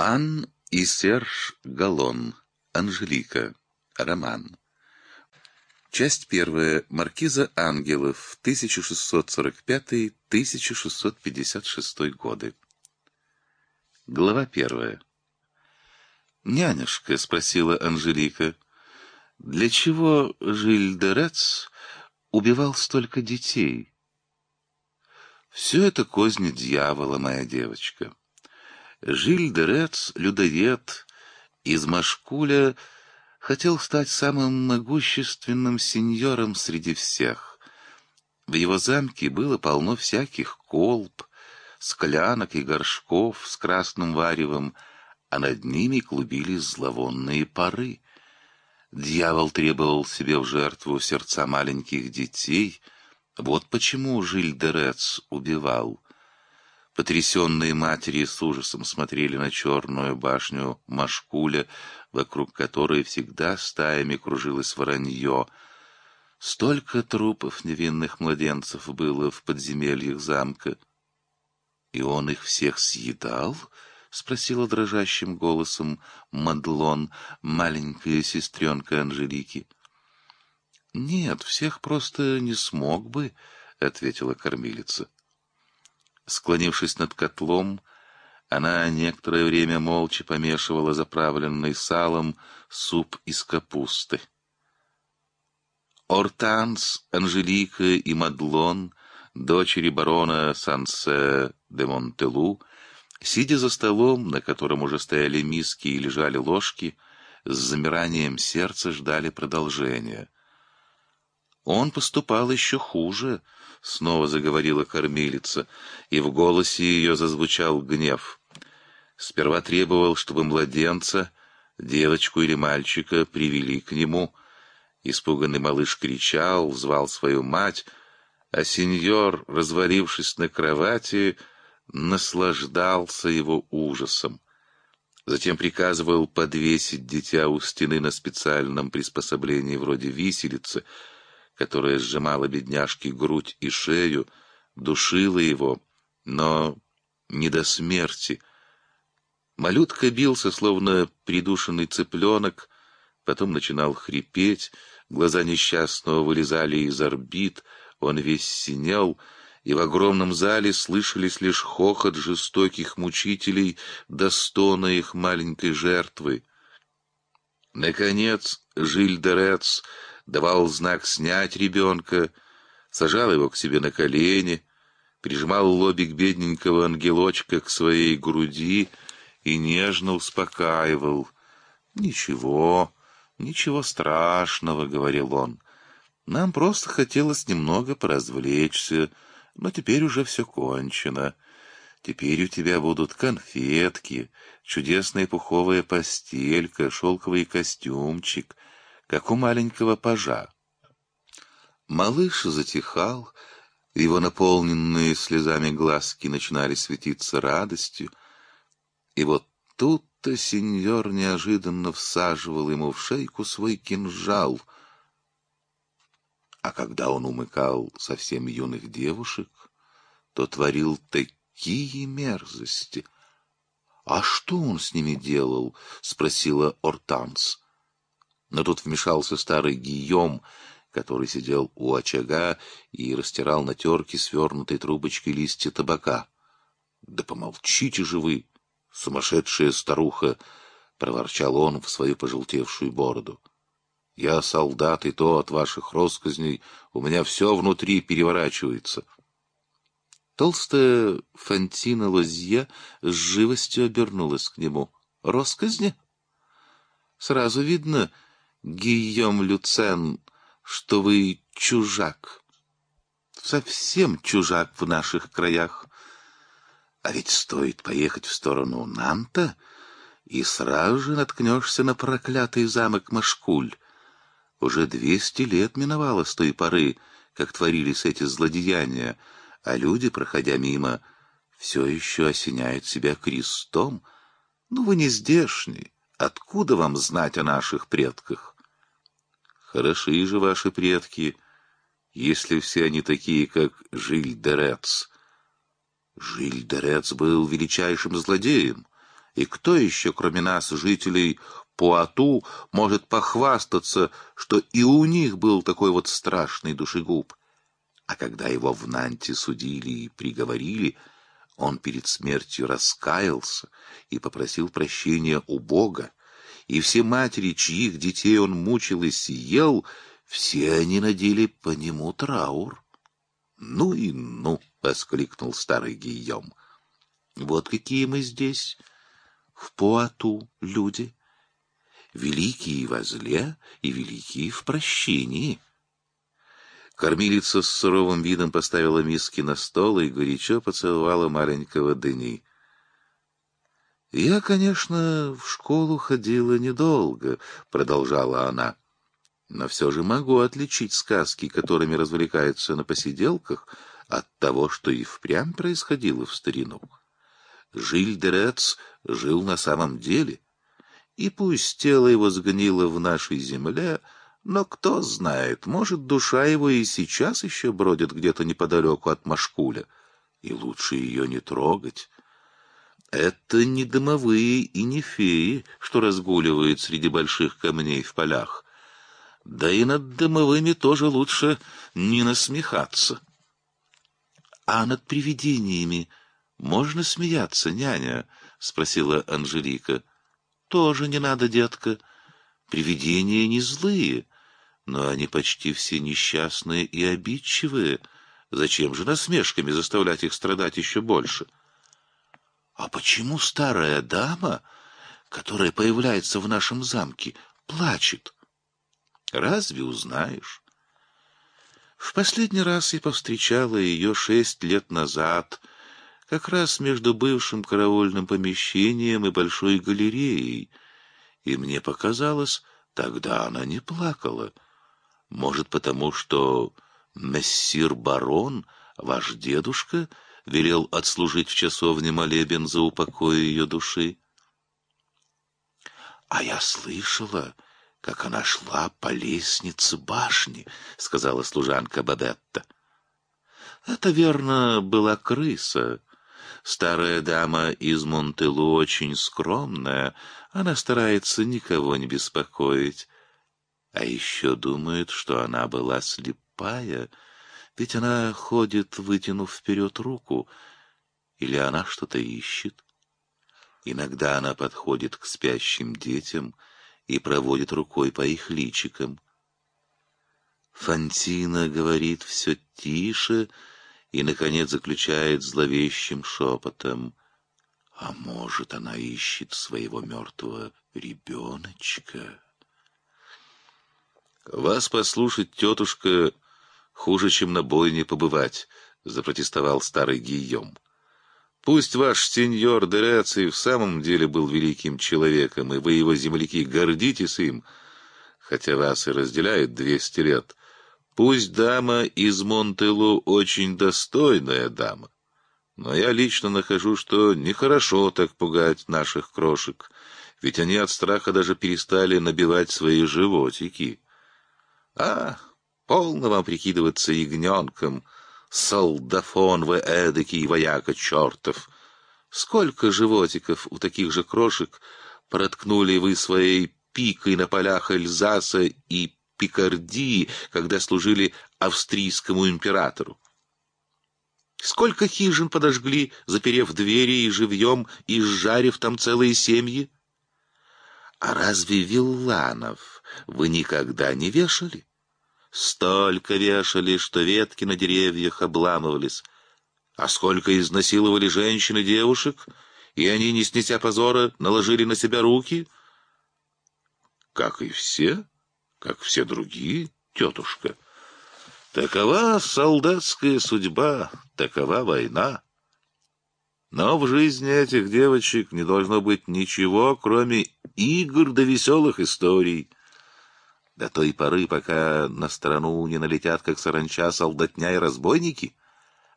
Ан и Серж Галлон. Анжелика. Роман. Часть первая. Маркиза Ангелов. 1645-1656 годы. Глава первая. «Нянюшка», — спросила Анжелика, — «для чего Жильдерец убивал столько детей?» «Все это козни дьявола, моя девочка». Жильдерец, людоед, из Машкуля хотел стать самым могущественным сеньором среди всех. В его замке было полно всяких колб, склянок и горшков с красным варевом, а над ними клубились зловонные пары. Дьявол требовал себе в жертву сердца маленьких детей. Вот почему Жильдерец убивал. Потрясенные матери с ужасом смотрели на черную башню Машкуля, вокруг которой всегда стаями кружилось воронье. Столько трупов невинных младенцев было в подземельях замка. «И он их всех съедал?» — спросила дрожащим голосом Мадлон, маленькая сестренка Анжелики. «Нет, всех просто не смог бы», — ответила кормилица. Склонившись над котлом, она некоторое время молча помешивала заправленный салом суп из капусты. Ортанс, Анжелика и Мадлон, дочери барона Сансе де Монтелу, сидя за столом, на котором уже стояли миски и лежали ложки, с замиранием сердца ждали продолжения. Он поступал еще хуже —— снова заговорила кормилица, и в голосе ее зазвучал гнев. Сперва требовал, чтобы младенца, девочку или мальчика, привели к нему. Испуганный малыш кричал, звал свою мать, а сеньор, развалившись на кровати, наслаждался его ужасом. Затем приказывал подвесить дитя у стены на специальном приспособлении вроде виселицы — которая сжимала бедняжке грудь и шею, душила его, но не до смерти. Малютка бился, словно придушенный цыпленок, потом начинал хрипеть, глаза несчастного вылезали из орбит, он весь синел, и в огромном зале слышались лишь хохот жестоких мучителей до стона их маленькой жертвы. Наконец Жильдерец давал знак снять ребенка, сажал его к себе на колени, прижимал лобик бедненького ангелочка к своей груди и нежно успокаивал. «Ничего, ничего страшного», — говорил он. «Нам просто хотелось немного поразвлечься, но теперь уже все кончено. Теперь у тебя будут конфетки, чудесная пуховая постелька, шелковый костюмчик» как у маленького пажа. Малыш затихал, его наполненные слезами глазки начинали светиться радостью, и вот тут-то сеньор неожиданно всаживал ему в шейку свой кинжал, а когда он умыкал совсем юных девушек, то творил такие мерзости. — А что он с ними делал? — спросила Ортанс. Но тут вмешался старый Гийом, который сидел у очага и растирал на терке свернутой трубочкой листья табака. — Да помолчите же вы, сумасшедшая старуха! — проворчал он в свою пожелтевшую бороду. — Я солдат, и то от ваших росказней у меня все внутри переворачивается. Толстая Фантина Лозье с живостью обернулась к нему. — Росказни? — Сразу видно, — Гийом Люцен, что вы чужак. Совсем чужак в наших краях. А ведь стоит поехать в сторону Нанта, и сразу же наткнешься на проклятый замок Машкуль. Уже двести лет миновало с той поры, как творились эти злодеяния, а люди, проходя мимо, все еще осеняют себя крестом. Ну, вы не здешний. Откуда вам знать о наших предках? Хороши же ваши предки, если все они такие, как Жиль-Дерец. Жиль-Дерец был величайшим злодеем. И кто еще, кроме нас, жителей Пуату, может похвастаться, что и у них был такой вот страшный душегуб? А когда его в Нанте судили и приговорили, он перед смертью раскаялся и попросил прощения у Бога, и все матери, чьих детей он мучил и съел, все они надели по нему траур. «Ну и ну!» — воскликнул старый Гийом. «Вот какие мы здесь, в Пуату, люди, великие во зле и великие в прощении». Кормилица с суровым видом поставила миски на стол и горячо поцеловала маленького Дени. «Я, конечно, в школу ходила недолго», — продолжала она, — «но все же могу отличить сказки, которыми развлекаются на посиделках, от того, что и впрямь происходило в старину. Жиль-Дерец жил на самом деле, и пусть тело его сгнило в нашей земле, — но кто знает, может, душа его и сейчас еще бродит где-то неподалеку от Машкуля, и лучше ее не трогать. Это не домовые и не феи, что разгуливают среди больших камней в полях. Да и над домовыми тоже лучше не насмехаться. — А над привидениями можно смеяться, няня? — спросила Анжелика. — Тоже не надо, детка. Привидения не злые, но они почти все несчастные и обидчивые. Зачем же насмешками заставлять их страдать еще больше? А почему старая дама, которая появляется в нашем замке, плачет? Разве узнаешь? В последний раз я повстречала ее шесть лет назад, как раз между бывшим караульным помещением и большой галереей, и мне показалось, тогда она не плакала — может, потому что мессир барон, ваш дедушка, велел отслужить в часовне молебен за упокой ее души? — А я слышала, как она шла по лестнице башни, — сказала служанка Бабетта. — Это, верно, была крыса. Старая дама из Монтелу очень скромная, она старается никого не беспокоить. А еще думают, что она была слепая, ведь она ходит, вытянув вперед руку, или она что-то ищет. Иногда она подходит к спящим детям и проводит рукой по их личикам. Фантина говорит все тише и, наконец, заключает зловещим шепотом. А может, она ищет своего мертвого ребеночка? «Вас послушать, тетушка, хуже, чем на бойне побывать», — запротестовал старый Гийом. «Пусть ваш сеньор Дереций в самом деле был великим человеком, и вы, его земляки, гордитесь им, хотя вас и разделяет двести лет. Пусть дама из Монтелу очень достойная дама, но я лично нахожу, что нехорошо так пугать наших крошек, ведь они от страха даже перестали набивать свои животики». А, полно вам прикидываться ягненком, солдафон вы эдакий вояка чертов. Сколько животиков у таких же крошек проткнули вы своей пикой на полях Эльзаса и Пикардии, когда служили австрийскому императору? Сколько хижин подожгли, заперев двери и живьем, и сжарив там целые семьи? А разве вилланов вы никогда не вешали? Столько вешали, что ветки на деревьях обламывались. А сколько изнасиловали женщин и девушек, и они, не снеся позора, наложили на себя руки? Как и все, как все другие, тетушка. Такова солдатская судьба, такова война. Но в жизни этих девочек не должно быть ничего, кроме игр да веселых историй. До той поры, пока на страну не налетят, как саранча, солдатня и разбойники,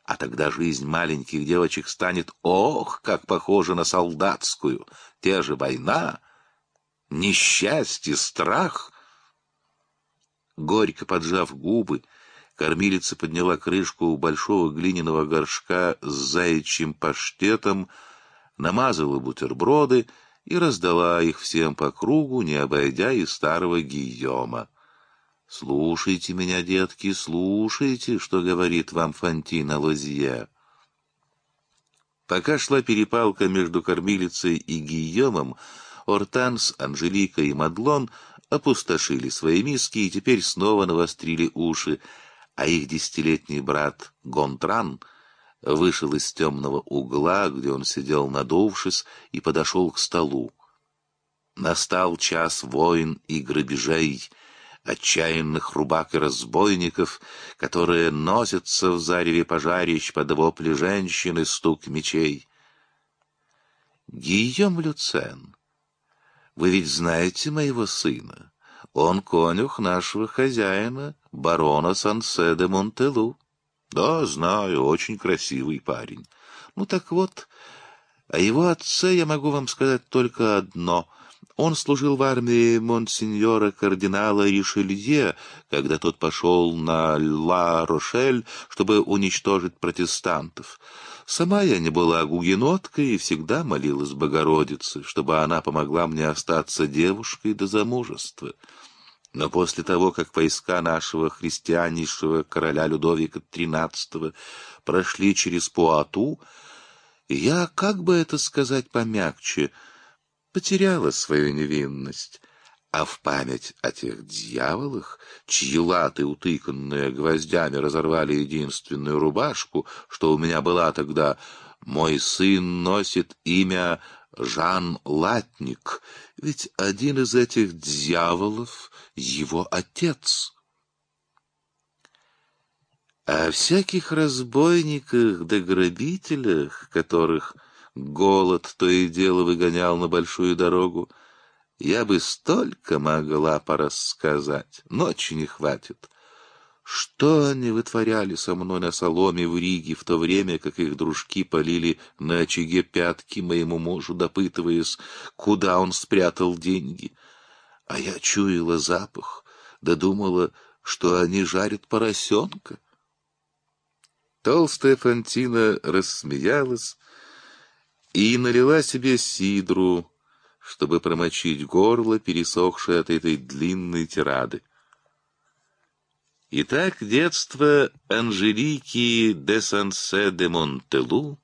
а тогда жизнь маленьких девочек станет, ох, как похожа на солдатскую. Те же война, несчастье, страх. Горько поджав губы, кормилица подняла крышку большого глиняного горшка с заячьим паштетом, намазала бутерброды и раздала их всем по кругу, не обойдя и старого Гийома. «Слушайте меня, детки, слушайте, что говорит вам Фантина Лозье». Пока шла перепалка между кормилицей и Гийомом, Ортанс, Анжелика и Мадлон опустошили свои миски и теперь снова навострили уши, а их десятилетний брат Гонтран вышел из темного угла, где он сидел надувшись, и подошел к столу. Настал час войн и грабежей, отчаянных рубак и разбойников, которые носятся в зареве пожарищ под вопли и стук мечей. Гийом Люцен, вы ведь знаете моего сына? Он конюх нашего хозяина, барона Сансе де Монтелу. Да, знаю, очень красивый парень. Ну так вот, о его отце я могу вам сказать только одно. Он служил в армии монсеньора кардинала Ришелье, когда тот пошел на Ла-Рошель, чтобы уничтожить протестантов. Сама я не была гугеноткой и всегда молилась Богородице, чтобы она помогла мне остаться девушкой до замужества. Но после того, как войска нашего христианнейшего короля Людовика XIII прошли через Пуату, я, как бы это сказать помягче, потеряла свою невинность, а в память о тех дьяволах, чьи латы, утыканные гвоздями, разорвали единственную рубашку, что у меня была тогда, мой сын носит имя Жан Латник, ведь один из этих дьяволов — его отец. О всяких разбойниках да грабителях, которых голод то и дело выгонял на большую дорогу, я бы столько могла порассказать, ночи не хватит. Что они вытворяли со мной на соломе в Риге в то время, как их дружки полили на очаге пятки моему мужу, допытываясь, куда он спрятал деньги? А я чуяла запах, да думала, что они жарят поросенка. Толстая Фантина рассмеялась и налила себе сидру, чтобы промочить горло, пересохшее от этой длинной тирады. Итак, детство Анжелики де Сансе де Монтелу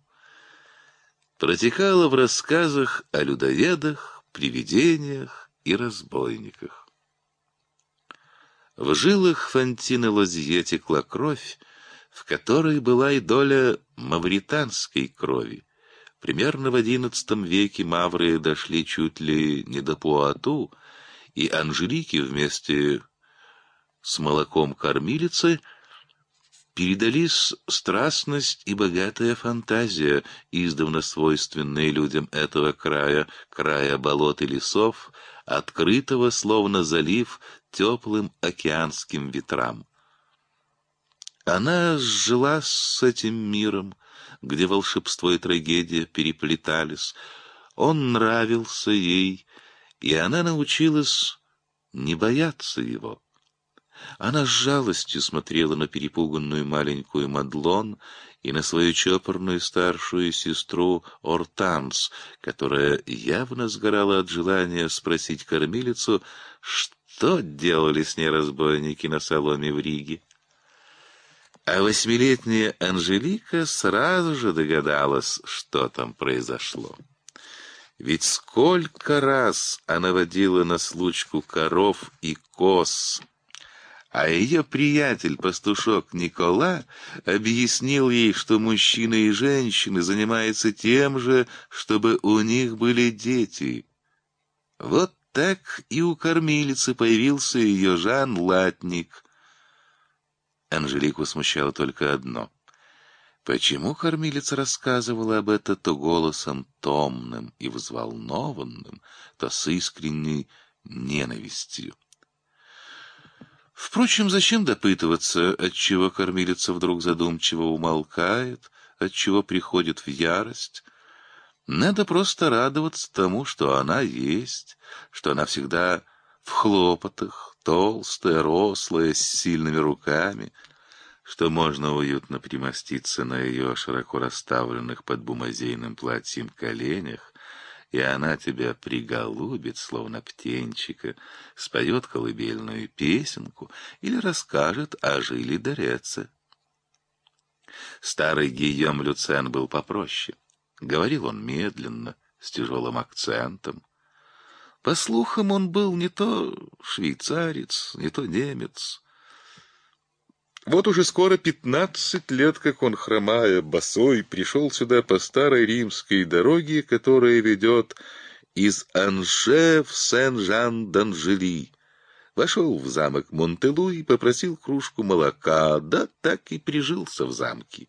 протекало в рассказах о людоедах, привидениях и разбойниках. В жилах Фантины Лозье текла кровь, в которой была и доля мавританской крови. Примерно в XI веке мавры дошли чуть ли не до Пуату, и Анжелики вместе с молоком кормилицы передались страстность и богатая фантазия, издавна свойственные людям этого края, края болот и лесов, открытого, словно залив, теплым океанским ветрам. Она жила с этим миром, где волшебство и трагедия переплетались. Он нравился ей, и она научилась не бояться его. Она с жалостью смотрела на перепуганную маленькую Мадлон и на свою чопорную старшую сестру Ортанс, которая явно сгорала от желания спросить кормилицу, что делали с ней разбойники на соломе в Риге. А восьмилетняя Анжелика сразу же догадалась, что там произошло. Ведь сколько раз она водила на случку коров и коз, а ее приятель, пастушок Никола, объяснил ей, что мужчины и женщины занимаются тем же, чтобы у них были дети. Вот так и у кормилицы появился ее Жан Латник — Анжелику смущало только одно. Почему кормилица рассказывала об этом то голосом томным и взволнованным, то с искренней ненавистью? Впрочем, зачем допытываться, отчего кормилица вдруг задумчиво умолкает, отчего приходит в ярость? Надо просто радоваться тому, что она есть, что она всегда в хлопотах, толстая, рослая, с сильными руками, что можно уютно примоститься на ее широко расставленных под бумазейным платьем коленях, и она тебя приголубит, словно птенчика, споет колыбельную песенку или расскажет о жиле Дореце. Старый Гийом Люцен был попроще. Говорил он медленно, с тяжелым акцентом. По слухам, он был не то швейцарец, не то немец. Вот уже скоро пятнадцать лет, как он, хромая, босой, пришел сюда по старой римской дороге, которая ведет из Анже в Сен-Жан-d'Анжели. Вошел в замок Монтелу и попросил кружку молока, да так и прижился в замке.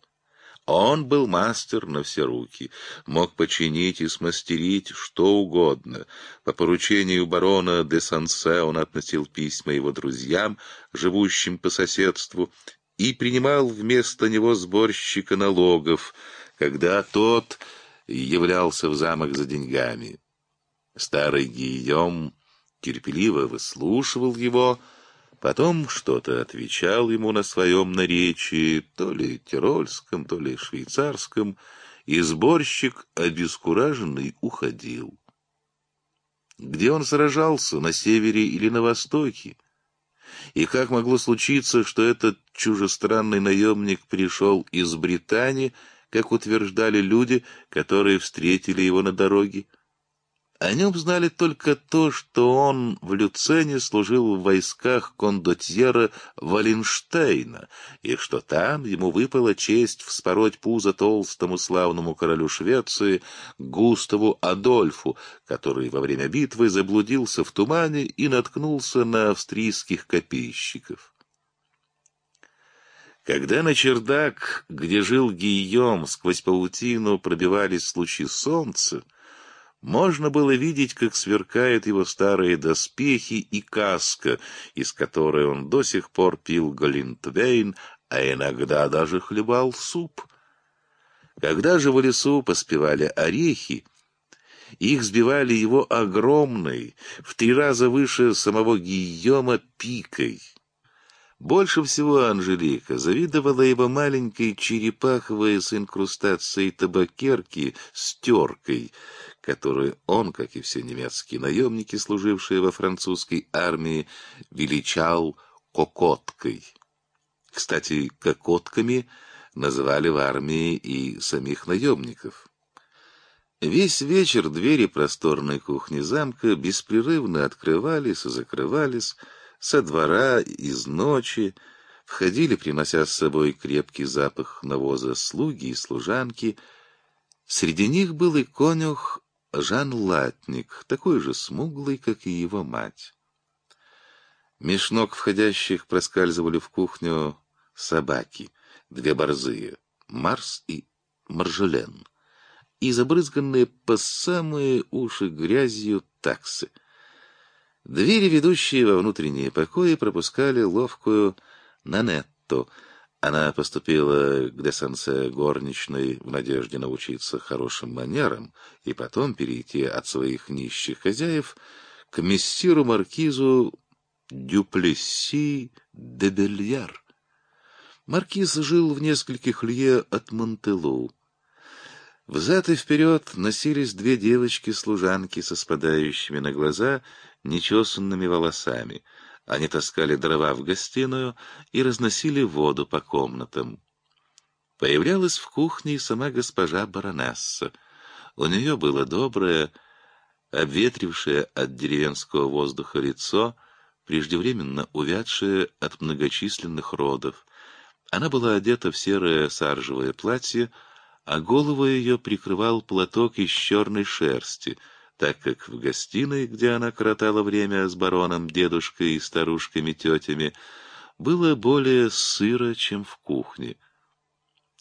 Он был мастер на все руки, мог починить и смастерить что угодно. По поручению барона де Сансе он относил письма его друзьям, живущим по соседству, и принимал вместо него сборщика налогов, когда тот являлся в замок за деньгами. Старый Гийом терпеливо выслушивал его, Потом что-то отвечал ему на своем наречии, то ли тирольском, то ли швейцарском, и сборщик, обескураженный, уходил. Где он сражался, на севере или на востоке? И как могло случиться, что этот чужестранный наемник пришел из Британии, как утверждали люди, которые встретили его на дороге? О нем знали только то, что он в Люцене служил в войсках кондотьера Валенштейна, и что там ему выпала честь вспороть пузо толстому славному королю Швеции Густаву Адольфу, который во время битвы заблудился в тумане и наткнулся на австрийских копейщиков. Когда на чердак, где жил Гийом, сквозь паутину пробивались лучи солнца, можно было видеть, как сверкают его старые доспехи и каска, из которой он до сих пор пил глинтвейн, а иногда даже хлебал суп. Когда же в лесу поспевали орехи, их сбивали его огромной, в три раза выше самого Гийома, пикой. Больше всего Анжелика завидовала его маленькой черепаховой с инкрустацией табакерки с теркой, которую он, как и все немецкие наемники, служившие во французской армии, величал кокоткой. Кстати, кокотками называли в армии и самих наемников. Весь вечер двери просторной кухни замка беспрерывно открывались и закрывались, со двора, из ночи, входили, принося с собой крепкий запах навоза слуги и служанки. Среди них был и конюх Жан Латник, такой же смуглый, как и его мать. Меж входящих проскальзывали в кухню собаки, две борзые, Марс и Маржелен, и забрызганные по самые уши грязью таксы. Двери, ведущие во внутренние покои, пропускали ловкую Нанетту — она поступила к Десансе горничной в надежде научиться хорошим манерам и потом перейти от своих нищих хозяев к мессиру маркизу Дюплесси де Бельяр. Маркиз жил в нескольких лье от Монтелу. Взад и вперед носились две девочки-служанки со спадающими на глаза нечесанными волосами — они таскали дрова в гостиную и разносили воду по комнатам. Появлялась в кухне сама госпожа баронесса. У нее было доброе, обветрившее от деревенского воздуха лицо, преждевременно увядшее от многочисленных родов. Она была одета в серое саржевое платье, а голову ее прикрывал платок из черной шерсти — так как в гостиной, где она коротала время с бароном, дедушкой и старушками-тетями, было более сыро, чем в кухне.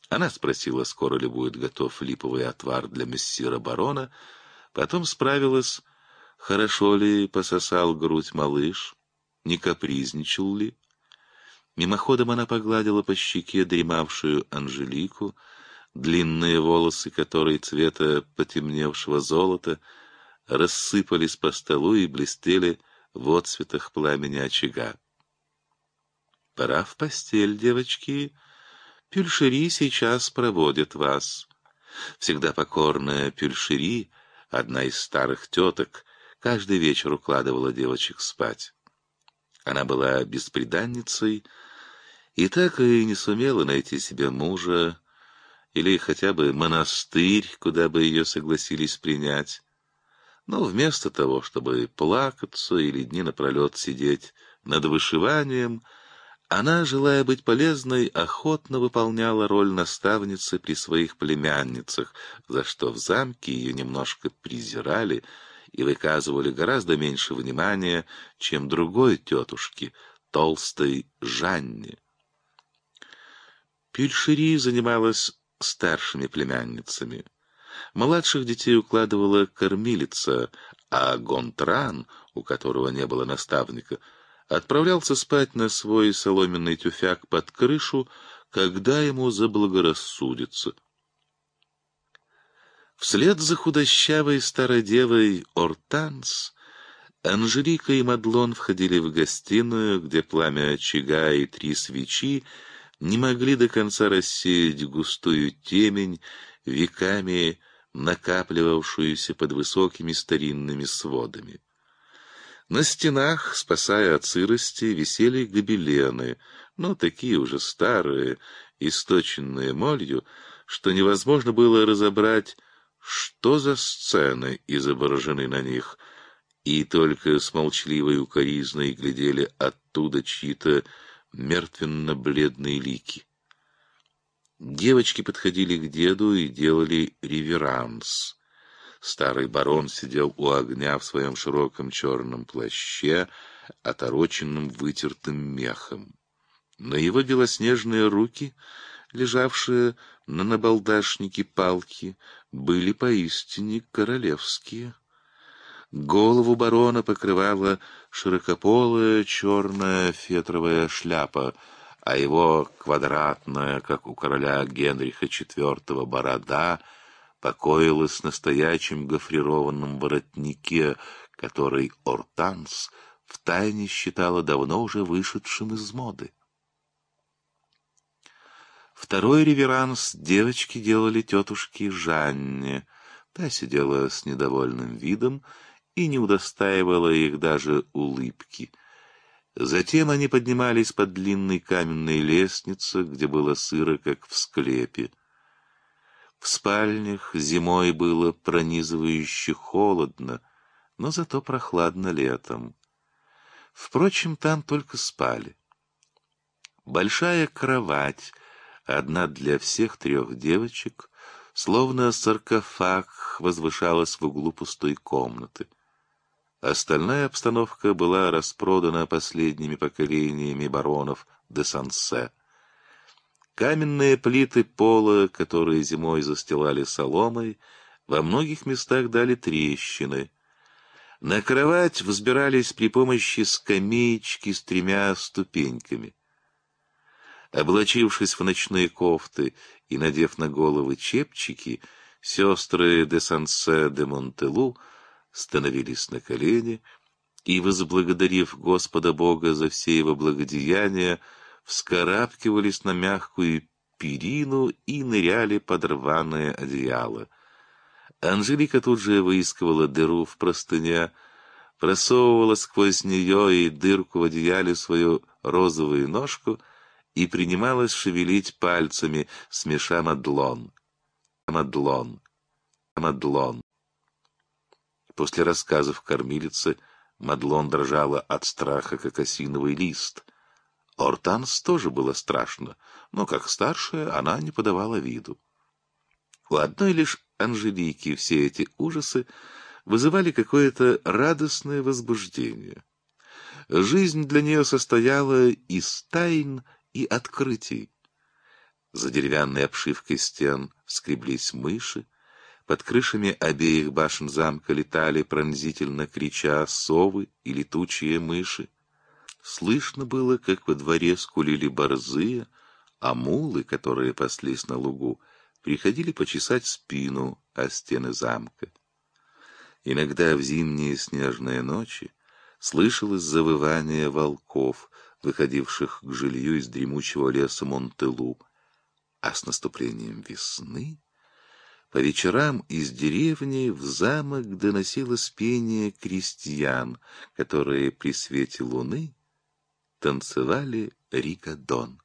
Она спросила, скоро ли будет готов липовый отвар для мессира барона, потом справилась, хорошо ли пососал грудь малыш, не капризничал ли. Мимоходом она погладила по щеке дремавшую Анжелику, длинные волосы которой цвета потемневшего золота — рассыпались по столу и блестели в отсветах пламени очага. «Пора в постель, девочки», Пюльшери сейчас проводит вас. Всегда покорная Пюльшери, одна из старых теток, каждый вечер укладывала девочек спать. Она была бесприданницей и так и не сумела найти себе мужа или хотя бы монастырь, куда бы ее согласились принять. Но вместо того, чтобы плакаться или дни напролет сидеть над вышиванием, она, желая быть полезной, охотно выполняла роль наставницы при своих племянницах, за что в замке ее немножко презирали и выказывали гораздо меньше внимания, чем другой тетушке, толстой Жанне. Пюльшери занималась старшими племянницами. Младших детей укладывала кормилица, а Гонтран, у которого не было наставника, — отправлялся спать на свой соломенный тюфяк под крышу, когда ему заблагорассудится. Вслед за худощавой стародевой Ортанс Анжелика и Мадлон входили в гостиную, где пламя очага и три свечи не могли до конца рассеять густую темень, веками накапливавшуюся под высокими старинными сводами. На стенах, спасая от сырости, висели гобелены, но такие уже старые, источенные молью, что невозможно было разобрать, что за сцены изображены на них, и только с молчаливой укоризной глядели оттуда чьи-то мертвенно-бледные лики. Девочки подходили к деду и делали реверанс. Старый барон сидел у огня в своем широком черном плаще, отороченном вытертым мехом. На его белоснежные руки, лежавшие на набалдашнике палки, были поистине королевские. Голову барона покрывала широкополая черная фетровая шляпа, а его квадратная, как у короля Генриха IV, борода — покоилась на стоячем гофрированном воротнике, который Ортанс втайне считала давно уже вышедшим из моды. Второй реверанс девочки делали тетушке Жанне. Та сидела с недовольным видом и не удостаивала их даже улыбки. Затем они поднимались по длинной каменной лестнице, где было сыро, как в склепе. В спальнях зимой было пронизывающе холодно, но зато прохладно летом. Впрочем, там только спали. Большая кровать, одна для всех трех девочек, словно саркофаг возвышалась в углу пустой комнаты. Остальная обстановка была распродана последними поколениями баронов де Сансе. Каменные плиты пола, которые зимой застилали соломой, во многих местах дали трещины. На кровать взбирались при помощи скамеечки с тремя ступеньками. Облачившись в ночные кофты и надев на головы чепчики, сестры де Сансе де Монтелу становились на колени и, возблагодарив Господа Бога за все его благодеяния, вскарабкивались на мягкую перину и ныряли под рваное одеяло. Анжелика тут же выискивала дыру в простыне, просовывала сквозь нее и дырку в одеяле свою розовую ножку и принималась шевелить пальцами, смеша мадлон. Мадлон. Мадлон. После рассказов кормилицы Мадлон дрожала от страха, как осиновый лист — Ортанс тоже было страшно, но как старшая она не подавала виду. У одной лишь Анжелики все эти ужасы вызывали какое-то радостное возбуждение. Жизнь для нее состояла из тайн и открытий. За деревянной обшивкой стен скреблись мыши, под крышами обеих башен замка летали пронзительно крича совы и летучие мыши. Слышно было, как во дворе скулили борзые, а мулы, которые паслись на лугу, приходили почесать спину о стены замка. Иногда в зимние снежные ночи слышалось завывание волков, выходивших к жилью из дремучего леса Монтелу, А с наступлением весны по вечерам из деревни в замок доносилось пение крестьян, которые при свете луны танцевали рикадон.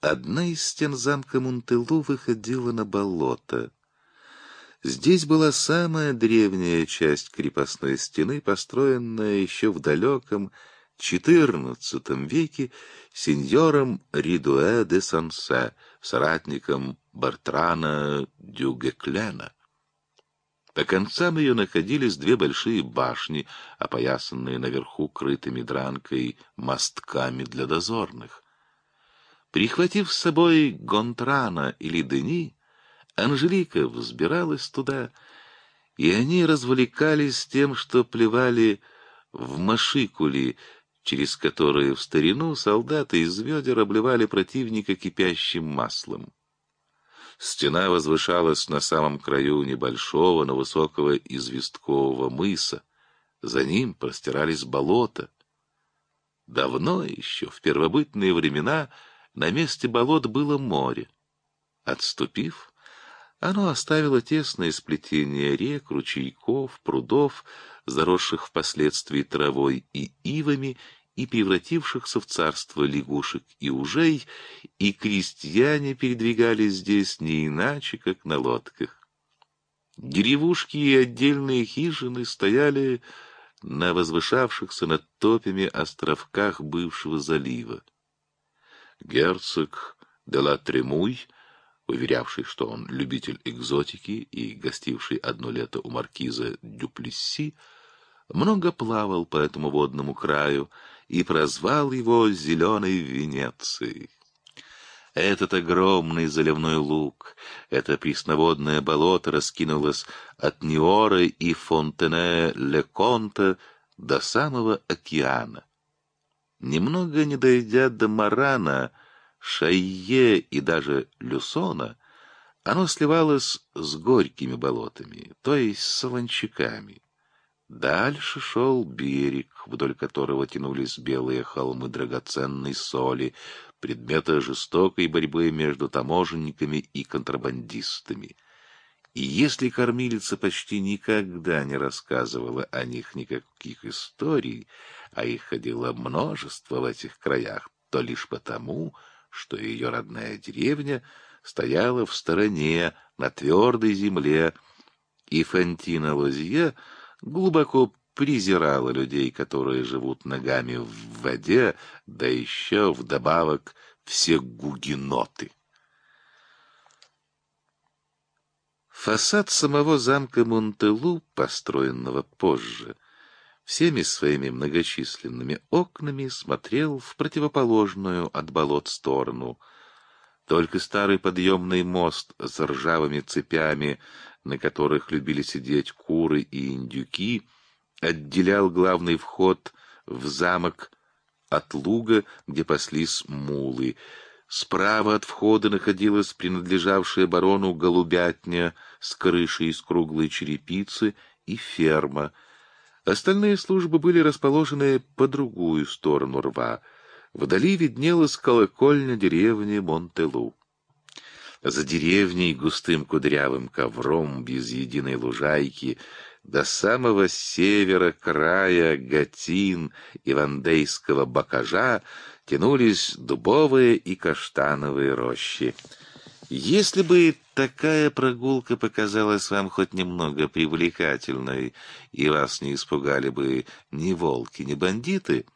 Одна из стен замка Мунтелу выходила на болото. Здесь была самая древняя часть крепостной стены, построенная еще в далеком XIV веке сеньором Ридуэ де Сансе, соратником Бартрана Дюгеклена. По концам ее находились две большие башни, опоясанные наверху крытыми дранкой мостками для дозорных. Прихватив с собой Гонтрана или Дени, Анжелика взбиралась туда, и они развлекались тем, что плевали в машикули, через которые в старину солдаты из ведер обливали противника кипящим маслом. Стена возвышалась на самом краю небольшого, но высокого известкового мыса. За ним простирались болота. Давно еще, в первобытные времена, на месте болот было море. Отступив, оно оставило тесное сплетение рек, ручейков, прудов, заросших впоследствии травой и ивами, и превратившихся в царство лягушек и ужей, и крестьяне передвигались здесь не иначе, как на лодках. Деревушки и отдельные хижины стояли на возвышавшихся над топями островках бывшего залива. Герцог де ла Тремуй, уверявший, что он любитель экзотики и гостивший одно лето у маркиза Дюплесси, много плавал по этому водному краю и прозвал его «Зеленой Венецией». Этот огромный заливной луг, это пресноводное болото раскинулось от Ниоры и Фонтене-Леконта до самого океана. Немного не дойдя до Марана, Шайе и даже Люсона, оно сливалось с горькими болотами, то есть с солончаками. Дальше шел берег, вдоль которого тянулись белые холмы драгоценной соли, предмета жестокой борьбы между таможенниками и контрабандистами. И если кормилица почти никогда не рассказывала о них никаких историй, а их ходило множество в этих краях, то лишь потому, что ее родная деревня стояла в стороне, на твердой земле, и Фантина Лозье — глубоко презирала людей, которые живут ногами в воде, да еще вдобавок все гугеноты. Фасад самого замка Монтелу, построенного позже, всеми своими многочисленными окнами смотрел в противоположную от болот сторону. Только старый подъемный мост с ржавыми цепями на которых любили сидеть куры и индюки, отделял главный вход в замок от луга, где паслись мулы. Справа от входа находилась принадлежавшая барону голубятня с крышей из круглой черепицы и ферма. Остальные службы были расположены по другую сторону рва. Вдали виднелась колокольня деревни Монтелу. За деревней густым кудрявым ковром без единой лужайки до самого севера края Гатин и Вандейского Бакажа тянулись дубовые и каштановые рощи. Если бы такая прогулка показалась вам хоть немного привлекательной, и вас не испугали бы ни волки, ни бандиты,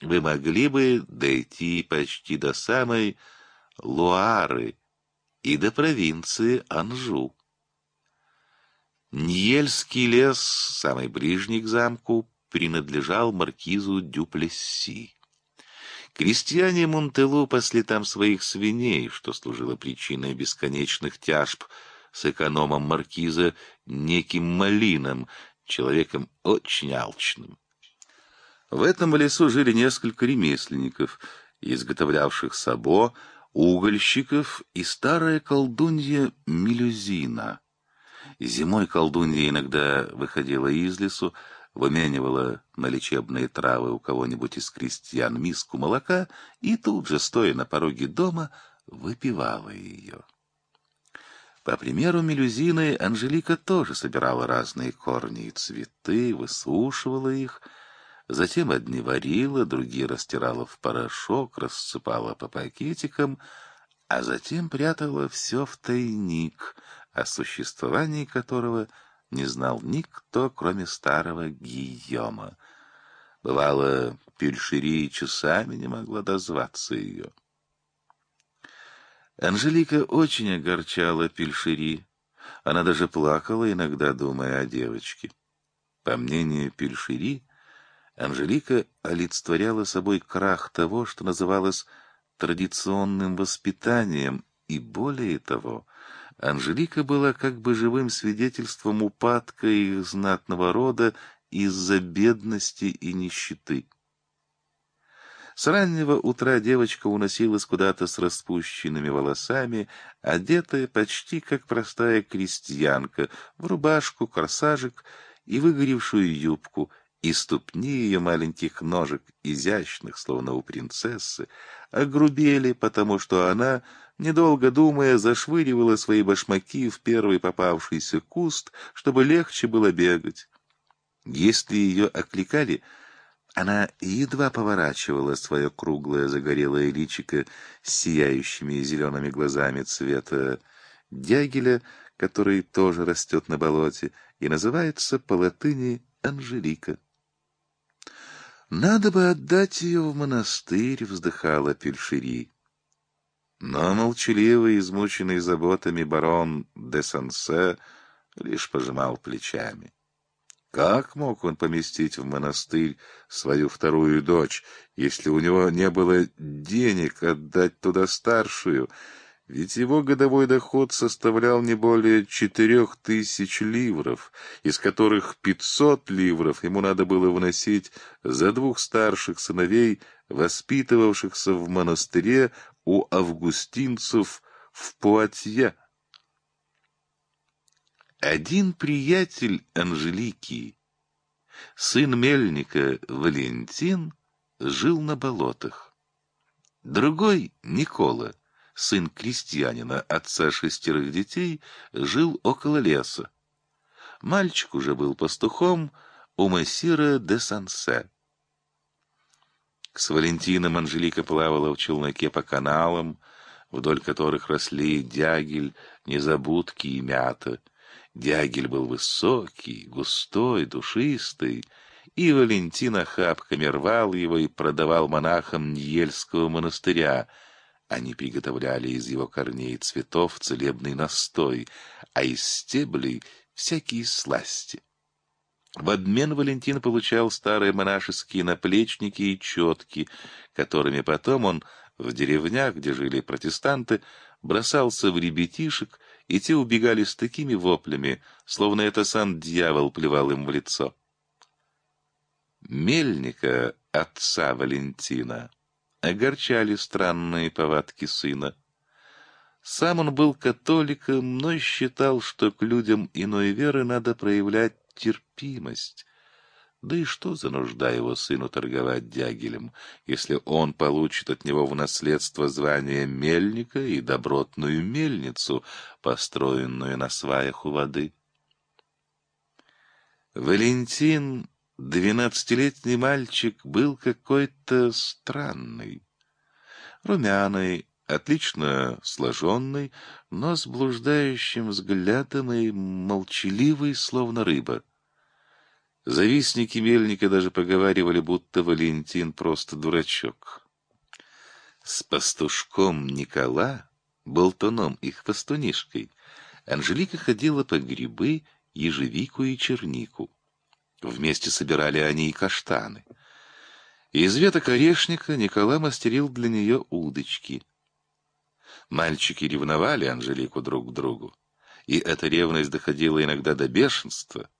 вы могли бы дойти почти до самой Луары, и до провинции Анжу. Ньельский лес, самый ближний к замку, принадлежал маркизу Дюплесси. Крестьяне Монтелу пасли там своих свиней, что служило причиной бесконечных тяжб с экономом маркиза неким Малином, человеком очень алчным. В этом лесу жили несколько ремесленников, изготовлявших сабо, угольщиков и старая колдунья Мелюзина. Зимой колдунья иногда выходила из лесу, выменивала на лечебные травы у кого-нибудь из крестьян миску молока и тут же, стоя на пороге дома, выпивала ее. По примеру мелюзины, Анжелика тоже собирала разные корни и цветы, высушивала их, затем одни варила, другие растирала в порошок, рассыпала по пакетикам, а затем прятала все в тайник, о существовании которого не знал никто, кроме старого Гийома. Бывало, Пюльшери часами не могла дозваться ее. Анжелика очень огорчала Пельшери. Она даже плакала, иногда думая о девочке. По мнению Пельшери, Анжелика олицетворяла собой крах того, что называлось традиционным воспитанием, и более того, Анжелика была как бы живым свидетельством упадка их знатного рода из-за бедности и нищеты. С раннего утра девочка уносилась куда-то с распущенными волосами, одетая почти как простая крестьянка, в рубашку, корсажик и выгоревшую юбку, и ступни ее маленьких ножек, изящных, словно у принцессы, огрубели, потому что она, недолго думая, зашвыривала свои башмаки в первый попавшийся куст, чтобы легче было бегать. Если ее окликали — она едва поворачивала свое круглое загорелое личико с сияющими зелеными глазами цвета дягеля, который тоже растет на болоте и называется по латыни Анжелика. «Надо бы отдать ее в монастырь», — вздыхала Пельшери. Но молчаливый, измученный заботами барон де Сансе лишь пожимал плечами. Как мог он поместить в монастырь свою вторую дочь, если у него не было денег отдать туда старшую? Ведь его годовой доход составлял не более четырех тысяч ливров, из которых пятьсот ливров ему надо было вносить за двух старших сыновей, воспитывавшихся в монастыре у августинцев в Пуатье. Один приятель Анжелики, сын мельника Валентин, жил на болотах. Другой, Никола, сын крестьянина, отца шестерых детей, жил около леса. Мальчик уже был пастухом у мессира де Сансе. С Валентином Анжелика плавала в челноке по каналам, вдоль которых росли дягель, незабудки и мята — Дягель был высокий, густой, душистый, и Валентин охапками рвал его и продавал монахам Ньельского монастыря. Они приготовляли из его корней и цветов целебный настой, а из стеблей — всякие сласти. В обмен Валентин получал старые монашеские наплечники и четки, которыми потом он в деревнях, где жили протестанты, бросался в ребятишек, и те убегали с такими воплями, словно это сам дьявол плевал им в лицо. Мельника, отца Валентина, огорчали странные повадки сына. Сам он был католиком, но считал, что к людям иной веры надо проявлять терпимость, да и что за нужда его сыну торговать дягелем, если он получит от него в наследство звание мельника и добротную мельницу, построенную на сваях у воды? Валентин, двенадцатилетний мальчик, был какой-то странный. Румяный, отлично сложенный, но с блуждающим взглядом и молчаливый, словно рыба. Завистники Мельника даже поговаривали, будто Валентин просто дурачок. С пастушком Никола, болтуном их пастунишкой, Анжелика ходила по грибы, ежевику и чернику. Вместе собирали они и каштаны. Из веток орешника Никола мастерил для нее удочки. Мальчики ревновали Анжелику друг к другу, и эта ревность доходила иногда до бешенства —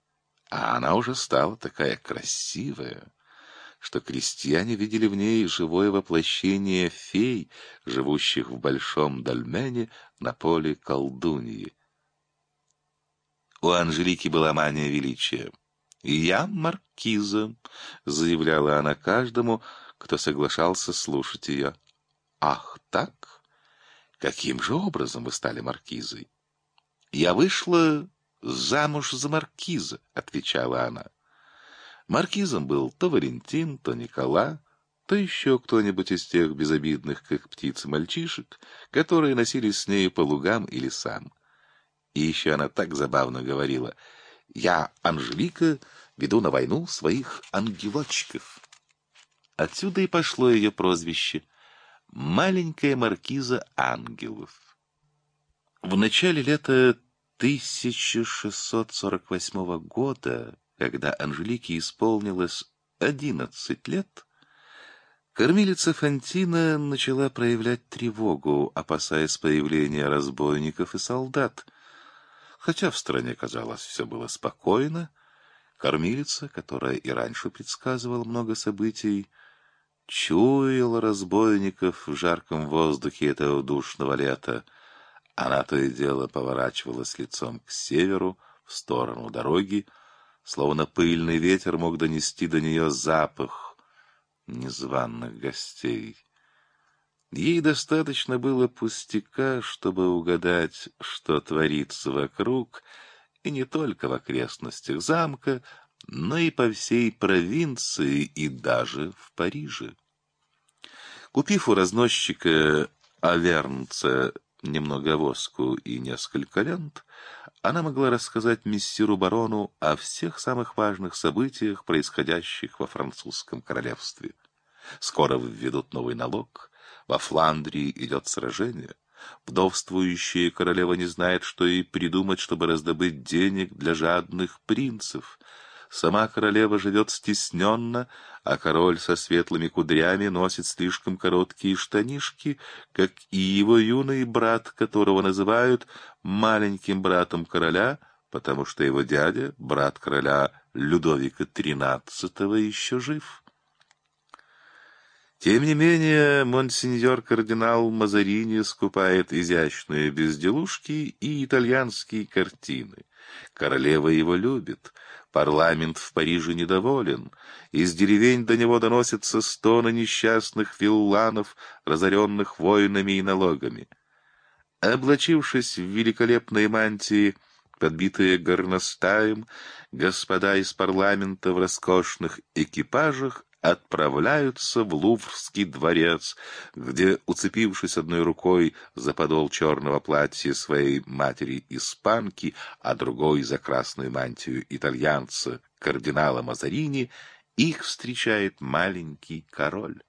а она уже стала такая красивая, что крестьяне видели в ней живое воплощение фей, живущих в большом дольмене на поле колдуньи. У Анжелики была мания величия. «Я маркиза», — заявляла она каждому, кто соглашался слушать ее. «Ах, так? Каким же образом вы стали маркизой? Я вышла замуж за маркиза, отвечала она. Маркизом был то Валентин, то Никола, то еще кто-нибудь из тех безобидных, как птицы, мальчишек, которые носились с ней по лугам и лесам. И еще она так забавно говорила, «Я, Анжелика, веду на войну своих ангелочков». Отсюда и пошло ее прозвище «Маленькая маркиза ангелов». В начале лета 1648 года, когда Анжелике исполнилось одиннадцать лет, кормилица Фантина начала проявлять тревогу, опасаясь появления разбойников и солдат. Хотя в стране, казалось, все было спокойно, кормилица, которая и раньше предсказывала много событий, чуяла разбойников в жарком воздухе этого душного лета, она то и дело поворачивалась лицом к северу, в сторону дороги, словно пыльный ветер мог донести до нее запах незваных гостей. Ей достаточно было пустяка, чтобы угадать, что творится вокруг, и не только в окрестностях замка, но и по всей провинции и даже в Париже. Купив у разносчика Авернца немного воску и несколько лент, она могла рассказать мессиру барону о всех самых важных событиях, происходящих во французском королевстве. Скоро введут новый налог, во Фландрии идет сражение. Вдовствующая королева не знает, что ей придумать, чтобы раздобыть денег для жадных принцев — Сама королева живет стесненно, а король со светлыми кудрями носит слишком короткие штанишки, как и его юный брат, которого называют маленьким братом короля, потому что его дядя, брат короля Людовика XIII, еще жив. Тем не менее, монсеньор кардинал Мазарини скупает изящные безделушки и итальянские картины. Королева его любит — Парламент в Париже недоволен. Из деревень до него доносятся стоны несчастных вилланов, разоренных войнами и налогами. Облачившись в великолепные мантии, подбитые горностаем, господа из парламента в роскошных экипажах отправляются в Луврский дворец, где, уцепившись одной рукой за подол черного платья своей матери-испанки, а другой за красную мантию итальянца, кардинала Мазарини, их встречает маленький король.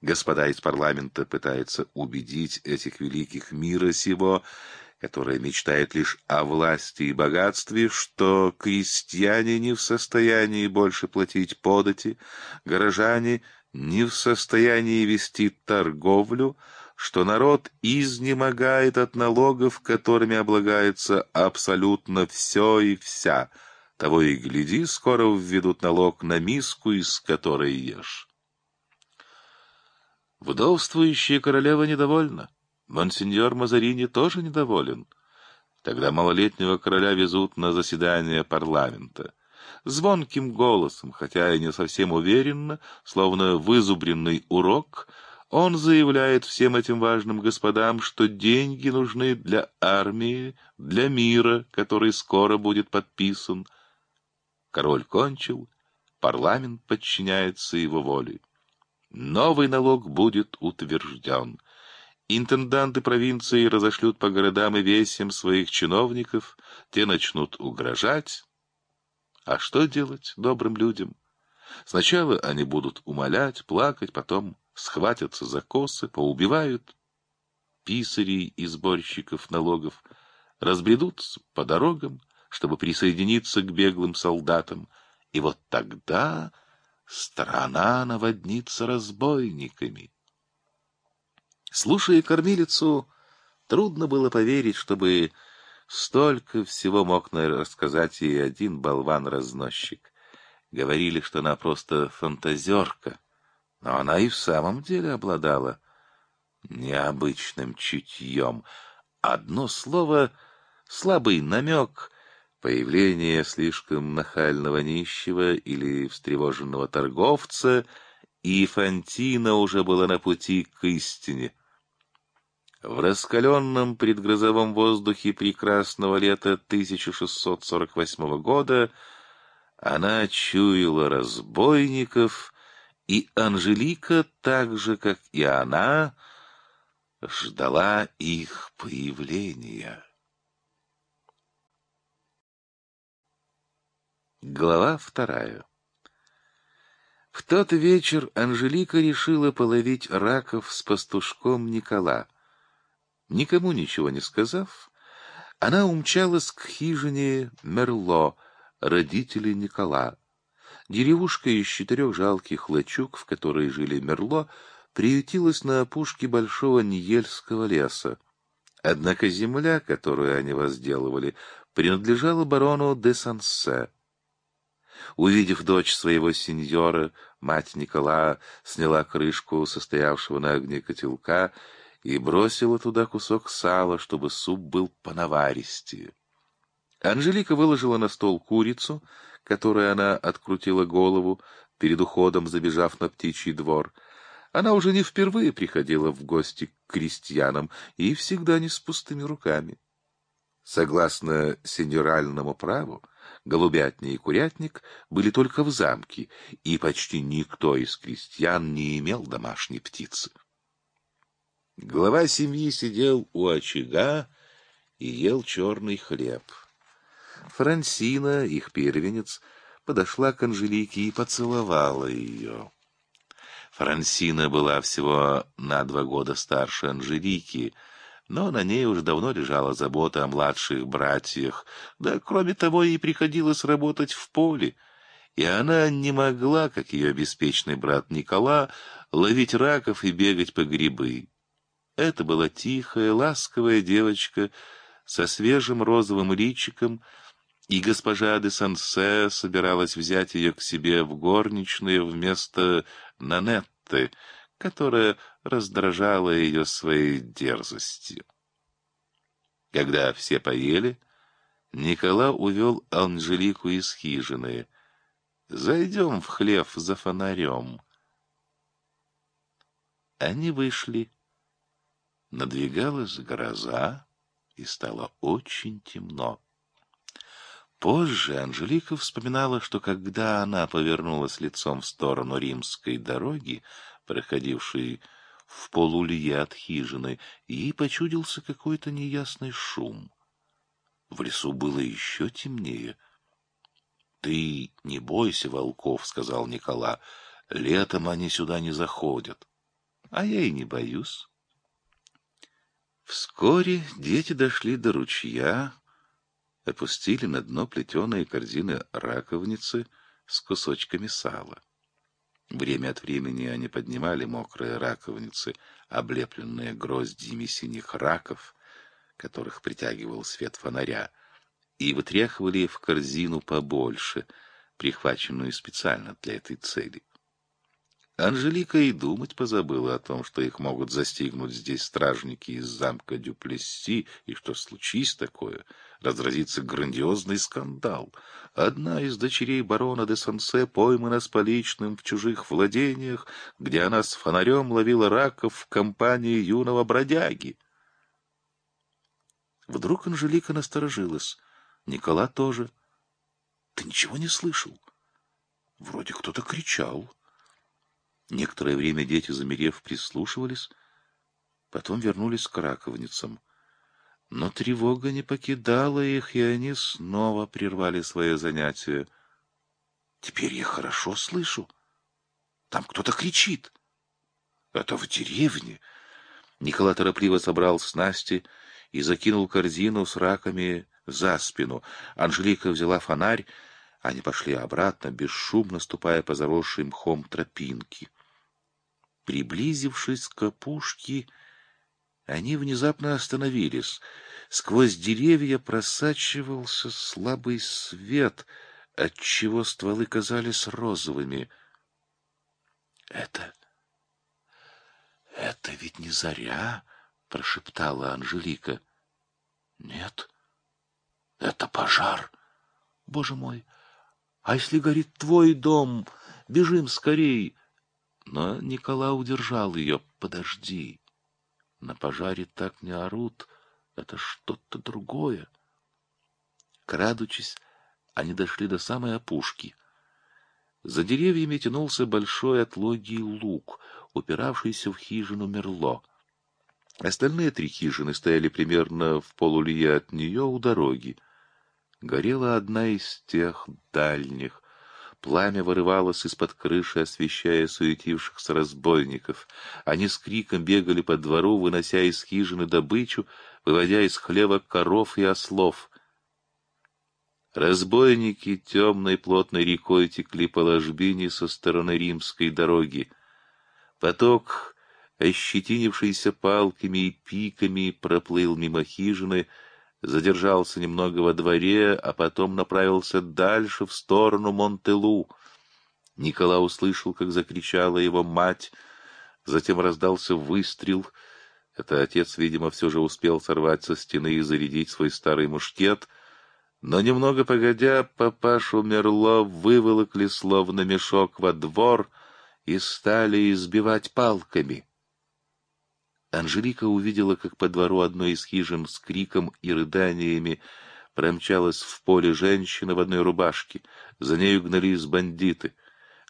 Господа из парламента пытаются убедить этих великих мира сего, которая мечтает лишь о власти и богатстве, что крестьяне не в состоянии больше платить подати, горожане не в состоянии вести торговлю, что народ изнемогает от налогов, которыми облагается абсолютно все и вся. Того и гляди, скоро введут налог на миску, из которой ешь. Вдовствующая королева недовольна. Монсеньор Мазарини тоже недоволен. Тогда малолетнего короля везут на заседание парламента. Звонким голосом, хотя и не совсем уверенно, словно вызубренный урок, он заявляет всем этим важным господам, что деньги нужны для армии, для мира, который скоро будет подписан. Король кончил, парламент подчиняется его воле. Новый налог будет утвержден — Интенданты провинции разошлют по городам и весям своих чиновников, те начнут угрожать. А что делать добрым людям? Сначала они будут умолять, плакать, потом схватятся за косы, поубивают писарей и сборщиков налогов, разбредутся по дорогам, чтобы присоединиться к беглым солдатам, и вот тогда страна наводнится разбойниками. Слушая кормилицу, трудно было поверить, чтобы столько всего мог рассказать ей один болван-разносчик. Говорили, что она просто фантазерка, но она и в самом деле обладала необычным чутьем. Одно слово — слабый намек — появление слишком нахального нищего или встревоженного торговца, и Фантина уже была на пути к истине — В раскаленном предгрозовом воздухе прекрасного лета 1648 года она чуяла разбойников, и Анжелика, так же, как и она, ждала их появления. Глава вторая В тот вечер Анжелика решила половить раков с пастушком Никола. Никому ничего не сказав, она умчалась к хижине Мерло, родителей Никола. Деревушка из четырех жалких лачуг, в которой жили Мерло, приютилась на опушке большого Ниельского леса. Однако земля, которую они возделывали, принадлежала барону де Сансе. Увидев дочь своего сеньора, мать Никола сняла крышку состоявшего на огне котелка и бросила туда кусок сала, чтобы суп был понаваристее. Анжелика выложила на стол курицу, которой она открутила голову, перед уходом забежав на птичий двор. Она уже не впервые приходила в гости к крестьянам и всегда не с пустыми руками. Согласно сеньоральному праву, голубятня и курятник были только в замке, и почти никто из крестьян не имел домашней птицы. Глава семьи сидел у очага и ел черный хлеб. Франсина, их первенец, подошла к Анжелике и поцеловала ее. Франсина была всего на два года старше Анжелики, но на ней уже давно лежала забота о младших братьях, да, кроме того, ей приходилось работать в поле, и она не могла, как ее беспечный брат Никола, ловить раков и бегать по грибы. Это была тихая, ласковая девочка со свежим розовым личиком, и госпожа де Сансе собиралась взять ее к себе в горничные вместо Нанетты, которая раздражала ее своей дерзостью. Когда все поели, Никола увел Анжелику из хижины. «Зайдем в хлев за фонарем». Они вышли. Надвигалась гроза, и стало очень темно. Позже Анжелика вспоминала, что когда она повернулась лицом в сторону римской дороги, проходившей в полулье от хижины, ей почудился какой-то неясный шум. В лесу было еще темнее. — Ты не бойся волков, — сказал Никола. — Летом они сюда не заходят. А я и не боюсь. Вскоре дети дошли до ручья, опустили на дно плетеные корзины раковницы с кусочками сала. Время от времени они поднимали мокрые раковницы, облепленные гроздьями синих раков, которых притягивал свет фонаря, и вытряхивали в корзину побольше, прихваченную специально для этой цели. Анжелика и думать позабыла о том, что их могут застигнуть здесь стражники из замка Дюплесси, и что случись такое, разразится грандиозный скандал. Одна из дочерей барона де Сансе поймана с поличным в чужих владениях, где она с фонарем ловила раков в компании юного бродяги. Вдруг Анжелика насторожилась. Никола тоже. — Ты ничего не слышал? Вроде кто-то кричал. Некоторое время дети, замерев, прислушивались, потом вернулись к раковницам. Но тревога не покидала их, и они снова прервали свое занятие. «Теперь я хорошо слышу. Там кто-то кричит. Это в деревне». Николай торопливо собрал снасти и закинул корзину с раками за спину. Анжелика взяла фонарь, они пошли обратно, бесшумно ступая по заросшей мхом тропинке. Приблизившись к опушке, они внезапно остановились. Сквозь деревья просачивался слабый свет, отчего стволы казались розовыми. — Это... это ведь не заря, — прошептала Анжелика. — Нет, это пожар. Боже мой, а если горит твой дом? Бежим скорей! Но Никола удержал ее. Подожди. На пожаре так не орут, это что-то другое. Крадучись, они дошли до самой опушки. За деревьями тянулся большой отлогий луг, упиравшийся в хижину Мерло. Остальные три хижины стояли примерно в полулие от нее у дороги. Горела одна из тех дальних. Пламя вырывалось из-под крыши, освещая суетившихся разбойников. Они с криком бегали по двору, вынося из хижины добычу, выводя из хлева коров и ослов. Разбойники темной плотной рекой текли по ложбине со стороны римской дороги. Поток, ощетинившийся палками и пиками, проплыл мимо хижины, задержался немного во дворе, а потом направился дальше, в сторону Монтелу. Никола услышал, как закричала его мать, затем раздался выстрел. Это отец, видимо, все же успел сорвать со стены и зарядить свой старый мушкет — но немного погодя, папашу Мерло выволокли словно мешок во двор и стали избивать палками. Анжелика увидела, как по двору одной из хижин с криком и рыданиями промчалась в поле женщина в одной рубашке. За нею гнались бандиты.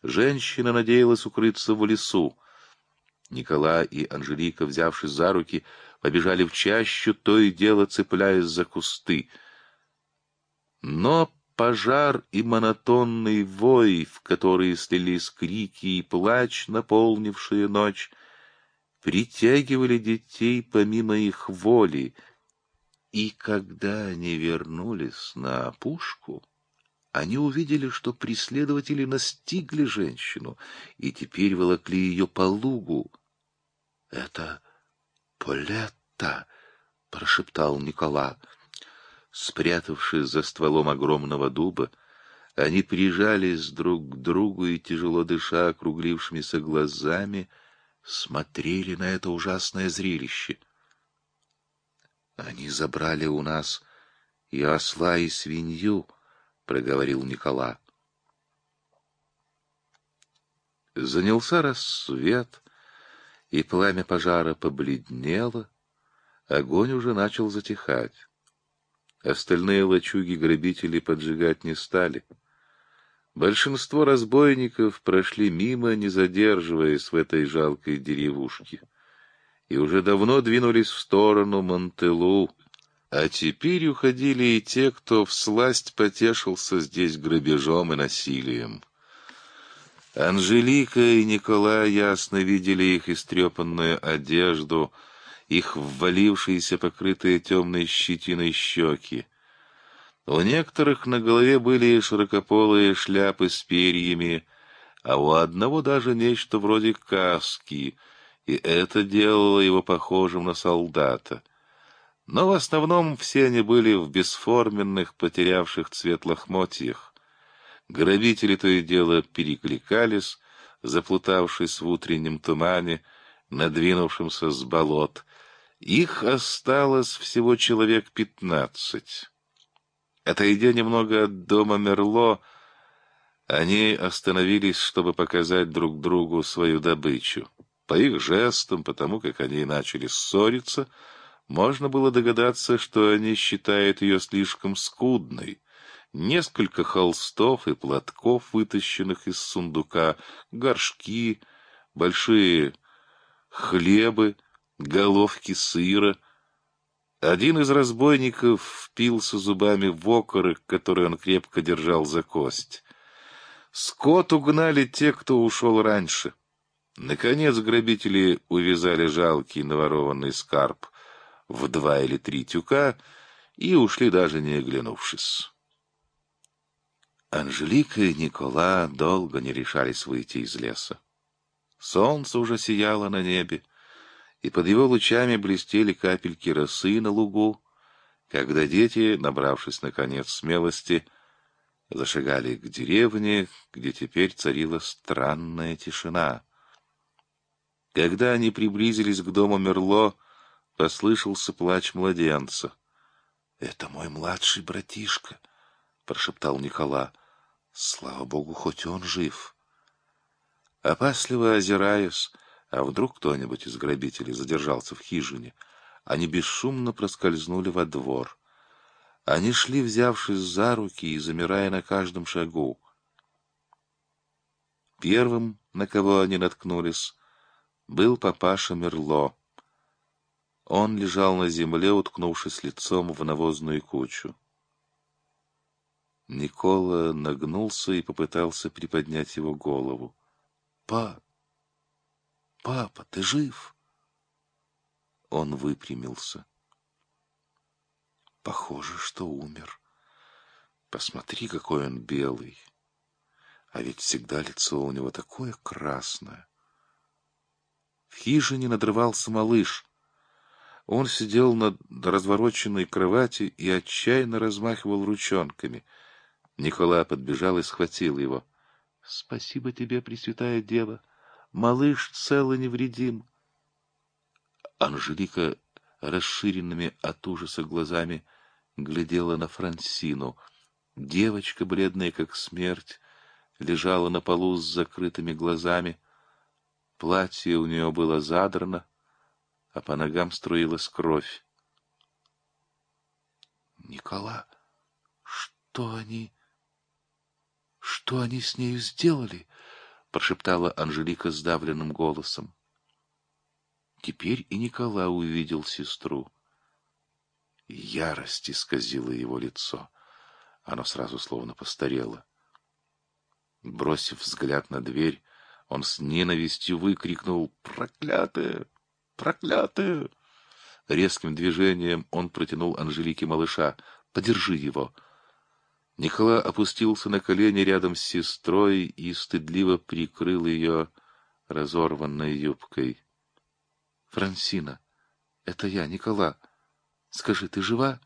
Женщина надеялась укрыться в лесу. Никола и Анжелика, взявшись за руки, побежали в чащу, то и дело цепляясь за кусты — но пожар и монотонный вой, в которые слились крики и плач, наполнившие ночь, притягивали детей помимо их воли, и когда они вернулись на опушку, они увидели, что преследователи настигли женщину и теперь волокли ее по лугу. — Это Полетта, — прошептал Никола. Спрятавшись за стволом огромного дуба, они прижались друг к другу и, тяжело дыша округлившимися глазами, смотрели на это ужасное зрелище. «Они забрали у нас и осла, и свинью», — проговорил Никола. Занялся рассвет, и пламя пожара побледнело, огонь уже начал затихать. Остальные лачуги грабители поджигать не стали. Большинство разбойников прошли мимо, не задерживаясь в этой жалкой деревушке, и уже давно двинулись в сторону Монтелу, а теперь уходили и те, кто всласть потешился здесь грабежом и насилием. Анжелика и Николай ясно видели их истрепанную одежду — их ввалившиеся, покрытые темной щетиной щеки. У некоторых на голове были широкополые шляпы с перьями, а у одного даже нечто вроде каски, и это делало его похожим на солдата. Но в основном все они были в бесформенных, потерявших цвет лохмотьях. Грабители то и дело перекликались, заплутавшись в утреннем тумане, надвинувшемся с болот, их осталось всего человек пятнадцать. Отойдя немного от дома Мерло, они остановились, чтобы показать друг другу свою добычу. По их жестам, потому как они начали ссориться, можно было догадаться, что они считают ее слишком скудной. Несколько холстов и платков, вытащенных из сундука, горшки, большие хлебы — головки сыра. Один из разбойников впился зубами в окорок, который он крепко держал за кость. Скот угнали те, кто ушел раньше. Наконец грабители увязали жалкий наворованный скарб в два или три тюка и ушли, даже не оглянувшись. Анжелика и Никола долго не решались выйти из леса. Солнце уже сияло на небе, и под его лучами блестели капельки росы на лугу, когда дети, набравшись, наконец, смелости, зашагали к деревне, где теперь царила странная тишина. Когда они приблизились к дому Мерло, послышался плач младенца. — Это мой младший братишка, — прошептал Никола. — Слава богу, хоть он жив. Опасливо озираясь, А вдруг кто-нибудь из грабителей задержался в хижине? Они бесшумно проскользнули во двор. Они шли, взявшись за руки и замирая на каждом шагу. Первым, на кого они наткнулись, был папаша Мерло. Он лежал на земле, уткнувшись лицом в навозную кучу. Никола нагнулся и попытался приподнять его голову. «Пап! Папа, ты жив?» Он выпрямился. Похоже, что умер. Посмотри, какой он белый. А ведь всегда лицо у него такое красное. В хижине надрывался малыш. Он сидел над развороченной кровати и отчаянно размахивал ручонками. Никола подбежал и схватил его. — Спасибо тебе, Пресвятая Дева. Малыш цел и невредим. Анжелика расширенными от ужаса глазами глядела на Франсину. Девочка, бледная как смерть, лежала на полу с закрытыми глазами. Платье у нее было задрано, а по ногам струилась кровь. Никола, что они... Что они с нею сделали? Прошептала Анжелика сдавленным голосом. Теперь и Никола увидел сестру. Ярость исказила его лицо. Оно сразу словно постарело. Бросив взгляд на дверь, он с ненавистью выкрикнул «Проклятая! Проклятая!» Резким движением он протянул Анжелике малыша. «Подержи его!» Никола опустился на колени рядом с сестрой и стыдливо прикрыл ее разорванной юбкой. «Франсина, это я, Никола. Скажи, ты жива?»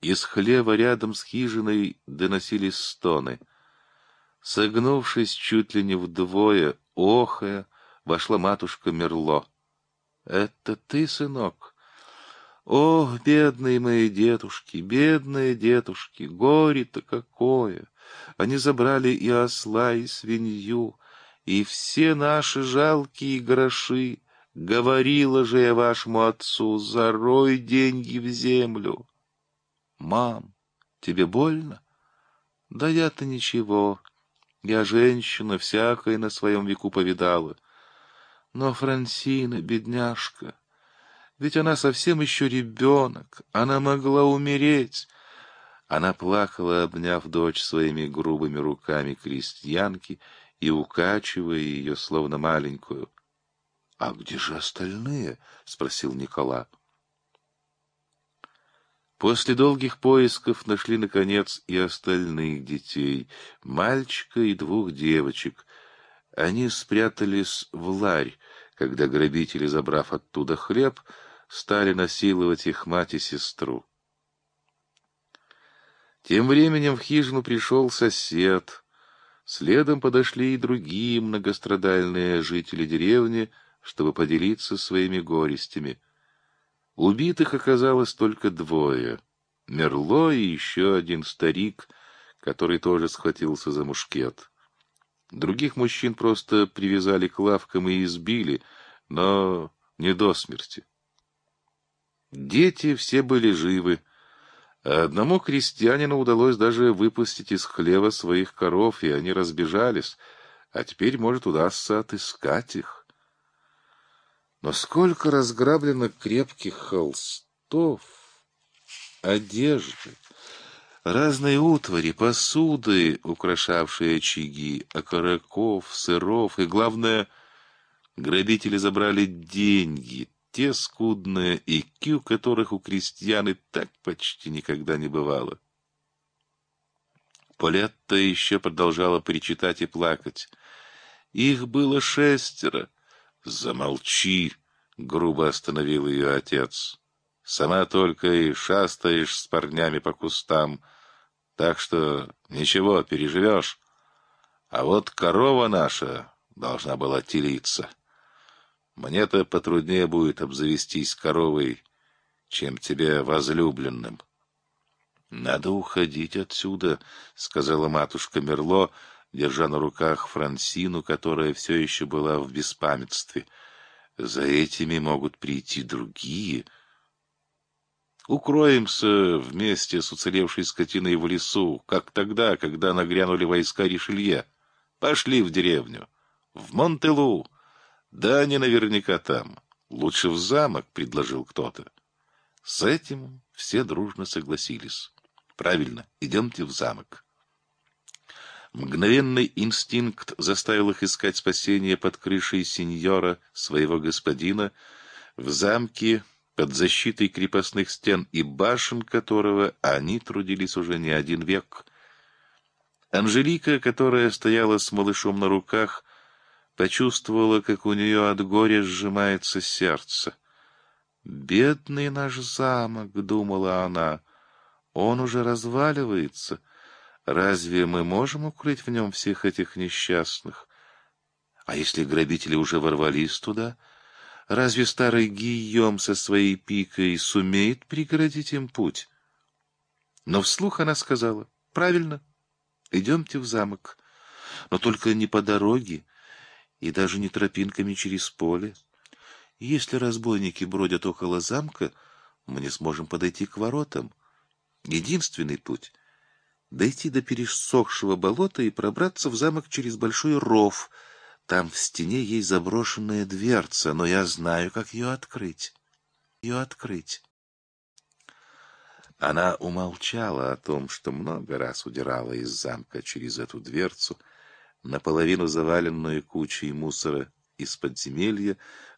Из хлева рядом с хижиной доносились стоны — Согнувшись чуть ли не вдвое, охая, вошла матушка Мерло. — Это ты, сынок? О, бедные мои дедушки, бедные дедушки, горе-то какое! Они забрали и осла, и свинью, и все наши жалкие гроши. Говорила же я вашему отцу, зарой деньги в землю. Мам, тебе больно? Да я-то ничего. Я женщина, всякое на своем веку повидала. Но Франсина, бедняжка, ведь она совсем еще ребенок, она могла умереть. Она плакала, обняв дочь своими грубыми руками крестьянки и укачивая ее, словно маленькую. — А где же остальные? — спросил Никола. После долгих поисков нашли, наконец, и остальных детей, мальчика и двух девочек. Они спрятались в ларь, когда грабители, забрав оттуда хлеб, стали насиловать их мать и сестру. Тем временем в хижину пришел сосед. Следом подошли и другие многострадальные жители деревни, чтобы поделиться своими горестями — Убитых оказалось только двое. Мерло и еще один старик, который тоже схватился за мушкет. Других мужчин просто привязали к лавкам и избили, но не до смерти. Дети все были живы, одному крестьянину удалось даже выпустить из хлева своих коров, и они разбежались, а теперь, может, удастся отыскать их. Но сколько разграблено крепких холстов, одежды, разной утвари, посуды, украшавшие очаги, окороков, сыров, и, главное, грабители забрали деньги, те скудные и кю, которых у крестьян и так почти никогда не бывало. Полетта еще продолжала причитать и плакать. Их было шестеро, Замолчи, грубо остановил ее отец. Сама только и шастаешь с парнями по кустам, так что ничего, переживешь. А вот корова наша должна была телиться. Мне-то потруднее будет обзавестись коровой, чем тебе возлюбленным. — Надо уходить отсюда, — сказала матушка Мерло, держа на руках Франсину, которая все еще была в беспамятстве. За этими могут прийти другие. Укроемся вместе с уцелевшей скотиной в лесу, как тогда, когда нагрянули войска Ришелье. Пошли в деревню. В Монтелу. Да, они наверняка там. Лучше в замок, предложил кто-то. С этим все дружно согласились. Правильно, идемте в замок. Мгновенный инстинкт заставил их искать спасение под крышей сеньора, своего господина, в замке, под защитой крепостных стен и башен которого они трудились уже не один век. Анжелика, которая стояла с малышом на руках, почувствовала, как у нее от горя сжимается сердце. «Бедный наш замок», — думала она, — «он уже разваливается». Разве мы можем укрыть в нем всех этих несчастных? А если грабители уже ворвались туда, разве старый Гийом со своей пикой сумеет преградить им путь? Но вслух она сказала, правильно, идемте в замок, но только не по дороге и даже не тропинками через поле. Если разбойники бродят около замка, мы не сможем подойти к воротам. Единственный путь — дойти до пересохшего болота и пробраться в замок через большой ров. Там в стене есть заброшенная дверца, но я знаю, как ее открыть. Ее открыть. Она умолчала о том, что много раз удирала из замка через эту дверцу, наполовину заваленную кучей мусора из подземелья,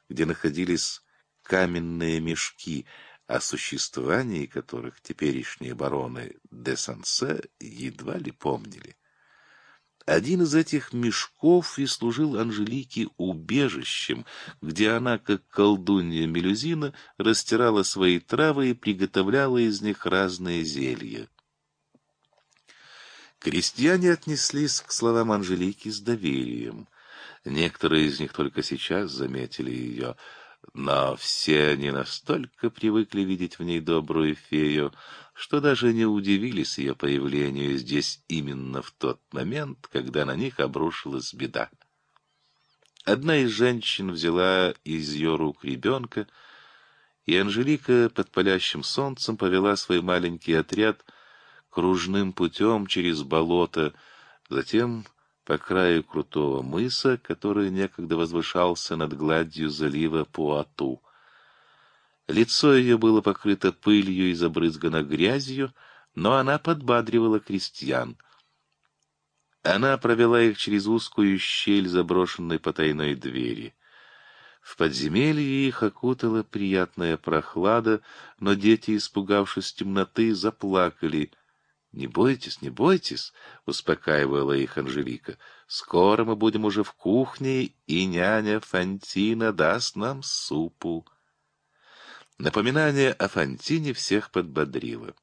где находились каменные мешки — о существовании которых теперешние бароны де Сансе едва ли помнили. Один из этих мешков и служил Анжелике убежищем, где она, как колдунья Мелюзина, растирала свои травы и приготовляла из них разные зелья. Крестьяне отнеслись к словам Анжелики с доверием. Некоторые из них только сейчас заметили ее — но все они настолько привыкли видеть в ней добрую фею, что даже не удивились ее появлению здесь именно в тот момент, когда на них обрушилась беда. Одна из женщин взяла из ее рук ребенка, и Анжелика под палящим солнцем повела свой маленький отряд кружным путем через болото, затем по краю крутого мыса, который некогда возвышался над гладью залива Пуату. Лицо ее было покрыто пылью и забрызгано грязью, но она подбадривала крестьян. Она провела их через узкую щель заброшенной потайной двери. В подземелье их окутала приятная прохлада, но дети, испугавшись темноты, заплакали — «Не бойтесь, не бойтесь», — успокаивала их Анжелика. «Скоро мы будем уже в кухне, и няня Фантина даст нам супу». Напоминание о Фантине всех подбодрило.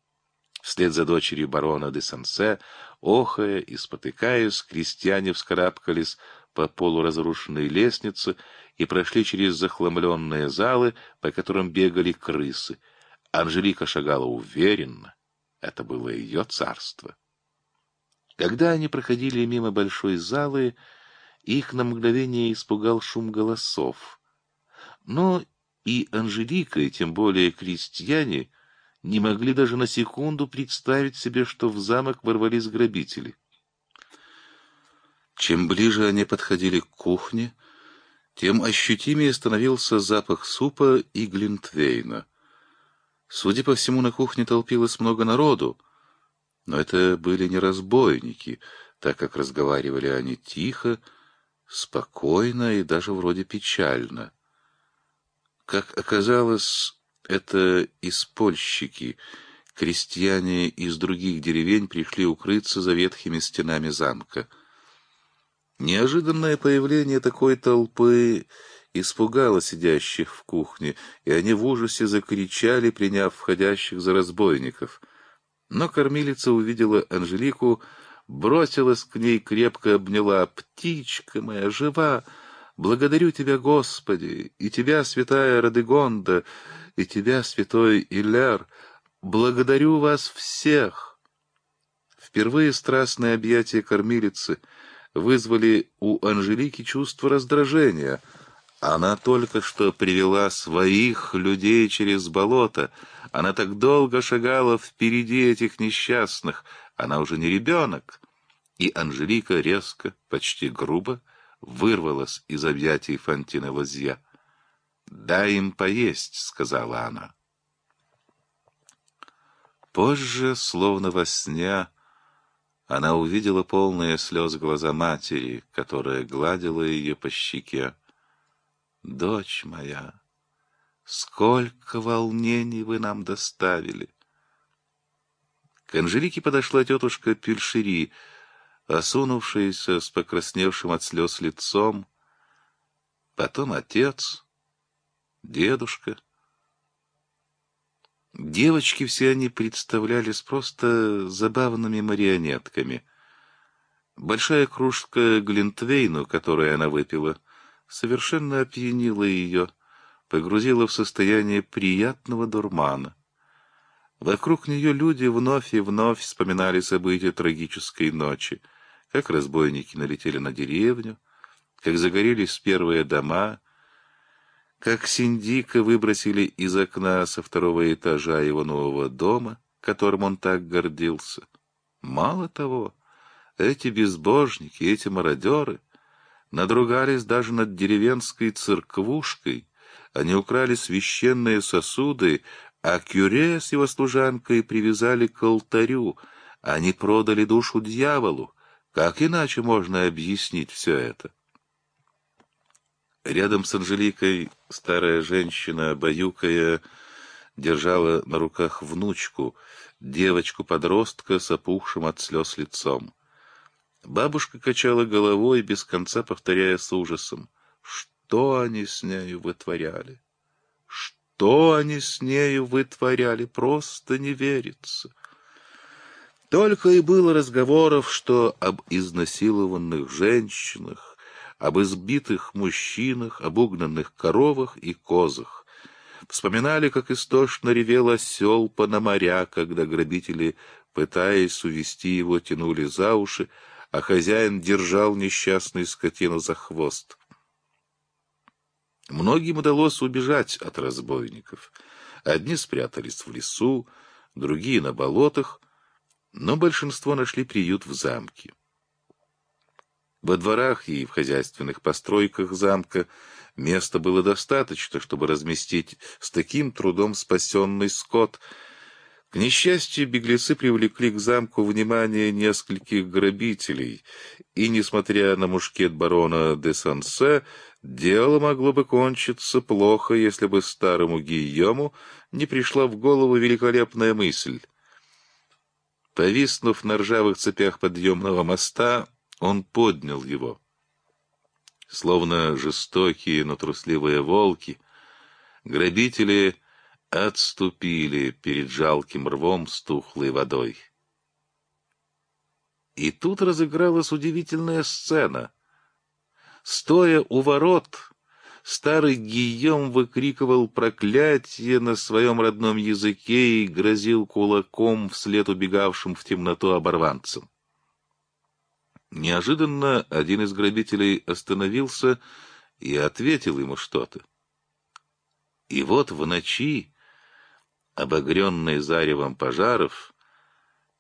Вслед за дочерью барона де Сансе, охая и спотыкаясь, крестьяне вскарабкались по полуразрушенной лестнице и прошли через захламленные залы, по которым бегали крысы. Анжелика шагала уверенно, это было ее царство. Когда они проходили мимо большой залы, их на мгновение испугал шум голосов. Но и Анжелика, и тем более крестьяне, не могли даже на секунду представить себе, что в замок ворвались грабители. Чем ближе они подходили к кухне, тем ощутимее становился запах супа и глинтвейна — Судя по всему, на кухне толпилось много народу, но это были не разбойники, так как разговаривали они тихо, спокойно и даже вроде печально. Как оказалось, это испольщики, крестьяне из других деревень пришли укрыться за ветхими стенами замка. Неожиданное появление такой толпы испугало сидящих в кухне, и они в ужасе закричали, приняв входящих за разбойников. Но кормилица увидела Анжелику, бросилась к ней, крепко обняла. «Птичка моя жива! Благодарю тебя, Господи, и тебя, святая Радегонда, и тебя, святой Иляр! Благодарю вас всех!» Впервые страстное объятие кормилицы вызвали у Анжелики чувство раздражения. Она только что привела своих людей через болото. Она так долго шагала впереди этих несчастных. Она уже не ребенок. И Анжелика резко, почти грубо, вырвалась из объятий Фантина Лозья. «Дай им поесть», — сказала она. Позже, словно во сне, она увидела полные слез глаза матери, которая гладила ее по щеке. «Дочь моя, сколько волнений вы нам доставили!» К Анжелике подошла тетушка Пельшери, осунувшаяся с покрасневшим от слез лицом, потом отец, дедушка — Девочки все они представлялись просто забавными марионетками. Большая кружка глинтвейну, которую она выпила, совершенно опьянила ее, погрузила в состояние приятного дурмана. Вокруг нее люди вновь и вновь вспоминали события трагической ночи, как разбойники налетели на деревню, как загорелись первые дома, как Синдика выбросили из окна со второго этажа его нового дома, которым он так гордился. Мало того, эти безбожники, эти мародеры надругались даже над деревенской церквушкой, они украли священные сосуды, а Кюре с его служанкой привязали к алтарю, они продали душу дьяволу. Как иначе можно объяснить все это? Рядом с Анжеликой старая женщина, баюкая, держала на руках внучку, девочку-подростка с опухшим от слез лицом. Бабушка качала головой, без конца повторяя с ужасом, что они с нею вытворяли. Что они с нею вытворяли, просто не верится. Только и было разговоров, что об изнасилованных женщинах, об избитых мужчинах, об угнанных коровах и козах. Вспоминали, как истошно ревел осел Пономаря, когда грабители, пытаясь увести его, тянули за уши, а хозяин держал несчастную скотину за хвост. Многим удалось убежать от разбойников. Одни спрятались в лесу, другие — на болотах, но большинство нашли приют в замке. Во дворах и в хозяйственных постройках замка места было достаточно, чтобы разместить с таким трудом спасенный скот. К несчастью, беглецы привлекли к замку внимание нескольких грабителей, и, несмотря на мушкет барона де Сансе, дело могло бы кончиться плохо, если бы старому Гийому не пришла в голову великолепная мысль. Повиснув на ржавых цепях подъемного моста, он поднял его. Словно жестокие, но трусливые волки, грабители отступили перед жалким рвом с тухлой водой. И тут разыгралась удивительная сцена. Стоя у ворот, старый Гийом выкрикивал проклятие на своем родном языке и грозил кулаком вслед убегавшим в темноту оборванцам. Неожиданно один из грабителей остановился и ответил ему что-то. И вот в ночи, обогренный заревом пожаров,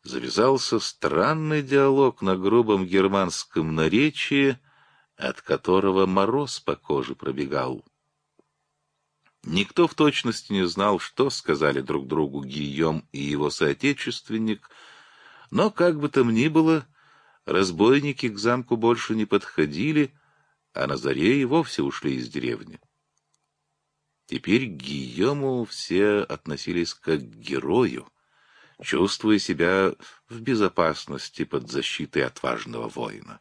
завязался странный диалог на грубом германском наречии, от которого мороз по коже пробегал. Никто в точности не знал, что сказали друг другу Гийом и его соотечественник, но, как бы там ни было, Разбойники к замку больше не подходили, а на заре и вовсе ушли из деревни. Теперь к Гийому все относились как к герою, чувствуя себя в безопасности под защитой отважного воина.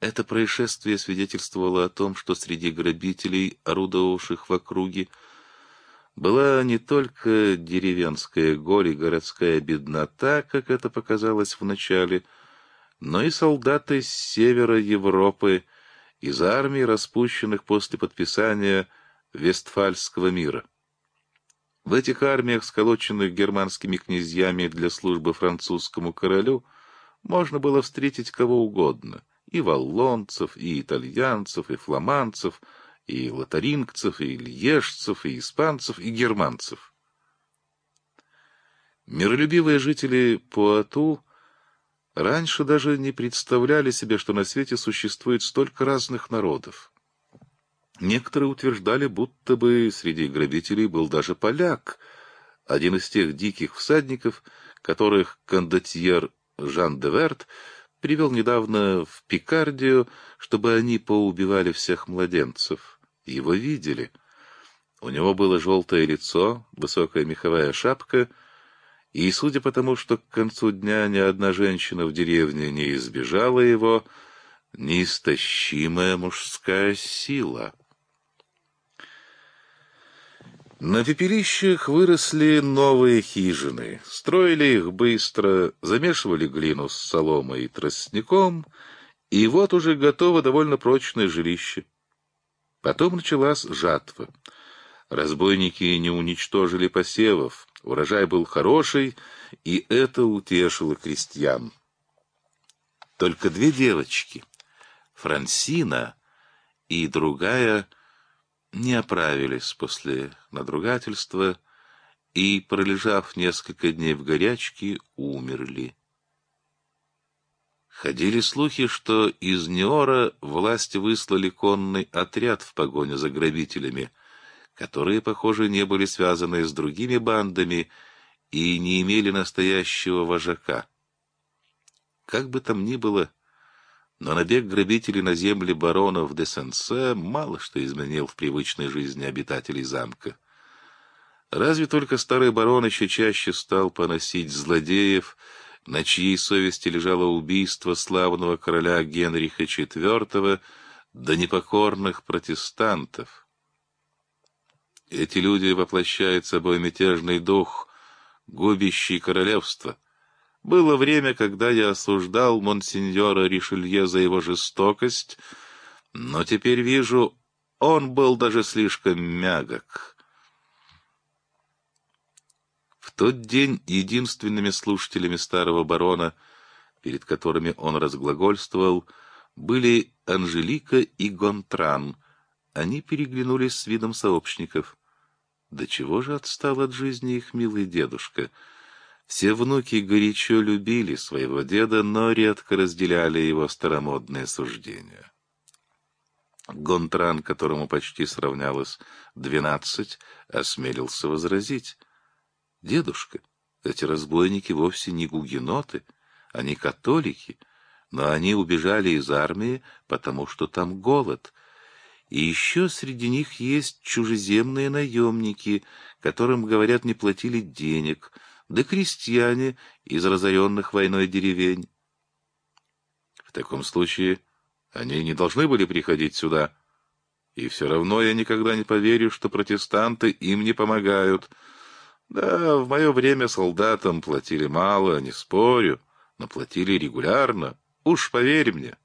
Это происшествие свидетельствовало о том, что среди грабителей, орудовавших в округе, была не только деревенская голь и городская беднота, как это показалось вначале, но и солдаты с севера Европы, из армий, распущенных после подписания Вестфальского мира. В этих армиях, сколоченных германскими князьями для службы французскому королю, можно было встретить кого угодно — и валлонцев, и итальянцев, и фламандцев, и лотарингцев, и льежцев, и испанцев, и германцев. Миролюбивые жители Пуату раньше даже не представляли себе, что на свете существует столько разных народов. Некоторые утверждали, будто бы среди грабителей был даже поляк, один из тех диких всадников, которых кондотьер Жан де Верт привел недавно в Пикардию, чтобы они поубивали всех младенцев. Его видели. У него было желтое лицо, высокая меховая шапка — и, судя по тому, что к концу дня ни одна женщина в деревне не избежала его, неистощимая мужская сила. На пепелищах выросли новые хижины. Строили их быстро, замешивали глину с соломой и тростником, и вот уже готово довольно прочное жилище. Потом началась жатва. Разбойники не уничтожили посевов, Урожай был хороший, и это утешило крестьян. Только две девочки, Франсина и другая, не оправились после надругательства и, пролежав несколько дней в горячке, умерли. Ходили слухи, что из Неора власти выслали конный отряд в погоню за грабителями — которые, похоже, не были связаны с другими бандами и не имели настоящего вожака. Как бы там ни было, но набег грабителей на земли баронов де Сенсе мало что изменил в привычной жизни обитателей замка. Разве только старый барон еще чаще стал поносить злодеев, на чьей совести лежало убийство славного короля Генриха IV, да непокорных протестантов — эти люди воплощают собой мятежный дух, губящий королевство. Было время, когда я осуждал монсеньора Ришелье за его жестокость, но теперь вижу, он был даже слишком мягок. В тот день единственными слушателями старого барона, перед которыми он разглагольствовал, были Анжелика и Гонтран. Они переглянулись с видом сообщников. Да чего же отстал от жизни их милый дедушка? Все внуки горячо любили своего деда, но редко разделяли его старомодные суждения. Гонтран, которому почти сравнялось двенадцать, осмелился возразить. «Дедушка, эти разбойники вовсе не гугеноты, они католики, но они убежали из армии, потому что там голод» И еще среди них есть чужеземные наемники, которым, говорят, не платили денег, да крестьяне из разоренных войной деревень. В таком случае они не должны были приходить сюда. И все равно я никогда не поверю, что протестанты им не помогают. Да, в мое время солдатам платили мало, не спорю, но платили регулярно. Уж поверь мне.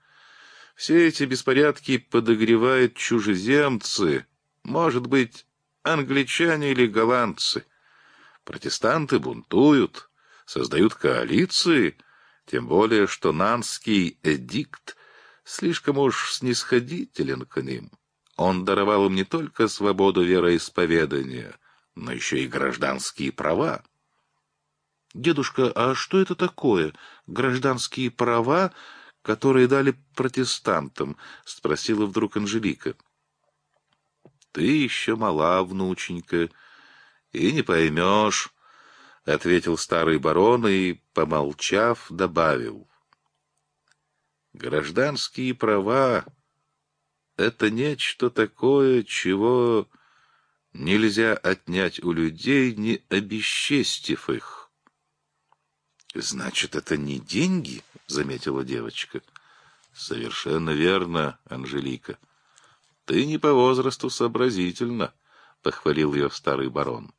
Все эти беспорядки подогревают чужеземцы, может быть, англичане или голландцы. Протестанты бунтуют, создают коалиции, тем более, что Нанский эдикт слишком уж снисходителен к ним. Он даровал им не только свободу вероисповедания, но еще и гражданские права. «Дедушка, а что это такое? Гражданские права?» которые дали протестантам? — спросила вдруг Анжелика. — Ты еще мала, внученька, и не поймешь, — ответил старый барон и, помолчав, добавил. — Гражданские права — это нечто такое, чего нельзя отнять у людей, не обесчестив их. — Значит, это не деньги? — заметила девочка. — Совершенно верно, Анжелика. Ты не по возрасту сообразительна, — похвалил ее старый барон.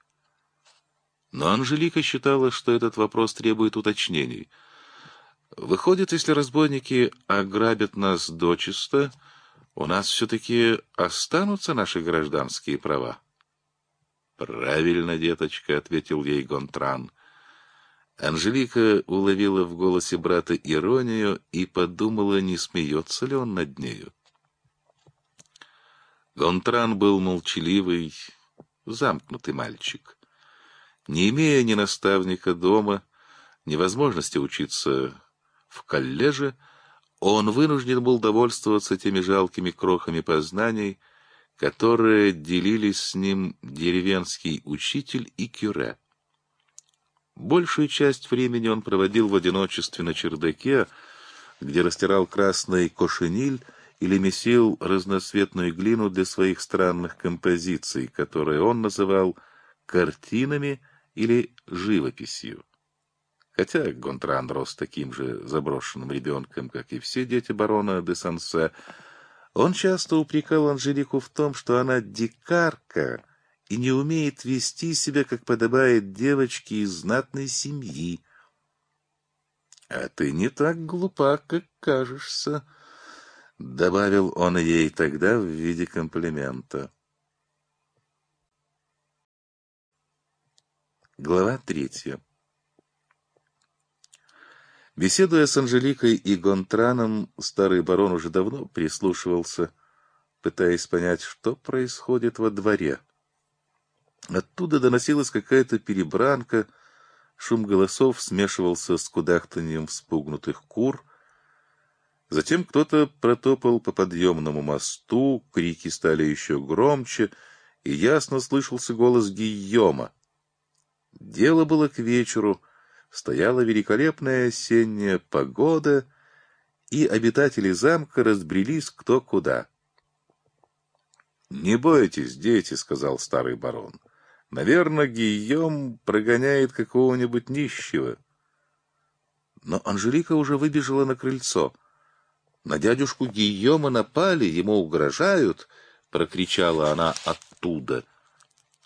Но Анжелика считала, что этот вопрос требует уточнений. Выходит, если разбойники ограбят нас дочисто, у нас все-таки останутся наши гражданские права? — Правильно, деточка, — ответил ей Гонтран. — Анжелика уловила в голосе брата иронию и подумала, не смеется ли он над нею. Гонтран был молчаливый, замкнутый мальчик. Не имея ни наставника дома, ни возможности учиться в коллеже, он вынужден был довольствоваться теми жалкими крохами познаний, которые делились с ним деревенский учитель и кюре. Большую часть времени он проводил в одиночестве на чердаке, где растирал красный кошениль или месил разноцветную глину для своих странных композиций, которые он называл картинами или живописью. Хотя Гонтран рос таким же заброшенным ребенком, как и все дети барона де Сансе, он часто упрекал Анжелику в том, что она дикарка, и не умеет вести себя, как подобает девочке из знатной семьи. — А ты не так глупа, как кажешься, — добавил он ей тогда в виде комплимента. Глава третья Беседуя с Анжеликой и Гонтраном, старый барон уже давно прислушивался, пытаясь понять, что происходит во дворе. Оттуда доносилась какая-то перебранка, шум голосов смешивался с кудахтанием вспугнутых кур. Затем кто-то протопал по подъемному мосту, крики стали еще громче, и ясно слышался голос Гийома. Дело было к вечеру, стояла великолепная осенняя погода, и обитатели замка разбрелись кто куда. — Не бойтесь, дети, — сказал старый барон. Наверное, Гийом прогоняет какого-нибудь нищего. Но Анжелика уже выбежала на крыльцо. На дядюшку Гийома напали, ему угрожают, — прокричала она оттуда.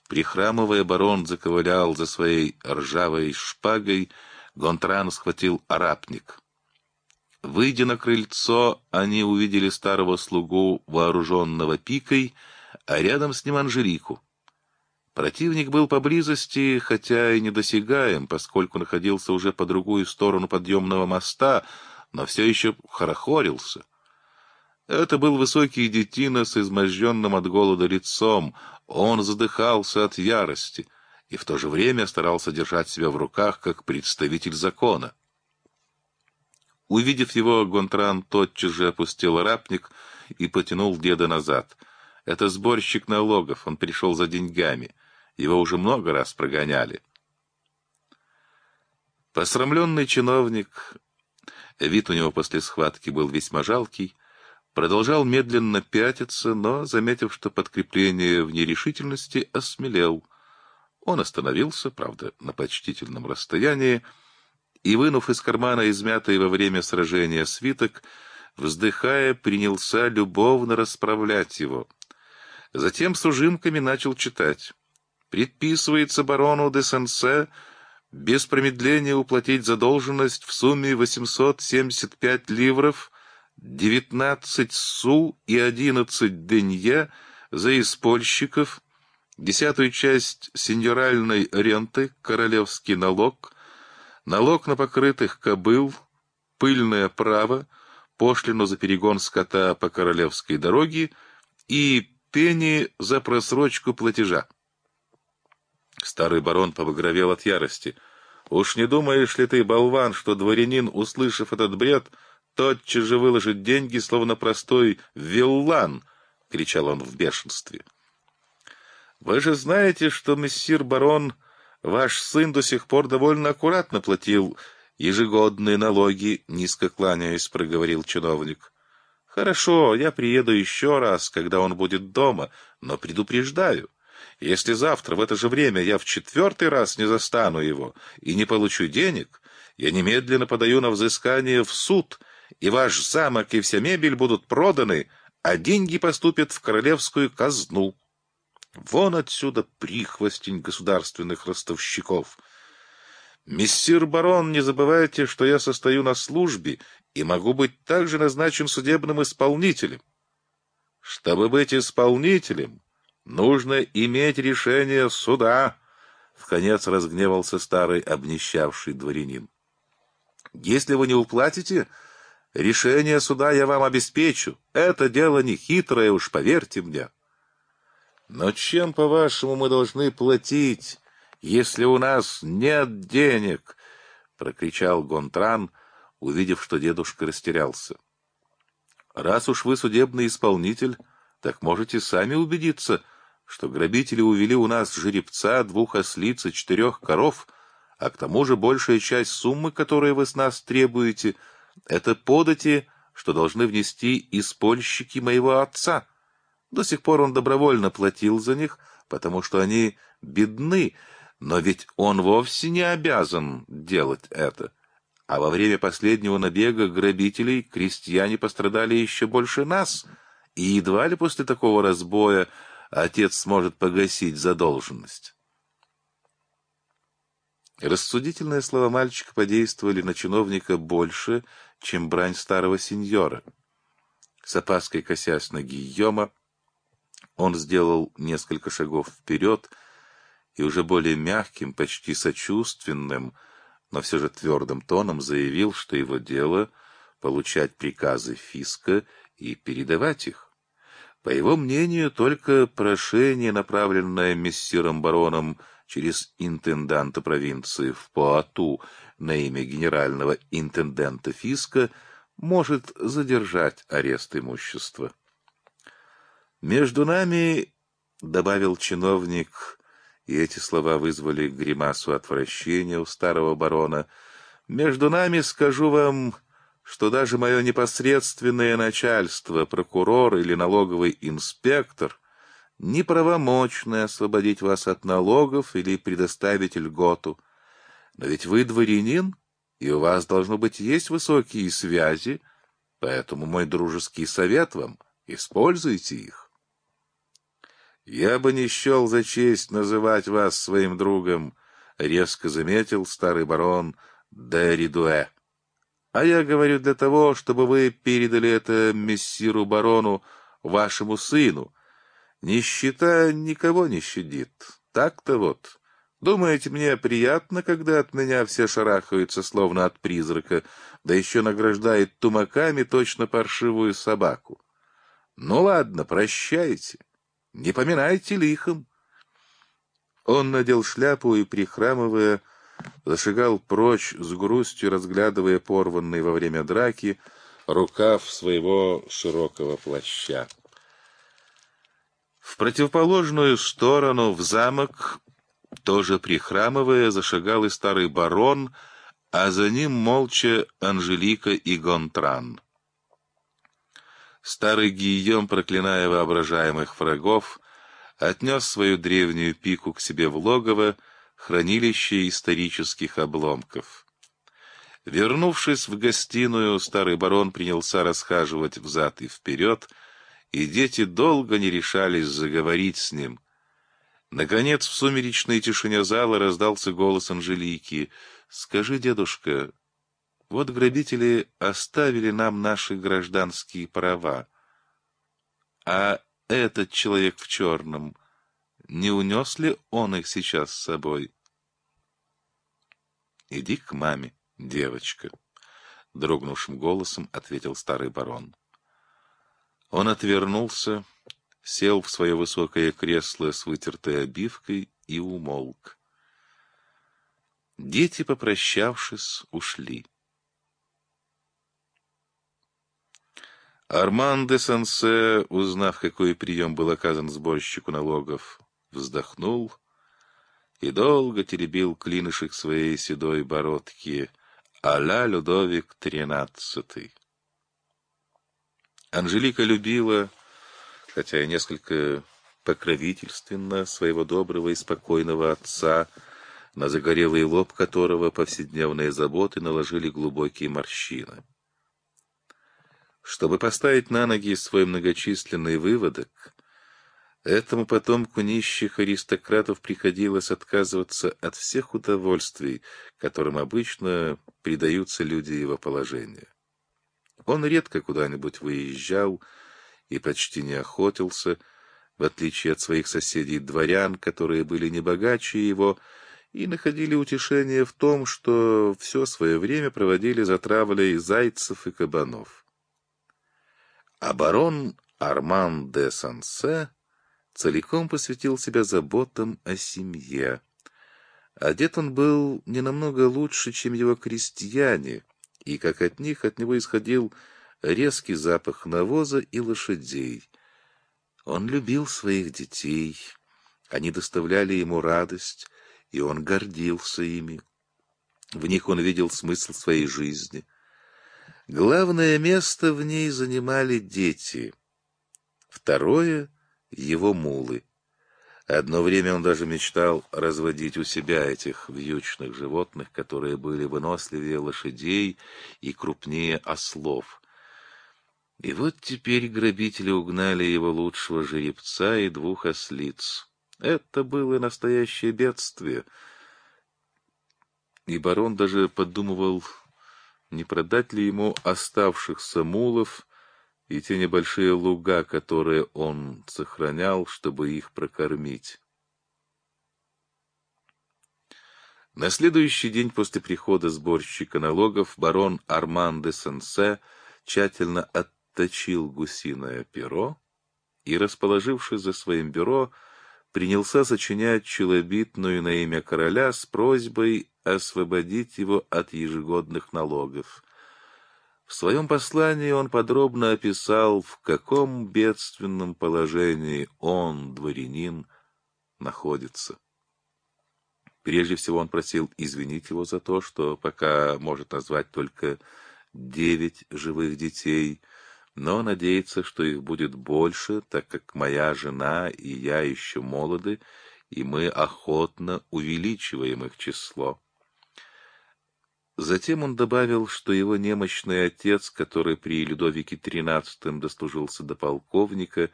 Прихрамывая, барон заковылял за своей ржавой шпагой, Гонтран схватил арапник. Выйдя на крыльцо, они увидели старого слугу, вооруженного пикой, а рядом с ним Анжелику. Противник был поблизости, хотя и недосягаем, поскольку находился уже по другую сторону подъемного моста, но все еще хорохорился. Это был высокий детина с изможденным от голода лицом. Он задыхался от ярости и в то же время старался держать себя в руках, как представитель закона. Увидев его, Гонтран тотчас же опустил рапник и потянул деда назад. Это сборщик налогов, он пришел за деньгами. Его уже много раз прогоняли. Посрамленный чиновник, вид у него после схватки был весьма жалкий, продолжал медленно пятиться, но, заметив, что подкрепление в нерешительности, осмелел. Он остановился, правда, на почтительном расстоянии, и, вынув из кармана измятый во время сражения свиток, вздыхая, принялся любовно расправлять его. Затем с ужимками начал читать предписывается барону де Сенсе без промедления уплатить задолженность в сумме 875 ливров, 19 су и 11 денье за испольщиков, десятую часть сеньоральной ренты, королевский налог, налог на покрытых кобыл, пыльное право, пошлину за перегон скота по королевской дороге и пени за просрочку платежа. Старый барон побагровел от ярости. «Уж не думаешь ли ты, болван, что дворянин, услышав этот бред, тотчас же выложит деньги, словно простой виллан?» — кричал он в бешенстве. «Вы же знаете, что мессир барон, ваш сын до сих пор довольно аккуратно платил ежегодные налоги, низко кланяясь, проговорил чиновник. Хорошо, я приеду еще раз, когда он будет дома, но предупреждаю, если завтра в это же время я в четвертый раз не застану его и не получу денег, я немедленно подаю на взыскание в суд, и ваш замок и вся мебель будут проданы, а деньги поступят в королевскую казну. Вон отсюда прихвостень государственных ростовщиков. Мессир барон, не забывайте, что я состою на службе и могу быть также назначен судебным исполнителем. Чтобы быть исполнителем, Нужно иметь решение суда, В конец разгневался старый обнищавший дворянин. Если вы не уплатите, решение суда я вам обеспечу. Это дело не хитрое, уж поверьте мне. Но чем, по-вашему, мы должны платить, если у нас нет денег? прокричал Гонтран, увидев, что дедушка растерялся. Раз уж вы судебный исполнитель, так можете сами убедиться, что грабители увели у нас жеребца, двух ослиц и четырех коров, а к тому же большая часть суммы, которую вы с нас требуете, это подати, что должны внести испольщики моего отца. До сих пор он добровольно платил за них, потому что они бедны, но ведь он вовсе не обязан делать это. А во время последнего набега грабителей крестьяне пострадали еще больше нас, и едва ли после такого разбоя отец сможет погасить задолженность. Рассудительные слова мальчика подействовали на чиновника больше, чем брань старого сеньора. С опаской косясь на Гийома, он сделал несколько шагов вперед и уже более мягким, почти сочувственным, но все же твердым тоном заявил, что его дело — получать приказы фиска и передавать их. По его мнению, только прошение, направленное мессиром бароном через интенданта провинции в Поату на имя генерального интенданта фиска, может задержать арест имущества. Между нами, добавил чиновник, и эти слова вызвали гримасу отвращения у старого барона. Между нами скажу вам, что даже мое непосредственное начальство, прокурор или налоговый инспектор, неправомочны освободить вас от налогов или предоставить льготу. Но ведь вы дворянин, и у вас должно быть есть высокие связи, поэтому мой дружеский совет вам — используйте их. Я бы не счел за честь называть вас своим другом, резко заметил старый барон де Ридуэ. А я говорю для того, чтобы вы передали это мессиру барону, вашему сыну. Нищета никого не щадит. Так-то вот. Думаете, мне приятно, когда от меня все шарахаются, словно от призрака, да еще награждает тумаками точно паршивую собаку? Ну ладно, прощайте. Не поминайте лихом. Он надел шляпу и, прихрамывая, зашагал прочь с грустью, разглядывая порванный во время драки рукав своего широкого плаща. В противоположную сторону, в замок, тоже прихрамывая, зашагал и старый барон, а за ним молча Анжелика и Гонтран. Старый Гийом, проклиная воображаемых врагов, отнес свою древнюю пику к себе в логово, хранилище исторических обломков. Вернувшись в гостиную, старый барон принялся расхаживать взад и вперед, и дети долго не решались заговорить с ним. Наконец, в сумеречной тишине зала раздался голос Анжелики. «Скажи, дедушка, вот грабители оставили нам наши гражданские права. А этот человек в черном, не унес ли он их сейчас с собой? — Иди к маме, девочка, — дрогнувшим голосом ответил старый барон. Он отвернулся, сел в свое высокое кресло с вытертой обивкой и умолк. Дети, попрощавшись, ушли. Арман де Сансе, узнав, какой прием был оказан сборщику налогов, вздохнул и долго теребил клинышек своей седой бородки а-ля Людовик XIII. Анжелика любила, хотя и несколько покровительственно, своего доброго и спокойного отца, на загорелый лоб которого повседневные заботы наложили глубокие морщины. Чтобы поставить на ноги свой многочисленный выводок, этому потомку нищих аристократов приходилось отказываться от всех удовольствий, которым обычно предаются люди его положения. Он редко куда-нибудь выезжал и почти не охотился, в отличие от своих соседей дворян, которые были не богаче его и находили утешение в том, что все свое время проводили за травлей зайцев и кабанов. А барон Арман де Сансе целиком посвятил себя заботам о семье. Одет он был не намного лучше, чем его крестьяне, и как от них от него исходил резкий запах навоза и лошадей. Он любил своих детей, они доставляли ему радость, и он гордился ими. В них он видел смысл своей жизни. Главное место в ней занимали дети. Второе — его мулы. Одно время он даже мечтал разводить у себя этих вьючных животных, которые были выносливее лошадей и крупнее ослов. И вот теперь грабители угнали его лучшего жеребца и двух ослиц. Это было настоящее бедствие. И барон даже подумывал, не продать ли ему оставшихся мулов, и те небольшие луга, которые он сохранял, чтобы их прокормить. На следующий день после прихода сборщика налогов барон Арман де Сенсе тщательно отточил гусиное перо и, расположившись за своим бюро, принялся сочинять челобитную на имя короля с просьбой освободить его от ежегодных налогов. В своем послании он подробно описал, в каком бедственном положении он, дворянин, находится. Прежде всего он просил извинить его за то, что пока может назвать только девять живых детей, но надеется, что их будет больше, так как моя жена и я еще молоды, и мы охотно увеличиваем их число. Затем он добавил, что его немощный отец, который при Людовике XIII дослужился до полковника,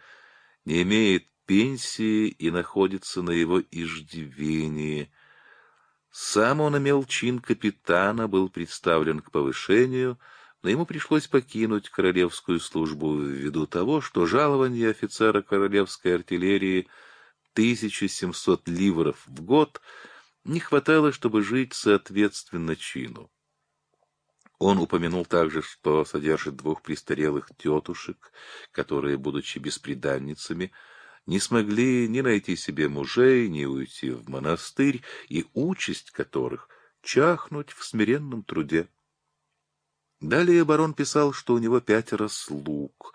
не имеет пенсии и находится на его иждивении. Сам он имел чин капитана, был представлен к повышению, но ему пришлось покинуть королевскую службу ввиду того, что жалование офицера королевской артиллерии 1700 ливров в год — не хватало, чтобы жить соответственно чину. Он упомянул также, что содержит двух престарелых тетушек, которые, будучи бесприданницами, не смогли ни найти себе мужей, ни уйти в монастырь, и участь которых — чахнуть в смиренном труде. Далее барон писал, что у него пятеро слуг,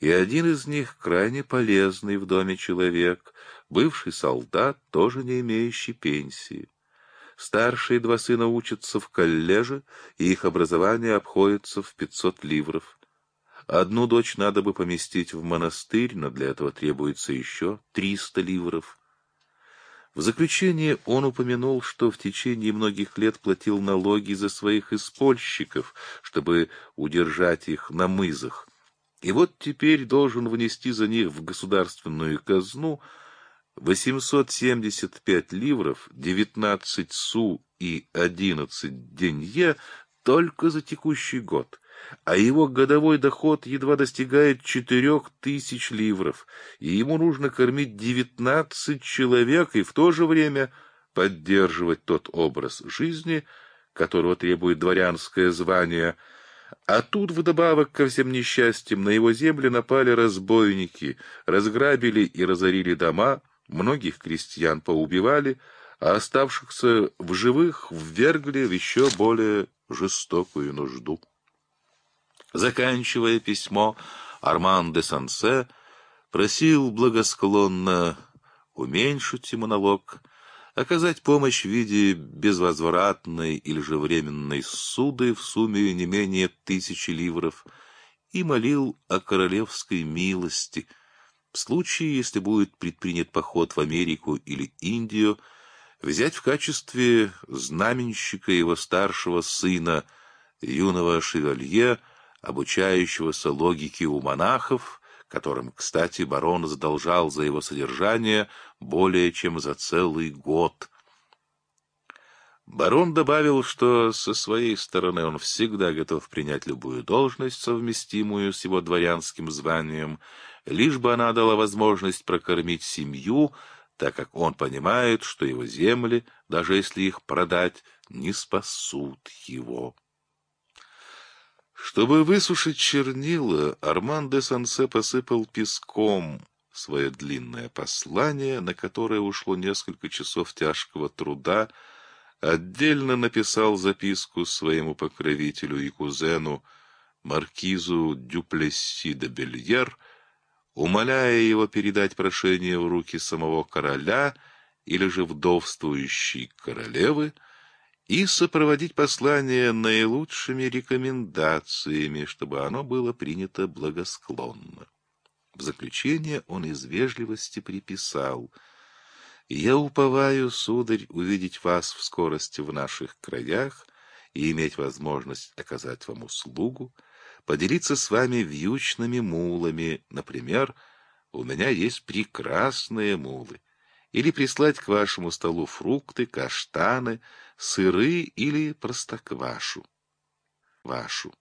и один из них крайне полезный в доме человек, бывший солдат, тоже не имеющий пенсии. Старшие два сына учатся в коллеже, и их образование обходится в пятьсот ливров. Одну дочь надо бы поместить в монастырь, но для этого требуется еще триста ливров. В заключение он упомянул, что в течение многих лет платил налоги за своих испольщиков, чтобы удержать их на мызах. И вот теперь должен внести за них в государственную казну 875 ливров, 19 су и 11 денье только за текущий год, а его годовой доход едва достигает 4000 ливров, и ему нужно кормить 19 человек и в то же время поддерживать тот образ жизни, которого требует дворянское звание – а тут, вдобавок ко всем несчастьям, на его земли напали разбойники, разграбили и разорили дома, многих крестьян поубивали, а оставшихся в живых ввергли в еще более жестокую нужду. Заканчивая письмо, Арман де Сансе просил благосклонно уменьшить ему налог, оказать помощь в виде безвозвратной или же временной суды в сумме не менее тысячи ливров и молил о королевской милости — в случае, если будет предпринят поход в Америку или Индию, взять в качестве знаменщика его старшего сына, юного шевалье, обучающегося логике у монахов, которым, кстати, барон задолжал за его содержание более чем за целый год. Барон добавил, что со своей стороны он всегда готов принять любую должность, совместимую с его дворянским званием, лишь бы она дала возможность прокормить семью, так как он понимает, что его земли, даже если их продать, не спасут его. Чтобы высушить чернила, Арман де Сансе посыпал песком свое длинное послание, на которое ушло несколько часов тяжкого труда, отдельно написал записку своему покровителю и кузену, маркизу Дюплесси де Бельер, умоляя его передать прошение в руки самого короля или же вдовствующей королевы, и сопроводить послание наилучшими рекомендациями, чтобы оно было принято благосклонно. В заключение он из вежливости приписал «Я уповаю, сударь, увидеть вас в скорости в наших краях и иметь возможность оказать вам услугу, поделиться с вами вьючными мулами, например, у меня есть прекрасные мулы, или прислать к вашему столу фрукты, каштаны, сыры или простоквашу. Вашу.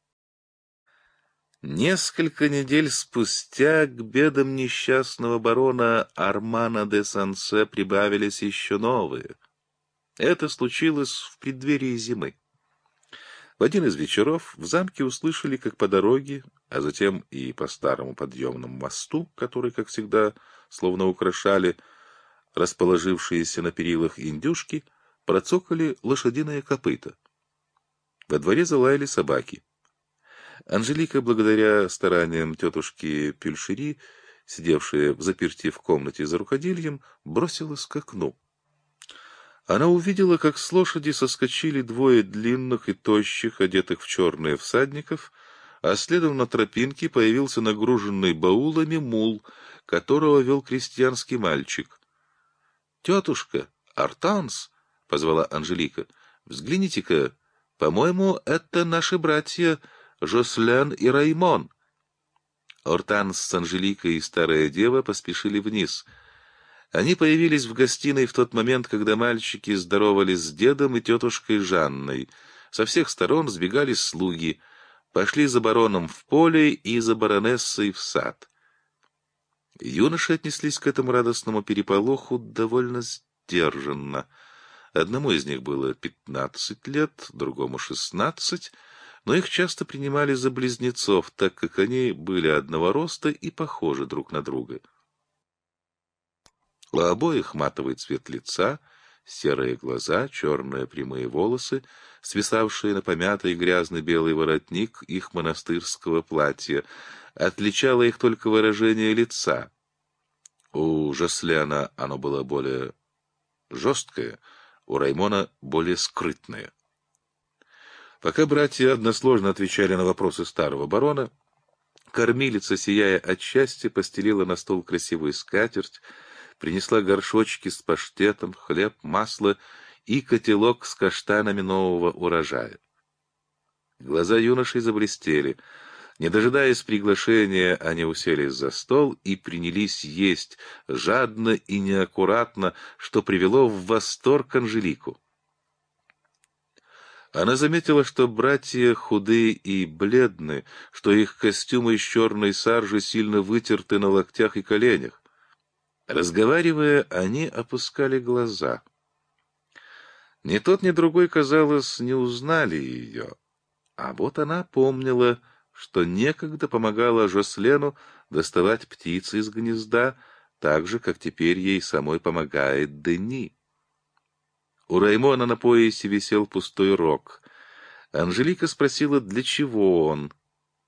Несколько недель спустя к бедам несчастного барона Армана де Сансе прибавились еще новые. Это случилось в преддверии зимы. В один из вечеров в замке услышали, как по дороге, а затем и по старому подъемному мосту, который, как всегда, словно украшали расположившиеся на перилах индюшки, процокали лошадиные копыта. Во дворе залаяли собаки. Анжелика, благодаря стараниям тетушки Пюльшери, сидевшая в заперти в комнате за рукоделием, бросилась к окну. Она увидела, как с лошади соскочили двое длинных и тощих, одетых в черные всадников, а следом на тропинке появился нагруженный баулами мул, которого вел крестьянский мальчик. «Тетушка, Артанс!» — позвала Анжелика. «Взгляните-ка, по-моему, это наши братья Жослен и Раймон». Ортанс с Анжеликой и старая дева поспешили вниз. Они появились в гостиной в тот момент, когда мальчики здоровались с дедом и тетушкой Жанной. Со всех сторон сбегались слуги, пошли за бароном в поле и за баронессой в сад. Юноши отнеслись к этому радостному переполоху довольно сдержанно. Одному из них было пятнадцать лет, другому шестнадцать, но их часто принимали за близнецов, так как они были одного роста и похожи друг на друга. У обоих матовый цвет лица, серые глаза, черные прямые волосы, свисавшие на помятый грязный белый воротник их монастырского платья — Отличало их только выражение лица. У Жасляна оно было более жесткое, у Раймона более скрытное. Пока братья односложно отвечали на вопросы старого барона, кормилица, сияя от счастья, постелила на стол красивую скатерть, принесла горшочки с паштетом, хлеб, масло и котелок с каштанами нового урожая. Глаза юношей заблестели — не дожидаясь приглашения, они уселись за стол и принялись есть, жадно и неаккуратно, что привело в восторг Анжелику. Она заметила, что братья худые и бледны, что их костюмы из черной саржи сильно вытерты на локтях и коленях. Разговаривая, они опускали глаза. Ни тот, ни другой, казалось, не узнали ее. А вот она помнила — что некогда помогала Жослену доставать птицы из гнезда, так же, как теперь ей самой помогает Дени. У Раймона на поясе висел пустой рог. Анжелика спросила, для чего он.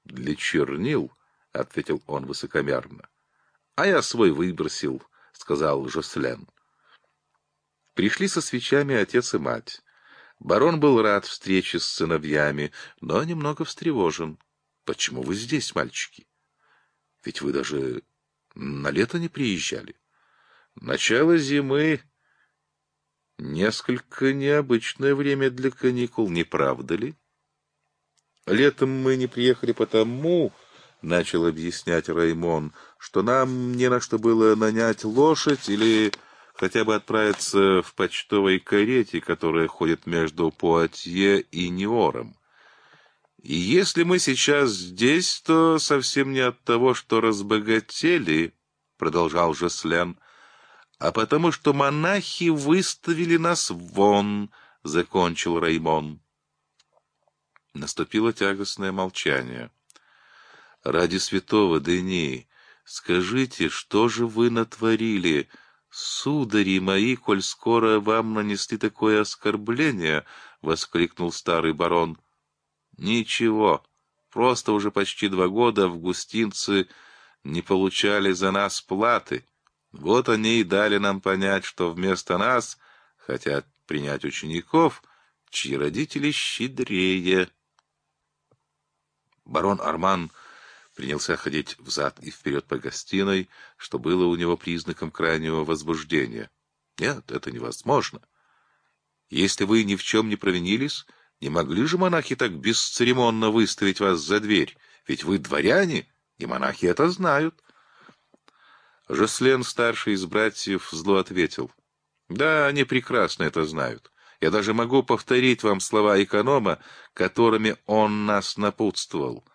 «Для чернил», — ответил он высокомерно. «А я свой выбросил», — сказал Жослен. Пришли со свечами отец и мать. Барон был рад встрече с сыновьями, но немного встревожен. Почему вы здесь, мальчики? Ведь вы даже на лето не приезжали. Начало зимы — несколько необычное время для каникул, не правда ли? Летом мы не приехали потому, — начал объяснять Раймон, — что нам не на что было нанять лошадь или хотя бы отправиться в почтовой карете, которая ходит между Пуатье и Ниором. И если мы сейчас здесь, то совсем не от того, что разбогатели, — продолжал Жаслен, а потому что монахи выставили нас вон, — закончил Раймон. Наступило тягостное молчание. «Ради святого Дени, скажите, что же вы натворили, судари мои, коль скоро вам нанесли такое оскорбление?» — воскликнул старый барон. «Ничего, просто уже почти два года августинцы не получали за нас платы. Вот они и дали нам понять, что вместо нас хотят принять учеников, чьи родители щедрее». Барон Арман принялся ходить взад и вперед по гостиной, что было у него признаком крайнего возбуждения. Нет, это невозможно. Если вы ни в чем не провинились, не могли же монахи так бесцеремонно выставить вас за дверь? Ведь вы дворяне, и монахи это знают. Жослен, старший из братьев, зло ответил. Да, они прекрасно это знают. Я даже могу повторить вам слова эконома, которыми он нас напутствовал.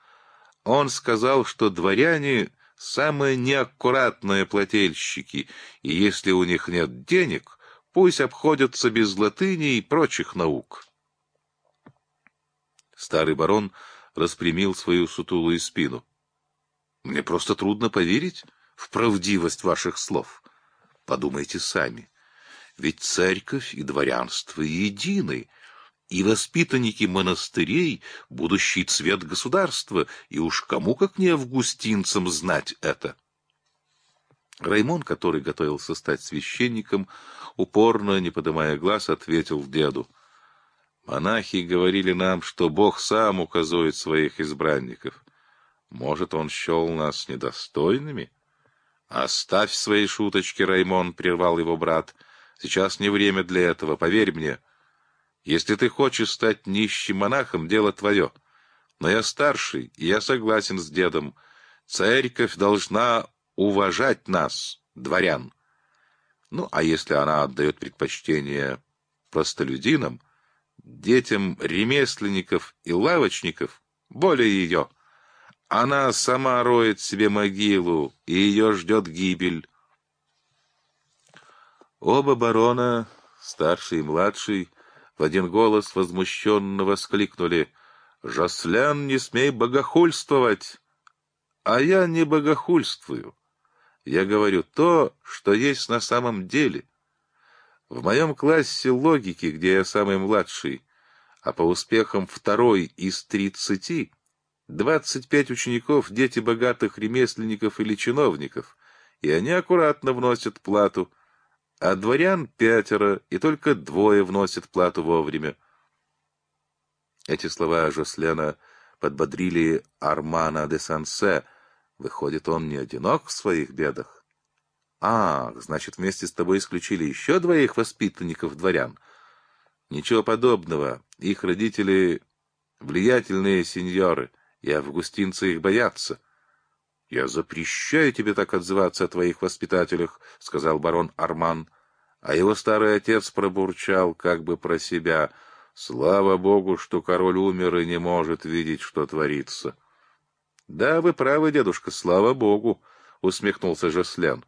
Он сказал, что дворяне — самые неаккуратные плательщики, и если у них нет денег, пусть обходятся без латыни и прочих наук. Старый барон распрямил свою сутулую спину. Мне просто трудно поверить в правдивость ваших слов. Подумайте сами. Ведь церковь и дворянство едины, и воспитанники монастырей — будущий цвет государства, и уж кому, как не августинцам, знать это. Раймон, который готовился стать священником, упорно, не поднимая глаз, ответил деду. «Монахи говорили нам, что Бог сам указывает своих избранников. Может, он счел нас недостойными?» «Оставь свои шуточки, Раймон», — прервал его брат, — Сейчас не время для этого, поверь мне. Если ты хочешь стать нищим монахом, дело твое. Но я старший, и я согласен с дедом. Церковь должна уважать нас, дворян. Ну, а если она отдает предпочтение простолюдинам, детям ремесленников и лавочников, более ее. Она сама роет себе могилу, и ее ждет гибель. Оба барона, старший и младший, в один голос возмущенно воскликнули «Жаслян, не смей богохульствовать!» «А я не богохульствую. Я говорю то, что есть на самом деле. В моем классе логики, где я самый младший, а по успехам второй из тридцати, двадцать пять учеников — дети богатых ремесленников или чиновников, и они аккуратно вносят плату — а дворян пятеро, и только двое вносят плату вовремя. Эти слова Жослена подбодрили Армана де Сансе. Выходит, он не одинок в своих бедах. Ах, значит, вместе с тобой исключили еще двоих воспитанников дворян. Ничего подобного. Их родители — влиятельные сеньоры, и августинцы их боятся. «Я запрещаю тебе так отзываться о твоих воспитателях», — сказал барон Арман. А его старый отец пробурчал как бы про себя. «Слава богу, что король умер и не может видеть, что творится». «Да, вы правы, дедушка, слава богу», — усмехнулся Жаслян.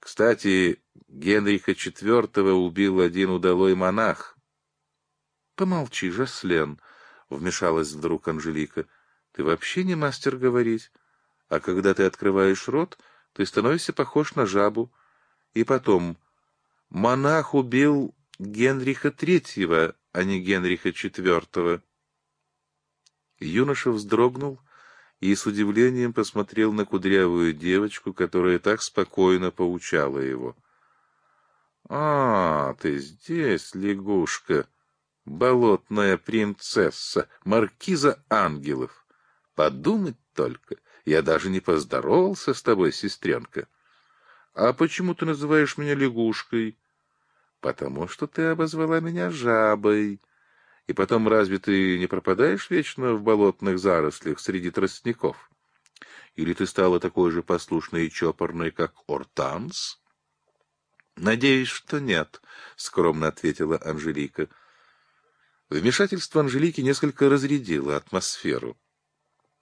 «Кстати, Генриха IV убил один удалой монах». «Помолчи, Жаслен», — вмешалась вдруг Анжелика. «Ты вообще не мастер говорить». А когда ты открываешь рот, ты становишься похож на жабу. И потом, монах убил Генриха Третьего, а не Генриха Четвертого. Юноша вздрогнул и с удивлением посмотрел на кудрявую девочку, которая так спокойно поучала его. — А, ты здесь, лягушка, болотная принцесса, маркиза ангелов. Подумать только, я даже не поздоровался с тобой, сестренка. А почему ты называешь меня лягушкой? Потому что ты обозвала меня жабой. И потом, разве ты не пропадаешь вечно в болотных зарослях среди тростников? Или ты стала такой же послушной и чопорной, как Ортанс? Надеюсь, что нет, — скромно ответила Анжелика. Вмешательство Анжелики несколько разрядило атмосферу.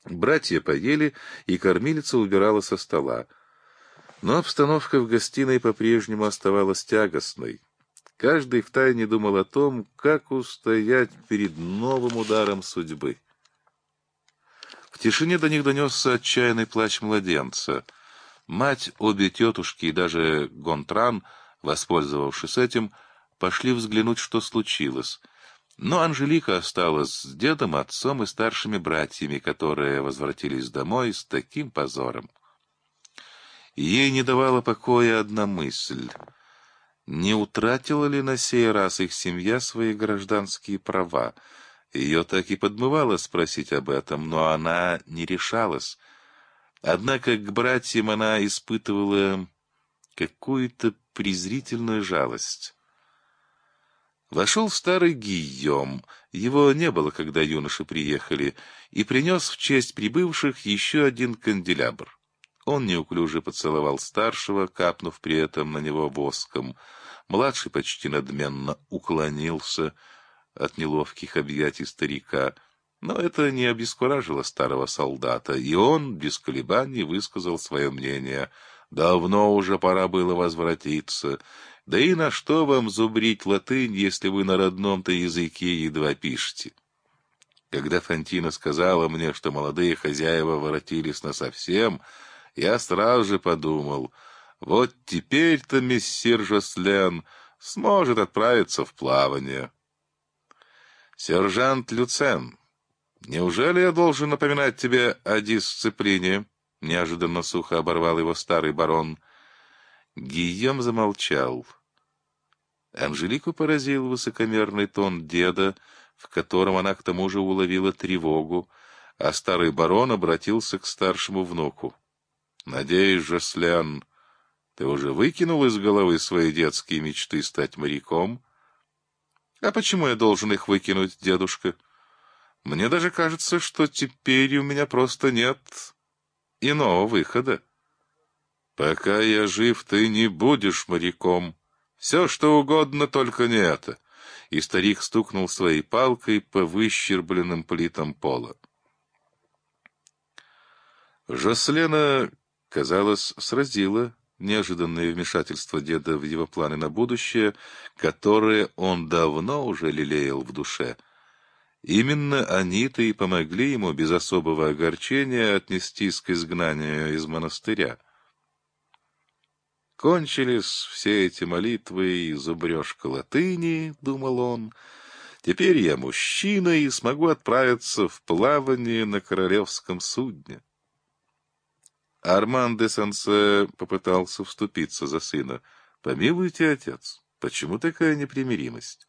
Братья поели, и кормилица убирала со стола. Но обстановка в гостиной по-прежнему оставалась тягостной. Каждый втайне думал о том, как устоять перед новым ударом судьбы. В тишине до них донесся отчаянный плач младенца. Мать, обе тетушки и даже Гонтран, воспользовавшись этим, пошли взглянуть, что случилось. Но Анжелика осталась с дедом, отцом и старшими братьями, которые возвратились домой с таким позором. Ей не давала покоя одна мысль — не утратила ли на сей раз их семья свои гражданские права? Ее так и подмывало спросить об этом, но она не решалась. Однако к братьям она испытывала какую-то презрительную жалость. Вошел старый Гийом, его не было, когда юноши приехали, и принес в честь прибывших еще один канделябр. Он неуклюже поцеловал старшего, капнув при этом на него воском. Младший почти надменно уклонился от неловких объятий старика, но это не обескуражило старого солдата, и он без колебаний высказал свое мнение. Давно уже пора было возвратиться. Да и на что вам зубрить латынь, если вы на родном-то языке едва пишете? Когда Фантина сказала мне, что молодые хозяева воротились насовсем, я сразу же подумал, вот теперь-то мессир Жослен сможет отправиться в плавание. Сержант Люцен, неужели я должен напоминать тебе о дисциплине? Неожиданно сухо оборвал его старый барон. Гийом замолчал. Анжелику поразил высокомерный тон деда, в котором она к тому же уловила тревогу, а старый барон обратился к старшему внуку. Надеюсь, Жаслян, ты уже выкинул из головы свои детские мечты стать моряком? А почему я должен их выкинуть, дедушка? Мне даже кажется, что теперь у меня просто нет иного выхода. Пока я жив, ты не будешь моряком. Все, что угодно, только не это. И старик стукнул своей палкой по выщербленным плитам пола. Жослена казалось, сразило неожиданное вмешательство деда в его планы на будущее, которые он давно уже лелеял в душе. Именно они-то и помогли ему без особого огорчения отнестись к изгнанию из монастыря. Кончились все эти молитвы и зубрежка латыни, — думал он, — теперь я мужчина и смогу отправиться в плавание на королевском судне. Арман де Сансе попытался вступиться за сына. «Помилуйте, отец, почему такая непримиримость?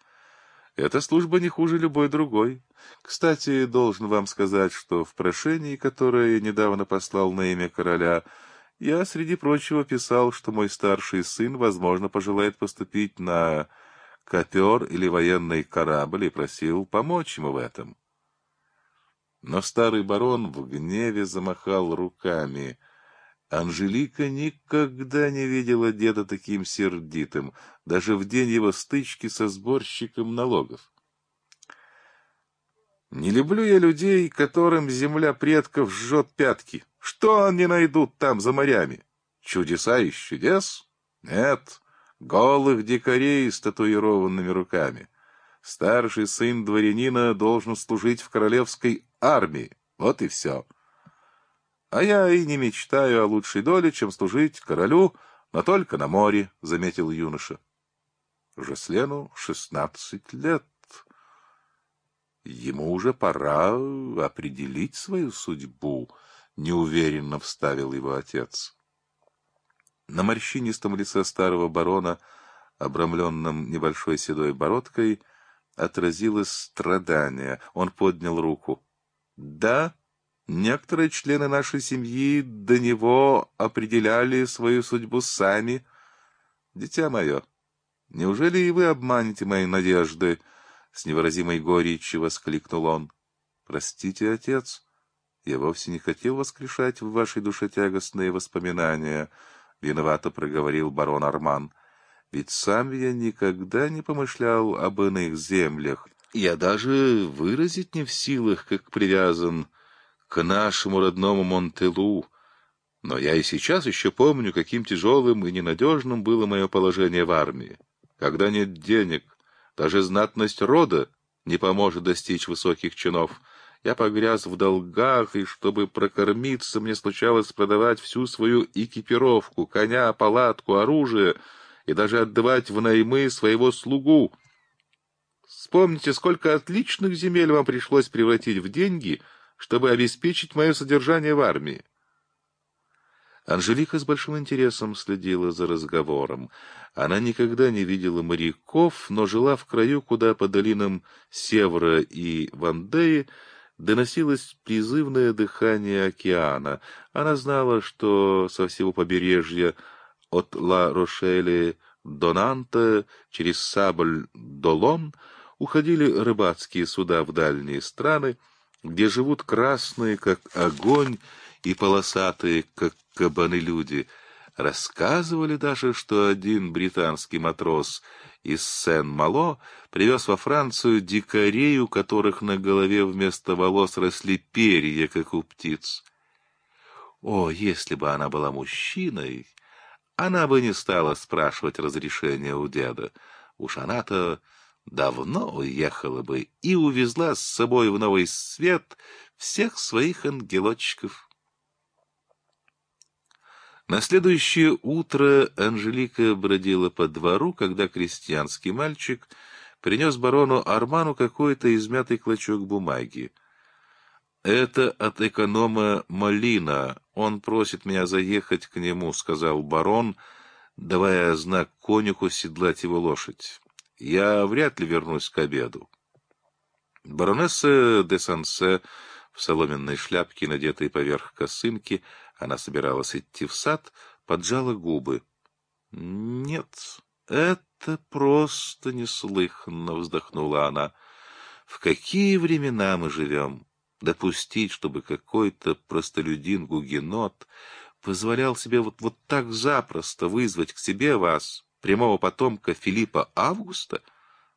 Эта служба не хуже любой другой. Кстати, должен вам сказать, что в прошении, которое я недавно послал на имя короля, я, среди прочего, писал, что мой старший сын, возможно, пожелает поступить на копер или военный корабль и просил помочь ему в этом». Но старый барон в гневе замахал руками — Анжелика никогда не видела деда таким сердитым, даже в день его стычки со сборщиком налогов. Не люблю я людей, которым земля предков жжет пятки. Что они найдут там за морями? Чудеса из чудес? Нет, голых дикарей с татуированными руками. Старший сын дворянина должен служить в королевской армии. Вот и все. А я и не мечтаю о лучшей доле, чем служить королю, но только на море, — заметил юноша. Жаслену шестнадцать лет. Ему уже пора определить свою судьбу, — неуверенно вставил его отец. На морщинистом лице старого барона, обрамленном небольшой седой бородкой, отразилось страдание. Он поднял руку. — Да, Некоторые члены нашей семьи до него определяли свою судьбу сами. Дитя мое, неужели и вы обманете мои надежды? С невыразимой горечью воскликнул он. Простите, отец, я вовсе не хотел воскрешать в вашей душе тягостные воспоминания, виновато проговорил барон Арман. Ведь сам я никогда не помышлял об иных землях. Я даже выразить не в силах, как привязан к нашему родному Монтелу. Но я и сейчас еще помню, каким тяжелым и ненадежным было мое положение в армии. Когда нет денег, даже знатность рода не поможет достичь высоких чинов. Я погряз в долгах, и чтобы прокормиться, мне случалось продавать всю свою экипировку, коня, палатку, оружие и даже отдавать в наймы своего слугу. Вспомните, сколько отличных земель вам пришлось превратить в деньги, чтобы обеспечить мое содержание в армии. Анжелика с большим интересом следила за разговором. Она никогда не видела моряков, но жила в краю, куда по долинам Севера и Вандеи доносилось призывное дыхание океана. Она знала, что со всего побережья от Ла-Рошели до Нанта через Сабль-Долон уходили рыбацкие суда в дальние страны, где живут красные, как огонь, и полосатые, как кабаны люди. Рассказывали даже, что один британский матрос из Сен-Мало привез во Францию дикарей, у которых на голове вместо волос росли перья, как у птиц. О, если бы она была мужчиной, она бы не стала спрашивать разрешения у деда. Уж она-то давно уехала бы и увезла с собой в новый свет всех своих ангелочков. На следующее утро Анжелика бродила по двору, когда крестьянский мальчик принес барону Арману какой-то измятый клочок бумаги. «Это от эконома Малина. Он просит меня заехать к нему», — сказал барон, давая знак конюху седлать его лошадь. «Я вряд ли вернусь к обеду». Баронесса де Сансе в соломенной шляпке, надетой поверх косынки, — она собиралась идти в сад, поджала губы. «Нет, это просто неслыханно», — вздохнула она. «В какие времена мы живем? Допустить, чтобы какой-то простолюдин-гугенот позволял себе вот, вот так запросто вызвать к себе вас, прямого потомка Филиппа Августа,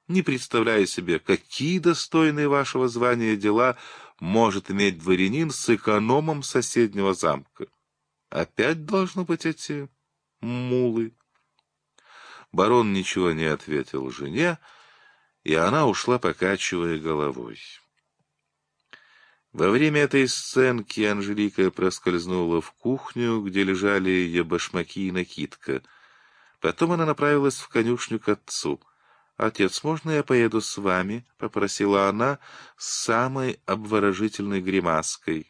не представляя себе, какие достойные вашего звания дела может иметь дворянин с экономом соседнего замка. Опять должно быть эти мулы. Барон ничего не ответил жене, и она ушла, покачивая головой. Во время этой сценки Анжелика проскользнула в кухню, где лежали ее башмаки и накидка. Потом она направилась в конюшню к отцу — «Отец, можно я поеду с вами?» — попросила она с самой обворожительной гримаской.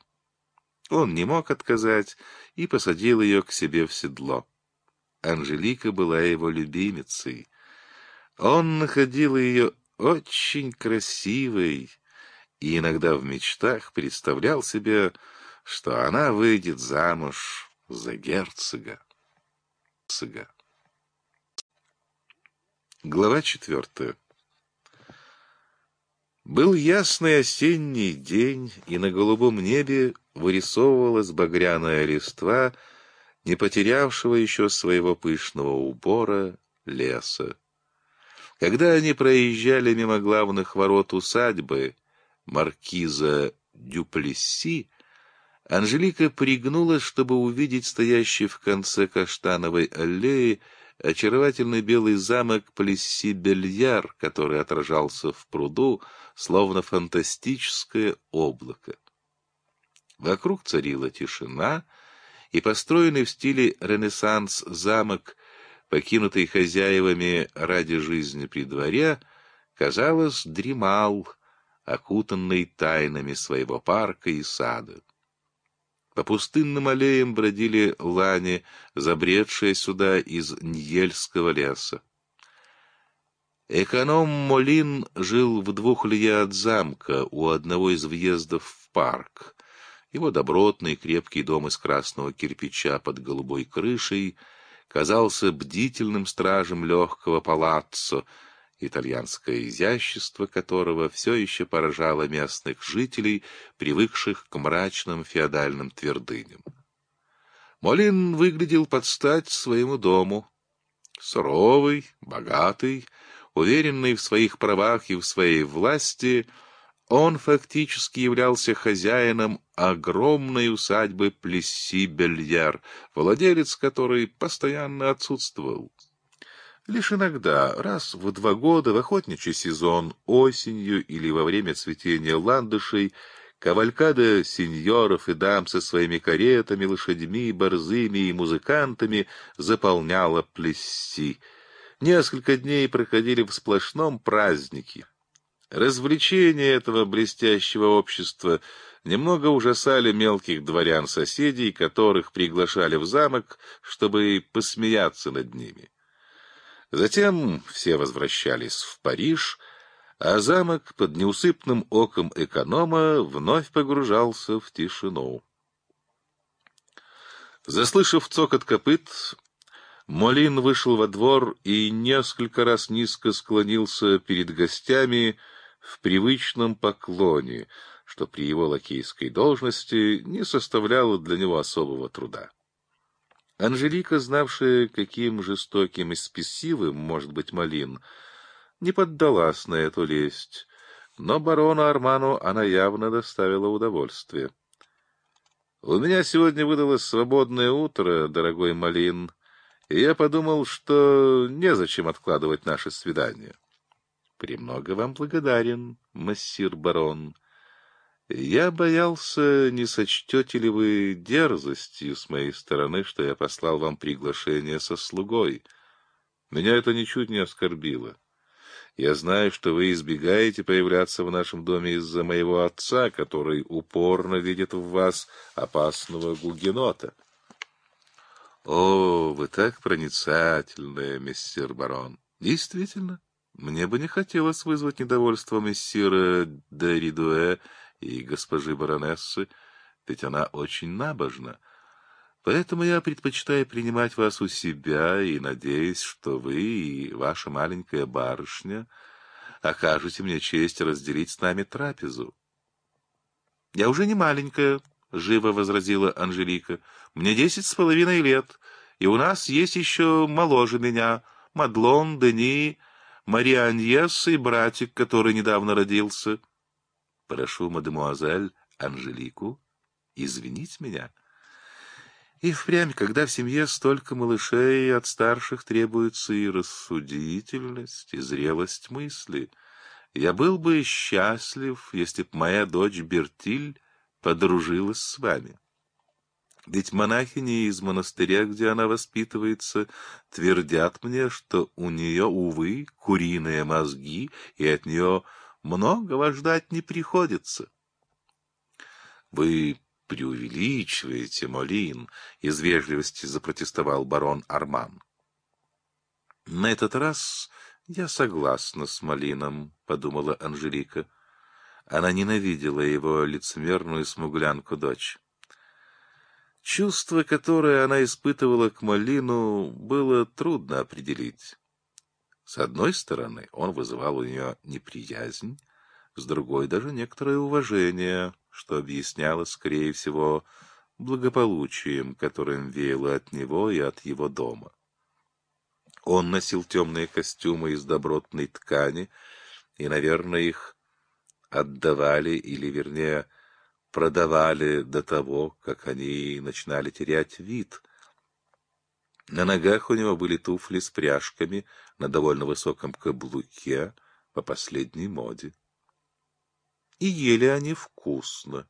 Он не мог отказать и посадил ее к себе в седло. Анжелика была его любимицей. Он находил ее очень красивой и иногда в мечтах представлял себе, что она выйдет замуж за герцога. герцога. Глава четвертая. Был ясный осенний день, и на голубом небе вырисовывалась багряная листва, не потерявшего еще своего пышного убора леса. Когда они проезжали мимо главных ворот усадьбы маркиза Дюплесси, Анжелика пригнулась, чтобы увидеть стоящий в конце каштановой аллеи очаровательный белый замок Плесси-Бельяр, который отражался в пруду, словно фантастическое облако. Вокруг царила тишина, и построенный в стиле Ренессанс замок, покинутый хозяевами ради жизни при дворе, казалось, дремал, окутанный тайнами своего парка и сада. По пустынным аллеям бродили лани, забредшие сюда из Ньельского леса. Эконом Молин жил в двух лье от замка, у одного из въездов в парк. Его добротный крепкий дом из красного кирпича под голубой крышей казался бдительным стражем легкого палаццо, итальянское изящество которого все еще поражало местных жителей, привыкших к мрачным феодальным твердыням. Молин выглядел под стать своему дому. Суровый, богатый, уверенный в своих правах и в своей власти, Он фактически являлся хозяином огромной усадьбы Плесси-Бельяр, владелец которой постоянно отсутствовал. Лишь иногда, раз в два года, в охотничий сезон, осенью или во время цветения ландышей, кавалькада сеньоров и дам со своими каретами, лошадьми, борзыми и музыкантами заполняла Плесси. Несколько дней проходили в сплошном празднике. Развлечения этого блестящего общества немного ужасали мелких дворян-соседей, которых приглашали в замок, чтобы посмеяться над ними. Затем все возвращались в Париж, а замок под неусыпным оком эконома вновь погружался в тишину. Заслышав цокот копыт, Молин вышел во двор и несколько раз низко склонился перед гостями в привычном поклоне, что при его лакейской должности не составляло для него особого труда. Анжелика, знавшая, каким жестоким и спесивым может быть Малин, не поддалась на эту лесть, но барону Арману она явно доставила удовольствие. — У меня сегодня выдалось свободное утро, дорогой Малин, и я подумал, что незачем откладывать наше свидание. — Премного вам благодарен, массир барон. — я боялся, не сочтете ли вы дерзостью с моей стороны, что я послал вам приглашение со слугой. Меня это ничуть не оскорбило. Я знаю, что вы избегаете появляться в нашем доме из-за моего отца, который упорно видит в вас опасного гугенота. О, вы так проницательны, мистер барон. Действительно, мне бы не хотелось вызвать недовольство мессира де Ридуэ и госпожи баронессы, ведь она очень набожна. Поэтому я предпочитаю принимать вас у себя и надеюсь, что вы и ваша маленькая барышня окажете мне честь разделить с нами трапезу. — Я уже не маленькая, — живо возразила Анжелика. — Мне десять с половиной лет, и у нас есть еще моложе меня Мадлон, Дени, Мария Аньес и братик, который недавно родился. — Прошу мадемуазель Анжелику извинить меня. И впрямь, когда в семье столько малышей, от старших требуется и рассудительность, и зрелость мысли. Я был бы счастлив, если б моя дочь Бертиль подружилась с вами. Ведь монахини из монастыря, где она воспитывается, твердят мне, что у нее, увы, куриные мозги, и от нее Многого ждать не приходится. Вы преувеличиваете, Молин, из вежливости запротестовал барон Арман. На этот раз я согласна с Малином, подумала Анжелика. Она ненавидела его лицемерную смуглянку дочь. Чувство, которое она испытывала к Малину, было трудно определить. С одной стороны, он вызывал у нее неприязнь, с другой — даже некоторое уважение, что объясняло, скорее всего, благополучием, которым веяло от него и от его дома. Он носил темные костюмы из добротной ткани, и, наверное, их отдавали, или, вернее, продавали до того, как они начинали терять вид — на ногах у него были туфли с пряжками на довольно высоком каблуке по последней моде. И ели они вкусно.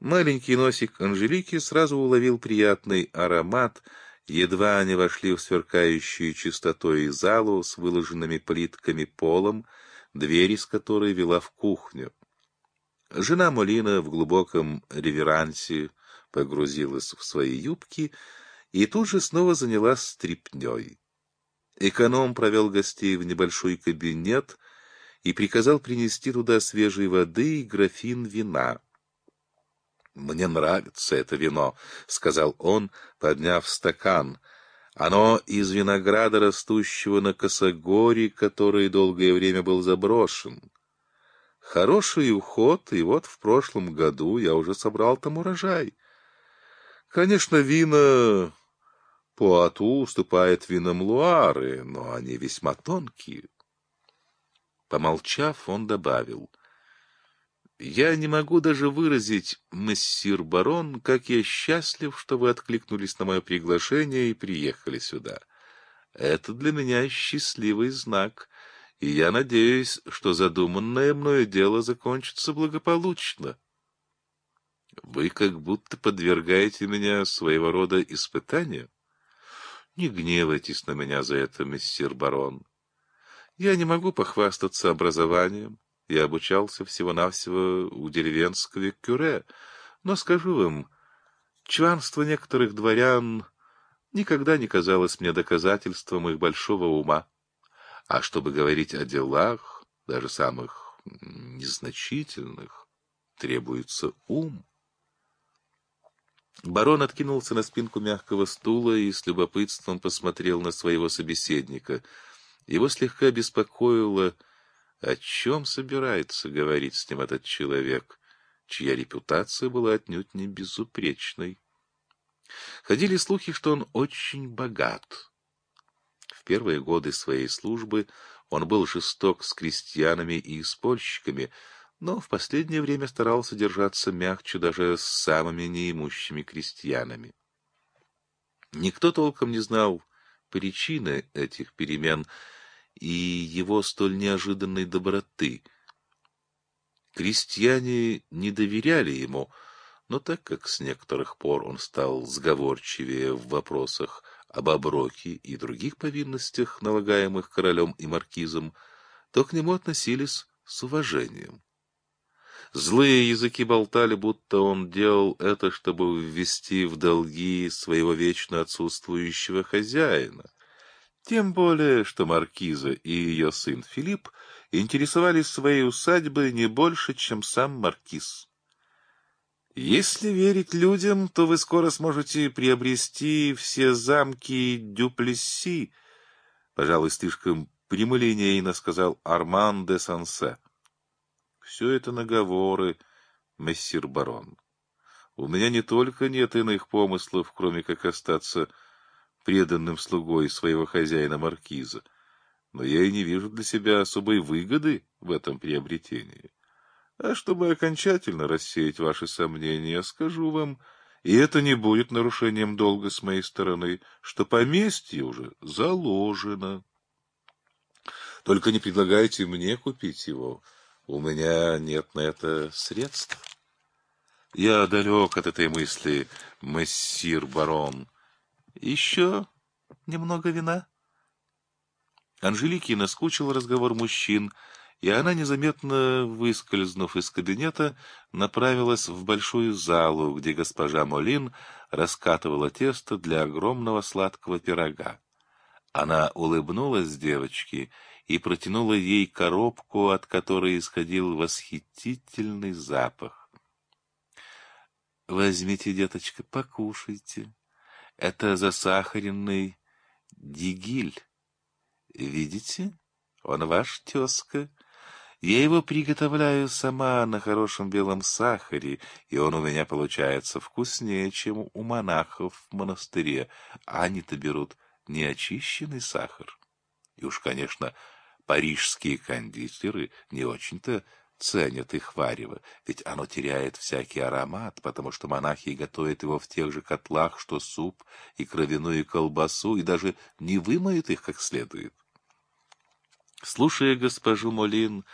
Маленький носик Анжелики сразу уловил приятный аромат, едва они вошли в сверкающую чистотой залу с выложенными плитками полом, дверь из которой вела в кухню. Жена Молина в глубоком реверансе погрузилась в свои юбки и тут же снова занялась стрипней. Эконом провел гостей в небольшой кабинет и приказал принести туда свежей воды и графин вина. «Мне нравится это вино», — сказал он, подняв стакан. «Оно из винограда, растущего на косогоре, который долгое время был заброшен. Хороший уход, и вот в прошлом году я уже собрал там урожай. Конечно, вина Пуату уступает винам Луары, но они весьма тонкие. Помолчав, он добавил, Я не могу даже выразить, мессир барон, как я счастлив, что вы откликнулись на мое приглашение и приехали сюда. Это для меня счастливый знак, и я надеюсь, что задуманное мною дело закончится благополучно. Вы как будто подвергаете меня своего рода испытанию. Не гневайтесь на меня за это, мессир барон. Я не могу похвастаться образованием. Я обучался всего-навсего у деревенского кюре, но скажу вам, чванство некоторых дворян никогда не казалось мне доказательством их большого ума. А чтобы говорить о делах, даже самых незначительных, требуется ум. Барон откинулся на спинку мягкого стула и с любопытством посмотрел на своего собеседника. Его слегка беспокоило, о чем собирается говорить с ним этот человек, чья репутация была отнюдь не безупречной. Ходили слухи, что он очень богат. В первые годы своей службы он был жесток с крестьянами и испольщиками, но в последнее время старался держаться мягче даже с самыми неимущими крестьянами. Никто толком не знал причины этих перемен и его столь неожиданной доброты. Крестьяне не доверяли ему, но так как с некоторых пор он стал сговорчивее в вопросах об оброке и других повинностях, налагаемых королем и маркизом, то к нему относились с уважением. Злые языки болтали, будто он делал это, чтобы ввести в долги своего вечно отсутствующего хозяина. Тем более, что маркиза и ее сын Филипп интересовались своей усадьбой не больше, чем сам маркиз. Если верить людям, то вы скоро сможете приобрести все замки Дюплесси, пожалуй, слишком прямолинейно сказал Арман де Сансе. Все это наговоры, мессир барон. У меня не только нет иных помыслов, кроме как остаться преданным слугой своего хозяина маркиза, но я и не вижу для себя особой выгоды в этом приобретении. А чтобы окончательно рассеять ваши сомнения, скажу вам, и это не будет нарушением долга с моей стороны, что поместье уже заложено. Только не предлагайте мне купить его, у меня нет на это средств. Я далек от этой мысли, мессир барон. Еще немного вина? Анжелике наскучил разговор мужчин, и она, незаметно выскользнув из кабинета, направилась в большую залу, где госпожа Молин раскатывала тесто для огромного сладкого пирога. Она улыбнулась девочке и протянула ей коробку, от которой исходил восхитительный запах. «Возьмите, деточка, покушайте. Это засахаренный дигиль. Видите? Он ваш тезка. Я его приготовляю сама на хорошем белом сахаре, и он у меня получается вкуснее, чем у монахов в монастыре. Они-то берут неочищенный сахар. И уж, конечно, Парижские кондитеры не очень-то ценят их варево, ведь оно теряет всякий аромат, потому что монахи готовят его в тех же котлах, что суп и кровяную колбасу, и даже не вымоют их как следует. Слушая госпожу Молин,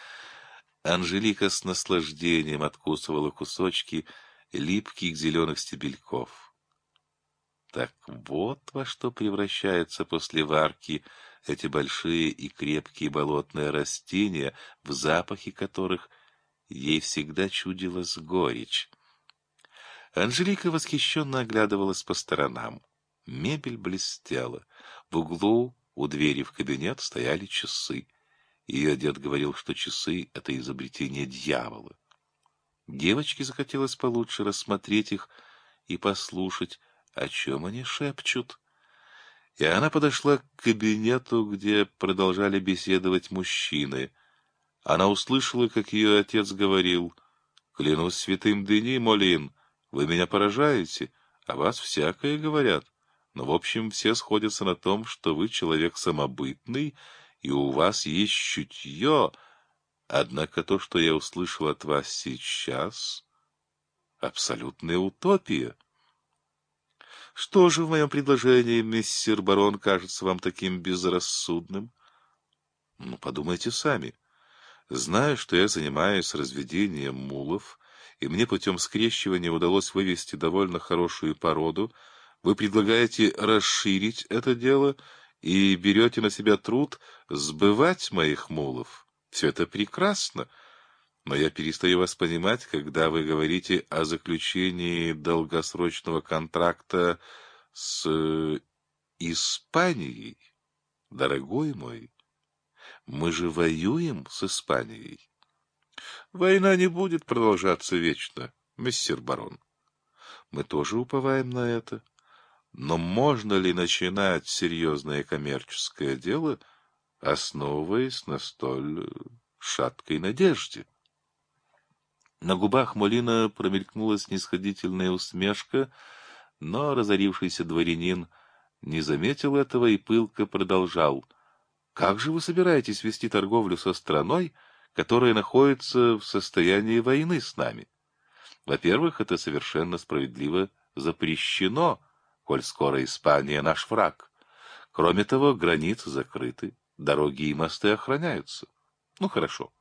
Анжелика с наслаждением откусывала кусочки липких зеленых стебельков. Так вот во что превращается после варки эти большие и крепкие болотные растения, в запахе которых ей всегда чудилась горечь. Анжелика восхищенно оглядывалась по сторонам. Мебель блестела. В углу у двери в кабинет стояли часы. Ее дед говорил, что часы — это изобретение дьявола. Девочке захотелось получше рассмотреть их и послушать, о чем они шепчут и она подошла к кабинету, где продолжали беседовать мужчины. Она услышала, как ее отец говорил, «Клянусь святым Дени, Молин, вы меня поражаете, а вас всякое говорят. Но, в общем, все сходятся на том, что вы человек самобытный, и у вас есть чутье. Однако то, что я услышал от вас сейчас, абсолютная утопия. Что же в моем предложении, мистер барон, кажется вам таким безрассудным? Ну, подумайте сами. Зная, что я занимаюсь разведением мулов, и мне путем скрещивания удалось вывести довольно хорошую породу, вы предлагаете расширить это дело и берете на себя труд сбывать моих мулов. Все это прекрасно, но я перестаю вас понимать, когда вы говорите о заключении долгосрочного контракта с э, Испанией. Дорогой мой, мы же воюем с Испанией. Война не будет продолжаться вечно, мистер барон. Мы тоже уповаем на это. Но можно ли начинать серьезное коммерческое дело, основываясь на столь шаткой надежде? На губах Молина промелькнула снисходительная усмешка, но разорившийся дворянин не заметил этого и пылко продолжал — как же вы собираетесь вести торговлю со страной, которая находится в состоянии войны с нами? Во-первых, это совершенно справедливо запрещено, коль скоро Испания наш враг. Кроме того, границы закрыты, дороги и мосты охраняются. Ну, хорошо.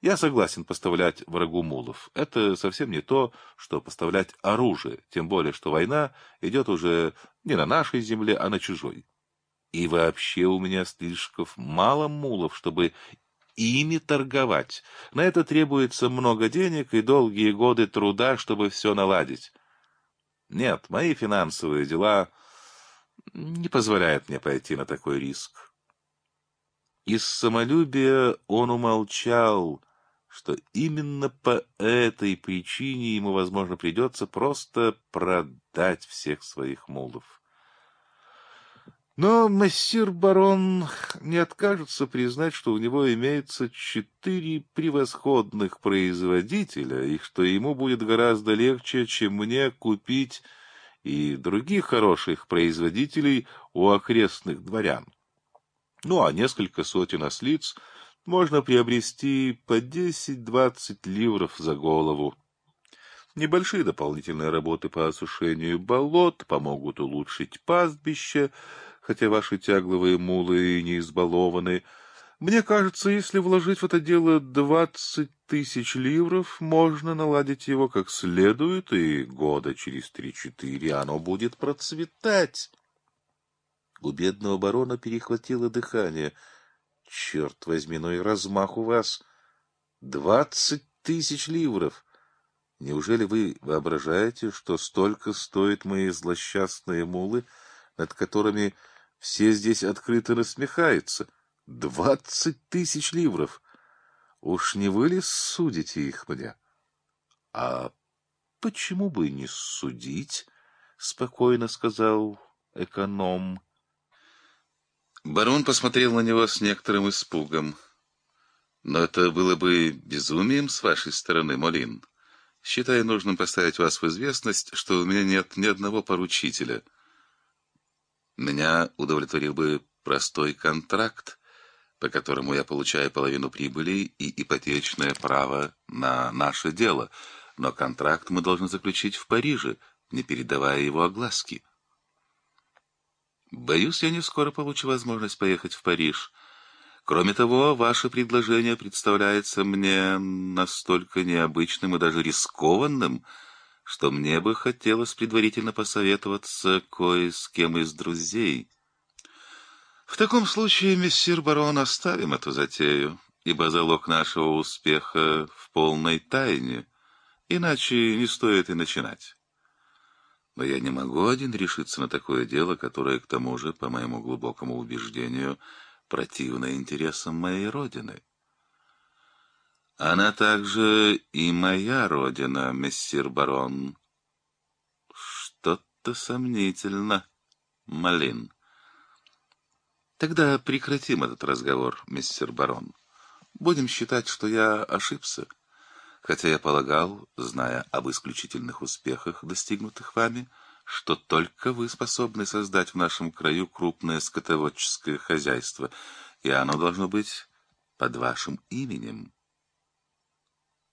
Я согласен поставлять врагу мулов. Это совсем не то, что поставлять оружие, тем более, что война идет уже не на нашей земле, а на чужой. И вообще у меня слишком мало мулов, чтобы ими торговать. На это требуется много денег и долгие годы труда, чтобы все наладить. Нет, мои финансовые дела не позволяют мне пойти на такой риск. Из самолюбия он умолчал, что именно по этой причине ему, возможно, придется просто продать всех своих мулов. Но мессир барон не откажется признать, что у него имеется четыре превосходных производителя, и что ему будет гораздо легче, чем мне купить и других хороших производителей у окрестных дворян. Ну, а несколько сотен ослиц можно приобрести по десять-двадцать ливров за голову. Небольшие дополнительные работы по осушению болот помогут улучшить пастбище, хотя ваши тягловые мулы не избалованы. Мне кажется, если вложить в это дело двадцать тысяч ливров, можно наладить его как следует, и года через три-четыре оно будет процветать. У бедного барона перехватило дыхание. Черт возьми, ну и размах у вас! Двадцать тысяч ливров! Неужели вы воображаете, что столько стоят мои злосчастные мулы, над которыми все здесь открыто насмехаются. Двадцать тысяч ливров! Уж не вы ли судите их мне? А почему бы не судить? — спокойно сказал эконом. Барон посмотрел на него с некоторым испугом. Но это было бы безумием с вашей стороны, Молин. Считаю нужным поставить вас в известность, что у меня нет ни одного поручителя — меня удовлетворил бы простой контракт, по которому я получаю половину прибыли и ипотечное право на наше дело, но контракт мы должны заключить в Париже, не передавая его огласке. Боюсь, я не скоро получу возможность поехать в Париж. Кроме того, ваше предложение представляется мне настолько необычным и даже рискованным, что мне бы хотелось предварительно посоветоваться кое с кем из друзей. В таком случае, мессир барон, оставим эту затею, ибо залог нашего успеха в полной тайне, иначе не стоит и начинать. Но я не могу один решиться на такое дело, которое, к тому же, по моему глубокому убеждению, противно интересам моей родины. Она также и моя родина, мессир барон. Что-то сомнительно, Малин. Тогда прекратим этот разговор, мистер барон. Будем считать, что я ошибся, хотя я полагал, зная об исключительных успехах, достигнутых вами, что только вы способны создать в нашем краю крупное скотоводческое хозяйство, и оно должно быть под вашим именем.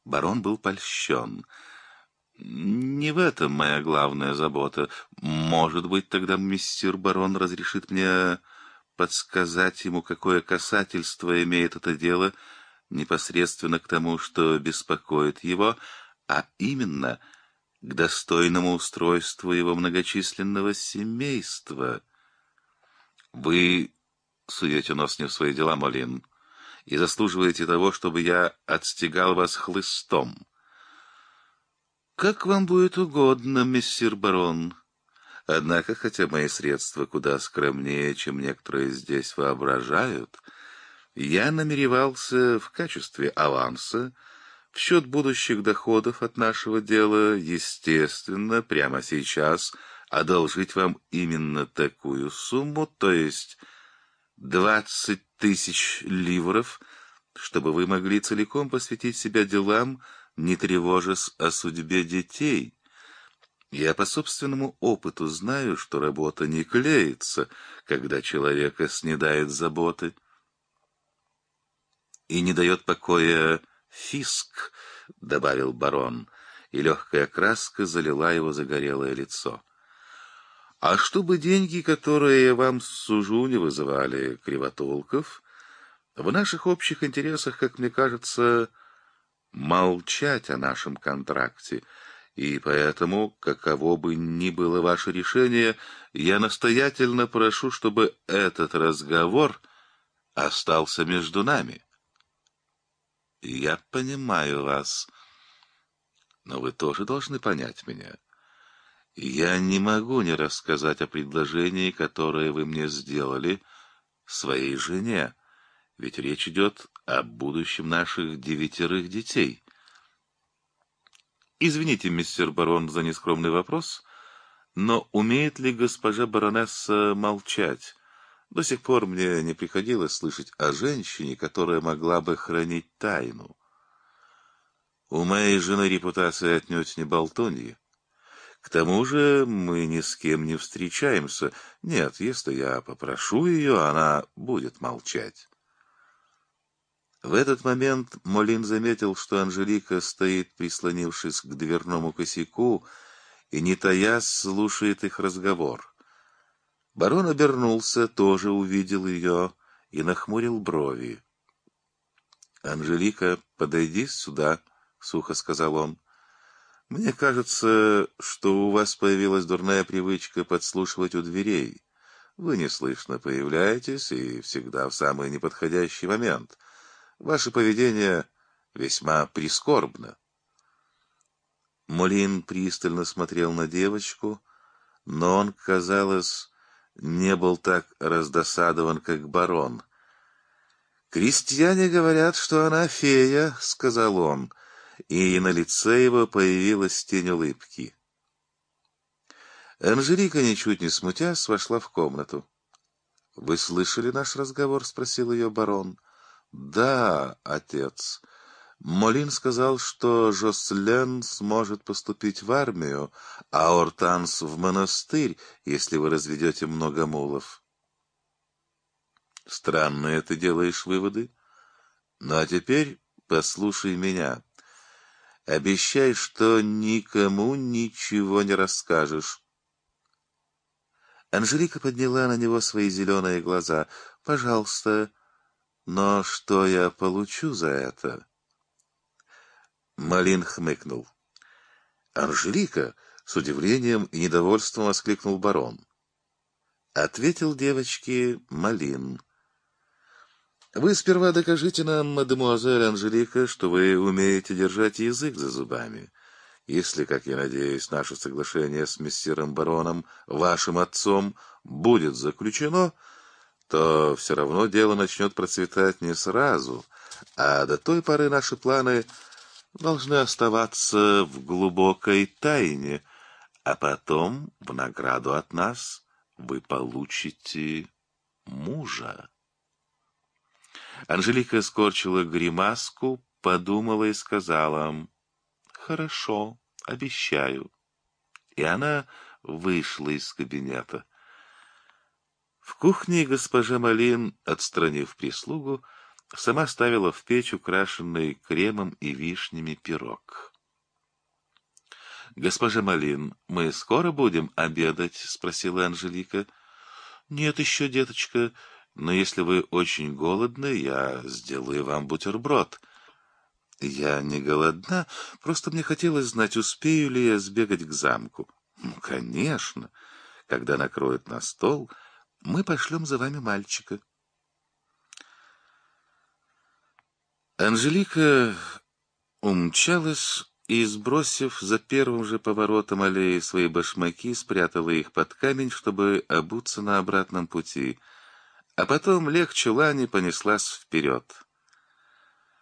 Барон был польщен. «Не в этом моя главная забота. Может быть, тогда мистер барон разрешит мне подсказать ему, какое касательство имеет это дело непосредственно к тому, что беспокоит его, а именно к достойному устройству его многочисленного семейства. Вы суете нос не в свои дела, Молин, и заслуживаете того, чтобы я отстегал вас хлыстом. Как вам будет угодно, мессир барон. Однако, хотя мои средства куда скромнее, чем некоторые здесь воображают, я намеревался в качестве аванса в счет будущих доходов от нашего дела, естественно, прямо сейчас одолжить вам именно такую сумму, то есть двадцать тысяч ливров, чтобы вы могли целиком посвятить себя делам, не тревожась о судьбе детей. Я по собственному опыту знаю, что работа не клеится, когда человека снедает заботы. И не дает покоя фиск, — добавил барон, и легкая краска залила его загорелое лицо. А чтобы деньги, которые вам сужу, не вызывали кривотолков, в наших общих интересах, как мне кажется, молчать о нашем контракте, и поэтому, каково бы ни было ваше решение, я настоятельно прошу, чтобы этот разговор остался между нами. Я понимаю вас, но вы тоже должны понять меня. Я не могу не рассказать о предложении, которое вы мне сделали своей жене, ведь речь идет о будущем наших девятерых детей. Извините, мистер барон, за нескромный вопрос, но умеет ли госпожа баронесса молчать? До сих пор мне не приходилось слышать о женщине, которая могла бы хранить тайну. У моей жены репутация отнюдь не болтунья. К тому же мы ни с кем не встречаемся. Нет, если я попрошу ее, она будет молчать. В этот момент Молин заметил, что Анжелика стоит, прислонившись к дверному косяку, и, не таясь, слушает их разговор. Барон обернулся, тоже увидел ее и нахмурил брови. — Анжелика, подойди сюда, — сухо сказал он. Мне кажется, что у вас появилась дурная привычка подслушивать у дверей. Вы неслышно появляетесь и всегда в самый неподходящий момент. Ваше поведение весьма прискорбно. Молин пристально смотрел на девочку, но он, казалось, не был так раздосадован, как барон. «Крестьяне говорят, что она фея», — сказал он, — и на лице его появилась тень улыбки. Анжелика, ничуть не смутясь, вошла в комнату. — Вы слышали наш разговор? — спросил ее барон. — Да, отец. Молин сказал, что Жослен сможет поступить в армию, а Ортанс в монастырь, если вы разведете много мулов. — Странные ты делаешь выводы. Ну а теперь послушай меня. Обещай, что никому ничего не расскажешь. Анжелика подняла на него свои зеленые глаза. «Пожалуйста, но что я получу за это?» Малин хмыкнул. «Анжелика!» — с удивлением и недовольством воскликнул барон. Ответил девочке Малин. Вы сперва докажите нам, мадемуазель Анжелика, что вы умеете держать язык за зубами. Если, как я надеюсь, наше соглашение с мессиром бароном, вашим отцом, будет заключено, то все равно дело начнет процветать не сразу, а до той поры наши планы должны оставаться в глубокой тайне, а потом, в награду от нас, вы получите мужа. Анжелика скорчила гримаску, подумала и сказала «Хорошо, обещаю». И она вышла из кабинета. В кухне госпожа Малин, отстранив прислугу, сама ставила в печь украшенный кремом и вишнями пирог. «Госпожа Малин, мы скоро будем обедать?» — спросила Анжелика. «Нет еще, деточка, но если вы очень голодны, я сделаю вам бутерброд». «Я не голодна, просто мне хотелось знать, успею ли я сбегать к замку». «Ну, конечно. Когда накроют на стол, мы пошлем за вами мальчика». Анжелика умчалась и, сбросив за первым же поворотом аллеи свои башмаки, спрятала их под камень, чтобы обуться на обратном пути, а потом легче лани понеслась вперед.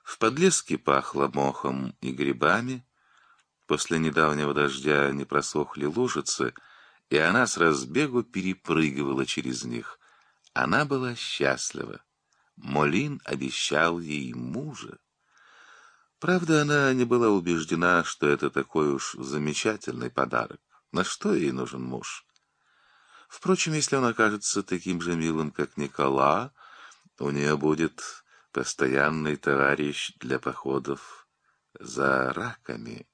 В подлеске пахло мохом и грибами, после недавнего дождя не просохли лужицы, и она с разбегу перепрыгивала через них. Она была счастлива. Молин обещал ей мужа. Правда, она не была убеждена, что это такой уж замечательный подарок. На что ей нужен муж? Впрочем, если он окажется таким же милым, как Никола, у нее будет постоянный товарищ для походов за раками.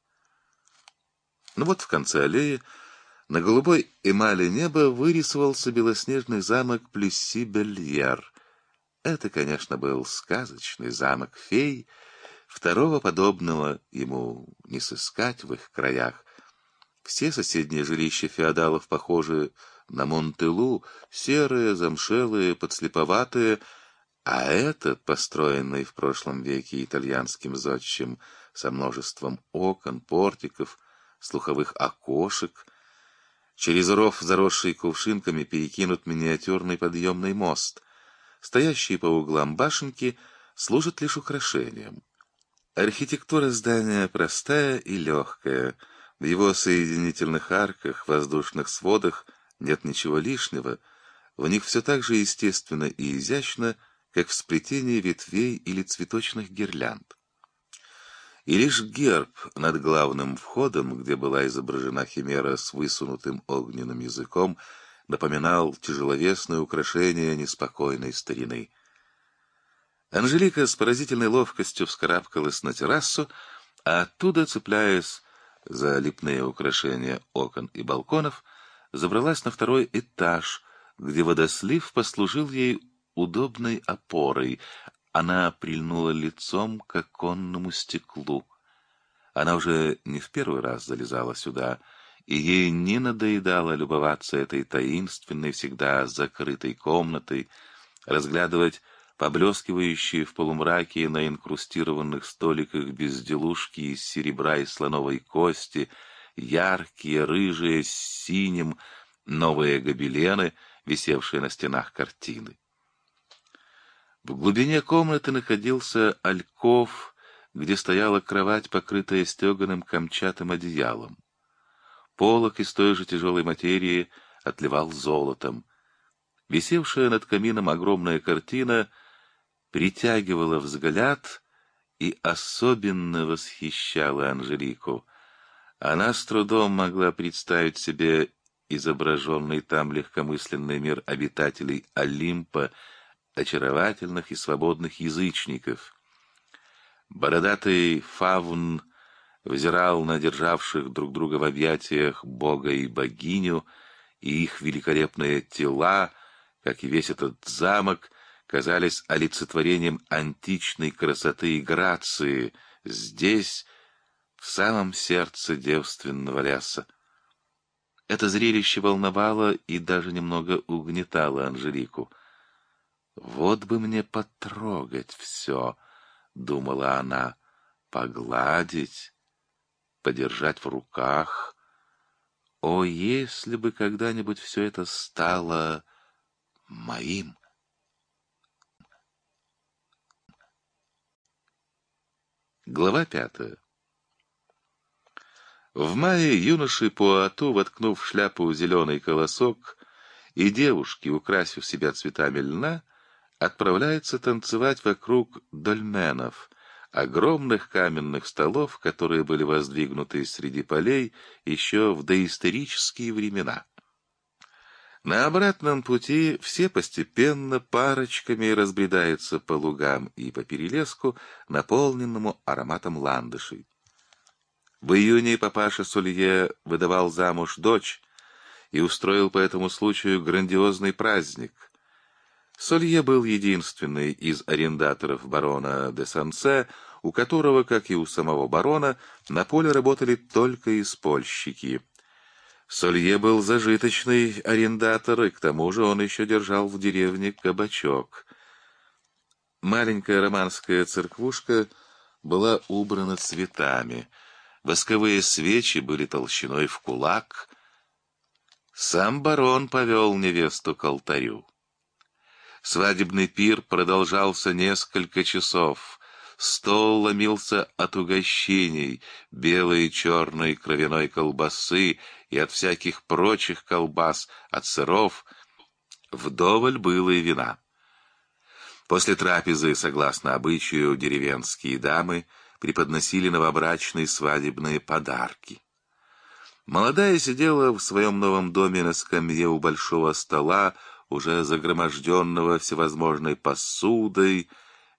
Ну вот в конце аллеи на голубой эмали неба вырисовался белоснежный замок Плюсси-Бельер — это, конечно, был сказочный замок фей, второго подобного ему не сыскать в их краях. Все соседние жилища феодалов похожи на Монтелу, серые, замшелые, подслеповатые, а этот, построенный в прошлом веке итальянским зодчим, со множеством окон, портиков, слуховых окошек, через ров, заросший кувшинками, перекинут миниатюрный подъемный мост. Стоящие по углам башенки служат лишь украшением. Архитектура здания простая и легкая. В его соединительных арках, воздушных сводах нет ничего лишнего. В них все так же естественно и изящно, как в сплетении ветвей или цветочных гирлянд. И лишь герб над главным входом, где была изображена химера с высунутым огненным языком, напоминал тяжеловесное украшение неспокойной старины. Анжелика с поразительной ловкостью вскарабкалась на террасу, а оттуда, цепляясь за лепные украшения окон и балконов, забралась на второй этаж, где водослив послужил ей удобной опорой. Она прильнула лицом к оконному стеклу. Она уже не в первый раз залезала сюда — и ей не надоедало любоваться этой таинственной, всегда закрытой комнатой, разглядывать поблескивающие в полумраке на инкрустированных столиках безделушки из серебра и слоновой кости, яркие, рыжие, с синим, новые гобелены, висевшие на стенах картины. В глубине комнаты находился альков, где стояла кровать, покрытая стеганым камчатым одеялом. Полок из той же тяжелой материи отливал золотом. Висевшая над камином огромная картина притягивала взгляд и особенно восхищала Анжелику. Она с трудом могла представить себе изображенный там легкомысленный мир обитателей Олимпа, очаровательных и свободных язычников. Бородатый фавн — взирал на державших друг друга в объятиях бога и богиню, и их великолепные тела, как и весь этот замок, казались олицетворением античной красоты и грации здесь, в самом сердце девственного леса. Это зрелище волновало и даже немного угнетало Анжелику. «Вот бы мне потрогать все», — думала она, — «погладить» подержать в руках. О, если бы когда-нибудь все это стало моим! Глава пятая В мае юноши по ату, воткнув в шляпу зеленый колосок, и девушки, украсив себя цветами льна, отправляются танцевать вокруг дольменов — огромных каменных столов, которые были воздвигнуты среди полей еще в доисторические времена. На обратном пути все постепенно парочками разбредаются по лугам и по перелеску, наполненному ароматом ландышей. В июне папаша Сулье выдавал замуж дочь и устроил по этому случаю грандиозный праздник. Солье был единственный из арендаторов барона де Сансе, у которого, как и у самого барона, на поле работали только испольщики — Солье был зажиточный арендатор, и к тому же он еще держал в деревне кабачок. Маленькая романская церквушка была убрана цветами. Восковые свечи были толщиной в кулак. Сам барон повел невесту к алтарю. Свадебный пир продолжался несколько часов. Стол ломился от угощений, белой и черной кровяной колбасы и от всяких прочих колбас, от сыров. Вдоволь было и вина. После трапезы, согласно обычаю, деревенские дамы преподносили новобрачные свадебные подарки. Молодая сидела в своем новом доме на скамье у большого стола, уже загроможденного всевозможной посудой,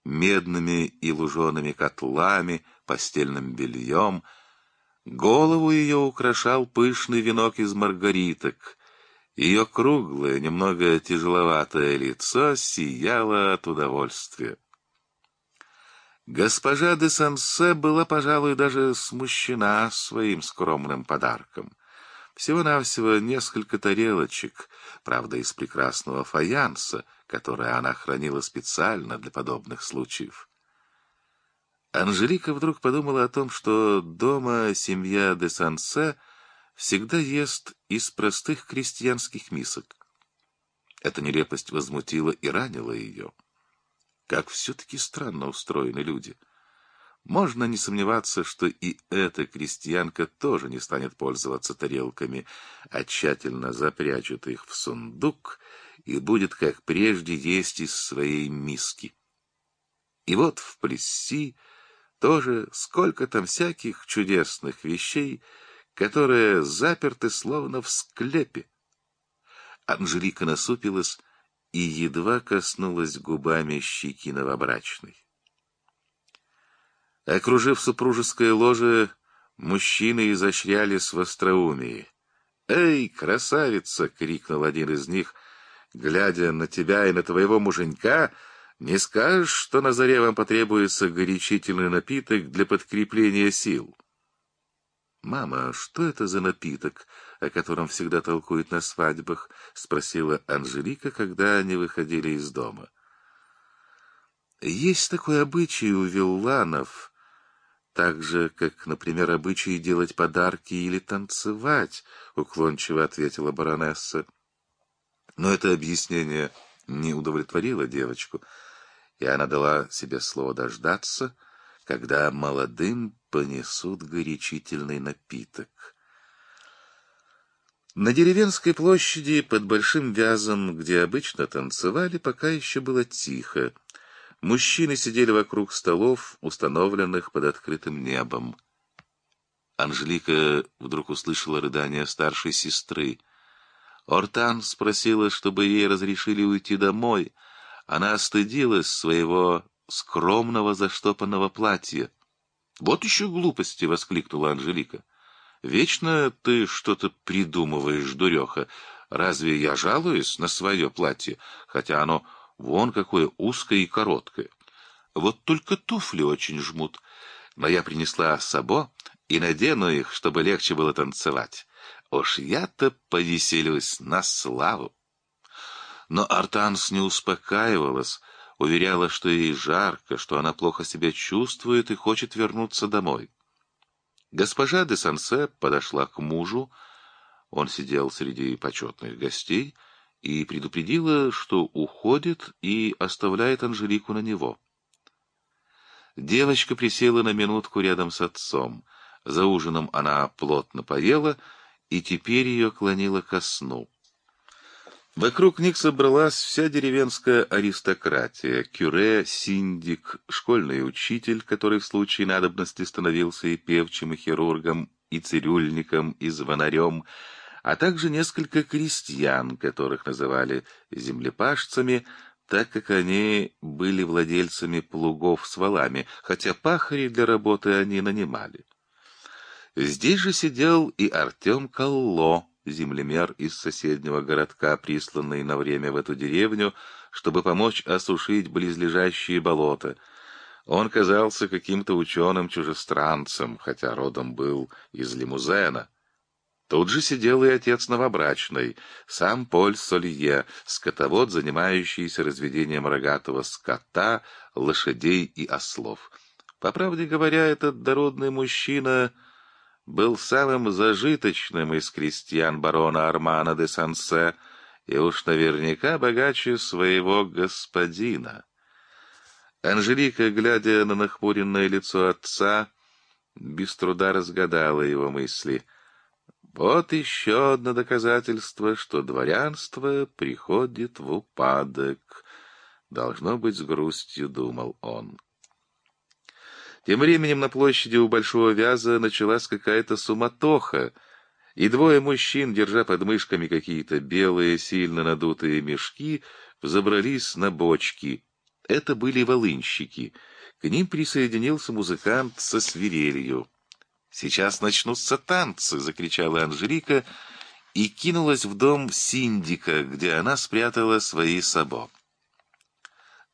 медными и лужеными котлами, постельным бельем. Голову ее украшал пышный венок из маргариток. Ее круглое, немного тяжеловатое лицо сияло от удовольствия. Госпожа де Сансе была, пожалуй, даже смущена своим скромным подарком. Всего-навсего несколько тарелочек, правда, из прекрасного фаянса — которое она хранила специально для подобных случаев. Анжелика вдруг подумала о том, что дома семья де Сансе всегда ест из простых крестьянских мисок. Эта нелепость возмутила и ранила ее. Как все-таки странно устроены люди. Можно не сомневаться, что и эта крестьянка тоже не станет пользоваться тарелками, а тщательно запрячет их в сундук и будет, как прежде, есть из своей миски. И вот в Плесси тоже сколько там всяких чудесных вещей, которые заперты словно в склепе. Анжелика насупилась и едва коснулась губами щеки новобрачной. Окружив супружеское ложе, мужчины изощрялись в остроумии. «Эй, красавица!» — крикнул один из них — глядя на тебя и на твоего муженька, не скажешь, что на заре вам потребуется горячительный напиток для подкрепления сил. «Мама, что это за напиток, о котором всегда толкуют на свадьбах?» — спросила Анжелика, когда они выходили из дома. «Есть такой обычай у вилланов, так же, как, например, обычай делать подарки или танцевать», — уклончиво ответила баронесса. Но это объяснение не удовлетворило девочку, и она дала себе слово дождаться, когда молодым понесут горячительный напиток. На деревенской площади под большим вязом, где обычно танцевали, пока еще было тихо. Мужчины сидели вокруг столов, установленных под открытым небом. Анжелика вдруг услышала рыдание старшей сестры — Ортан спросила, чтобы ей разрешили уйти домой. Она остыдилась своего скромного заштопанного платья. «Вот еще глупости!» — воскликнула Анжелика. «Вечно ты что-то придумываешь, дуреха. Разве я жалуюсь на свое платье, хотя оно вон какое узкое и короткое? Вот только туфли очень жмут. Но я принесла сабо и надену их, чтобы легче было танцевать. Уж я-то повеселюсь на славу. Но Артанс не успокаивалась, уверяла, что ей жарко, что она плохо себя чувствует и хочет вернуться домой. Госпожа де Сансе подошла к мужу, он сидел среди почетных гостей, и предупредила, что уходит и оставляет Анжелику на него. Девочка присела на минутку рядом с отцом. За ужином она плотно поела и теперь ее клонило ко сну. Вокруг них собралась вся деревенская аристократия, кюре, синдик, школьный учитель, который в случае надобности становился и певчим, и хирургом, и цирюльником, и звонарем, а также несколько крестьян, которых называли землепашцами, так как они были владельцами плугов с валами, хотя пахари для работы они нанимали. Здесь же сидел и Артем Колло, землемер из соседнего городка, присланный на время в эту деревню, чтобы помочь осушить близлежащие болота. Он казался каким-то ученым-чужестранцем, хотя родом был из Лимузена. Тут же сидел и отец новобрачной, сам Поль Солье, скотовод, занимающийся разведением рогатого скота, лошадей и ослов. По правде говоря, этот дородный мужчина был самым зажиточным из крестьян барона Армана де Сансе и уж наверняка богаче своего господина. Анжелика, глядя на нахмуренное лицо отца, без труда разгадала его мысли — вот еще одно доказательство, что дворянство приходит в упадок. Должно быть, с грустью думал он. Тем временем на площади у Большого Вяза началась какая-то суматоха, и двое мужчин, держа под мышками какие-то белые, сильно надутые мешки, взобрались на бочки. Это были волынщики. К ним присоединился музыкант со свирелью. «Сейчас начнутся танцы!» — закричала Анжелика и кинулась в дом Синдика, где она спрятала свои сабо.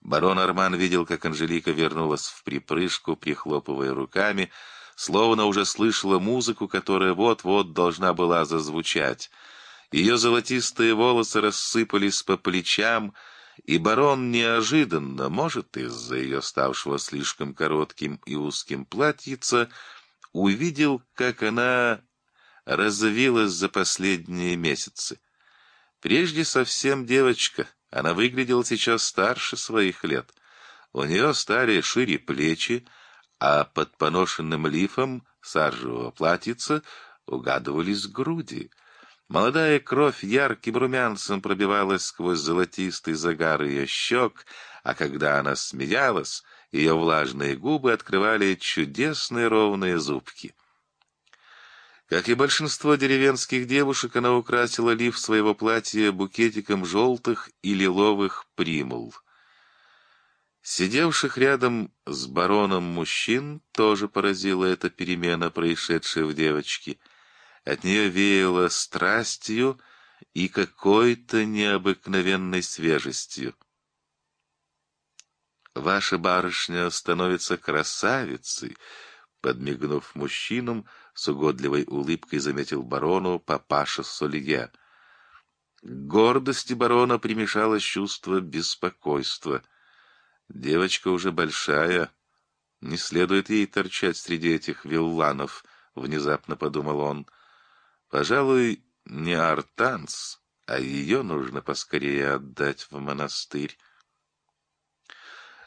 Барон Арман видел, как Анжелика вернулась в припрыжку, прихлопывая руками, словно уже слышала музыку, которая вот-вот должна была зазвучать. Ее золотистые волосы рассыпались по плечам, и барон неожиданно, может, из-за ее ставшего слишком коротким и узким платьица, увидел, как она развилась за последние месяцы. Прежде совсем девочка, она выглядела сейчас старше своих лет. У нее стали шире плечи, а под поношенным лифом саржевого платьица угадывались груди. Молодая кровь ярким румянцем пробивалась сквозь золотистый загар ее щек, а когда она смеялась, ее влажные губы открывали чудесные ровные зубки. Как и большинство деревенских девушек, она украсила лиф своего платья букетиком желтых и лиловых примул. Сидевших рядом с бароном мужчин тоже поразила эта перемена, происшедшая в девочке. От нее веяло страстью и какой-то необыкновенной свежестью. Ваша барышня становится красавицей, подмигнув мужчинам, с угодливой улыбкой заметил барону папаша Солье. Гордости барона примешалось чувство беспокойства. Девочка уже большая, не следует ей торчать среди этих вилланов, внезапно подумал он. Пожалуй, не Артанс, а ее нужно поскорее отдать в монастырь.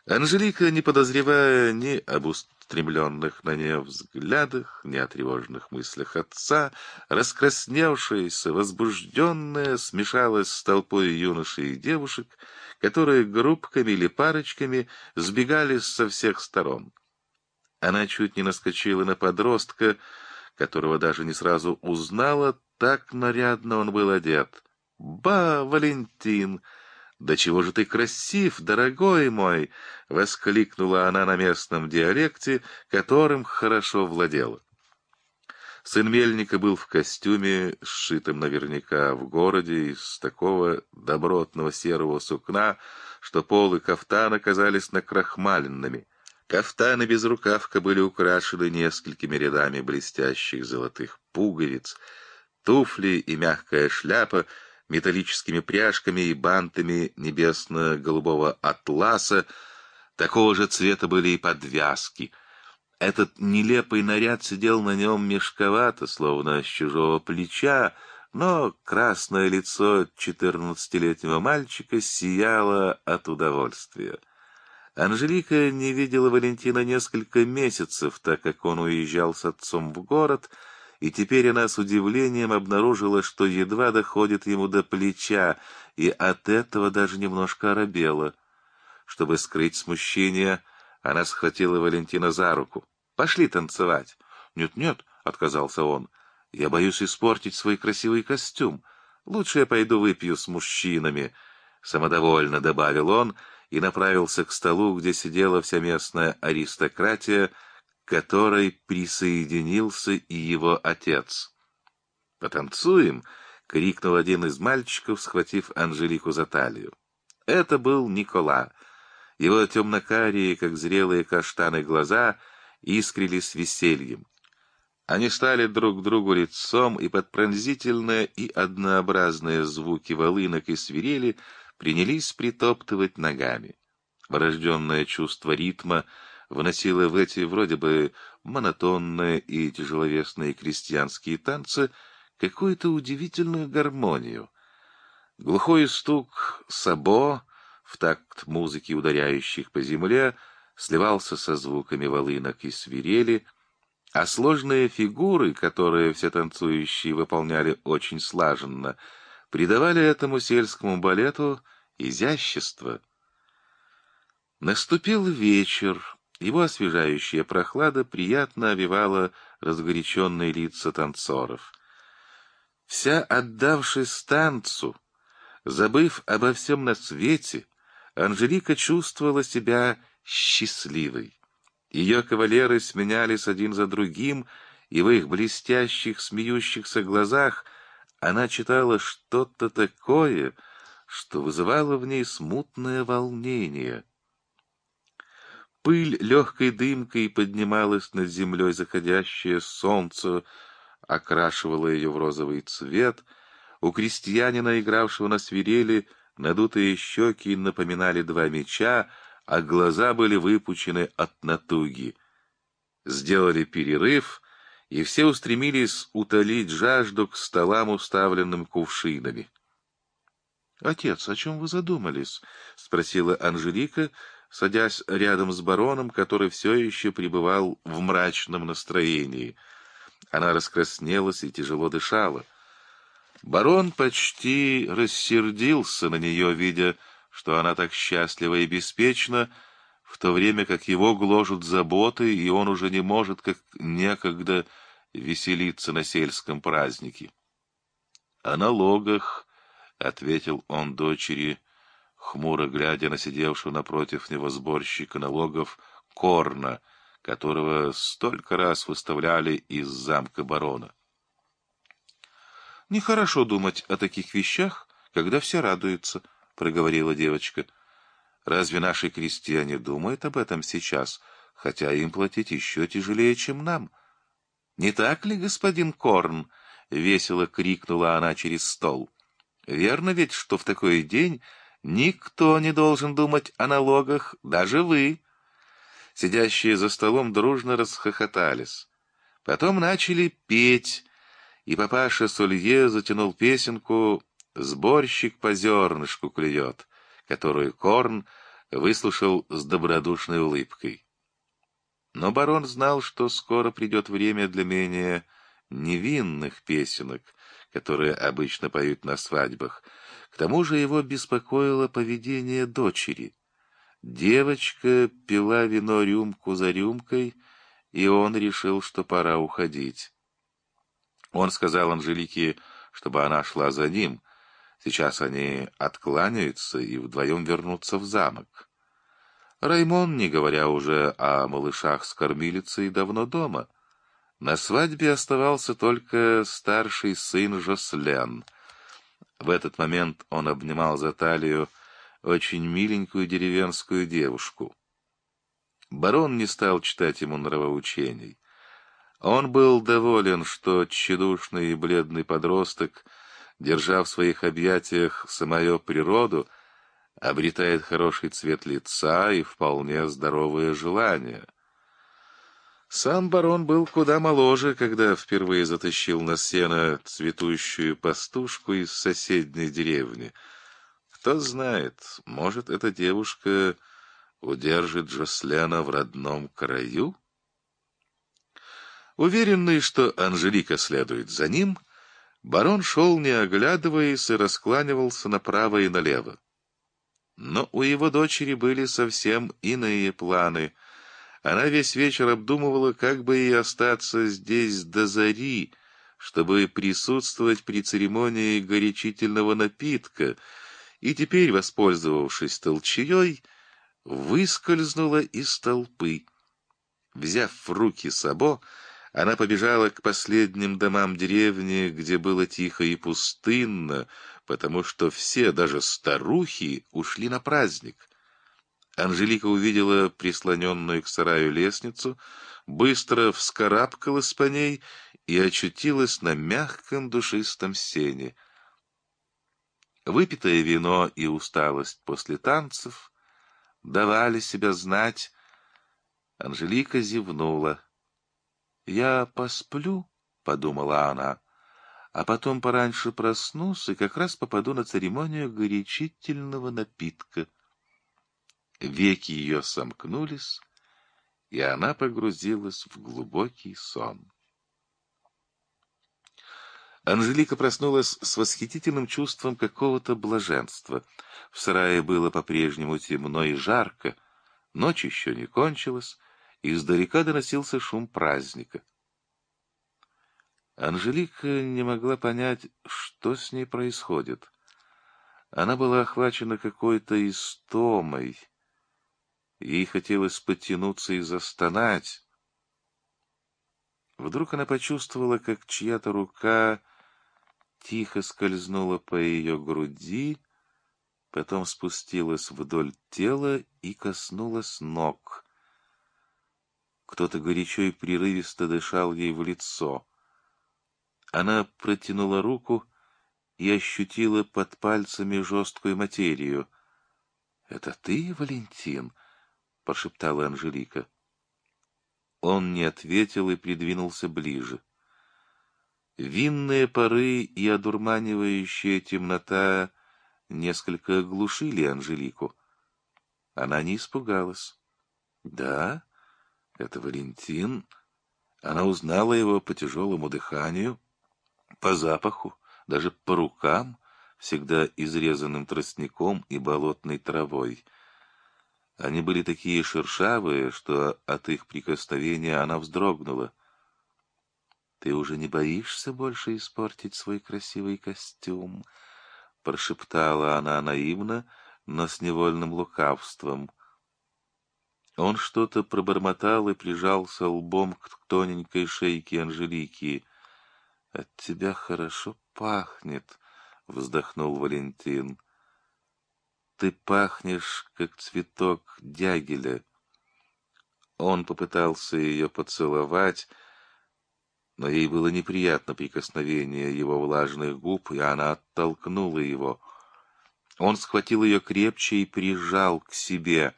Анжелика, не подозревая ни об устремленных на нее взглядах, ни о тревожных мыслях отца, раскрасневшаяся, возбужденная, смешалась с толпой юношей и девушек, которые группками или парочками сбегали со всех сторон. Она чуть не наскочила на подростка, которого даже не сразу узнала, так нарядно он был одет. «Ба, Валентин!» «Да чего же ты красив, дорогой мой!» — воскликнула она на местном диалекте, которым хорошо владела. Сын Мельника был в костюме, сшитом наверняка в городе из такого добротного серого сукна, что полы кафтана казались накрахмаленными. Кафтаны без рукавка были украшены несколькими рядами блестящих золотых пуговиц, туфли и мягкая шляпа — металлическими пряжками и бантами небесно-голубого атласа, такого же цвета были и подвязки. Этот нелепый наряд сидел на нем мешковато, словно с чужого плеча, но красное лицо четырнадцатилетнего мальчика сияло от удовольствия. Анжелика не видела Валентина несколько месяцев, так как он уезжал с отцом в город — и теперь она с удивлением обнаружила, что едва доходит ему до плеча, и от этого даже немножко оробела. Чтобы скрыть смущение, она схватила Валентина за руку. «Пошли танцевать». «Нет-нет», — отказался он, — Я боюсь испортить свой красивый костюм. Лучше я пойду выпью с мужчинами, — самодовольно добавил он и направился к столу, где сидела вся местная аристократия, которой присоединился и его отец. «Потанцуем!» — крикнул один из мальчиков, схватив Анжелику за талию. Это был Никола. Его темно-карие, как зрелые каштаны, глаза искрились весельем. Они стали друг к другу лицом, и под пронзительные и однообразные звуки волынок и свирели принялись притоптывать ногами. Врожденное чувство ритма вносило в эти вроде бы монотонные и тяжеловесные крестьянские танцы какую-то удивительную гармонию. Глухой стук сабо в такт музыки, ударяющих по земле, сливался со звуками волынок и свирели, а сложные фигуры, которые все танцующие выполняли очень слаженно, придавали этому сельскому балету изящество. Наступил вечер, его освежающая прохлада приятно овивала разгоряченные лица танцоров. Вся отдавшись танцу, забыв обо всем на свете, Анжелика чувствовала себя счастливой. Ее кавалеры сменялись один за другим, и в их блестящих, смеющихся глазах она читала что-то такое, что вызывало в ней смутное волнение. Пыль легкой дымкой поднималась над землей, заходящее солнце окрашивало ее в розовый цвет. У крестьянина, игравшего на свирели, надутые щеки напоминали два меча, а глаза были выпучены от натуги. Сделали перерыв, и все устремились утолить жажду к столам, уставленным кувшинами. — Отец, о чем вы задумались? — спросила Анжелика, садясь рядом с бароном, который все еще пребывал в мрачном настроении. Она раскраснелась и тяжело дышала. Барон почти рассердился на нее, видя, что она так счастлива и беспечна, в то время как его гложут заботы, и он уже не может, как некогда, веселиться на сельском празднике. — О налогах, — ответил он дочери, хмуро глядя на сидевшего напротив него сборщика налогов Корна, которого столько раз выставляли из замка барона. — Нехорошо думать о таких вещах, когда все радуются, —— проговорила девочка. «Разве наши крестьяне думают об этом сейчас, хотя им платить еще тяжелее, чем нам?» «Не так ли, господин Корн?» — весело крикнула она через стол. «Верно ведь, что в такой день никто не должен думать о налогах, даже вы?» Сидящие за столом дружно расхохотались. Потом начали петь, и папаша Сулье затянул песенку Сборщик по зернышку клюет, которую Корн выслушал с добродушной улыбкой. Но барон знал, что скоро придет время для менее невинных песенок, которые обычно поют на свадьбах. К тому же его беспокоило поведение дочери. Девочка пила вино рюмку за рюмкой, и он решил, что пора уходить. Он сказал Анжелике, чтобы она шла за ним, Сейчас они откланяются и вдвоем вернутся в замок. Раймон, не говоря уже о малышах с кормилицей, давно дома. На свадьбе оставался только старший сын Жослен. В этот момент он обнимал за талию очень миленькую деревенскую девушку. Барон не стал читать ему нравоучений. Он был доволен, что тщедушный и бледный подросток — держа в своих объятиях самую природу, обретает хороший цвет лица и вполне здоровые желания. Сам барон был куда моложе, когда впервые затащил на сено цветущую пастушку из соседней деревни. Кто знает, может, эта девушка удержит Джослена в родном краю? Уверенный, что Анжелика следует за ним, Барон шел, не оглядываясь, и раскланивался направо и налево. Но у его дочери были совсем иные планы. Она весь вечер обдумывала, как бы ей остаться здесь до зари, чтобы присутствовать при церемонии горячительного напитка, и теперь, воспользовавшись толчаей, выскользнула из толпы. Взяв в руки сабо, она побежала к последним домам деревни, где было тихо и пустынно, потому что все, даже старухи, ушли на праздник. Анжелика увидела прислоненную к сараю лестницу, быстро вскарабкалась по ней и очутилась на мягком душистом сене. Выпитое вино и усталость после танцев давали себя знать. Анжелика зевнула. «Я посплю», — подумала она, — «а потом пораньше проснусь и как раз попаду на церемонию горячительного напитка». Веки ее сомкнулись, и она погрузилась в глубокий сон. Анжелика проснулась с восхитительным чувством какого-то блаженства. В сарае было по-прежнему темно и жарко, ночь еще не кончилась, и издалека доносился шум праздника. Анжелика не могла понять, что с ней происходит. Она была охвачена какой-то истомой. Ей хотелось потянуться и застонать. Вдруг она почувствовала, как чья-то рука тихо скользнула по ее груди, потом спустилась вдоль тела и коснулась ног. Кто-то горячо и прерывисто дышал ей в лицо. Она протянула руку и ощутила под пальцами жесткую материю. — Это ты, Валентин? — прошептала Анжелика. Он не ответил и придвинулся ближе. Винные пары и одурманивающая темнота несколько оглушили Анжелику. Она не испугалась. Да, это Валентин. Она узнала его по тяжелому дыханию, по запаху, даже по рукам, всегда изрезанным тростником и болотной травой. Они были такие шершавые, что от их прикосновения она вздрогнула. «Ты уже не боишься больше испортить свой красивый костюм?» — прошептала она наивно, но с невольным лукавством. Он что-то пробормотал и прижался лбом к тоненькой шейке Анжелики. «От тебя хорошо пахнет», — вздохнул Валентин. «Ты пахнешь, как цветок дягеля». Он попытался ее поцеловать, — но ей было неприятно прикосновение его влажных губ, и она оттолкнула его. Он схватил ее крепче и прижал к себе.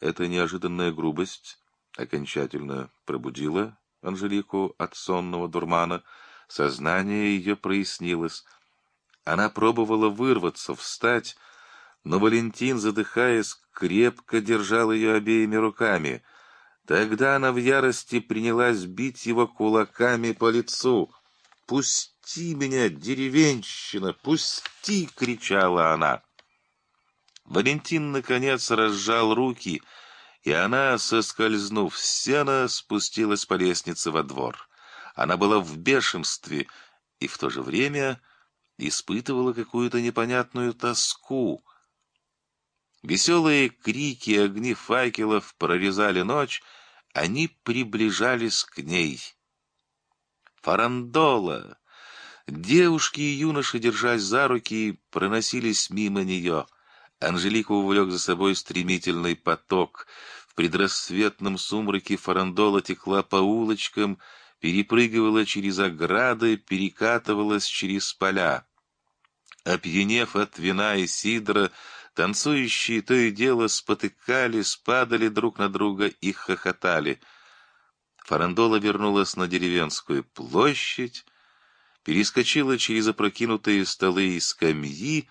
Эта неожиданная грубость окончательно пробудила Анжелику от сонного дурмана. Сознание ее прояснилось. Она пробовала вырваться, встать, но Валентин, задыхаясь, крепко держал ее обеими руками — Тогда она в ярости принялась бить его кулаками по лицу. «Пусти меня, деревенщина, пусти!» — кричала она. Валентин, наконец, разжал руки, и она, соскользнув с сена, спустилась по лестнице во двор. Она была в бешенстве и в то же время испытывала какую-то непонятную тоску. Веселые крики и огни факелов прорезали ночь, они приближались к ней. Фарандола! Девушки и юноши, держась за руки, проносились мимо нее. Анжелика увлек за собой стремительный поток. В предрассветном сумраке фарандола текла по улочкам, перепрыгивала через ограды, перекатывалась через поля. Опьянев от вина и сидра, Танцующие то и дело спотыкались, падали друг на друга и хохотали. Фарандола вернулась на деревенскую площадь, перескочила через опрокинутые столы и скамьи.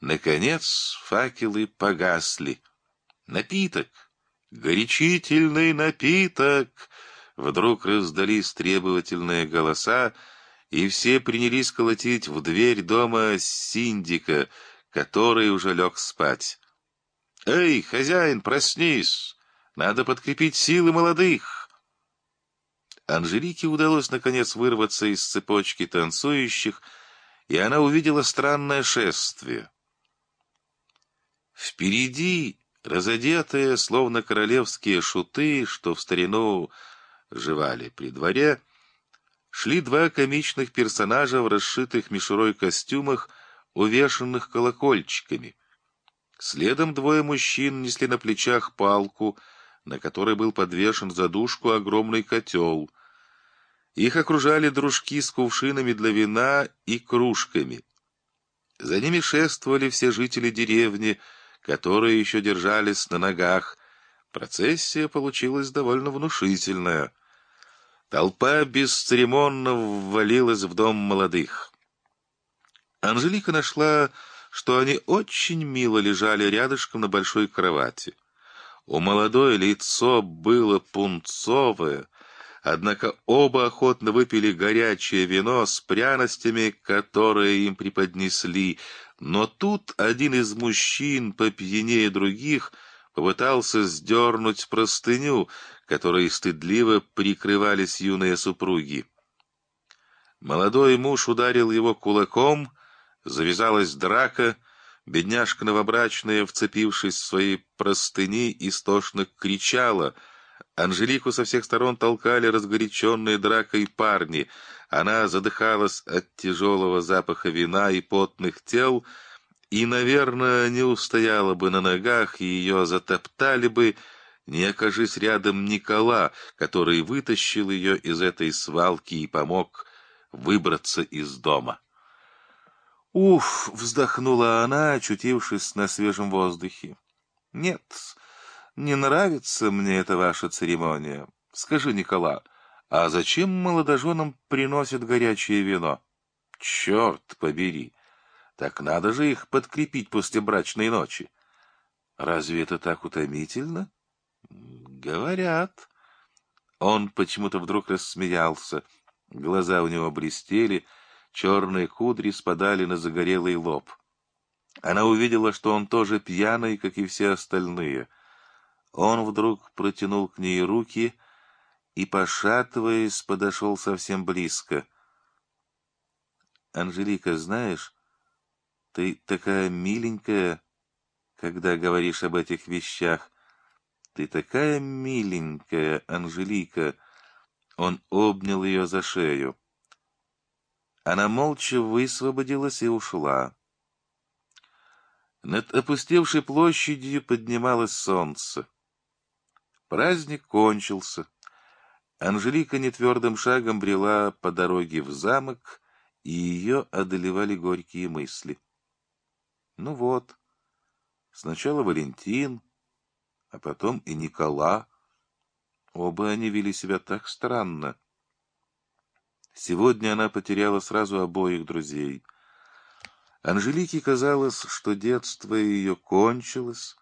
Наконец факелы погасли. Напиток! Горячительный напиток! Вдруг раздались требовательные голоса, и все принялись колотить в дверь дома синдика — который уже лег спать. «Эй, хозяин, проснись! Надо подкрепить силы молодых!» Анжелике удалось наконец вырваться из цепочки танцующих, и она увидела странное шествие. Впереди, разодетые, словно королевские шуты, что в старину жевали при дворе, шли два комичных персонажа в расшитых мишурой костюмах, увешанных колокольчиками. Следом двое мужчин несли на плечах палку, на которой был подвешен за дужку огромный котел. Их окружали дружки с кувшинами для вина и кружками. За ними шествовали все жители деревни, которые еще держались на ногах. Процессия получилась довольно внушительная. Толпа бесцеремонно ввалилась в дом молодых. Анжелика нашла, что они очень мило лежали рядышком на большой кровати. У молодой лицо было пунцовое, однако оба охотно выпили горячее вино с пряностями, которые им преподнесли, но тут один из мужчин, попьянее других, попытался сдернуть простыню, которой стыдливо прикрывались юные супруги. Молодой муж ударил его кулаком, завязалась драка, бедняжка новобрачная, вцепившись в свои простыни, истошно кричала. Анжелику со всех сторон толкали разгоряченные дракой парни. Она задыхалась от тяжелого запаха вина и потных тел, и, наверное, не устояла бы на ногах, и ее затоптали бы, не окажись рядом Никола, который вытащил ее из этой свалки и помог выбраться из дома. «Уф!» — вздохнула она, очутившись на свежем воздухе. «Нет, не нравится мне эта ваша церемония. Скажи, Никола, а зачем молодоженам приносят горячее вино? Черт побери! Так надо же их подкрепить после брачной ночи. Разве это так утомительно?» Говорят. Он почему-то вдруг рассмеялся. Глаза у него блестели, черные кудри спадали на загорелый лоб. Она увидела, что он тоже пьяный, как и все остальные. Он вдруг протянул к ней руки и, пошатываясь, подошел совсем близко. «Анжелика, знаешь, ты такая миленькая, когда говоришь об этих вещах. Ты такая миленькая, Анжелика!» Он обнял ее за шею. Она молча высвободилась и ушла. Над опустевшей площадью поднималось солнце. Праздник кончился. Анжелика нетвердым шагом брела по дороге в замок, и ее одолевали горькие мысли. Ну вот, сначала Валентин, а потом и Никола. Оба они вели себя так странно. Сегодня она потеряла сразу обоих друзей. Анжелике казалось, что детство ее кончилось,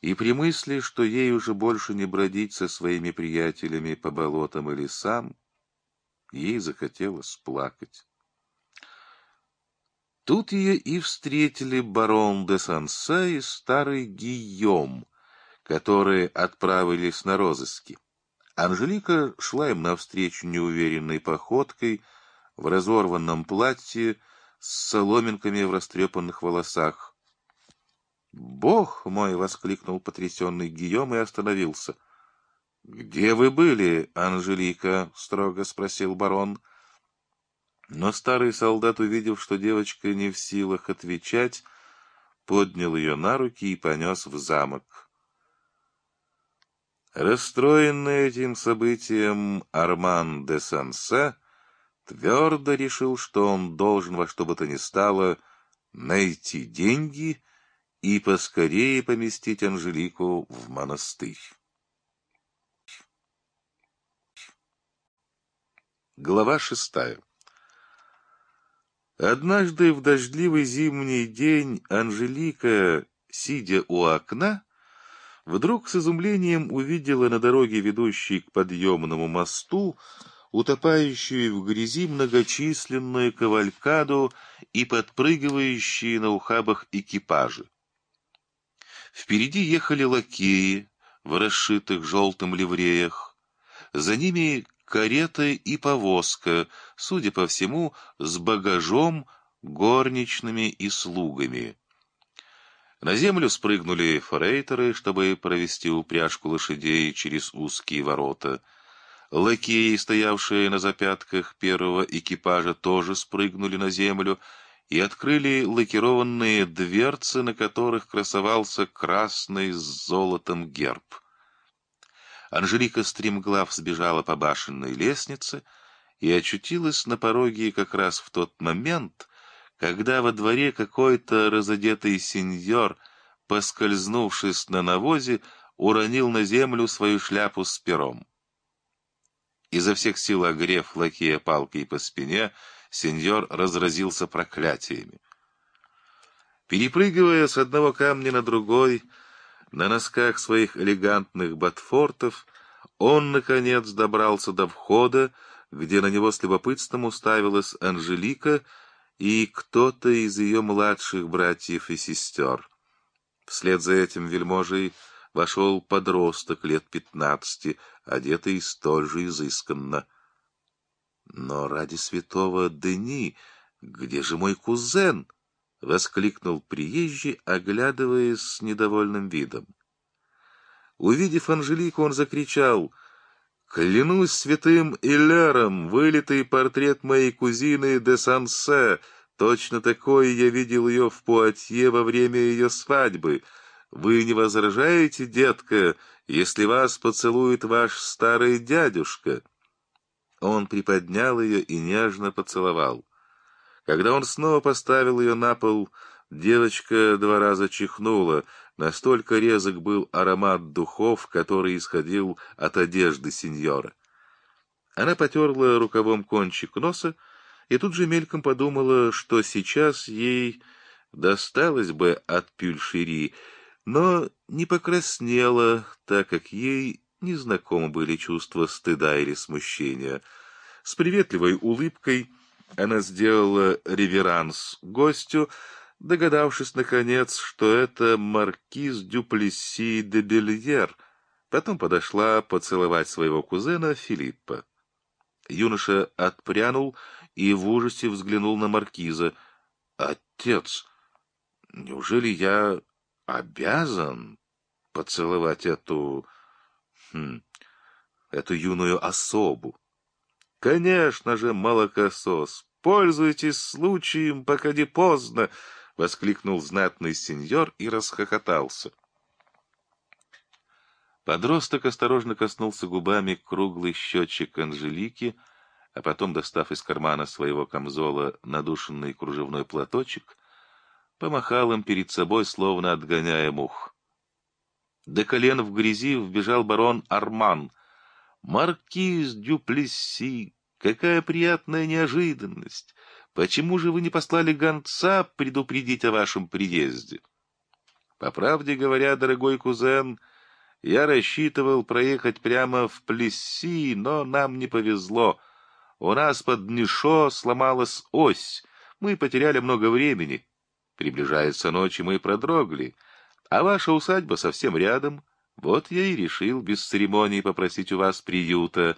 и при мысли, что ей уже больше не бродить со своими приятелями по болотам и лесам, ей захотелось плакать. Тут ее и встретили барон де Сансе и старый Гийом — которые отправились на розыски. Анжелика шла им навстречу неуверенной походкой, в разорванном платье, с соломинками в растрепанных волосах. «Бог мой!» — воскликнул потрясенный Гийом и остановился. «Где вы были, Анжелика?» — строго спросил барон. Но старый солдат, увидев, что девочка не в силах отвечать, поднял ее на руки и понес в замок. Расстроенный этим событием Арман де Сансе твердо решил, что он должен во что бы то ни стало найти деньги и поскорее поместить Анжелику в монастырь. Глава шестая Однажды в дождливый зимний день Анжелика, сидя у окна, вдруг с изумлением увидела на дороге, ведущей к подъемному мосту, утопающую в грязи многочисленную кавалькаду и подпрыгивающие на ухабах экипажи. Впереди ехали лакеи в расшитых желтым ливреях, за ними карета и повозка, судя по всему, с багажом, горничными и слугами. На землю спрыгнули форейтеры, чтобы провести упряжку лошадей через узкие ворота. Лакеи, стоявшие на запятках первого экипажа, тоже спрыгнули на землю и открыли лакированные дверцы, на которых красовался красный с золотом герб. Анжелика стремглав сбежала по башенной лестнице и очутилась на пороге как раз в тот момент, когда во дворе какой-то разодетый сеньор, поскользнувшись на навозе, уронил на землю свою шляпу с пером. Изо всех сил огрев лакея палкой по спине, сеньор разразился проклятиями. Перепрыгивая с одного камня на другой, на носках своих элегантных ботфортов, он, наконец, добрался до входа, где на него с любопытством уставилась Анжелика и кто-то из ее младших братьев и сестер. Вслед за этим вельможей вошел подросток лет пятнадцати, одетый столь же изысканно. Но ради святого Дени, где же мой кузен? — воскликнул приезжий, оглядываясь с недовольным видом. Увидев Анжелику, он закричал «Клянусь святым Иляром, вылитый портрет моей кузины де Сансе, точно такой я видел ее в Пуатье во время ее свадьбы. Вы не возражаете, детка, если вас поцелует ваш старый дядюшка?» Он приподнял ее и нежно поцеловал. Когда он снова поставил ее на пол, девочка два раза чихнула, настолько резок был аромат духов, который исходил от одежды сеньора. Она потерла рукавом кончик носа и тут же мельком подумала, что сейчас ей досталось бы от пюльшери, но не покраснела, так как ей незнакомы были чувства стыда или смущения. С приветливой улыбкой она сделала реверанс гостю, догадавшись, наконец, что это маркиз Дюплесси де Бельер. Потом подошла поцеловать своего кузена Филиппа. Юноша отпрянул и в ужасе взглянул на маркиза. «Отец, неужели я обязан поцеловать эту... Хм, эту юную особу?» «Конечно же, молокосос! Пользуйтесь случаем, пока не поздно!» — воскликнул знатный сеньор и расхохотался. Подросток осторожно коснулся губами круглый счетчик Анжелики, а потом, достав из кармана своего камзола надушенный кружевной платочек, помахал им перед собой, словно отгоняя мух. До колен в грязи вбежал барон Арман — Маркиз Дюплесси, какая приятная неожиданность! Почему же вы не послали гонца предупредить о вашем приезде? По правде говоря, дорогой кузен, я рассчитывал проехать прямо в Плесси, но нам не повезло. У нас под Нишо сломалась ось, мы потеряли много времени. Приближается ночь, и мы продрогли. А ваша усадьба совсем рядом — вот я и решил без церемоний попросить у вас приюта.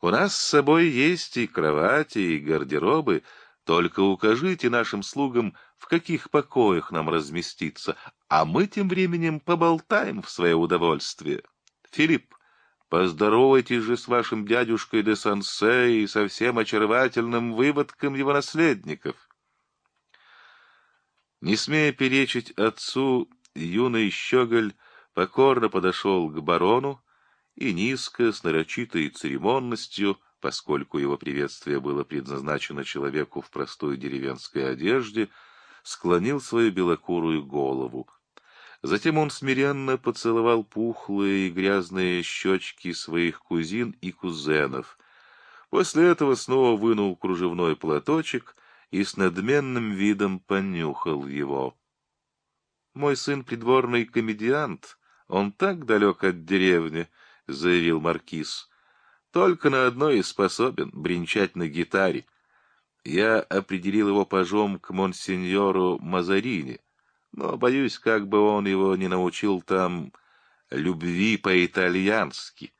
У нас с собой есть и кровати, и гардеробы, только укажите нашим слугам, в каких покоях нам разместиться, а мы тем временем поболтаем в свое удовольствие. Филипп, поздоровайтесь же с вашим дядюшкой де Сансе и со всем очаровательным выводком его наследников. Не смея перечить отцу, юный щеголь покорно подошел к барону и низко, с нарочитой церемонностью, поскольку его приветствие было предназначено человеку в простой деревенской одежде, склонил свою белокурую голову. Затем он смиренно поцеловал пухлые и грязные щечки своих кузин и кузенов. После этого снова вынул кружевной платочек и с надменным видом понюхал его. «Мой сын придворный комедиант», он так далек от деревни, — заявил маркиз. Только на одно и способен — бренчать на гитаре. Я определил его пажом к монсеньору Мазарини, но боюсь, как бы он его не научил там любви по-итальянски.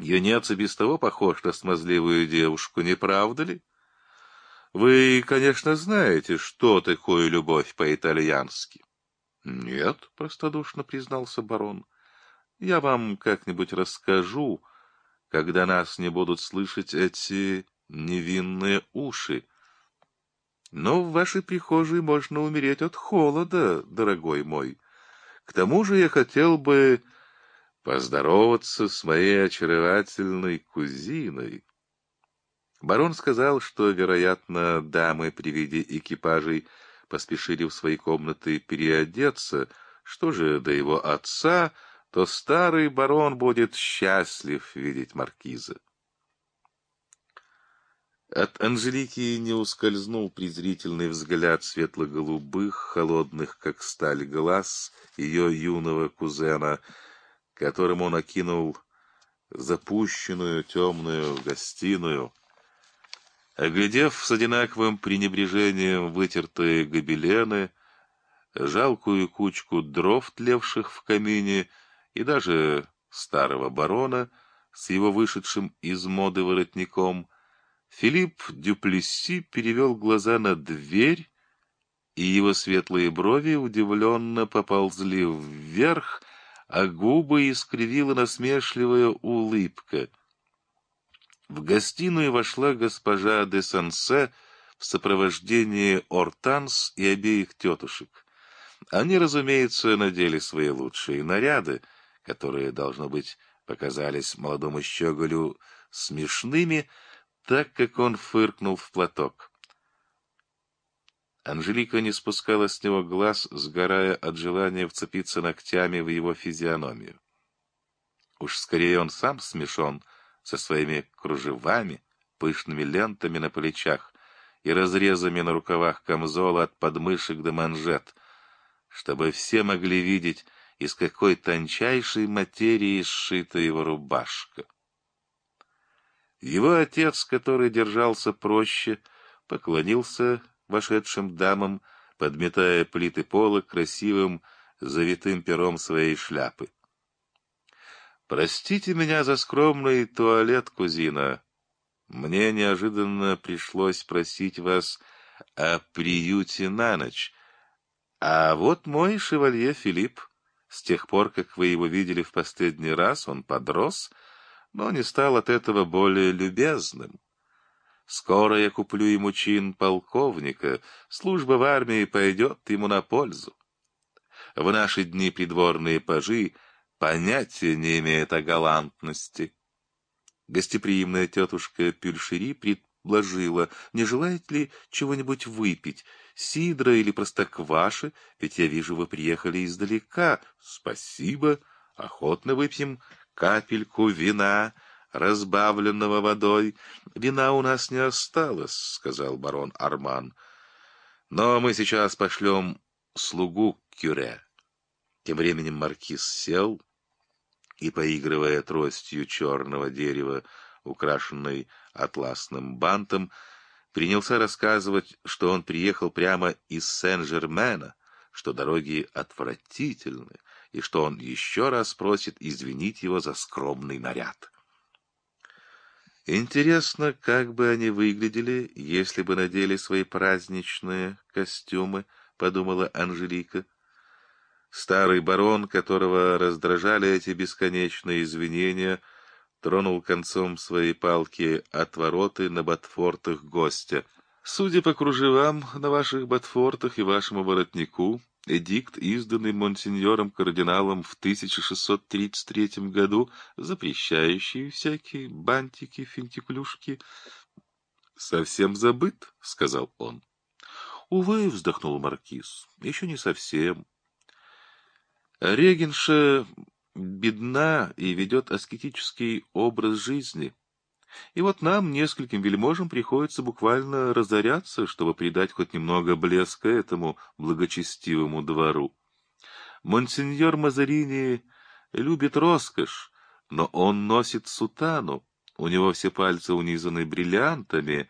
Юнец и без того похож на смазливую девушку, не правда ли? Вы, конечно, знаете, что такое любовь по-итальянски. — Нет, — простодушно признался барон. — Я вам как-нибудь расскажу, когда нас не будут слышать эти невинные уши. Но в вашей прихожей можно умереть от холода, дорогой мой. К тому же я хотел бы поздороваться с моей очаровательной кузиной. Барон сказал, что, вероятно, дамы при виде экипажей поспешили в свои комнаты переодеться. Что же до его отца, то старый барон будет счастлив видеть маркиза. От Анжелики не ускользнул презрительный взгляд светло-голубых, холодных, как сталь, глаз ее юного кузена — которым он окинул запущенную темную гостиную. Оглядев с одинаковым пренебрежением вытертые гобелены, жалкую кучку дров, тлевших в камине, и даже старого барона с его вышедшим из моды воротником, Филипп Дюплесси перевел глаза на дверь, и его светлые брови удивленно поползли вверх, а губы искривила насмешливая улыбка. В гостиную вошла госпожа де Сансе в сопровождении Ортанс и обеих тетушек. Они, разумеется, надели свои лучшие наряды, которые, должно быть, показались молодому щеголю смешными, так как он фыркнул в платок. Анжелика не спускала с него глаз, сгорая от желания вцепиться ногтями в его физиономию. Уж скорее он сам смешон со своими кружевами, пышными лентами на плечах и разрезами на рукавах камзола от подмышек до манжет, чтобы все могли видеть, из какой тончайшей материи сшита его рубашка. Его отец, который держался проще, поклонился вошедшим дамам, подметая плиты пола красивым завитым пером своей шляпы. «Простите меня за скромный туалет, кузина. Мне неожиданно пришлось просить вас о приюте на ночь. А вот мой шевалье Филипп. С тех пор, как вы его видели в последний раз, он подрос, но не стал от этого более любезным. Скоро я куплю ему чин полковника, служба в армии пойдет ему на пользу. В наши дни придворные пажи понятия не имеют о галантности. Гостеприимная тетушка Пюльшери предложила, не желает ли чего-нибудь выпить, сидра или простокваши, ведь я вижу, вы приехали издалека. Спасибо, охотно выпьем капельку вина, разбавленного водой. Вина у нас не осталось, — сказал барон Арман. Но мы сейчас пошлем слугу к кюре. Тем временем маркиз сел и, поигрывая тростью черного дерева, украшенной атласным бантом, принялся рассказывать, что он приехал прямо из Сен-Жермена, что дороги отвратительны, и что он еще раз просит извинить его за скромный наряд. Интересно, как бы они выглядели, если бы надели свои праздничные костюмы, подумала Анжелика. Старый барон, которого раздражали эти бесконечные извинения, тронул концом своей палки отвороты на ботфортах гостя. Судя по кружевам на ваших ботфортах и вашему воротнику, Эдикт, изданный монсеньором-кардиналом в 1633 году, запрещающий всякие бантики, финтиклюшки, совсем забыт, — сказал он. — Увы, — вздохнул маркиз, — еще не совсем. Регенша бедна и ведет аскетический образ жизни — и вот нам, нескольким вельможам, приходится буквально разоряться, чтобы придать хоть немного блеска этому благочестивому двору. Монсеньор Мазарини любит роскошь, но он носит сутану, у него все пальцы унизаны бриллиантами,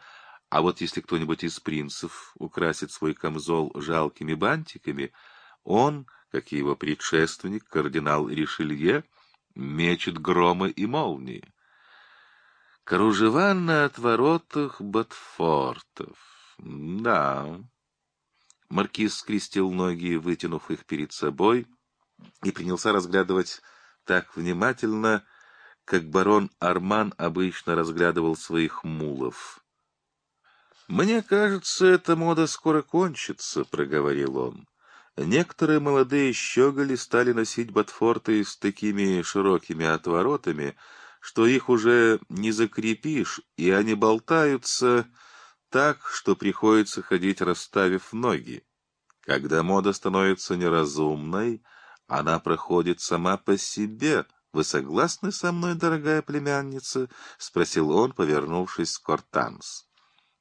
а вот если кто-нибудь из принцев украсит свой камзол жалкими бантиками, он, как и его предшественник, кардинал Ришелье, мечет громы и молнии. Кружева на отворотах Ботфортов. Да. Маркиз скрестил ноги, вытянув их перед собой, и принялся разглядывать так внимательно, как барон Арман обычно разглядывал своих мулов. «Мне кажется, эта мода скоро кончится», — проговорил он. Некоторые молодые щеголи стали носить ботфорты с такими широкими отворотами, что их уже не закрепишь, и они болтаются так, что приходится ходить, расставив ноги. Когда мода становится неразумной, она проходит сама по себе. Вы согласны со мной, дорогая племянница? — спросил он, повернувшись к Кортанс.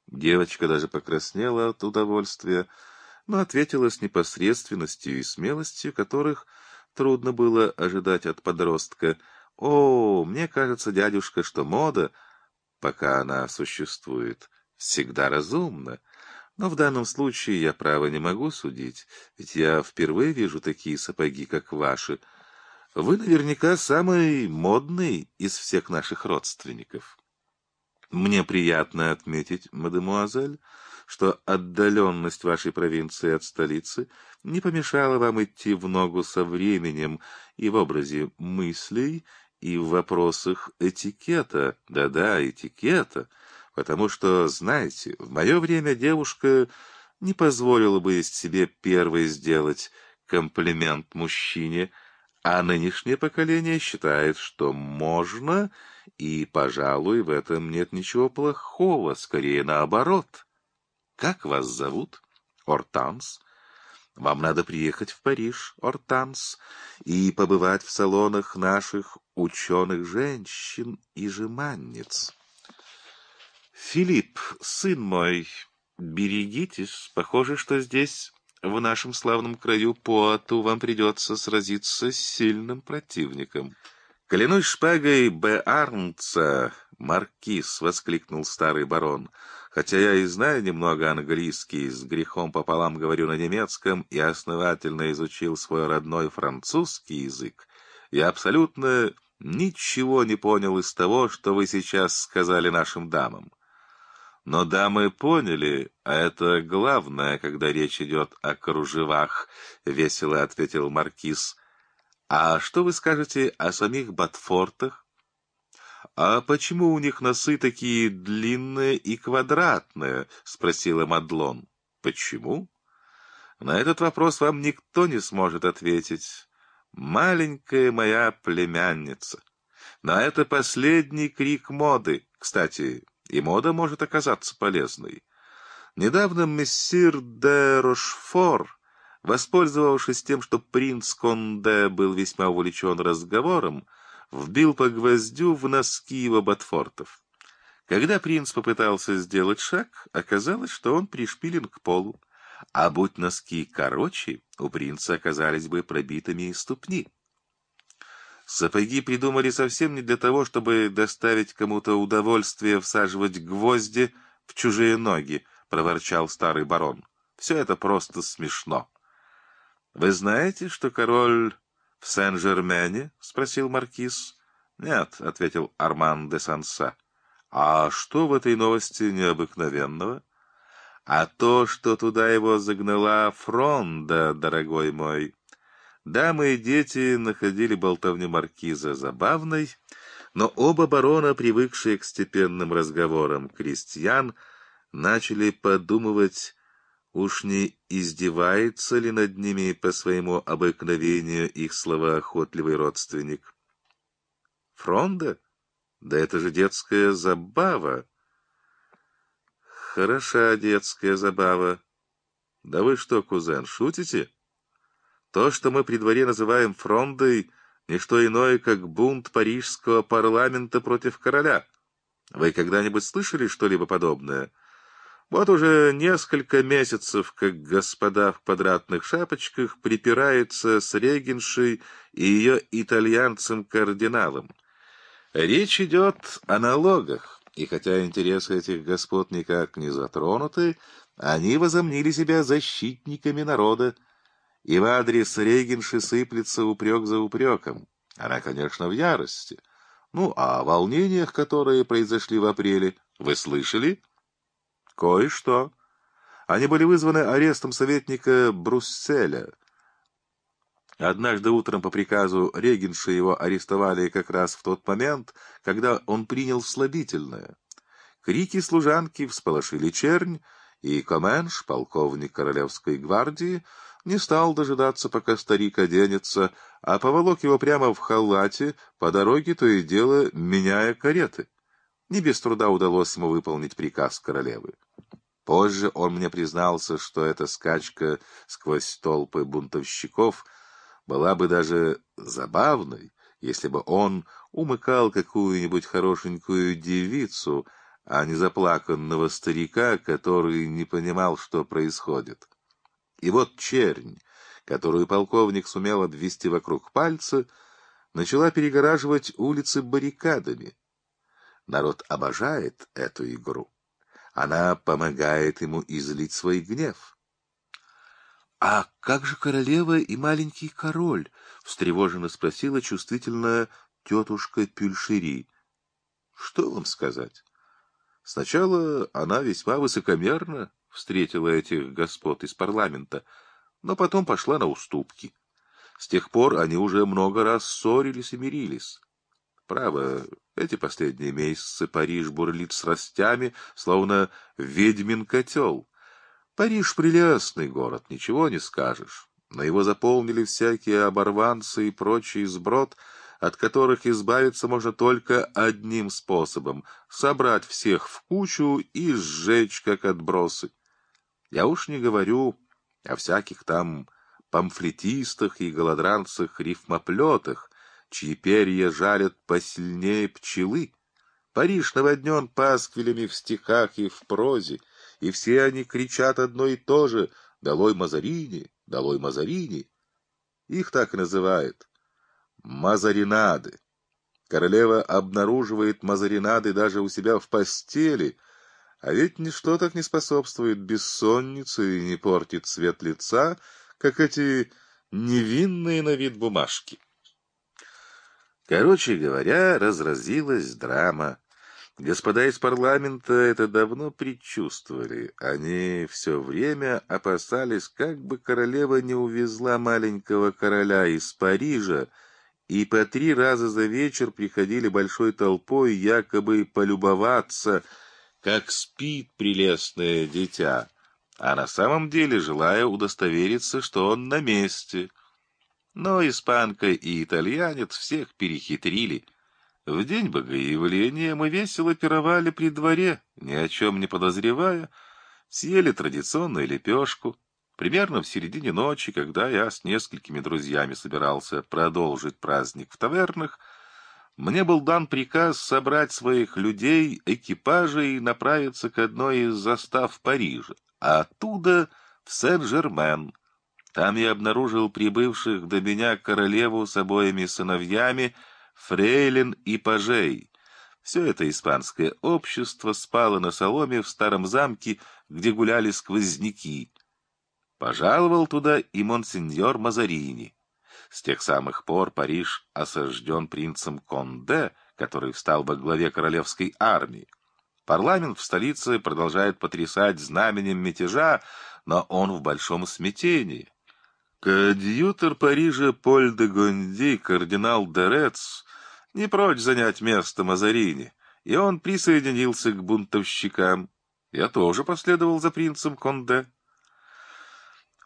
Девочка даже покраснела от удовольствия, но ответила с непосредственностью и смелостью, которых трудно было ожидать от подростка. «О, мне кажется, дядюшка, что мода, пока она существует, всегда разумна. Но в данном случае я, право, не могу судить, ведь я впервые вижу такие сапоги, как ваши. Вы наверняка самый модный из всех наших родственников». Мне приятно отметить, мадемуазель, что отдаленность вашей провинции от столицы не помешала вам идти в ногу со временем и в образе мыслей, и в вопросах этикета, да-да, этикета, потому что, знаете, в мое время девушка не позволила бы себе первой сделать комплимент мужчине, а нынешнее поколение считает, что можно, и, пожалуй, в этом нет ничего плохого, скорее наоборот. Как вас зовут? Ортанс. Вам надо приехать в Париж, Ортанс, и побывать в салонах наших ученых женщин и жеманниц. Филипп, сын мой, берегитесь, похоже, что здесь в нашем славном краю Поату вам придется сразиться с сильным противником. «Клянусь шпагой Б. Арнца, маркиз!» — воскликнул старый барон. «Хотя я и знаю немного английский, с грехом пополам говорю на немецком и основательно изучил свой родной французский язык, я абсолютно ничего не понял из того, что вы сейчас сказали нашим дамам. Но дамы поняли, а это главное, когда речь идет о кружевах, — весело ответил Маркиз. А что вы скажете о самих Батфортах? А почему у них носы такие длинные и квадратные? — спросила Мадлон. Почему? На этот вопрос вам никто не сможет ответить. Маленькая моя племянница. Но это последний крик моды. Кстати, и мода может оказаться полезной. Недавно мессир де Рошфор, воспользовавшись тем, что принц Конде был весьма увлечен разговором, вбил по гвоздю в носки его ботфортов. Когда принц попытался сделать шаг, оказалось, что он пришпилен к полу, а будь носки короче, у принца оказались бы пробитыми ступни. Сапоги придумали совсем не для того, чтобы доставить кому-то удовольствие всаживать гвозди в чужие ноги, — проворчал старый барон. Все это просто смешно. — Вы знаете, что король в Сен-Жермене? — спросил маркиз. — Нет, — ответил Арман де Санса. — А что в этой новости необыкновенного? — А то, что туда его загнала Фронда, дорогой мой. Дамы и дети находили болтовню маркиза забавной, но оба барона, привыкшие к степенным разговорам крестьян, начали подумывать, уж не издевается ли над ними по своему обыкновению их словоохотливый родственник. Фронда? Да это же детская забава. Хороша детская забава. Да вы что, кузен, шутите? То, что мы при дворе называем фрондой, не что иное, как бунт парижского парламента против короля. Вы когда-нибудь слышали что-либо подобное? Вот уже несколько месяцев, как господа в квадратных шапочках припираются с регеншей и ее итальянцем-кардиналом. Речь идет о налогах, и хотя интересы этих господ никак не затронуты, они возомнили себя защитниками народа, и в адрес регенши сыплется упрек за упреком. Она, конечно, в ярости. Ну, а о волнениях, которые произошли в апреле, вы слышали? Кое-что. Они были вызваны арестом советника Брусселя. Однажды утром по приказу регенши его арестовали как раз в тот момент, когда он принял слабительное. Крики служанки всполошили чернь, и Коменш, полковник Королевской гвардии, не стал дожидаться, пока старик оденется, а поволок его прямо в халате, по дороге то и дело меняя кареты. Не без труда удалось ему выполнить приказ королевы. Позже он мне признался, что эта скачка сквозь толпы бунтовщиков была бы даже забавной, если бы он умыкал какую-нибудь хорошенькую девицу, а не заплаканного старика, который не понимал, что происходит. И вот чернь, которую полковник сумел обвести вокруг пальца, начала перегораживать улицы баррикадами. Народ обожает эту игру. Она помогает ему излить свой гнев. — А как же королева и маленький король? — встревоженно спросила чувствительная тетушка Пюльшери. — Что вам сказать? Сначала она весьма высокомерно встретила этих господ из парламента, но потом пошла на уступки. С тех пор они уже много раз ссорились и мирились. Право, эти последние месяцы Париж бурлит с растями, словно ведьмин котел. Париж — прелестный город, ничего не скажешь. Но его заполнили всякие оборванцы и прочий сброд, от которых избавиться можно только одним способом — собрать всех в кучу и сжечь, как отбросы. Я уж не говорю о всяких там памфлетистах и голодранцах-рифмоплетах, чьи перья жалят посильнее пчелы. Париж наводнен пасквилями в стихах и в прозе, и все они кричат одно и то же «Долой Мазарини! Долой Мазарини!» Их так и называют «Мазаринады». Королева обнаруживает мазаринады даже у себя в постели — а ведь ничто так не способствует бессоннице и не портит цвет лица, как эти невинные на вид бумажки. Короче говоря, разразилась драма. Господа из парламента это давно предчувствовали. Они все время опасались, как бы королева не увезла маленького короля из Парижа, и по три раза за вечер приходили большой толпой якобы полюбоваться — как спит прелестное дитя, а на самом деле желая удостовериться, что он на месте. Но испанка и итальянец всех перехитрили. В день богоявления мы весело пировали при дворе, ни о чем не подозревая, съели традиционную лепешку. Примерно в середине ночи, когда я с несколькими друзьями собирался продолжить праздник в тавернах, мне был дан приказ собрать своих людей, экипажи и направиться к одной из застав Парижа, а оттуда в Сен-Жермен. Там я обнаружил прибывших до меня королеву с обоими сыновьями, фрейлин и пажей. Все это испанское общество спало на соломе в старом замке, где гуляли сквозняки. Пожаловал туда и монсеньор Мазарини. С тех самых пор Париж осажден принцем Конде, который встал во главе королевской армии. Парламент в столице продолжает потрясать знаменем мятежа, но он в большом смятении. Коадьютор Парижа Поль де Гонди, кардинал Дерец, не прочь занять место Мазарини, и он присоединился к бунтовщикам. Я тоже последовал за принцем Конде.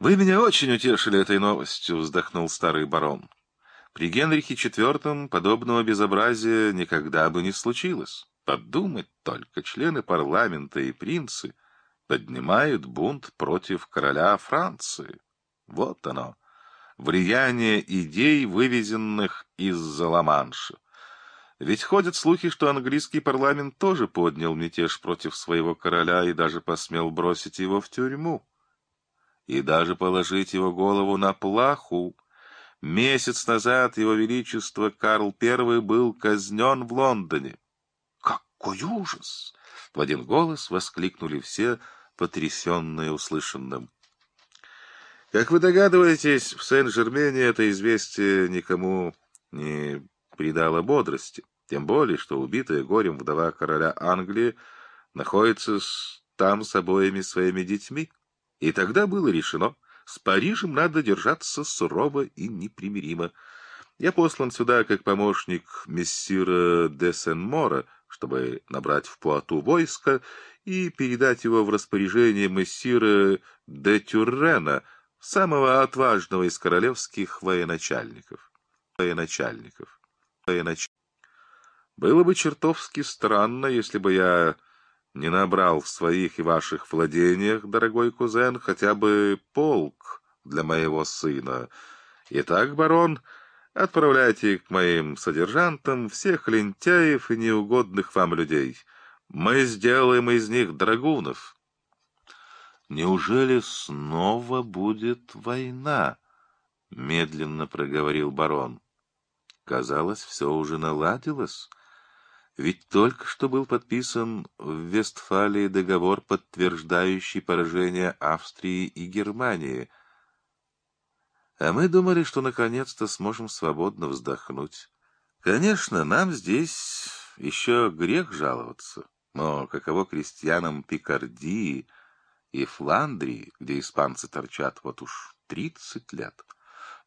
«Вы меня очень утешили этой новостью», — вздохнул старый барон. «При Генрихе IV подобного безобразия никогда бы не случилось. Подумать только, члены парламента и принцы поднимают бунт против короля Франции. Вот оно, влияние идей, вывезенных из-за Ла-Манша. Ведь ходят слухи, что английский парламент тоже поднял мятеж против своего короля и даже посмел бросить его в тюрьму и даже положить его голову на плаху. Месяц назад его величество Карл I был казнен в Лондоне. «Какой ужас!» — в один голос воскликнули все, потрясенные услышанным. Как вы догадываетесь, в Сен-Жермене это известие никому не придало бодрости. Тем более, что убитая горем вдова короля Англии находится там с обоими своими детьми. И тогда было решено, с Парижем надо держаться сурово и непримиримо. Я послан сюда как помощник мессира де Сен-Мора, чтобы набрать в Пуату войско и передать его в распоряжение мессира де Тюррена, самого отважного из королевских военачальников. Военачальников. Военач... Было бы чертовски странно, если бы я не набрал в своих и ваших владениях, дорогой кузен, хотя бы полк для моего сына. Итак, барон, отправляйте к моим содержантам всех лентяев и неугодных вам людей. Мы сделаем из них драгунов. Неужели снова будет война? Медленно проговорил барон. Казалось, все уже наладилось. Ведь только что был подписан в Вестфалии договор, подтверждающий поражение Австрии и Германии. А мы думали, что наконец-то сможем свободно вздохнуть. Конечно, нам здесь еще грех жаловаться, но каково крестьянам Пикардии и Фландрии, где испанцы торчат вот уж тридцать лет?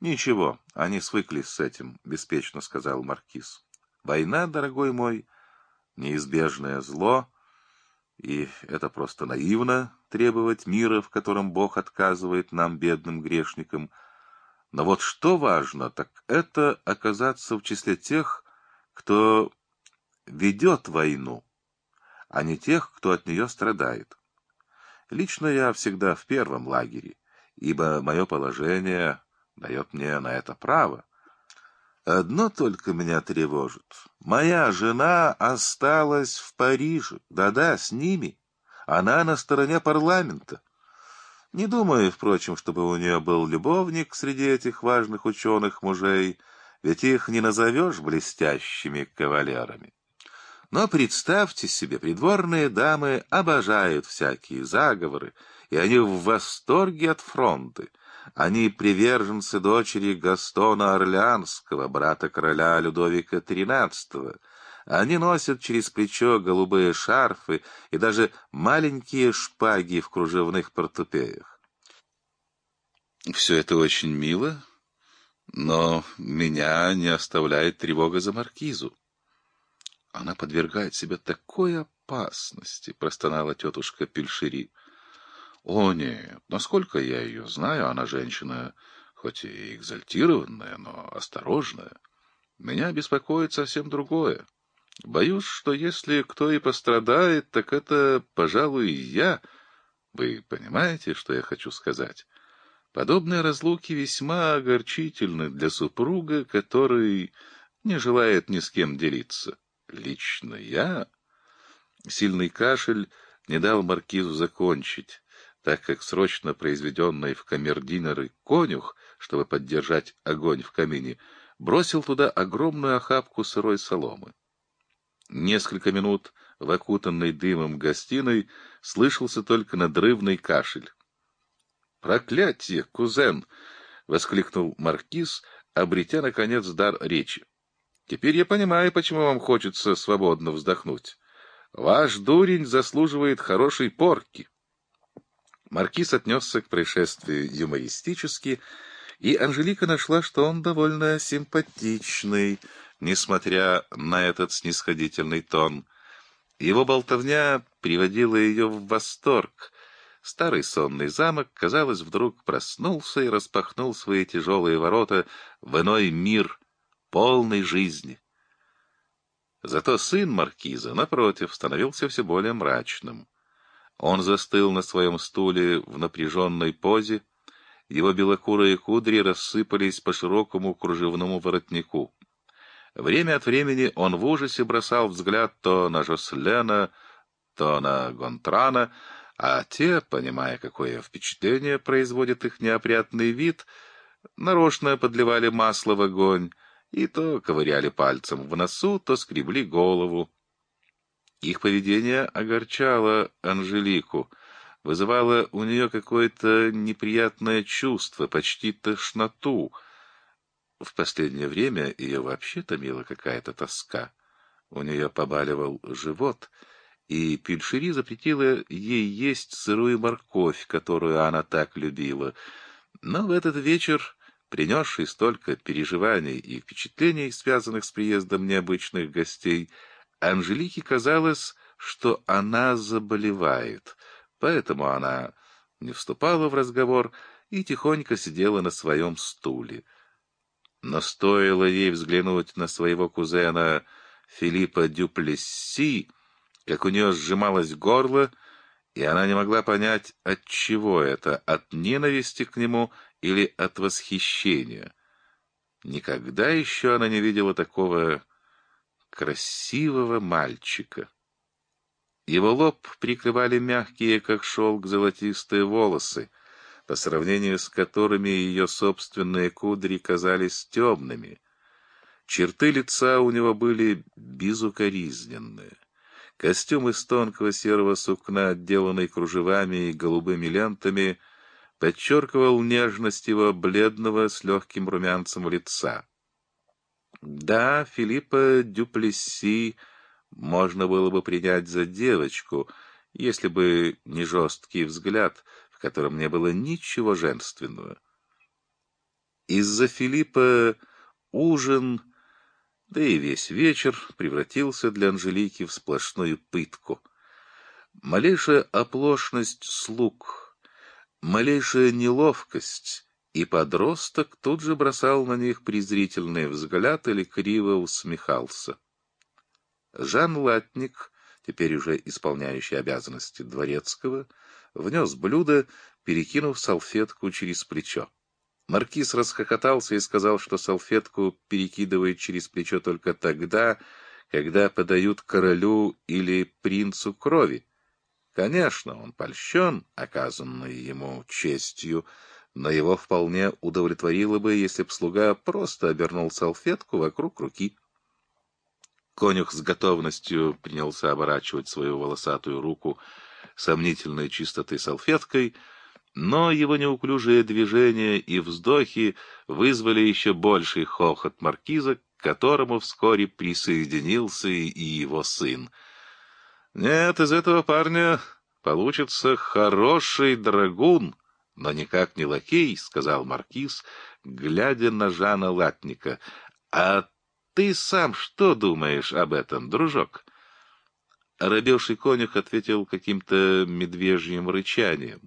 Ничего, они свыклись с этим, беспечно сказал маркиз. Война, дорогой мой, — неизбежное зло, и это просто наивно требовать мира, в котором Бог отказывает нам, бедным грешникам. Но вот что важно, так это оказаться в числе тех, кто ведет войну, а не тех, кто от нее страдает. Лично я всегда в первом лагере, ибо мое положение дает мне на это право. Одно только меня тревожит. Моя жена осталась в Париже. Да-да, с ними. Она на стороне парламента. Не думаю, впрочем, чтобы у нее был любовник среди этих важных ученых мужей, ведь их не назовешь блестящими кавалерами. Но представьте себе, придворные дамы обожают всякие заговоры, и они в восторге от фронта. Они приверженцы дочери Гастона Орлеанского, брата короля Людовика XIII. Они носят через плечо голубые шарфы и даже маленькие шпаги в кружевных портупеях. Все это очень мило, но меня не оставляет тревога за маркизу. Она подвергает себя такой опасности, простонала тетушка Пельшери. О, нет, насколько я ее знаю, она женщина, хоть и экзальтированная, но осторожная. Меня беспокоит совсем другое. Боюсь, что если кто и пострадает, так это, пожалуй, я. Вы понимаете, что я хочу сказать? Подобные разлуки весьма огорчительны для супруга, который не желает ни с кем делиться. Лично я... Сильный кашель не дал маркизу закончить так как срочно произведенный в камердинеры конюх, чтобы поддержать огонь в камине, бросил туда огромную охапку сырой соломы. Несколько минут в окутанной дымом гостиной слышался только надрывный кашель. «Проклятие, кузен!» — воскликнул маркиз, обретя, наконец, дар речи. «Теперь я понимаю, почему вам хочется свободно вздохнуть. Ваш дурень заслуживает хорошей порки». Маркиз отнесся к происшествию юмористически, и Анжелика нашла, что он довольно симпатичный, несмотря на этот снисходительный тон. Его болтовня приводила ее в восторг. Старый сонный замок, казалось, вдруг проснулся и распахнул свои тяжелые ворота в иной мир, полной жизни. Зато сын маркиза, напротив, становился все более мрачным. Он застыл на своем стуле в напряженной позе, его белокурые кудри рассыпались по широкому кружевному воротнику. Время от времени он в ужасе бросал взгляд то на Жослена, то на Гонтрана, а те, понимая, какое впечатление производит их неопрятный вид, нарочно подливали масло в огонь и то ковыряли пальцем в носу, то скребли голову. Их поведение огорчало Анжелику, вызывало у нее какое-то неприятное чувство, почти тошноту. В последнее время ее вообще томила какая-то тоска. у нее побаливал живот, и Пельшери запретила ей есть сырую морковь, которую она так любила. Но в этот вечер, принесший столько переживаний и впечатлений, связанных с приездом необычных гостей, Анжелике казалось, что она заболевает, поэтому она не вступала в разговор и тихонько сидела на своем стуле. Но стоило ей взглянуть на своего кузена Филиппа Дюплесси, как у нее сжималось горло, и она не могла понять, от чего это, от ненависти к нему или от восхищения. Никогда еще она не видела такого красивого мальчика. Его лоб прикрывали мягкие, как шелк, золотистые волосы, по сравнению с которыми ее собственные кудри казались темными. Черты лица у него были безукоризненные. Костюм из тонкого серого сукна, отделанный кружевами и голубыми лентами, подчеркивал нежность его бледного с легким румянцем лица. Да, Филиппа Дюплесси можно было бы принять за девочку, если бы не жесткий взгляд, в котором не было ничего женственного. Из-за Филиппа ужин да и весь вечер превратился для Анжелики в сплошную пытку. Малейшая оплошность слуг, малейшая неловкость, и подросток тут же бросал на них презрительный взгляд или криво усмехался. Жан Латник, теперь уже исполняющий обязанности дворецкого, внес блюдо, перекинув салфетку через плечо. Маркиз расхохотался и сказал, что салфетку перекидывает через плечо только тогда, когда подают королю или принцу крови. Конечно, он польщен, оказанной ему честью, но его вполне удовлетворило бы, если б слуга просто обернул салфетку вокруг руки. Конюх с готовностью принялся оборачивать свою волосатую руку сомнительной чистотой салфеткой — но его неуклюжие движения и вздохи вызвали еще больший хохот маркиза, к которому вскоре присоединился и его сын. «Нет, из этого парня получится хороший драгун, но никак не лакей», — сказал маркиз, глядя на Жана Латника. «А ты сам что думаешь об этом, дружок?» Оробевший конюх ответил каким-то медвежьим рычанием.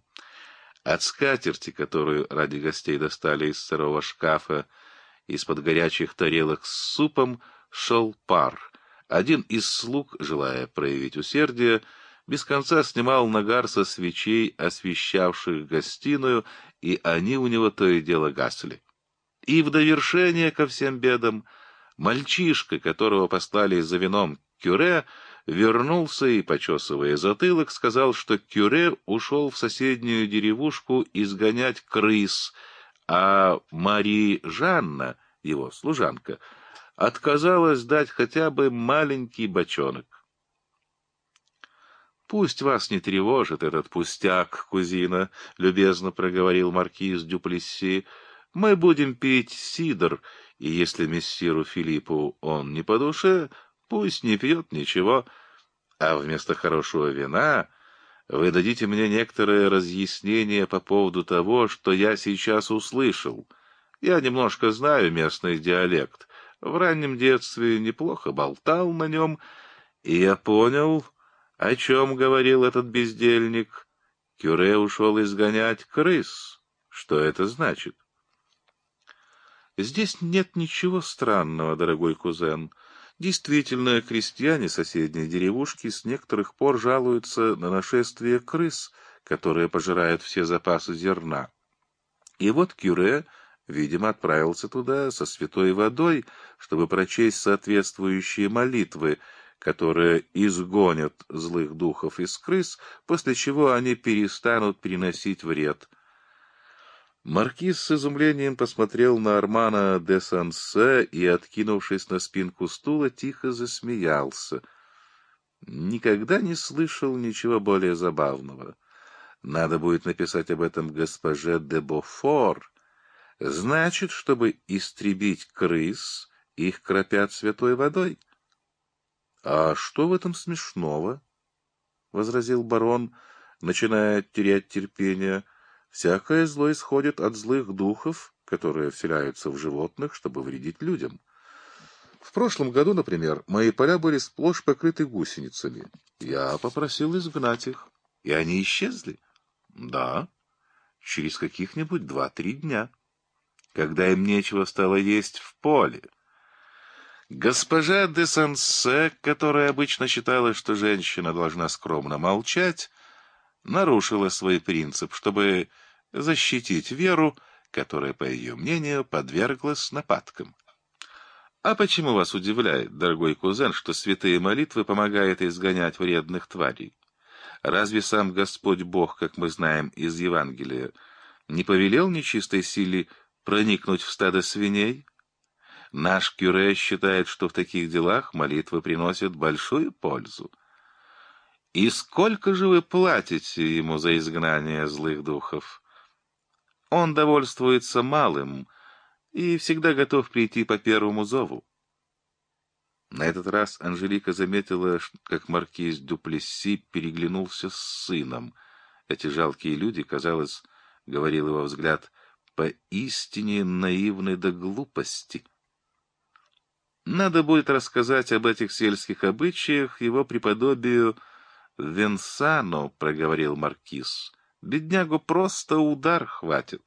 От скатерти, которую ради гостей достали из сырого шкафа, из-под горячих тарелок с супом, шел пар. Один из слуг, желая проявить усердие, без конца снимал нагар со свечей, освещавших гостиную, и они у него то и дело гасли. И в довершение ко всем бедам мальчишка, которого послали за вином кюре, вернулся и, почесывая затылок, сказал, что Кюре ушел в соседнюю деревушку изгонять крыс, а Мари Жанна, его служанка, отказалась дать хотя бы маленький бочонок. «Пусть вас не тревожит этот пустяк, кузина», — любезно проговорил маркиз Дюплесси. «Мы будем пить сидр, и если мессиру Филиппу он не по душе, Пусть не пьет ничего, а вместо хорошего вина вы дадите мне некоторое разъяснение по поводу того, что я сейчас услышал. Я немножко знаю местный диалект. В раннем детстве неплохо болтал на нем, и я понял, о чем говорил этот бездельник. Кюре ушел изгонять крыс. Что это значит? Здесь нет ничего странного, дорогой кузен. Действительно, крестьяне соседней деревушки с некоторых пор жалуются на нашествие крыс, которые пожирают все запасы зерна. И вот Кюре, видимо, отправился туда со святой водой, чтобы прочесть соответствующие молитвы, которые изгонят злых духов из крыс, после чего они перестанут приносить вред. Маркиз с изумлением посмотрел на Армана де Сансе и, откинувшись на спинку стула, тихо засмеялся. Никогда не слышал ничего более забавного. Надо будет написать об этом госпоже де Бофор. Значит, чтобы истребить крыс, их кропят святой водой. — А что в этом смешного? — возразил барон, начиная терять терпение. — Всякое зло исходит от злых духов, которые вселяются в животных, чтобы вредить людям. В прошлом году, например, мои поля были сплошь покрыты гусеницами. Я попросил изгнать их, и они исчезли. Да, через каких-нибудь два-три дня, когда им нечего стало есть в поле. Госпожа де Сансе, которая обычно считала, что женщина должна скромно молчать, нарушила свой принцип, чтобы защитить веру, которая, по ее мнению, подверглась нападкам. А почему вас удивляет, дорогой кузен, что святые молитвы помогают изгонять вредных тварей? Разве сам Господь Бог, как мы знаем из Евангелия, не повелел нечистой силе проникнуть в стадо свиней? Наш Кюре считает, что в таких делах молитвы приносят большую пользу. И сколько же вы платите ему за изгнание злых духов? Он довольствуется малым и всегда готов прийти по первому зову. На этот раз Анжелика заметила, как маркиз Дюплесси переглянулся с сыном. Эти жалкие люди, казалось, говорил его взгляд, поистине наивны до глупости. Надо будет рассказать об этих сельских обычаях его преподобию Венсано, проговорил маркиз. Беднягу просто удар хватит.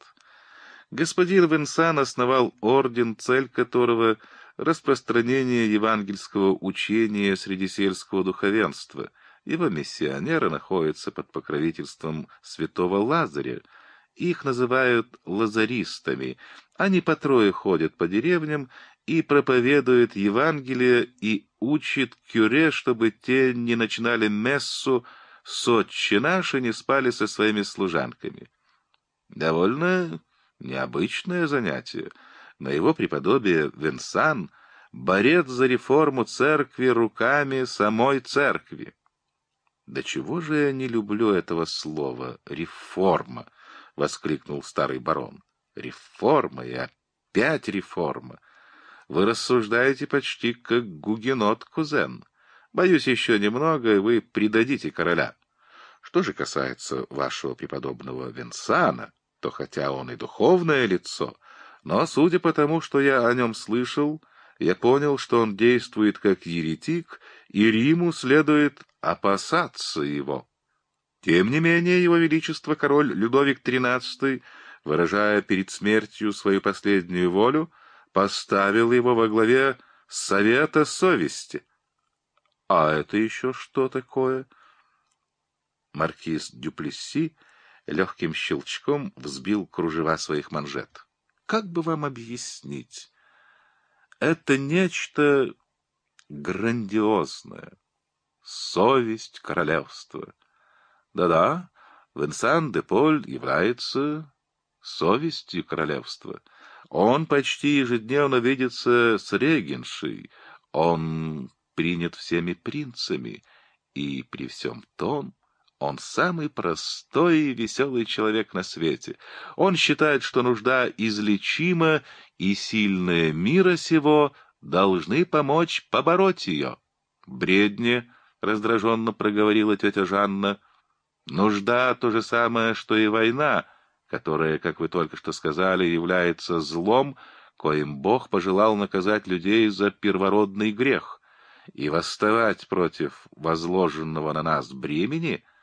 Господин Венсан основал орден, цель которого — распространение евангельского учения среди сельского духовенства. Его миссионеры находятся под покровительством святого Лазаря. Их называют лазаристами. Они по трое ходят по деревням и проповедуют Евангелие и учат кюре, чтобы те не начинали мессу с «Отче наш» и не спали со своими служанками. Довольно необычное занятие — но его преподобие Венсан — борец за реформу церкви руками самой церкви. «Да чего же я не люблю этого слова «реформа»?» — воскликнул старый барон. «Реформа и опять реформа! Вы рассуждаете почти как гугенот, кузен. Боюсь, еще немного, и вы предадите короля. Что же касается вашего преподобного Венсана, то хотя он и духовное лицо, но, судя по тому, что я о нем слышал, я понял, что он действует как еретик, и Риму следует опасаться его. Тем не менее, его величество король Людовик XIII, выражая перед смертью свою последнюю волю, поставил его во главе Совета Совести. А это еще что такое? Маркиз Дюплесси легким щелчком взбил кружева своих манжет как бы вам объяснить? Это нечто грандиозное. Совесть королевства. Да-да, Винсан де Поль является совестью королевства. Он почти ежедневно видится с регеншей. Он принят всеми принцами, и при всем том он самый простой и веселый человек на свете. Он считает, что нужда излечима, и сильные мира сего должны помочь побороть ее. Бредни, — раздраженно проговорила тетя Жанна, — нужда — то же самое, что и война, которая, как вы только что сказали, является злом, коим Бог пожелал наказать людей за первородный грех. И восставать против возложенного на нас бремени —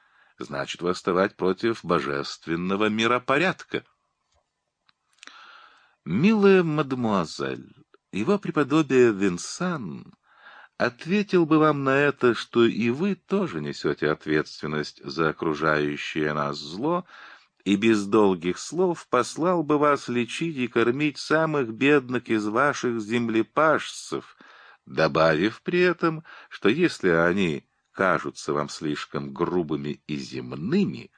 значит восставать против божественного миропорядка. Милая мадемуазель, его преподобие Винсан ответил бы вам на это, что и вы тоже несете ответственность за окружающее нас зло, и без долгих слов послал бы вас лечить и кормить самых бедных из ваших землепашцев, добавив при этом, что если они кажутся вам слишком грубыми и земными,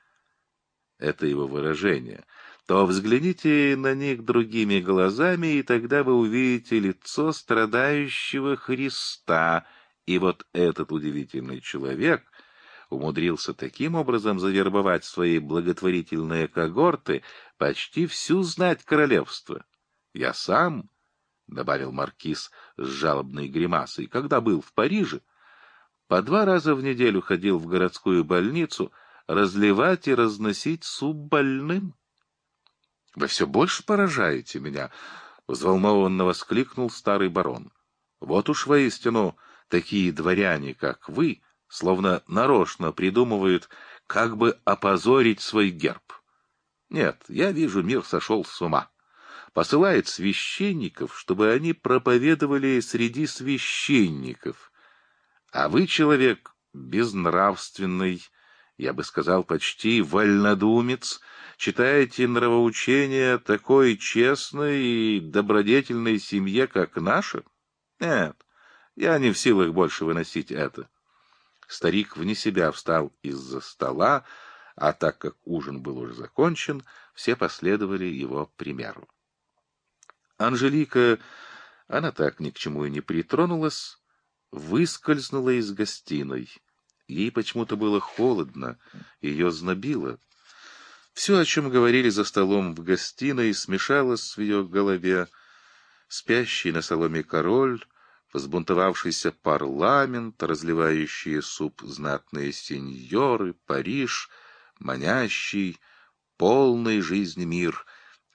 это его выражение, то взгляните на них другими глазами, и тогда вы увидите лицо страдающего Христа, и вот этот удивительный человек умудрился таким образом завербовать свои благотворительные когорты почти всю знать королевства. Я сам, — добавил маркиз с жалобной гримасой, — когда был в Париже, по два раза в неделю ходил в городскую больницу разливать и разносить суп больным. — Вы все больше поражаете меня, — взволнованно воскликнул старый барон. — Вот уж воистину такие дворяне, как вы, словно нарочно придумывают, как бы опозорить свой герб. Нет, я вижу, мир сошел с ума. Посылает священников, чтобы они проповедовали среди священников. А вы человек безнравственный, я бы сказал, почти вольнодумец, читаете нравоучения такой честной и добродетельной семье, как наша? Нет, я не в силах больше выносить это. Старик вне себя встал из-за стола, а так как ужин был уже закончен, все последовали его примеру. Анжелика, она так ни к чему и не притронулась, выскользнула из гостиной. Ей почему-то было холодно, ее знобило. Все, о чем говорили за столом в гостиной, смешалось в ее голове. Спящий на соломе король, взбунтовавшийся парламент, разливающие суп знатные сеньоры, Париж — манящий, полный жизни мир,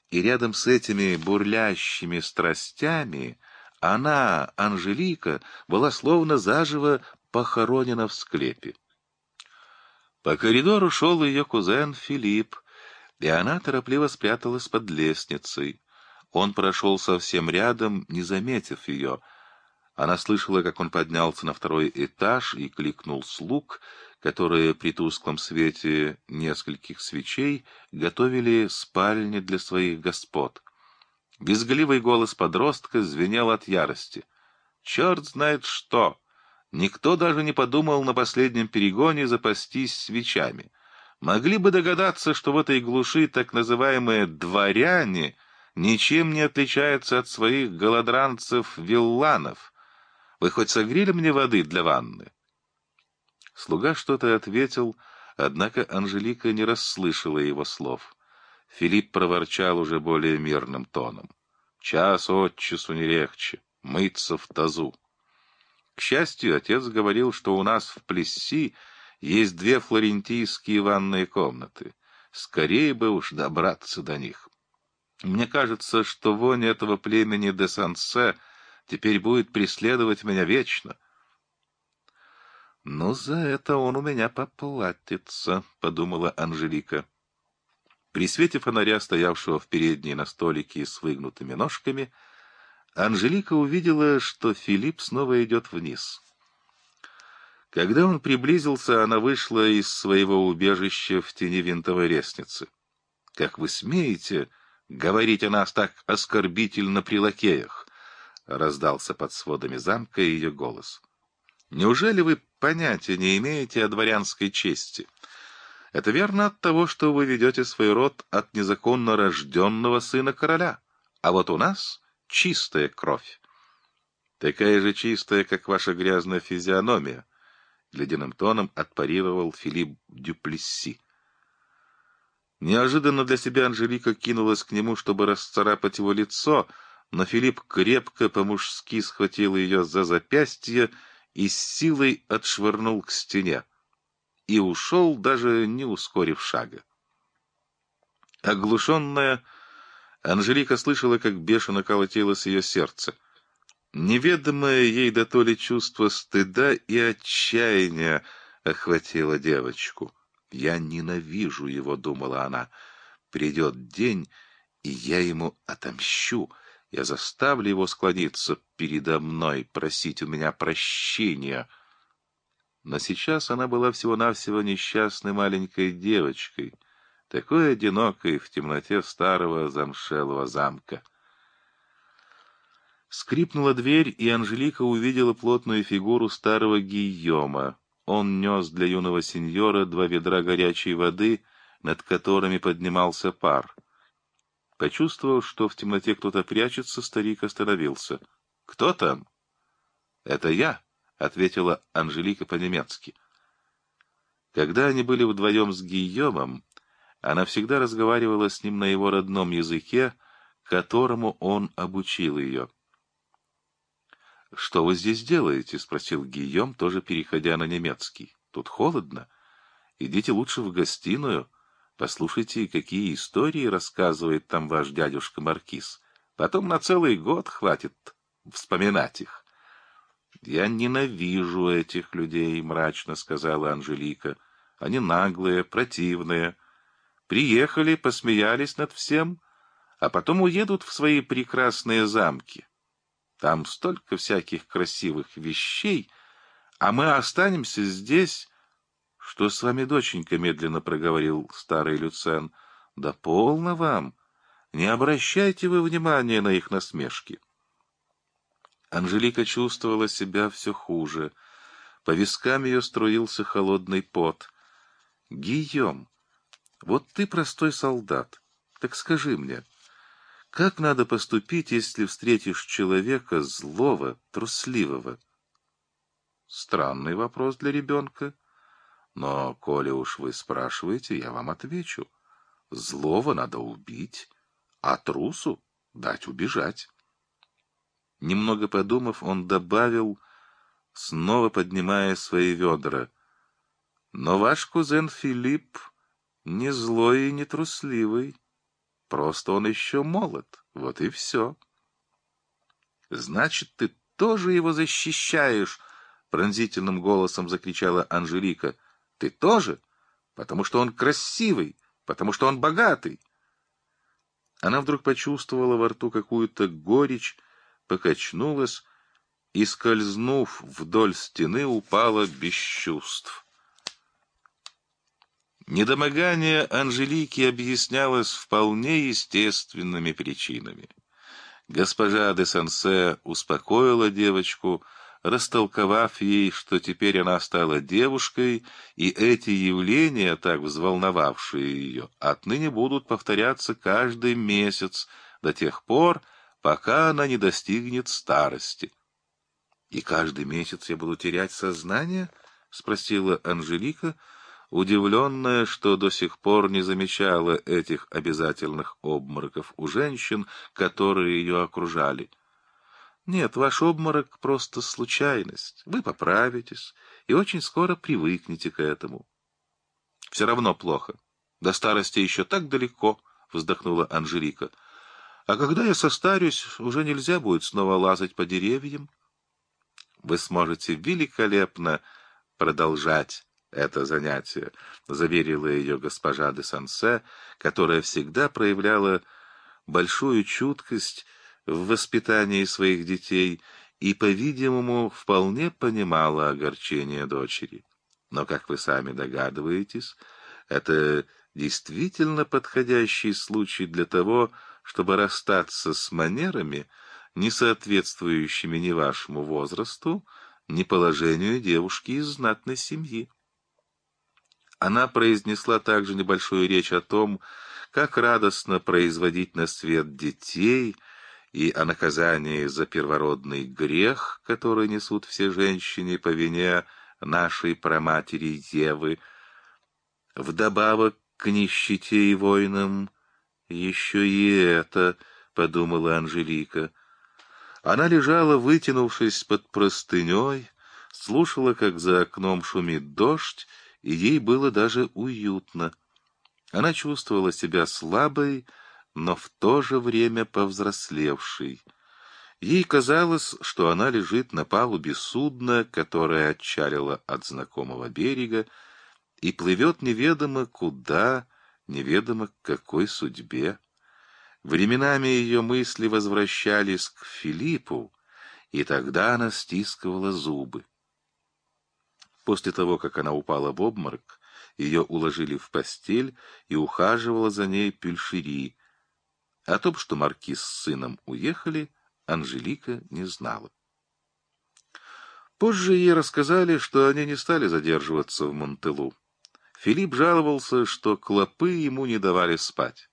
и рядом с этими бурлящими страстями она, Анжелика, была словно заживо похоронена в склепе. По коридору шел ее кузен Филипп, и она торопливо спряталась под лестницей. Он прошел совсем рядом, не заметив ее. Она слышала, как он поднялся на второй этаж и кликнул слуг — которые при тусклом свете нескольких свечей готовили спальни для своих господ. Безголивый голос подростка звенел от ярости. «Черт знает что! Никто даже не подумал на последнем перегоне запастись свечами. Могли бы догадаться, что в этой глуши так называемые «дворяне» ничем не отличаются от своих голодранцев-вилланов. Вы хоть согрели мне воды для ванны?» Слуга что-то ответил, однако Анжелика не расслышала его слов. Филипп проворчал уже более мирным тоном. «Час от часу не легче. Мыться в тазу». К счастью, отец говорил, что у нас в Плесси есть две флорентийские ванные комнаты. Скорее бы уж добраться до них. Мне кажется, что вонь этого племени де Сансе теперь будет преследовать меня вечно — «Ну, за это он у меня поплатится», — подумала Анжелика. При свете фонаря, стоявшего в передней на столике с выгнутыми ножками, Анжелика увидела, что Филипп снова идет вниз. Когда он приблизился, она вышла из своего убежища в тени винтовой лестницы. «Как вы смеете говорить о нас так оскорбительно при лакеях?» — раздался под сводами замка ее голос. Неужели вы понятия не имеете о дворянской чести? Это верно от того, что вы ведете свой род от незаконно рожденного сына короля. А вот у нас чистая кровь. Такая же чистая, как ваша грязная физиономия, — ледяным тоном отпарировал Филипп Дюплесси. Неожиданно для себя Анжелика кинулась к нему, чтобы расцарапать его лицо, но Филипп крепко по-мужски схватил ее за запястье и с силой отшвырнул к стене и ушел, даже не ускорив шага. Оглушенная, Анжелика слышала, как бешено колотилось ее сердце. Неведомое ей до то ли чувство стыда и отчаяния охватило девочку. «Я ненавижу его», — думала она. «Придет день, и я ему отомщу». Я заставлю его склониться передо мной, просить у меня прощения. Но сейчас она была всего-навсего несчастной маленькой девочкой, такой одинокой в темноте старого замшелого замка. Скрипнула дверь, и Анжелика увидела плотную фигуру старого Гийома. Он нес для юного сеньора два ведра горячей воды, над которыми поднимался пар. Почувствовав, что в темноте кто-то прячется, старик остановился. «Кто там?» «Это я», — ответила Анжелика по-немецки. Когда они были вдвоем с Гийомом, она всегда разговаривала с ним на его родном языке, которому он обучил ее. «Что вы здесь делаете?» — спросил Гийом, тоже переходя на немецкий. «Тут холодно. Идите лучше в гостиную. Послушайте, какие истории рассказывает там ваш дядюшка Маркиз. Потом на целый год хватит вспоминать их». «Я ненавижу этих людей», — мрачно сказала Анжелика. «Они наглые, противные. Приехали, посмеялись над всем, а потом уедут в свои прекрасные замки». Там столько всяких красивых вещей, а мы останемся здесь. — Что с вами, доченька? — медленно проговорил старый Люцен. — Да полно вам. Не обращайте вы внимания на их насмешки. Анжелика чувствовала себя все хуже. По вискам ее струился холодный пот. — Гийом, вот ты простой солдат. Так скажи мне, — как надо поступить, если встретишь человека злого, трусливого? Странный вопрос для ребенка. Но, коли уж вы спрашиваете, я вам отвечу. Злого надо убить, а трусу дать убежать. Немного подумав, он добавил, снова поднимая свои ведра. Но ваш кузен Филипп не злой и не трусливый. Просто он еще молод, вот и все. Значит, ты тоже его защищаешь, пронзительным голосом закричала Анжелика. Ты тоже? Потому что он красивый, потому что он богатый. Она вдруг почувствовала во рту какую-то горечь, покачнулась и, скользнув вдоль стены, упала без чувств. Недомогание Анжелики объяснялось вполне естественными причинами. Госпожа де Сансе успокоила девочку, растолковав ей, что теперь она стала девушкой, и эти явления, так взволновавшие ее, отныне будут повторяться каждый месяц до тех пор, пока она не достигнет старости. — И каждый месяц я буду терять сознание? — спросила Анжелика, — удивленная, что до сих пор не замечала этих обязательных обмороков у женщин, которые ее окружали. Нет, ваш обморок — просто случайность. Вы поправитесь и очень скоро привыкнете к этому. Все равно плохо. До старости еще так далеко, — вздохнула Анжелика. А когда я состарюсь, уже нельзя будет снова лазать по деревьям. Вы сможете великолепно продолжать это занятие, — заверила ее госпожа де Сансе, которая всегда проявляла большую чуткость в воспитании своих детей и, по-видимому, вполне понимала огорчение дочери. Но, как вы сами догадываетесь, это действительно подходящий случай для того, чтобы расстаться с манерами, не соответствующими ни вашему возрасту, ни положению девушки из знатной семьи. Она произнесла также небольшую речь о том, как радостно производить на свет детей и о наказании за первородный грех, который несут все женщины по вине нашей праматери Евы. Вдобавок к нищете и войнам еще и это, — подумала Анжелика. Она лежала, вытянувшись под простыней, слушала, как за окном шумит дождь, и ей было даже уютно. Она чувствовала себя слабой, но в то же время повзрослевшей. Ей казалось, что она лежит на палубе судна, которое отчалило от знакомого берега, и плывет неведомо куда, неведомо к какой судьбе. Временами ее мысли возвращались к Филиппу, и тогда она стискивала зубы. После того, как она упала в обморок, ее уложили в постель и ухаживала за ней Пюльшери. О том, что маркиз с сыном уехали, Анжелика не знала. Позже ей рассказали, что они не стали задерживаться в Монтелу. Филипп жаловался, что клопы ему не давали спать.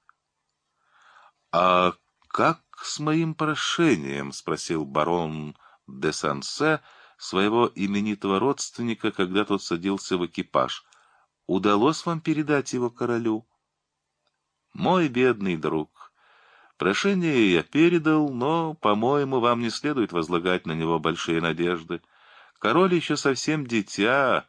— А как с моим прошением? — спросил барон де Сансе, — своего именитого родственника, когда тот садился в экипаж. Удалось вам передать его королю? Мой бедный друг, Прошение я передал, но, по-моему, вам не следует возлагать на него большие надежды. Король еще совсем дитя,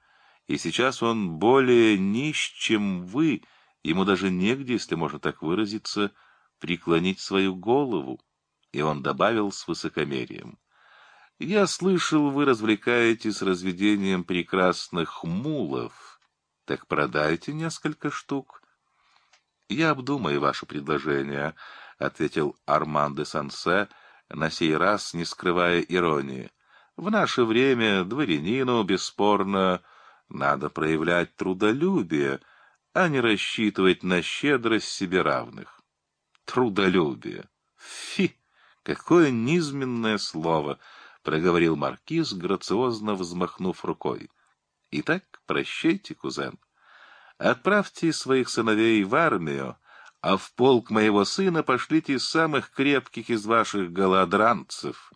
и сейчас он более нищ, чем вы, ему даже негде, если можно так выразиться, преклонить свою голову. И он добавил с высокомерием. Я слышал, вы развлекаетесь разведением прекрасных мулов. Так продайте несколько штук. Я обдумаю ваше предложение, — ответил Арман де Сансе, на сей раз не скрывая иронии. В наше время дворянину, бесспорно, надо проявлять трудолюбие, а не рассчитывать на щедрость себе равных. Трудолюбие. Фи! Какое низменное слово! — проговорил маркиз, грациозно взмахнув рукой. — Итак, прощайте, кузен. Отправьте своих сыновей в армию, а в полк моего сына пошлите самых крепких из ваших голодранцев.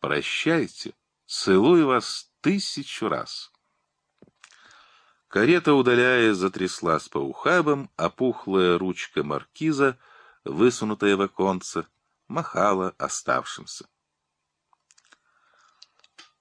Прощайте. Целую вас тысячу раз. Карета, удаляясь, затряслась по ухабам, а пухлая ручка маркиза, высунутая в оконце, махала оставшимся.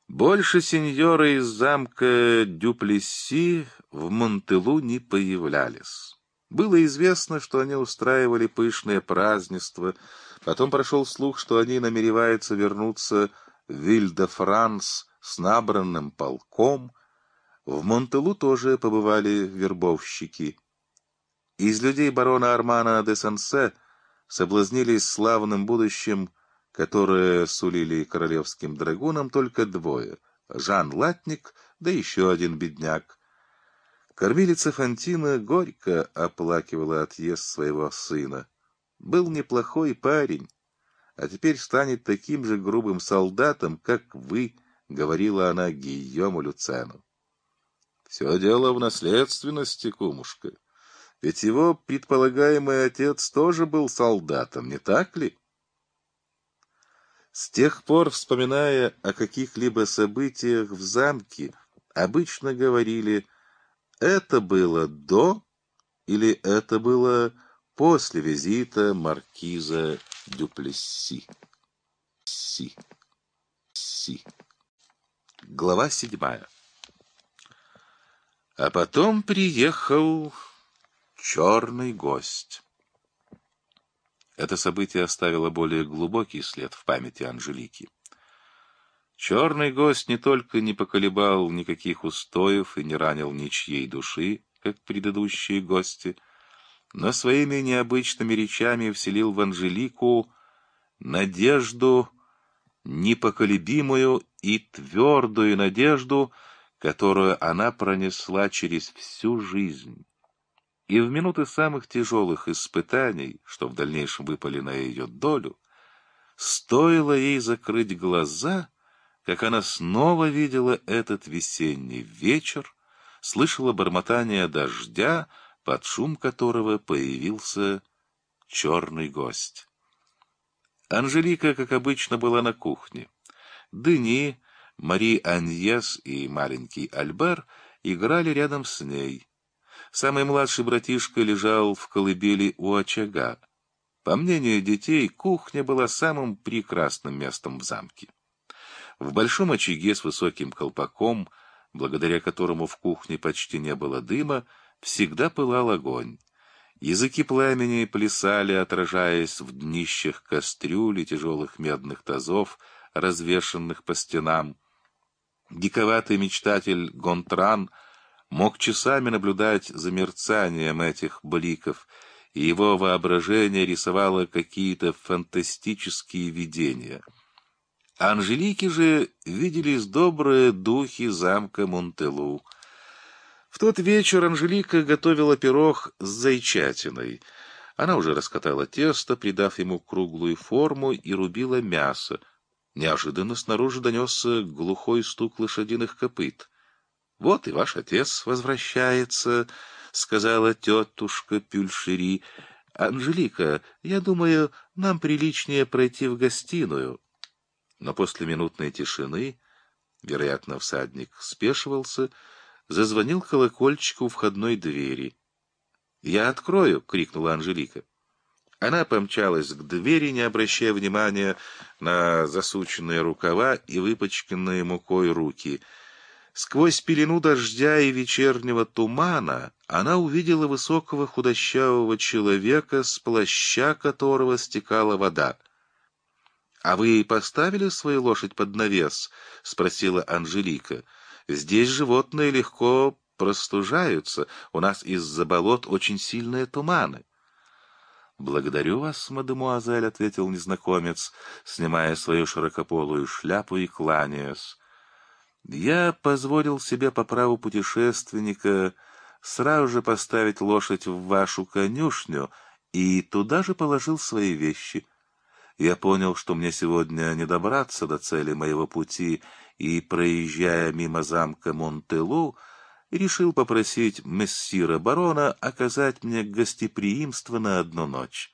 Больше сеньоры из замка Дюплесси в Монтелу не появлялись. Было известно, что они устраивали пышное празднество, потом прошел слух, что они намереваются вернуться в Виль-де-Франс с набранным полком. В Монтелу тоже побывали вербовщики. Из людей барона Армана де Сансе соблазнились славным будущим, которое сулили королевским драгунам только двое — Жан Латник, да еще один бедняк. Кормилица Фантина горько оплакивала отъезд своего сына. Был неплохой парень, а теперь станет таким же грубым солдатом, как вы, — говорила она Гийому Люцену. Все дело в наследственности, кумушка. Ведь его предполагаемый отец тоже был солдатом, не так ли? С тех пор, вспоминая о каких-либо событиях в замке, обычно говорили «это было до» или «это было после визита маркиза Дюплесси. Си. Си. Глава седьмая. А потом приехал черный гость. Это событие оставило более глубокий след в памяти Анжелики. Черный гость не только не поколебал никаких устоев и не ранил ничьей души, как предыдущие гости, но своими необычными речами вселил в Анжелику надежду, непоколебимую и твердую надежду, которую она пронесла через всю жизнь. И в минуты самых тяжелых испытаний, что в дальнейшем выпали на ее долю, стоило ей закрыть глаза, как она снова видела этот весенний вечер, слышала бормотание дождя, под шум которого появился черный гость. Анжелика, как обычно, была на кухне. Дени, Мари Аньес и маленький Альбер играли рядом с ней. Самый младший братишка лежал в колыбели у очага. По мнению детей, кухня была самым прекрасным местом в замке. В большом очаге с высоким колпаком, благодаря которому в кухне почти не было дыма, всегда пылал огонь. Языки пламени плясали, отражаясь в днищах кастрюль и тяжелых медных тазов, развешанных по стенам. Диковатый мечтатель Гонтран — мог часами наблюдать за мерцанием этих бликов, и его воображение рисовало какие-то фантастические видения. Анжелики же виделись добрые духи замка Монтелу. В тот вечер Анжелика готовила пирог с зайчатиной. Она уже раскатала тесто, придав ему круглую форму, и рубила мясо. Неожиданно снаружи донесся глухой стук лошадиных копыт. — Вот и ваш отец возвращается, — сказала тетушка Пюльшери. — Анжелика, я думаю, нам приличнее пройти в гостиную. Но после минутной тишины, вероятно, всадник спешивался, зазвонил колокольчик у входной двери. — Я открою! — крикнула Анжелика. Она помчалась к двери, не обращая внимания на засученные рукава и выпачканные мукой руки. Сквозь пелену дождя и вечернего тумана она увидела высокого худощавого человека, с плаща которого стекала вода. — А вы поставили свою лошадь под навес? — спросила Анжелика. — Здесь животные легко простужаются, у нас из-за болот очень сильные туманы. «Благодарю вас, мадемуазель», — ответил незнакомец, снимая свою широкополую шляпу и кланяясь. «Я позволил себе по праву путешественника сразу же поставить лошадь в вашу конюшню и туда же положил свои вещи. Я понял, что мне сегодня не добраться до цели моего пути, и, проезжая мимо замка Монтелу, решил попросить мессира барона оказать мне гостеприимство на одну ночь.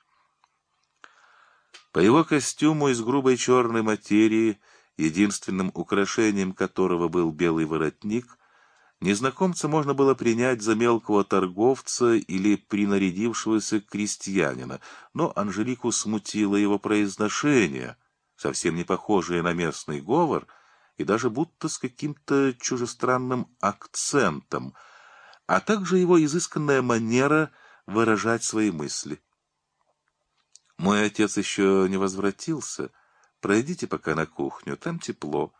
По его костюму из грубой черной материи, единственным украшением которого был белый воротник, незнакомца можно было принять за мелкого торговца или принарядившегося крестьянина, но Анжелику смутило его произношение, совсем не похожее на местный говор — и даже будто с каким-то чужестранным акцентом, а также его изысканная манера выражать свои мысли. «Мой отец еще не возвратился. Пройдите пока на кухню, там тепло.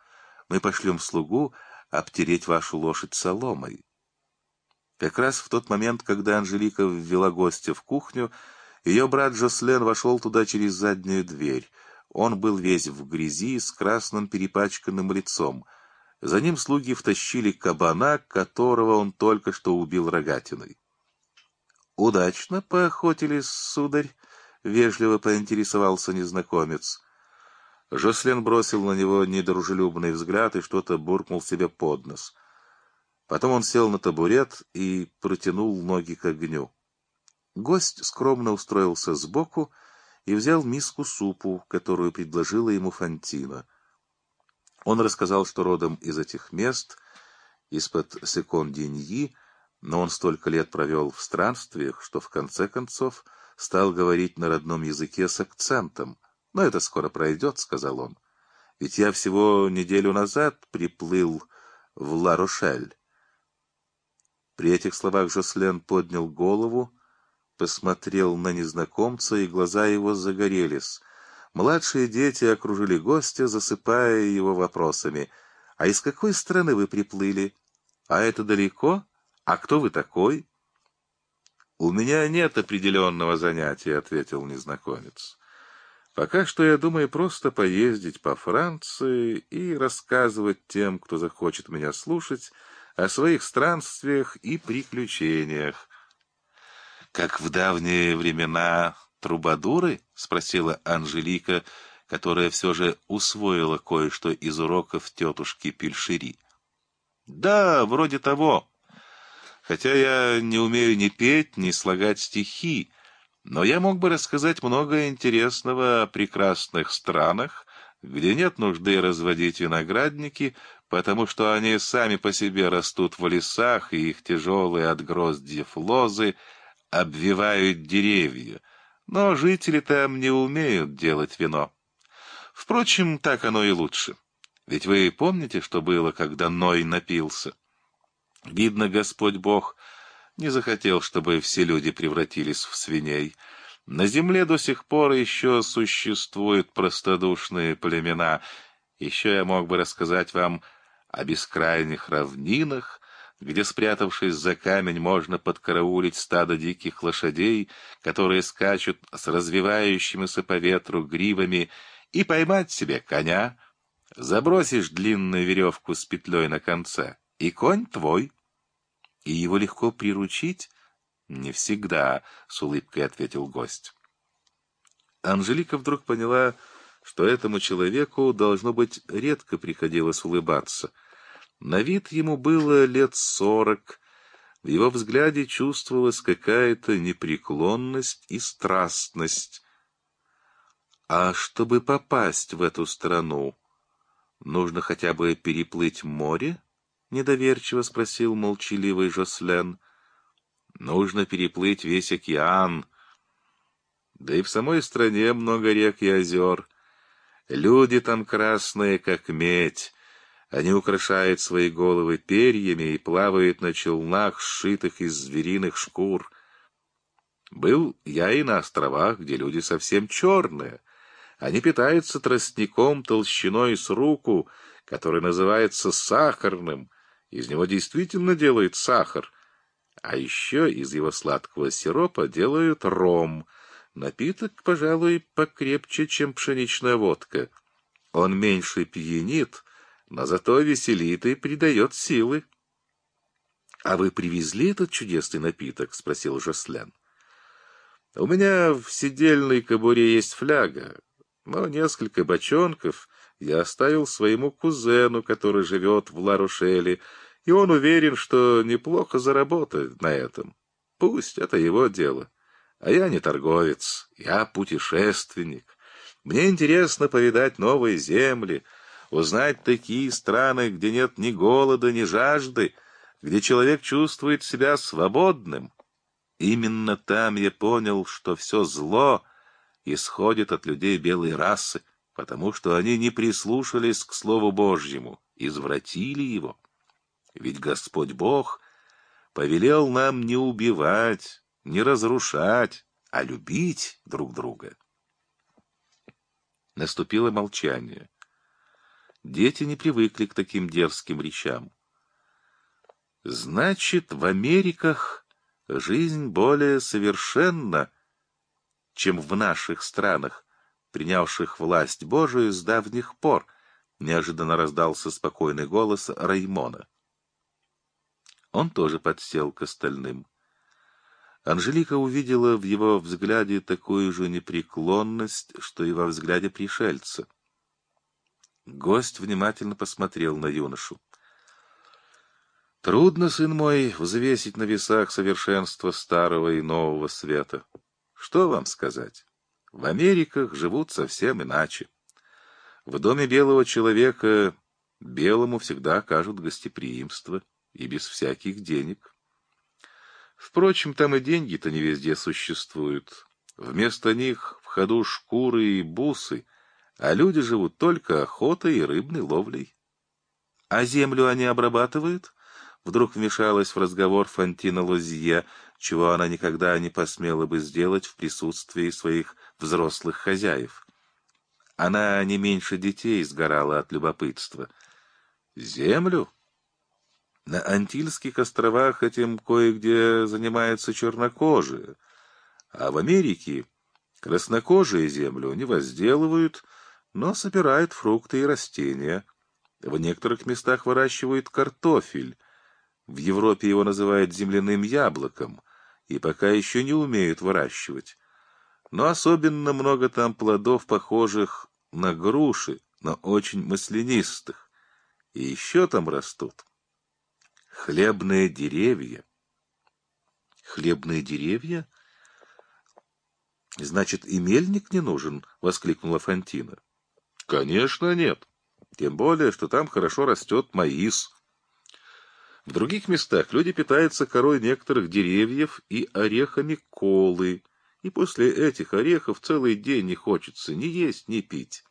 Мы пошлем слугу обтереть вашу лошадь соломой». Как раз в тот момент, когда Анжелика ввела гостя в кухню, ее брат Жослен вошел туда через заднюю дверь — он был весь в грязи, с красным перепачканным лицом. За ним слуги втащили кабана, которого он только что убил рогатиной. «Удачно поохотились, сударь?» — вежливо поинтересовался незнакомец. Жослен бросил на него недружелюбный взгляд и что-то буркнул себе под нос. Потом он сел на табурет и протянул ноги к огню. Гость скромно устроился сбоку, и взял миску супу, которую предложила ему Фантина. Он рассказал, что родом из этих мест, из-под Секон-Деньи, но он столько лет провел в странствиях, что в конце концов стал говорить на родном языке с акцентом. «Но это скоро пройдет», — сказал он. «Ведь я всего неделю назад приплыл в Ла-Рошель». При этих словах Жослен поднял голову, посмотрел на незнакомца, и глаза его загорелись. Младшие дети окружили гостя, засыпая его вопросами. «А из какой страны вы приплыли? А это далеко? А кто вы такой?» «У меня нет определенного занятия», — ответил незнакомец. «Пока что я думаю просто поездить по Франции и рассказывать тем, кто захочет меня слушать, о своих странствиях и приключениях как в давние времена трубадуры?» — спросила Анжелика, которая все же усвоила кое-что из уроков тетушки Пельшери. «Да, вроде того. Хотя я не умею ни петь, ни слагать стихи, но я мог бы рассказать много интересного о прекрасных странах, где нет нужды разводить виноградники, потому что они сами по себе растут в лесах, и их тяжелые от гроздьев лозы — обвивают деревья, но жители там не умеют делать вино. Впрочем, так оно и лучше. Ведь вы помните, что было, когда Ной напился? Видно, Господь Бог не захотел, чтобы все люди превратились в свиней. На земле до сих пор еще существуют простодушные племена. Еще я мог бы рассказать вам о бескрайних равнинах, где, спрятавшись за камень, можно подкараулить стадо диких лошадей, которые скачут с развивающимися по ветру гривами, и поймать себе коня. Забросишь длинную веревку с петлей на конце, и конь твой. И его легко приручить? Не всегда, — с улыбкой ответил гость. Анжелика вдруг поняла, что этому человеку, должно быть, редко приходилось улыбаться — на вид ему было лет сорок, в его взгляде чувствовалась какая-то непреклонность и страстность. А чтобы попасть в эту страну, нужно хотя бы переплыть море? Недоверчиво спросил молчаливый Жослен. Нужно переплыть весь океан. Да и в самой стране много рек и озер. Люди там красные, как медь. Они украшают свои головы перьями и плавают на челнах, сшитых из звериных шкур. Был я и на островах, где люди совсем черные. Они питаются тростником толщиной с руку, который называется сахарным. Из него действительно делают сахар. А еще из его сладкого сиропа делают ром — Напиток, пожалуй, покрепче, чем пшеничная водка. Он меньше пьянит, но зато веселит и придает силы. — А вы привезли этот чудесный напиток? — спросил Жослян. — У меня в сидельной кобуре есть фляга, но несколько бочонков я оставил своему кузену, который живет в Ларушеле, и он уверен, что неплохо заработает на этом. Пусть это его дело. — а я не торговец, я путешественник. Мне интересно повидать новые земли, узнать такие страны, где нет ни голода, ни жажды, где человек чувствует себя свободным. Именно там я понял, что все зло исходит от людей белой расы, потому что они не прислушались к Слову Божьему, извратили его. Ведь Господь Бог повелел нам не убивать, не разрушать, а любить друг друга. Наступило молчание. Дети не привыкли к таким дерзким речам. Значит, в Америках жизнь более совершенна, чем в наших странах, принявших власть Божию с давних пор, неожиданно раздался спокойный голос Раймона. Он тоже подсел к остальным. Анжелика увидела в его взгляде такую же непреклонность, что и во взгляде пришельца. Гость внимательно посмотрел на юношу. Трудно, сын мой, взвесить на весах совершенство старого и нового света. Что вам сказать? В Америках живут совсем иначе. В доме белого человека белому всегда окажут гостеприимство и без всяких денег. Впрочем, там и деньги-то не везде существуют. Вместо них в ходу шкуры и бусы, а люди живут только охотой и рыбной ловлей. А землю они обрабатывают? Вдруг вмешалась в разговор Фантина Лозье, чего она никогда не посмела бы сделать в присутствии своих взрослых хозяев. Она не меньше детей сгорала от любопытства. «Землю?» На Антильских островах этим кое-где занимаются чернокожие, а в Америке краснокожие землю не возделывают, но собирают фрукты и растения. В некоторых местах выращивают картофель. В Европе его называют земляным яблоком, и пока еще не умеют выращивать. Но особенно много там плодов, похожих на груши, но очень маслянистых. И еще там растут хлебные деревья. Хлебные деревья? Значит, и мельник не нужен, воскликнула Фантина. Конечно, нет. Тем более, что там хорошо растет маис. В других местах люди питаются корой некоторых деревьев и орехами колы, и после этих орехов целый день не хочется ни есть, ни пить.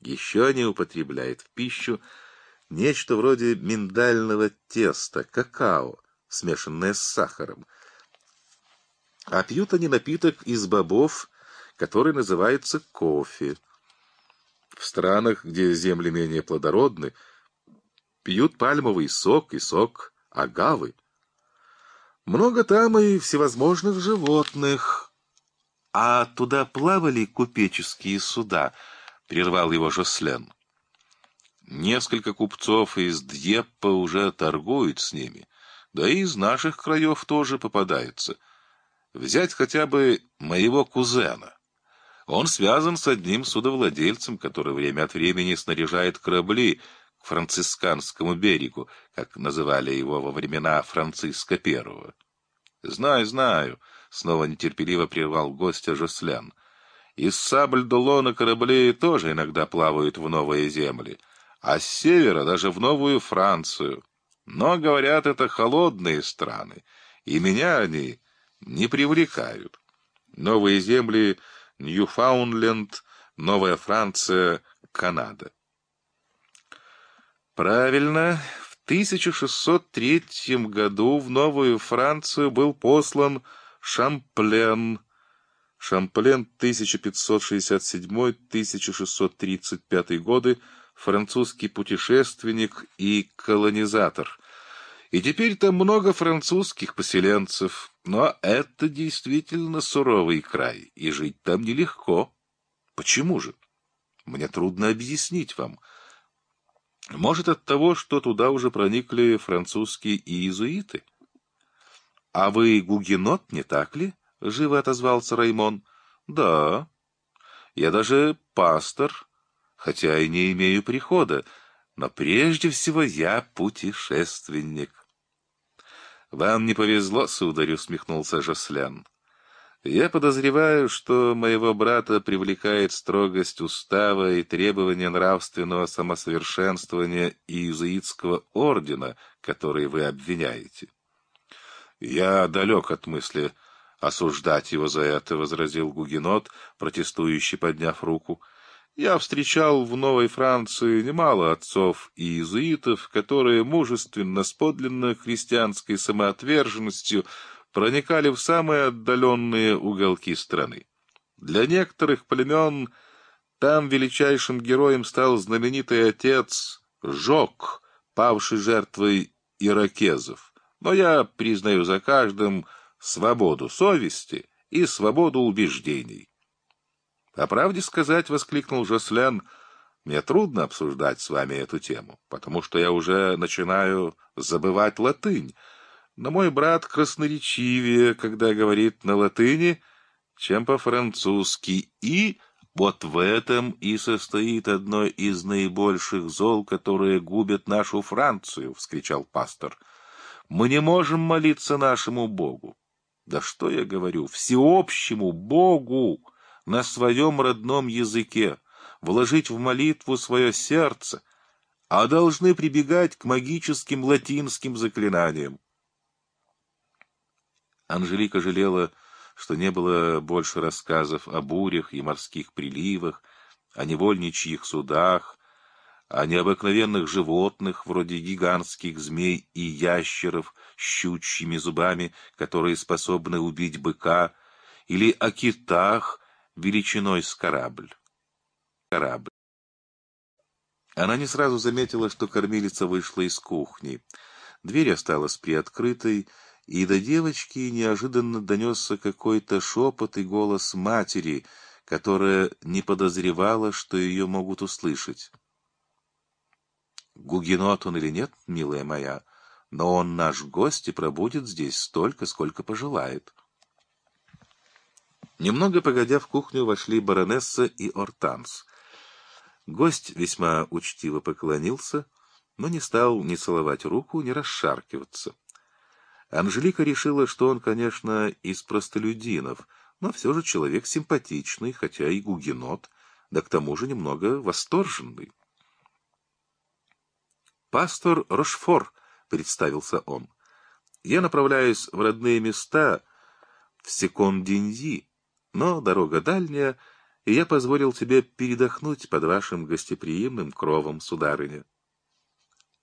Еще они употребляют в пищу нечто вроде миндального теста, какао, смешанное с сахаром. А пьют они напиток из бобов, который называется кофе. В странах, где земли менее плодородны, пьют пальмовый сок и сок агавы. Много там и всевозможных животных. А туда плавали купеческие суда, — прервал его Жослен. Несколько купцов из Дьеппа уже торгуют с ними, да и из наших краев тоже попадаются. Взять хотя бы моего кузена. Он связан с одним судовладельцем, который время от времени снаряжает корабли к францисканскому берегу, как называли его во времена Франциска Первого. «Знаю, знаю», — снова нетерпеливо прервал гостя Жослян. «Из сабль-дулона корабли тоже иногда плавают в новые земли» а с севера даже в Новую Францию. Но, говорят, это холодные страны, и меня они не привлекают. Новые земли Ньюфаундленд, Новая Франция, Канада. Правильно, в 1603 году в Новую Францию был послан Шамплен. Шамплен 1567-1635 годы, французский путешественник и колонизатор. И теперь там много французских поселенцев, но это действительно суровый край, и жить там нелегко. Почему же? Мне трудно объяснить вам. Может, от того, что туда уже проникли французские иезуиты? — А вы гугенот, не так ли? — живо отозвался Раймон. — Да. Я даже пастор, хотя и не имею прихода, но прежде всего я путешественник. — Вам не повезло, сударь, — усмехнулся Жослян. Я подозреваю, что моего брата привлекает строгость устава и требования нравственного самосовершенствования иезуитского ордена, который вы обвиняете. Я далек от мысли осуждать его за это, — возразил Гугенот, протестующий, подняв руку. Я встречал в Новой Франции немало отцов и иезуитов, которые мужественно, с подлинно христианской самоотверженностью проникали в самые отдаленные уголки страны. Для некоторых племен там величайшим героем стал знаменитый отец Жок, павший жертвой иракезов. Но я признаю за каждым свободу совести и свободу убеждений. По правде сказать, — воскликнул Жослян, — мне трудно обсуждать с вами эту тему, потому что я уже начинаю забывать латынь, но мой брат красноречивее, когда говорит на латыни, чем по-французски, и вот в этом и состоит одно из наибольших зол, которые губят нашу Францию, — вскричал пастор. Мы не можем молиться нашему Богу. Да что я говорю, всеобщему Богу на своем родном языке, вложить в молитву свое сердце, а должны прибегать к магическим латинским заклинаниям. Анжелика жалела, что не было больше рассказов о бурях и морских приливах, о невольничьих судах, о необыкновенных животных, вроде гигантских змей и ящеров с щучьими зубами, которые способны убить быка, или о китах величиной с корабль. Корабль. Она не сразу заметила, что кормилица вышла из кухни. Дверь осталась приоткрытой, и до девочки неожиданно донесся какой-то шепот и голос матери, которая не подозревала, что ее могут услышать. Гугенот он или нет, милая моя, но он наш гость и пробудет здесь столько, сколько пожелает. Немного погодя в кухню вошли баронесса и Ортанс. Гость весьма учтиво поклонился, но не стал ни целовать руку, ни расшаркиваться. Анжелика решила, что он, конечно, из простолюдинов, но все же человек симпатичный, хотя и гугенот, да к тому же немного восторженный. «Пастор Рошфор», — представился он, — «я направляюсь в родные места, в Секондиньи, но дорога дальняя, и я позволил тебе передохнуть под вашим гостеприимным кровом, сударыня».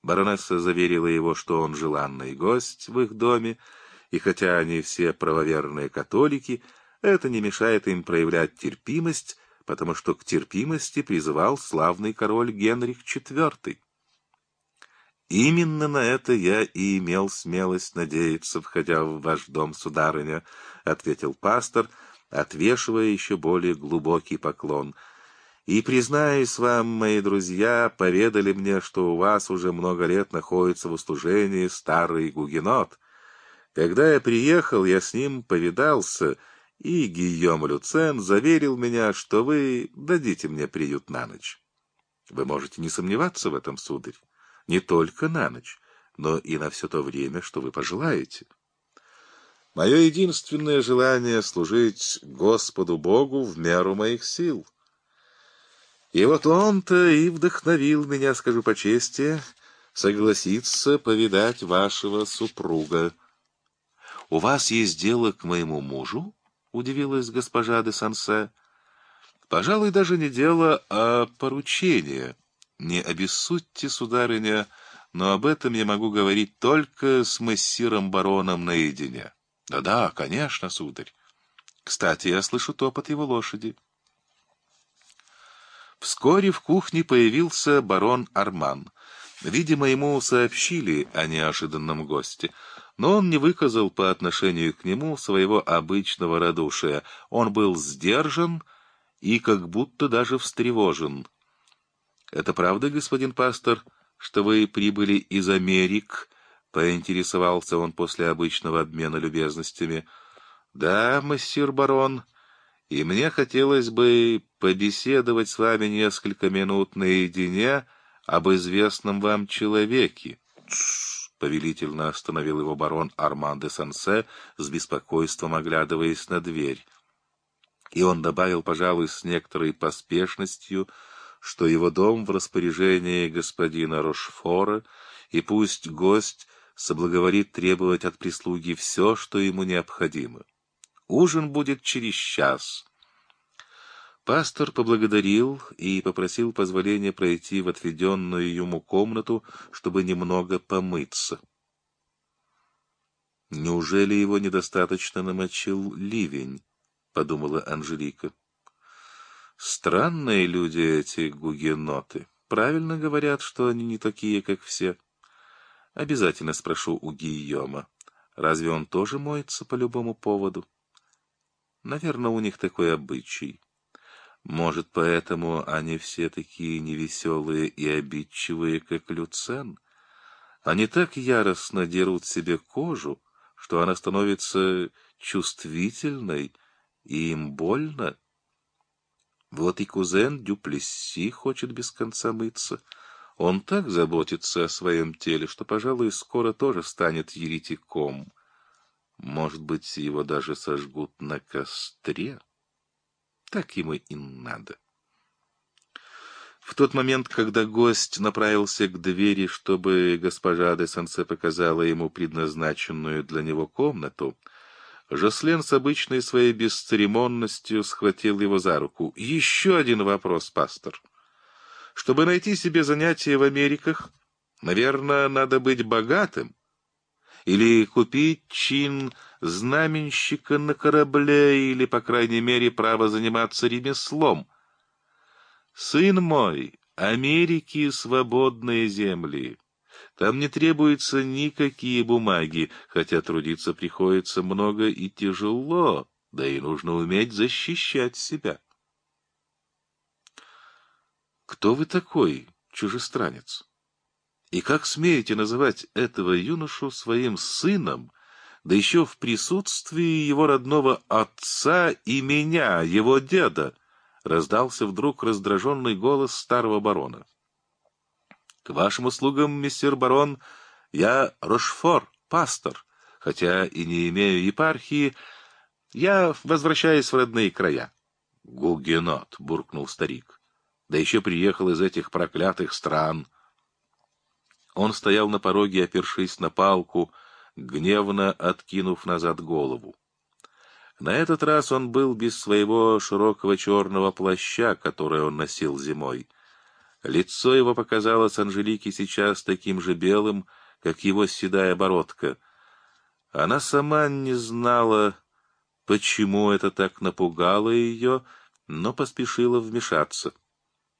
Баронесса заверила его, что он желанный гость в их доме, и хотя они все правоверные католики, это не мешает им проявлять терпимость, потому что к терпимости призывал славный король Генрих IV. «Именно на это я и имел смелость надеяться, входя в ваш дом, сударыня», — ответил пастор, отвешивая еще более глубокий поклон — и, признаюсь вам, мои друзья поведали мне, что у вас уже много лет находится в услужении старый гугенот. Когда я приехал, я с ним повидался, и Гийом Люцен заверил меня, что вы дадите мне приют на ночь. Вы можете не сомневаться в этом, сударь, не только на ночь, но и на все то время, что вы пожелаете. Мое единственное желание — служить Господу Богу в меру моих сил. И вот он-то и вдохновил меня, скажу по чести, согласиться повидать вашего супруга. — У вас есть дело к моему мужу? — удивилась госпожа де Сансе. Пожалуй, даже не дело, а поручение. Не обессудьте, сударыня, но об этом я могу говорить только с мессиром бароном наедине. Да-да, конечно, сударь. Кстати, я слышу топот его лошади. Вскоре в кухне появился барон Арман. Видимо, ему сообщили о неожиданном госте, но он не выказал по отношению к нему своего обычного радушия. Он был сдержан и как будто даже встревожен. «Это правда, господин пастор, что вы прибыли из Америк?» — поинтересовался он после обычного обмена любезностями. «Да, мессир барон, и мне хотелось бы побеседовать с вами несколько минут наедине об известном вам человеке». Повелительно остановил его барон Арман де Сансе, с беспокойством оглядываясь на дверь. И он добавил, пожалуй, с некоторой поспешностью, — что его дом в распоряжении господина Рошфора, и пусть гость соблаговорит требовать от прислуги все, что ему необходимо. Ужин будет через час. Пастор поблагодарил и попросил позволения пройти в отведенную ему комнату, чтобы немного помыться. «Неужели его недостаточно намочил ливень?» — подумала Анжелика. Странные люди эти гугеноты. Правильно говорят, что они не такие, как все. Обязательно спрошу у Гийома. Разве он тоже моется по любому поводу? Наверное, у них такой обычай. Может, поэтому они все такие невеселые и обидчивые, как Люцен? Они так яростно дерут себе кожу, что она становится чувствительной, и им больно. Вот и кузен Дюплесси хочет без конца мыться. Он так заботится о своем теле, что, пожалуй, скоро тоже станет еретиком. Может быть, его даже сожгут на костре? Так ему и надо. В тот момент, когда гость направился к двери, чтобы госпожа де Сансе показала ему предназначенную для него комнату, Жослен с обычной своей бесцеремонностью схватил его за руку. «Еще один вопрос, пастор. Чтобы найти себе занятие в Америках, наверное, надо быть богатым. Или купить чин знаменщика на корабле, или, по крайней мере, право заниматься ремеслом. Сын мой, Америки свободные земли». Там не требуются никакие бумаги, хотя трудиться приходится много и тяжело, да и нужно уметь защищать себя. Кто вы такой, чужестранец? И как смеете называть этого юношу своим сыном, да еще в присутствии его родного отца и меня, его деда? Раздался вдруг раздраженный голос старого барона. К вашим услугам, мистер барон, я Рошфор, пастор, хотя и не имею епархии, я возвращаюсь в родные края. Гугенот, буркнул старик. Да еще приехал из этих проклятых стран. Он стоял на пороге, опершись на палку, гневно откинув назад голову. На этот раз он был без своего широкого черного плаща, который он носил зимой. Лицо его показалось Анжелике сейчас таким же белым, как его седая бородка. Она сама не знала, почему это так напугало ее, но поспешила вмешаться.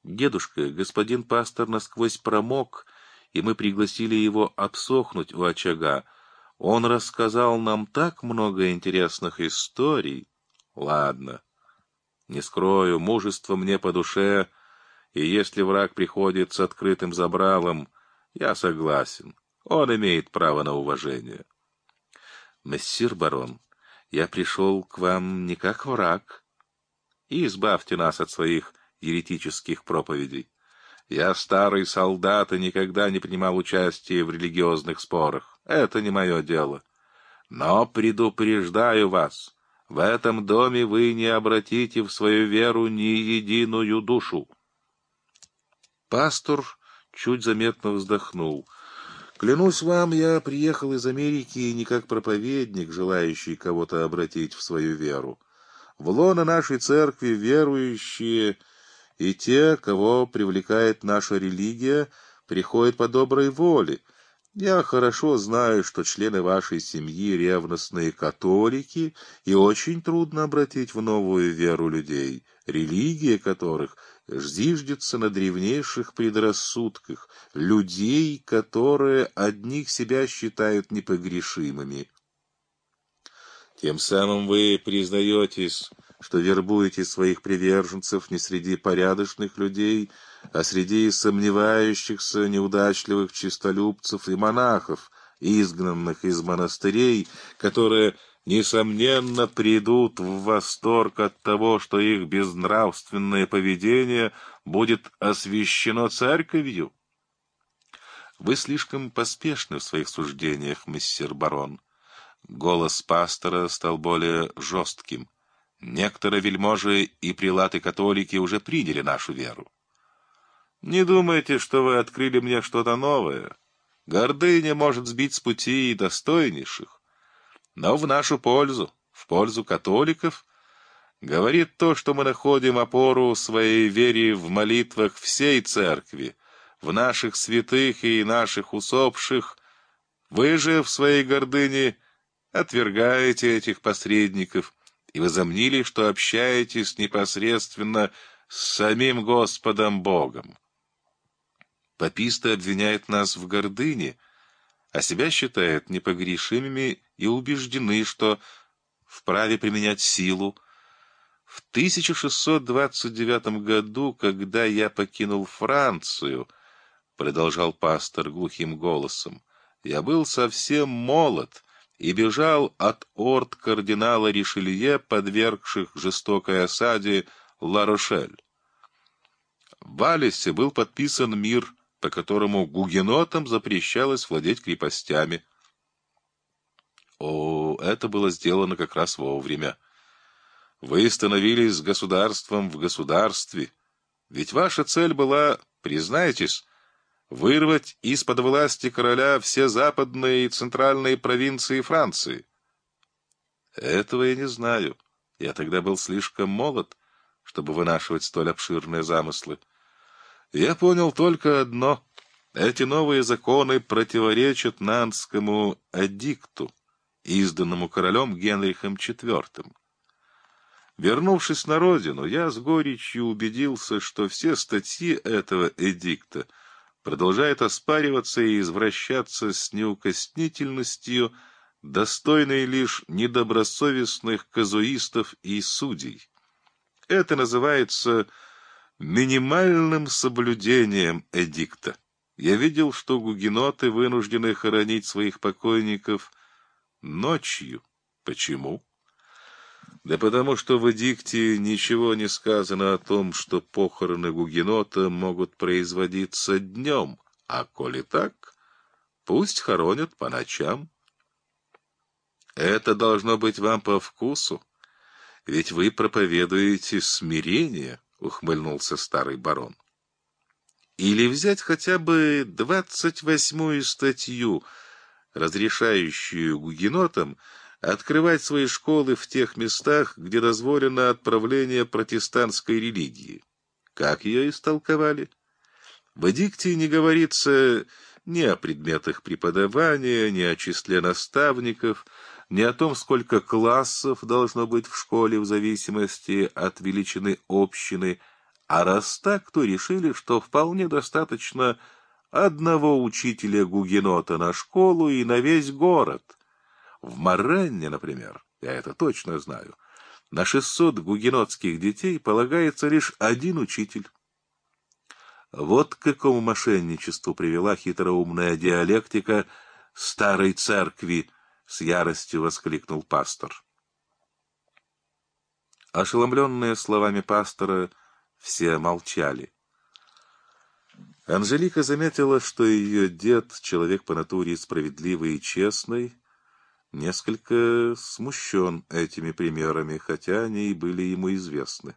«Дедушка, господин пастор насквозь промок, и мы пригласили его обсохнуть у очага. Он рассказал нам так много интересных историй. Ладно, не скрою, мужество мне по душе — и если враг приходит с открытым забралом, я согласен. Он имеет право на уважение. Мессир барон, я пришел к вам не как враг. И избавьте нас от своих еретических проповедей. Я старый солдат и никогда не принимал участия в религиозных спорах. Это не мое дело. Но предупреждаю вас, в этом доме вы не обратите в свою веру ни единую душу. Пастор чуть заметно вздохнул. «Клянусь вам, я приехал из Америки не как проповедник, желающий кого-то обратить в свою веру, В лоно нашей церкви верующие и те, кого привлекает наша религия, приходят по доброй воле. Я хорошо знаю, что члены вашей семьи ревностные католики, и очень трудно обратить в новую веру людей, религия которых зиждется на древнейших предрассудках, людей, которые одних себя считают непогрешимыми. Тем самым вы признаетесь, что вербуете своих приверженцев не среди порядочных людей, а среди сомневающихся, неудачливых чистолюбцев и монахов, изгнанных из монастырей, которые, несомненно, придут в восторг от того, что их безнравственное поведение будет освящено церковью. Вы слишком поспешны в своих суждениях, мистер барон. Голос пастора стал более жестким. Некоторые вельможи и прилаты-католики уже приняли нашу веру. Не думайте, что вы открыли мне что-то новое. Гордыня может сбить с пути и достойнейших. Но в нашу пользу, в пользу католиков, говорит то, что мы находим опору своей вере в молитвах всей церкви, в наших святых и наших усопших. Вы же в своей гордыне отвергаете этих посредников и возомнили, что общаетесь непосредственно с самим Господом Богом. Паписты обвиняют нас в гордыне, а себя считают непогрешимыми и убеждены, что вправе применять силу. В 1629 году, когда я покинул Францию, продолжал пастор глухим голосом, я был совсем молод и бежал от орд кардинала Ришелье, подвергших жестокой осаде Ла-Рошель. В Алисе был подписан мир, по которому гугенотам запрещалось владеть крепостями. О, это было сделано как раз вовремя. Вы становились государством в государстве, ведь ваша цель была, признайтесь, вырвать из-под власти короля все западные и центральные провинции Франции. Этого я не знаю. Я тогда был слишком молод, чтобы вынашивать столь обширные замыслы. Я понял только одно. Эти новые законы противоречат Нанскому эдикту, изданному королем Генрихом IV. Вернувшись на родину, я с горечью убедился, что все статьи этого эдикта — продолжает оспариваться и извращаться с неукоснительностью, достойной лишь недобросовестных казуистов и судей. Это называется минимальным соблюдением эдикта. Я видел, что гугеноты вынуждены хоронить своих покойников ночью. Почему? Да потому что в эдикте ничего не сказано о том, что похороны гугенота могут производиться днем, а коли так, пусть хоронят по ночам. Это должно быть вам по вкусу, ведь вы проповедуете смирение, — ухмыльнулся старый барон. Или взять хотя бы двадцать восьмую статью, разрешающую гугенотам открывать свои школы в тех местах, где дозволено отправление протестантской религии. Как ее истолковали? В эдикте не говорится ни о предметах преподавания, ни о числе наставников, ни о том, сколько классов должно быть в школе в зависимости от величины общины, а раз так, то решили, что вполне достаточно одного учителя-гугенота на школу и на весь город — в Маренне, например, я это точно знаю, на 600 гугенотских детей полагается лишь один учитель. Вот к какому мошенничеству привела хитроумная диалектика старой церкви, с яростью воскликнул пастор. Ошеломленные словами пастора, все молчали. Анжелика заметила, что ее дед, человек по натуре справедливый и честный, несколько смущен этими примерами, хотя они и были ему известны.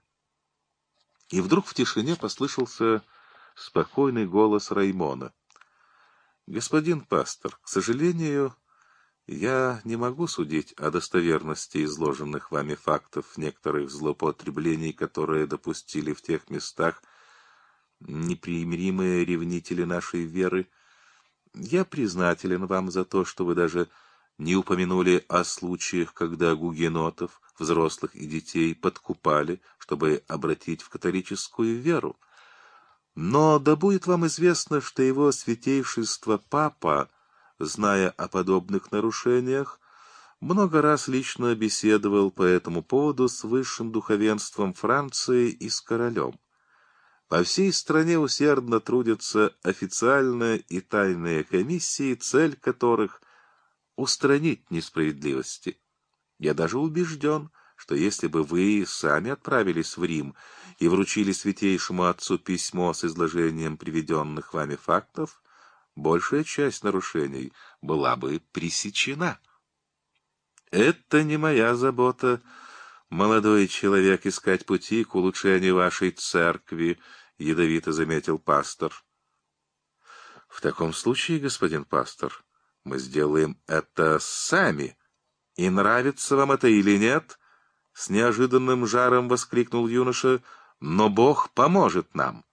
И вдруг в тишине послышался спокойный голос Раймона. «Господин пастор, к сожалению, Я не могу судить о достоверности изложенных вами фактов некоторых злоупотреблений, которые допустили в тех местах непримиримые ревнители нашей веры. Я признателен вам за то, что вы даже не упомянули о случаях, когда гугенотов, взрослых и детей, подкупали, чтобы обратить в католическую веру. Но да будет вам известно, что его святейшество Папа, зная о подобных нарушениях, много раз лично беседовал по этому поводу с высшим духовенством Франции и с королем. По всей стране усердно трудятся официальные и тайные комиссии, цель которых — устранить несправедливости. Я даже убежден, что если бы вы сами отправились в Рим и вручили святейшему отцу письмо с изложением приведенных вами фактов, большая часть нарушений была бы пресечена. Это не моя забота, молодой человек, искать пути к улучшению вашей церкви, — ядовито заметил пастор. — В таком случае, господин пастор, мы сделаем это сами. И нравится вам это или нет? С неожиданным жаром воскликнул юноша. Но Бог поможет нам.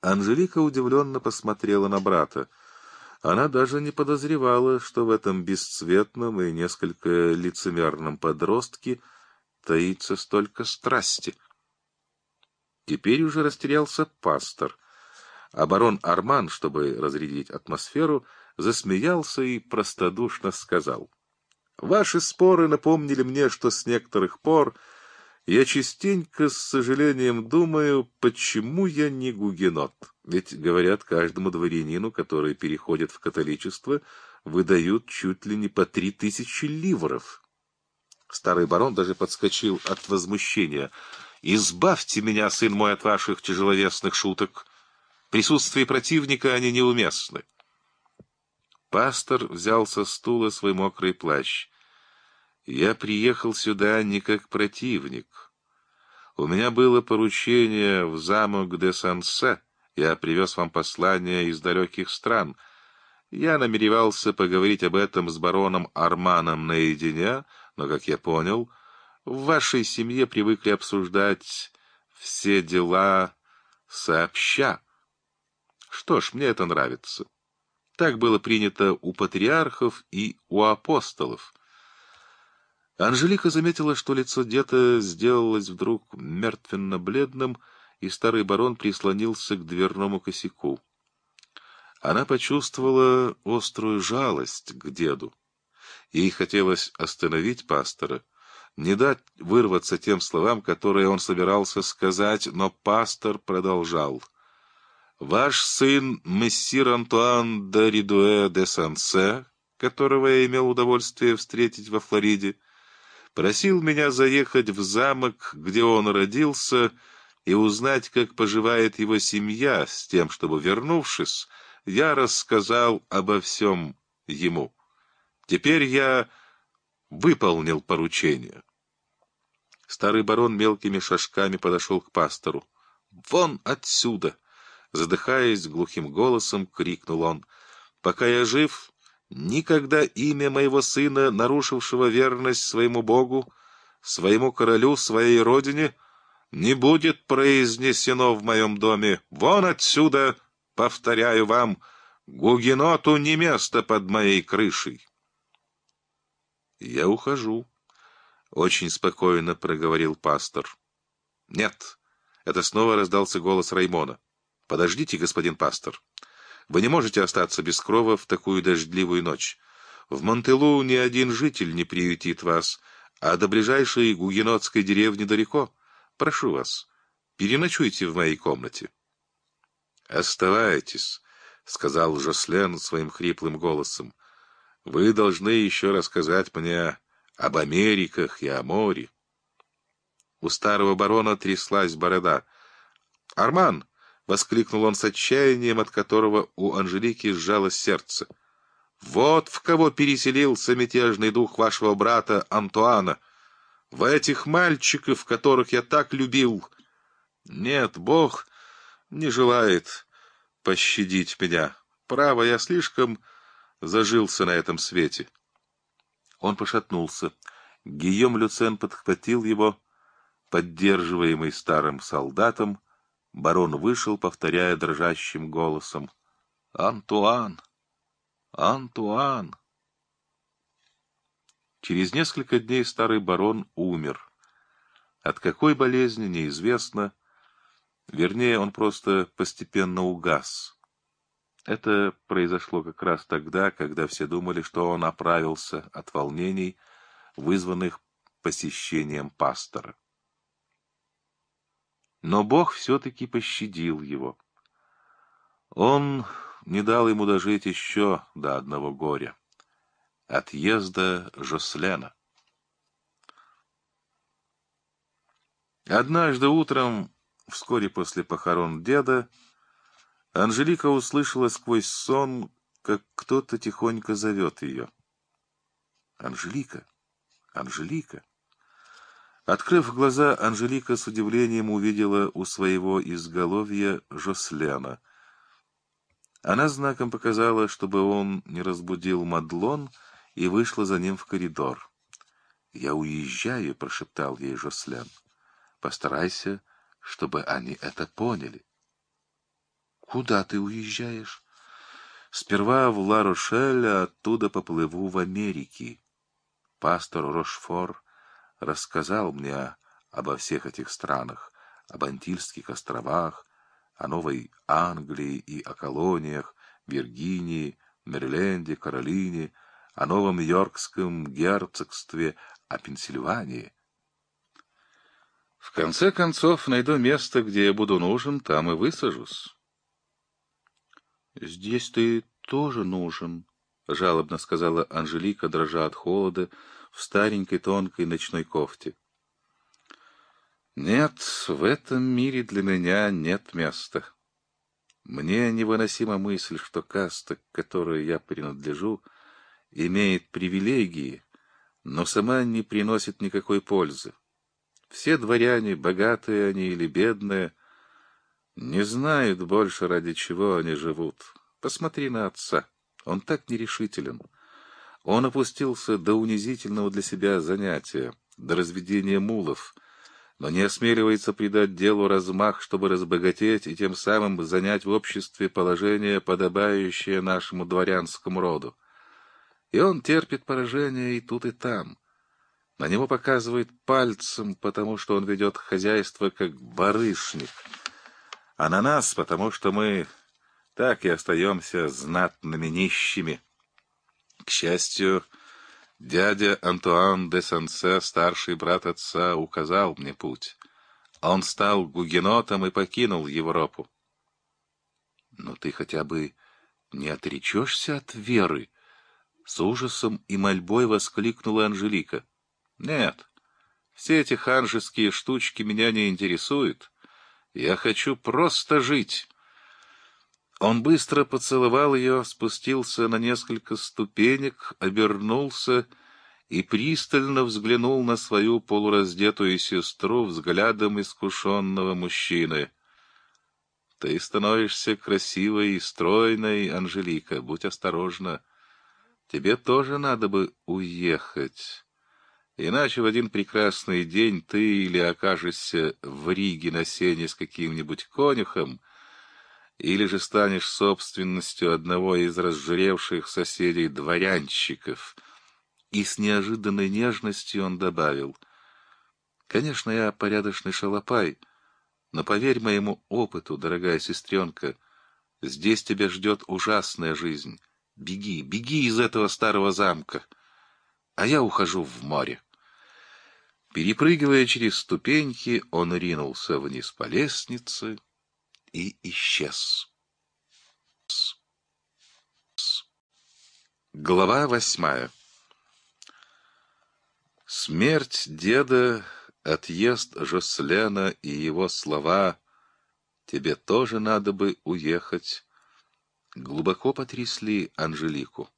Анжелика удивленно посмотрела на брата. Она даже не подозревала, что в этом бесцветном и несколько лицемерном подростке таится столько страсти. Теперь уже растерялся пастор, а барон Арман, чтобы разрядить атмосферу, засмеялся и простодушно сказал. «Ваши споры напомнили мне, что с некоторых пор я частенько с сожалением думаю, почему я не гугенот. Ведь, говорят, каждому дворянину, который переходит в католичество, выдают чуть ли не по три тысячи ливров. Старый барон даже подскочил от возмущения. «Избавьте меня, сын мой, от ваших тяжеловесных шуток. В присутствии противника они неуместны». Пастор взял со стула свой мокрый плащ. Я приехал сюда не как противник. У меня было поручение в замок де Сансе. Я привез вам послание из далеких стран. Я намеревался поговорить об этом с бароном Арманом наедине, но, как я понял, в вашей семье привыкли обсуждать все дела сообща. Что ж, мне это нравится. Так было принято у патриархов и у апостолов. Анжелика заметила, что лицо деда сделалось вдруг мертвенно-бледным, и старый барон прислонился к дверному косяку. Она почувствовала острую жалость к деду. Ей хотелось остановить пастора, не дать вырваться тем словам, которые он собирался сказать, но пастор продолжал. «Ваш сын, мессир Антуан де Ридуэ де Сансе, которого я имел удовольствие встретить во Флориде, — просил меня заехать в замок, где он родился, и узнать, как поживает его семья, с тем, чтобы, вернувшись, я рассказал обо всем ему. Теперь я выполнил поручение. Старый барон мелкими шажками подошел к пастору. «Вон отсюда!» Задыхаясь глухим голосом, крикнул он. «Пока я жив, Никогда имя моего сына, нарушившего верность своему Богу, своему королю, своей родине, не будет произнесено в моем доме. Вон отсюда, повторяю вам, гугеноту не место под моей крышей. Я ухожу, — очень спокойно проговорил пастор. Нет, — это снова раздался голос Раймона. Подождите, господин пастор. Вы не можете остаться без крова в такую дождливую ночь. В Монтелу ни один житель не приютит вас, а до ближайшей гугенотской деревни далеко. Прошу вас, переночуйте в моей комнате. — Оставайтесь, — сказал Жослен своим хриплым голосом. — Вы должны еще рассказать мне об Америках и о море. У старого барона тряслась борода. — Арман! —— воскликнул он с отчаянием, от которого у Анжелики сжалось сердце. «Вот в кого переселился мятежный дух вашего брата Антуана! В этих мальчиков, которых я так любил! Нет, Бог не желает пощадить меня. Право, я слишком зажился на этом свете. Он пошатнулся. Гийом Люцен подхватил его, поддерживаемый старым солдатом. Барон вышел, повторяя дрожащим голосом. «Антуан! Антуан!» Через несколько дней старый барон умер. От какой болезни, неизвестно. Вернее, он просто постепенно угас. Это произошло как раз тогда, когда все думали, что он оправился от волнений, вызванных посещением пастора. Но Бог все-таки пощадил его. Он не дал ему дожить еще до одного горя — отъезда Жослена. Однажды утром, вскоре после похорон деда, Анжелика услышала сквозь сон, как кто-то тихонько зовет ее. «Анжелика! Анжелика!» Открыв глаза, Анжелика с удивлением увидела у своего изголовья Жослена. Она знаком показала, чтобы он не разбудил Мадлон, и вышла за ним в коридор. «Я уезжаю», — прошептал ей Жослен. «Постарайся, чтобы они это поняли». Куда ты уезжаешь? Сперва в Ла-Рошель, а оттуда поплыву в Америке. Пастор Рошфор рассказал мне обо всех этих странах, об Антильских островах, о Новой Англии и о колониях, Виргинии, Мэриленде, Каролине, о Новом Йоркском герцогстве, о Пенсильвании. В конце концов, найду место, где я буду нужен, там и высажусь. «Здесь ты тоже нужен», — жалобно сказала Анжелика, дрожа от холода, в старенькой тонкой ночной кофте. «Нет, в этом мире для меня нет места. Мне невыносима мысль, что каста, к которой я принадлежу, имеет привилегии, но сама не приносит никакой пользы. Все дворяне, богатые они или бедные, не знают больше, ради чего они живут. Посмотри на отца. Он так нерешителен. Он опустился до унизительного для себя занятия, до разведения мулов, но не осмеливается придать делу размах, чтобы разбогатеть и тем самым занять в обществе положение, подобающее нашему дворянскому роду. И он терпит поражение и тут, и там. На него показывает пальцем, потому что он ведет хозяйство как барышник — а на нас, потому что мы так и остаемся знатными нищими. К счастью, дядя Антуан де Сансе, старший брат отца, указал мне путь. Он стал гугенотом и покинул Европу. Но ты хотя бы не отречешься от веры? С ужасом и мольбой воскликнула Анжелика. Нет, все эти ханжеские штучки меня не интересуют. Я хочу просто жить. Он быстро поцеловал ее, спустился на несколько ступенек, обернулся и пристально взглянул на свою полураздетую сестру взглядом искушенного мужчины. Ты становишься красивой и стройной, Анжелика, будь осторожна. Тебе тоже надо бы уехать. Иначе в один прекрасный день ты или окажешься в Риге на сене с каким-нибудь конюхом, или же станешь собственностью одного из разжиревших соседей дворянщиков. И с неожиданной нежностью он добавил, «Конечно, я порядочный шалопай, но поверь моему опыту, дорогая сестренка, здесь тебя ждет ужасная жизнь. Беги, беги из этого старого замка!» а я ухожу в море. Перепрыгивая через ступеньки, он ринулся вниз по лестнице и исчез. Глава восьмая Смерть деда, отъезд Жослена и его слова «Тебе тоже надо бы уехать» глубоко потрясли Анжелику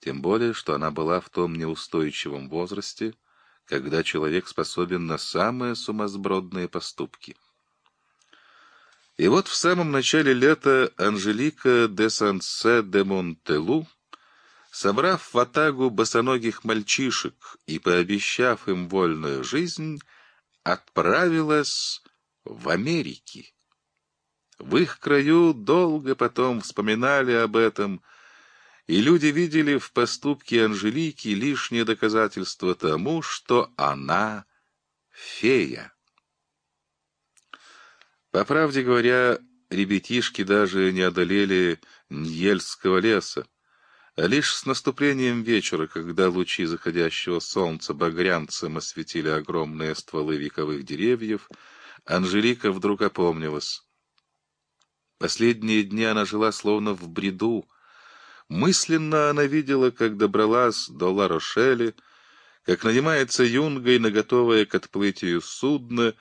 тем более, что она была в том неустойчивом возрасте, когда человек способен на самые сумасбродные поступки. И вот в самом начале лета Анжелика де Сансе де Монтелу Собрав в атагу босоногих мальчишек и пообещав им вольную жизнь, отправилась в Америки. В их краю долго потом вспоминали об этом, и люди видели в поступке Анжелики лишнее доказательство тому, что она фея. По правде говоря, ребятишки даже не одолели Ньельского леса. А лишь с наступлением вечера, когда лучи заходящего солнца багрянцем осветили огромные стволы вековых деревьев, Анжелика вдруг опомнилась. Последние дни она жила словно в бреду. Мысленно она видела, как добралась до Ла-Рошели, как нанимается юнгой на готовое к отплытию судно,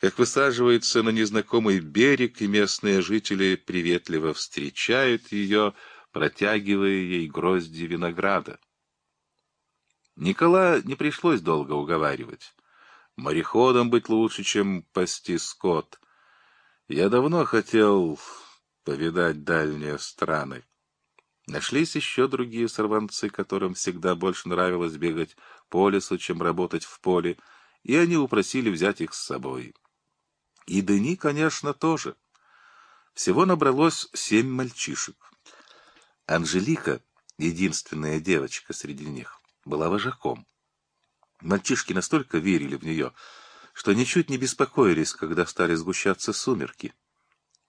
как высаживается на незнакомый берег, и местные жители приветливо встречают ее, протягивая ей грозди винограда. Никола не пришлось долго уговаривать. Мореходом быть лучше, чем пасти скот. Я давно хотел повидать дальние страны. Нашлись еще другие сорванцы, которым всегда больше нравилось бегать по лесу, чем работать в поле, и они упросили взять их с собой. И Дени, конечно, тоже. Всего набралось семь мальчишек. Анжелика, единственная девочка среди них, была вожаком. Мальчишки настолько верили в нее, что ничуть не беспокоились, когда стали сгущаться сумерки.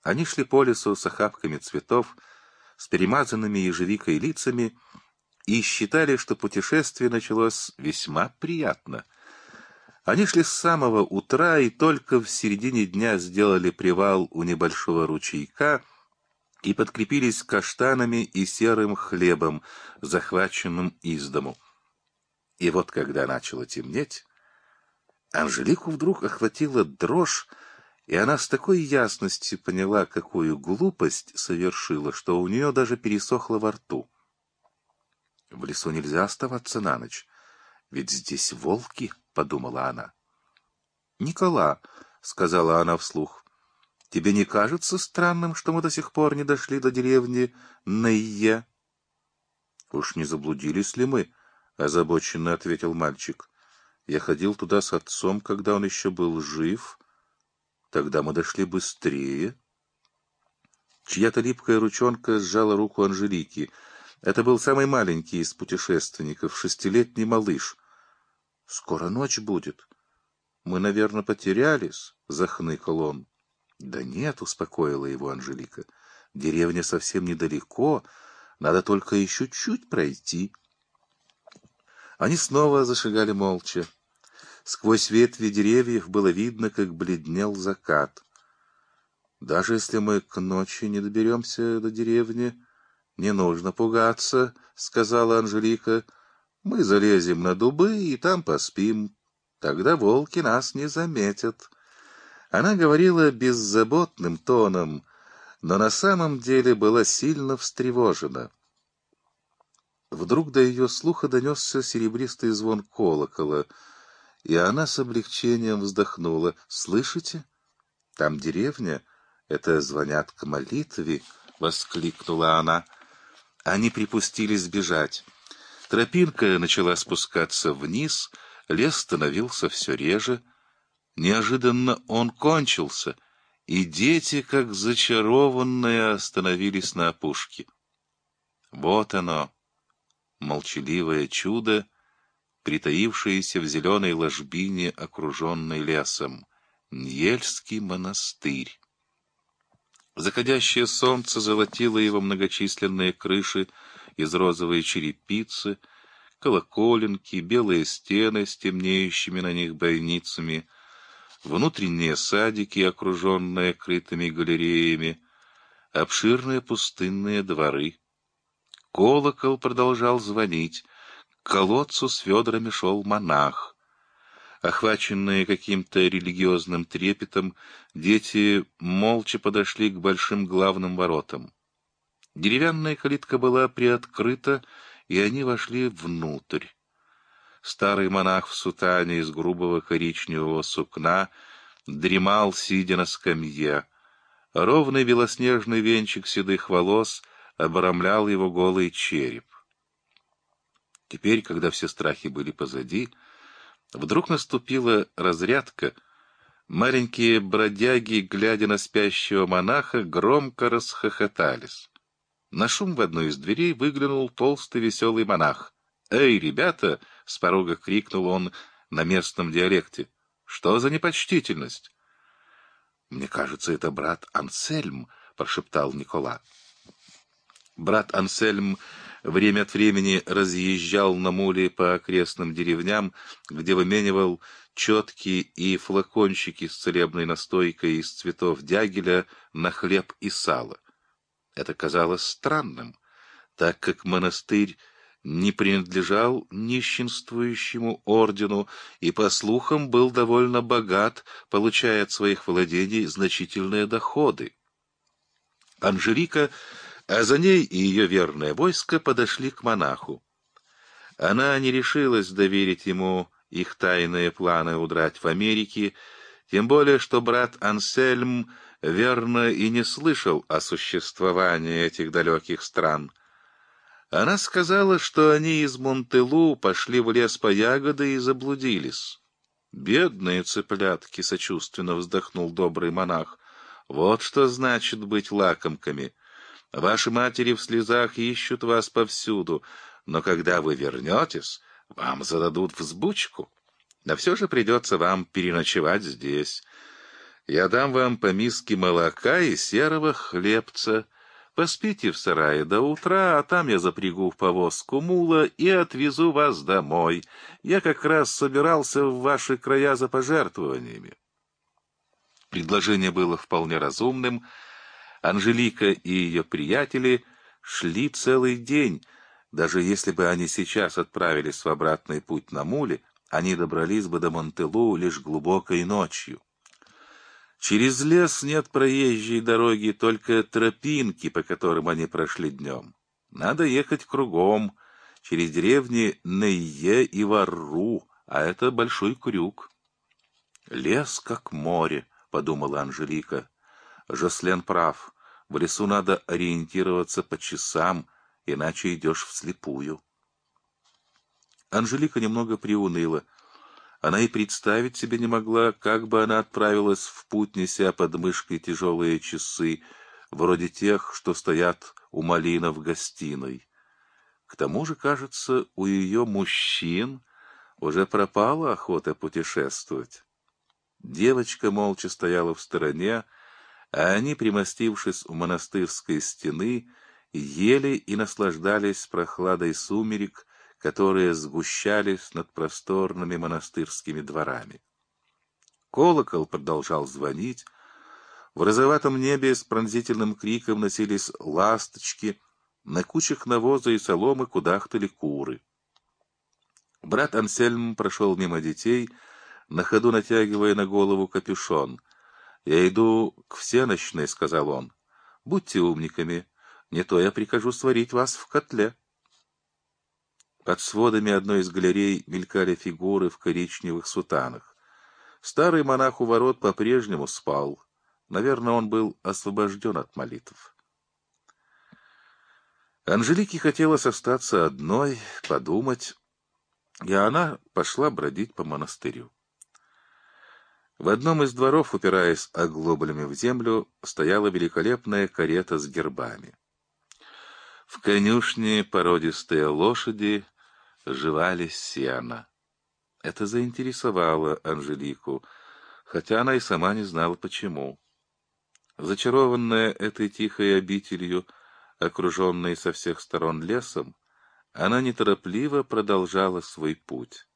Они шли по лесу с охапками цветов, с перемазанными ежевикой лицами и считали, что путешествие началось весьма приятно. Они шли с самого утра и только в середине дня сделали привал у небольшого ручейка и подкрепились каштанами и серым хлебом, захваченным из дому. И вот когда начало темнеть, Анжелику вдруг охватила дрожь, и она с такой ясностью поняла, какую глупость совершила, что у нее даже пересохло во рту. В лесу нельзя оставаться на ночь, ведь здесь волки, — подумала она. — Никола, — сказала она вслух, — тебе не кажется странным, что мы до сих пор не дошли до деревни Нейе? — Уж не заблудились ли мы? — озабоченно ответил мальчик. — Я ходил туда с отцом, когда он еще был жив, — Тогда мы дошли быстрее. Чья-то липкая ручонка сжала руку Анжелики. Это был самый маленький из путешественников, шестилетний малыш. — Скоро ночь будет. Мы, наверное, потерялись, — захныкал он. — Да нет, — успокоила его Анжелика. — Деревня совсем недалеко, надо только еще чуть пройти. Они снова зашагали молча. Сквозь ветви деревьев было видно, как бледнел закат. «Даже если мы к ночи не доберемся до деревни, не нужно пугаться», — сказала Анжелика. «Мы залезем на дубы и там поспим. Тогда волки нас не заметят». Она говорила беззаботным тоном, но на самом деле была сильно встревожена. Вдруг до ее слуха донесся серебристый звон колокола — и она с облегчением вздохнула. «Слышите? Там деревня. Это звонят к молитве!» — воскликнула она. Они припустили сбежать. Тропинка начала спускаться вниз, лес становился все реже. Неожиданно он кончился, и дети, как зачарованные, остановились на опушке. Вот оно, молчаливое чудо, притаившиеся в зеленой ложбине, окруженной лесом. Ньельский монастырь. Заходящее солнце золотило его многочисленные крыши из розовой черепицы, колоколенки, белые стены с темнеющими на них бойницами, внутренние садики, окруженные крытыми галереями, обширные пустынные дворы. Колокол продолжал звонить, к колодцу с ведрами шел монах. Охваченные каким-то религиозным трепетом, дети молча подошли к большим главным воротам. Деревянная калитка была приоткрыта, и они вошли внутрь. Старый монах в сутане из грубого коричневого сукна дремал, сидя на скамье. Ровный белоснежный венчик седых волос обрамлял его голый череп. Теперь, когда все страхи были позади, вдруг наступила разрядка. Маленькие бродяги, глядя на спящего монаха, громко расхохотались. На шум в одной из дверей выглянул толстый веселый монах. «Эй, ребята!» — с порога крикнул он на местном диалекте. «Что за непочтительность?» «Мне кажется, это брат Ансельм», — прошептал Никола. Брат Ансельм время от времени разъезжал на муле по окрестным деревням, где выменивал четки и флакончики с целебной настойкой из цветов дягеля на хлеб и сало. Это казалось странным, так как монастырь не принадлежал нищенствующему ордену и, по слухам, был довольно богат, получая от своих владений значительные доходы. Анжелика, а за ней и ее верное войско подошли к монаху. Она не решилась доверить ему их тайные планы удрать в Америке, тем более, что брат Ансельм верно и не слышал о существовании этих далеких стран. Она сказала, что они из Монтелу пошли в лес по ягоды и заблудились. «Бедные цыплятки!» — сочувственно вздохнул добрый монах. «Вот что значит быть лакомками. Ваши матери в слезах ищут вас повсюду, но когда вы вернетесь, вам зададут взбучку. Но все же придется вам переночевать здесь». Я дам вам по миске молока и серого хлебца. Поспите в сарае до утра, а там я запрягу в повозку мула и отвезу вас домой. Я как раз собирался в ваши края за пожертвованиями. Предложение было вполне разумным. Анжелика и ее приятели шли целый день. Даже если бы они сейчас отправились в обратный путь на муле, они добрались бы до Монтелу лишь глубокой ночью. Через лес нет проезжей дороги, только тропинки, по которым они прошли днем. Надо ехать кругом, через деревни Нейе и Варру, а это большой крюк. «Лес как море», — подумала Анжелика. Жослен прав. В лесу надо ориентироваться по часам, иначе идешь вслепую. Анжелика немного приуныла — она и представить себе не могла, как бы она отправилась в путь, неся под мышкой тяжелые часы, вроде тех, что стоят у Малина в гостиной. К тому же, кажется, у ее мужчин уже пропала охота путешествовать. Девочка молча стояла в стороне, а они, примостившись у монастырской стены, ели и наслаждались прохладой сумерек, которые сгущались над просторными монастырскими дворами. Колокол продолжал звонить. В розоватом небе с пронзительным криком носились ласточки, на кучах навоза и соломы кудахтали куры. Брат Ансельм прошел мимо детей, на ходу натягивая на голову капюшон. «Я иду к всеночной», — сказал он. «Будьте умниками, не то я прикажу сварить вас в котле». Под сводами одной из галерей мелькали фигуры в коричневых сутанах. Старый монах у ворот по-прежнему спал. Наверное, он был освобожден от молитв. Анжелике хотелось остаться одной, подумать, и она пошла бродить по монастырю. В одном из дворов, упираясь оглоблями в землю, стояла великолепная карета с гербами. В конюшне породистые лошади жевали сено. Это заинтересовало Анжелику, хотя она и сама не знала почему. Зачарованная этой тихой обителью, окруженной со всех сторон лесом, она неторопливо продолжала свой путь.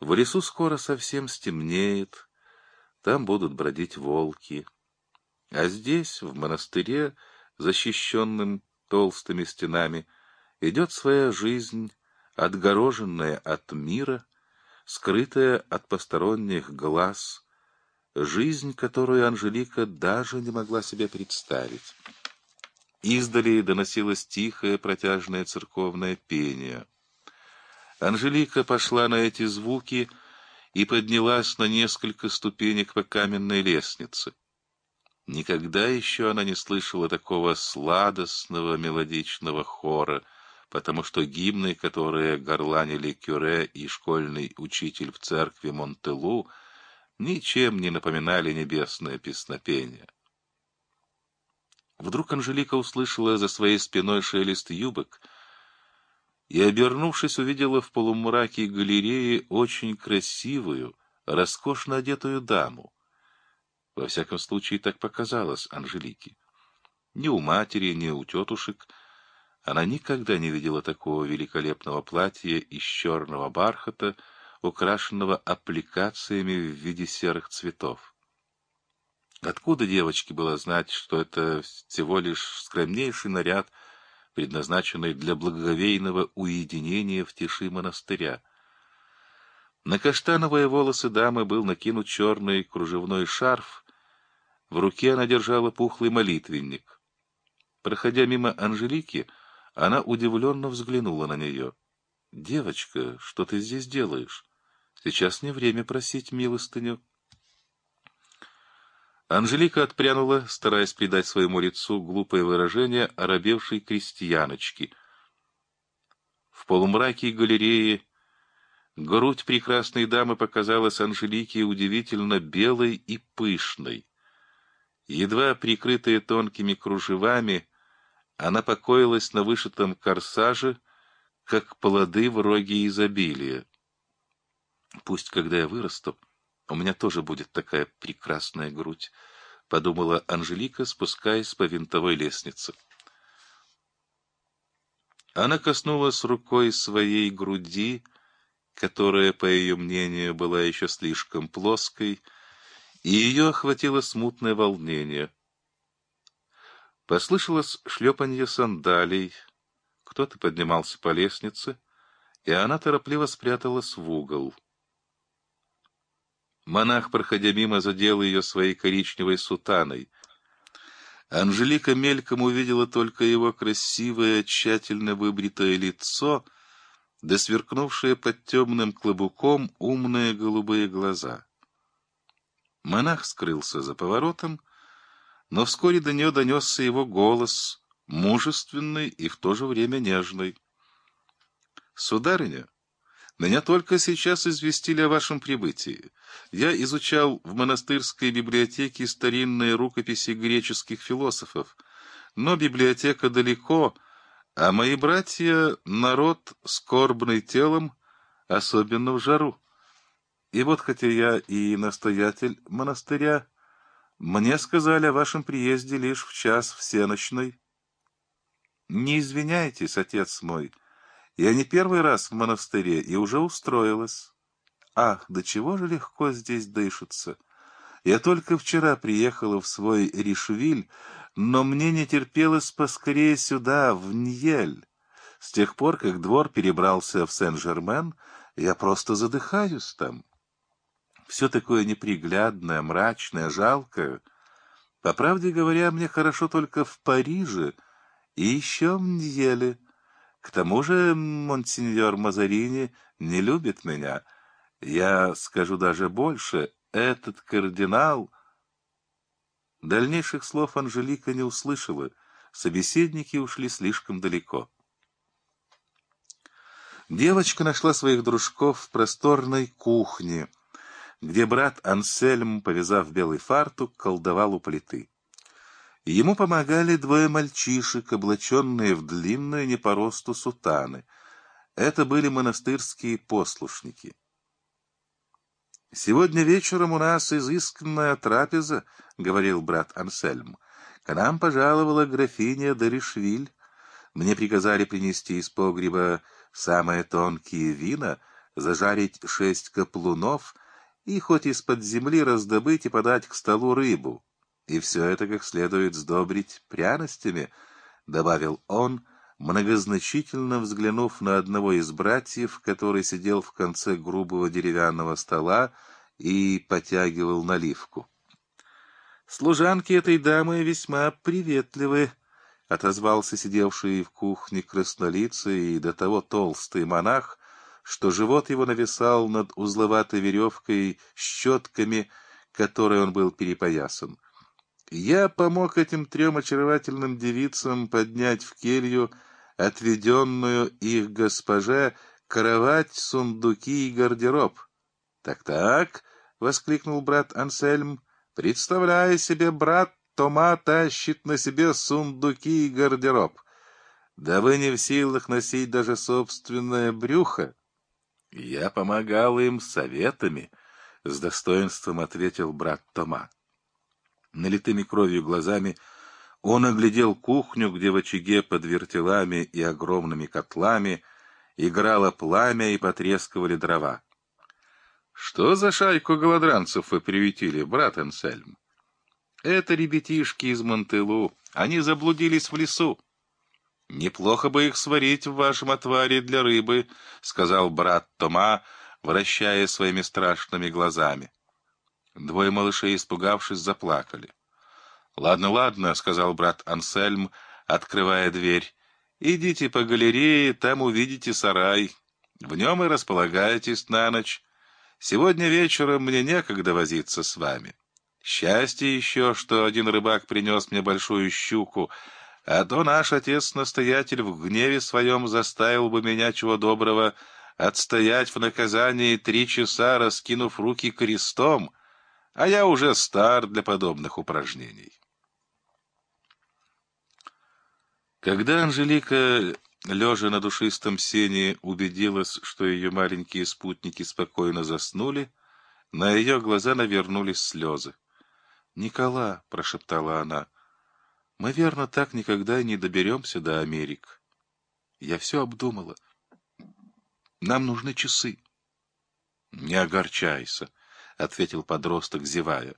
В лесу скоро совсем стемнеет, там будут бродить волки. А здесь, в монастыре, защищенным толстыми стенами, идет своя жизнь, отгороженная от мира, скрытая от посторонних глаз, жизнь, которую Анжелика даже не могла себе представить. Издали доносилось тихое протяжное церковное пение. Анжелика пошла на эти звуки и поднялась на несколько ступенек по каменной лестнице. Никогда еще она не слышала такого сладостного мелодичного хора — потому что гимны, которые горланили Кюре и школьный учитель в церкви Монтелу, ничем не напоминали небесное песнопение. Вдруг Анжелика услышала за своей спиной шелест юбок и, обернувшись, увидела в полумраке галереи очень красивую, роскошно одетую даму. Во всяком случае, так показалось Анжелике. Ни у матери, ни у тетушек она никогда не видела такого великолепного платья из черного бархата, украшенного аппликациями в виде серых цветов. Откуда девочке было знать, что это всего лишь скромнейший наряд, предназначенный для благоговейного уединения в тиши монастыря? На каштановые волосы дамы был накинут черный кружевной шарф, в руке она держала пухлый молитвенник. Проходя мимо Анжелики, она удивленно взглянула на нее. — Девочка, что ты здесь делаешь? Сейчас не время просить милостыню. Анжелика отпрянула, стараясь придать своему лицу глупое выражение оробевшей крестьяночки. В полумраке галереи грудь прекрасной дамы показалась Анжелике удивительно белой и пышной. Едва прикрытая тонкими кружевами, она покоилась на вышитом корсаже, как плоды в роге изобилия. Пусть, когда я вырасту, у меня тоже будет такая прекрасная грудь, — подумала Анжелика, спускаясь по винтовой лестнице. Она коснулась рукой своей груди, которая, по ее мнению, была еще слишком плоской, и ее охватило смутное волнение — Послышалось шлепанье сандалий, кто-то поднимался по лестнице, и она торопливо спряталась в угол. Монах, проходя мимо, задел ее своей коричневой сутаной. Анжелика мельком увидела только его красивое, тщательно выбритое лицо, да сверкнувшие под темным клобуком умные голубые глаза. Монах скрылся за поворотом, но вскоре до нее донесся его голос, мужественный и в то же время нежный. «Сударыня, меня только сейчас известили о вашем прибытии. Я изучал в монастырской библиотеке старинные рукописи греческих философов, но библиотека далеко, а мои братья — народ скорбный телом, особенно в жару. И вот хотя я и настоятель монастыря, мне сказали о вашем приезде лишь в час всеночной. Не извиняйтесь, отец мой. Я не первый раз в монастыре и уже устроилась. Ах, до чего же легко здесь дышится. Я только вчера приехала в свой Ришвиль, но мне не терпелось поскорее сюда, в Ньель. С тех пор, как двор перебрался в Сен-Жермен, я просто задыхаюсь там все такое неприглядное, мрачное, жалкое. По правде говоря, мне хорошо только в Париже и еще в Ньеле. К тому же монсеньор Мазарини не любит меня. Я скажу даже больше, этот кардинал... Дальнейших слов Анжелика не услышала, собеседники ушли слишком далеко. Девочка нашла своих дружков в просторной кухне, где брат Ансельм, повязав белый фартук, колдовал у плиты. Ему помогали двое мальчишек, облаченные в длинные не по росту сутаны. Это были монастырские послушники. «Сегодня вечером у нас изысканная трапеза», — говорил брат Ансельм. «К нам пожаловала графиня Доришвиль. Мне приказали принести из погреба самые тонкие вина, зажарить шесть каплунов — и хоть из-под земли раздобыть и подать к столу рыбу. И все это как следует сдобрить пряностями, — добавил он, многозначительно взглянув на одного из братьев, который сидел в конце грубого деревянного стола и потягивал наливку. «Служанки этой дамы весьма приветливы», — отозвался сидевший в кухне краснолицый и до того толстый монах, что живот его нависал над узловатой веревкой щетками, которой он был перепоясан. Я помог этим трем очаровательным девицам поднять в келью отведенную их госпоже кровать, сундуки и гардероб. «Так-так», — воскликнул брат Ансельм, — «представляя себе, брат Тома тащит на себе сундуки и гардероб. Да вы не в силах носить даже собственное брюхо». «Я помогал им советами», — с достоинством ответил брат Тома. Налитыми кровью глазами он оглядел кухню, где в очаге под вертелами и огромными котлами играло пламя и потрескивали дрова. «Что за шайку голодранцев вы приютили, брат Энсельм?» «Это ребятишки из Монтелу. Они заблудились в лесу». «Неплохо бы их сварить в вашем отваре для рыбы», — сказал брат Тома, вращая своими страшными глазами. Двое малышей, испугавшись, заплакали. «Ладно, ладно», — сказал брат Ансельм, открывая дверь. «Идите по галерее, там увидите сарай. В нем и располагаетесь на ночь. Сегодня вечером мне некогда возиться с вами. Счастье еще, что один рыбак принес мне большую щуку, а то наш отец-настоятель в гневе своем заставил бы меня чего доброго отстоять в наказании три часа, раскинув руки крестом, а я уже стар для подобных упражнений. Когда Анжелика, лежа на душистом сене, убедилась, что ее маленькие спутники спокойно заснули, на ее глаза навернулись слезы. «Никола», — прошептала она, — мы, верно, так никогда и не доберемся до Америк. Я все обдумала. Нам нужны часы. — Не огорчайся, — ответил подросток, зевая.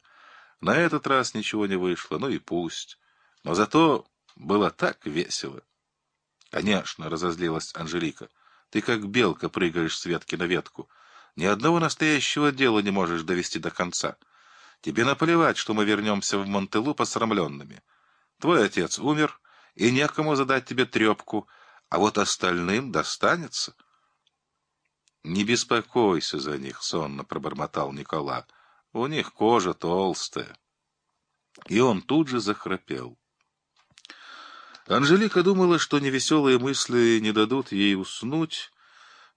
На этот раз ничего не вышло, ну и пусть. Но зато было так весело. — Конечно, — разозлилась Анжелика. — Ты как белка прыгаешь с ветки на ветку. Ни одного настоящего дела не можешь довести до конца. Тебе наплевать, что мы вернемся в Монтелу посрамленными. — Твой отец умер, и некому задать тебе трепку, а вот остальным достанется. — Не беспокойся за них, — сонно пробормотал Никола. — У них кожа толстая. И он тут же захрапел. Анжелика думала, что невеселые мысли не дадут ей уснуть,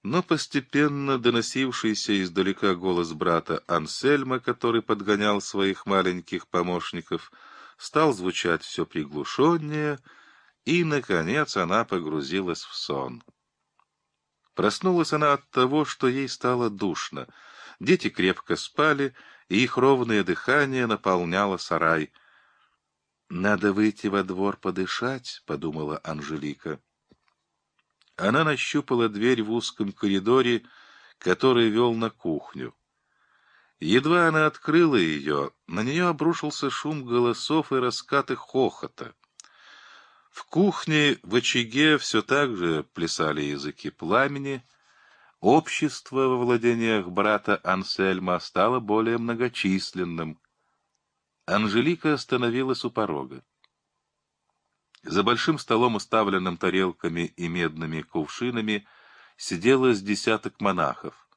но постепенно доносившийся издалека голос брата Ансельма, который подгонял своих маленьких помощников, — стал звучать все приглушеннее, и, наконец, она погрузилась в сон. Проснулась она от того, что ей стало душно. Дети крепко спали, и их ровное дыхание наполняло сарай. «Надо выйти во двор подышать», — подумала Анжелика. Она нащупала дверь в узком коридоре, который вел на кухню. Едва она открыла ее, на нее обрушился шум голосов и раскаты хохота. В кухне, в очаге все так же плясали языки пламени. Общество во владениях брата Ансельма стало более многочисленным. Анжелика остановилась у порога. За большим столом, уставленным тарелками и медными кувшинами, сидело с десяток монахов.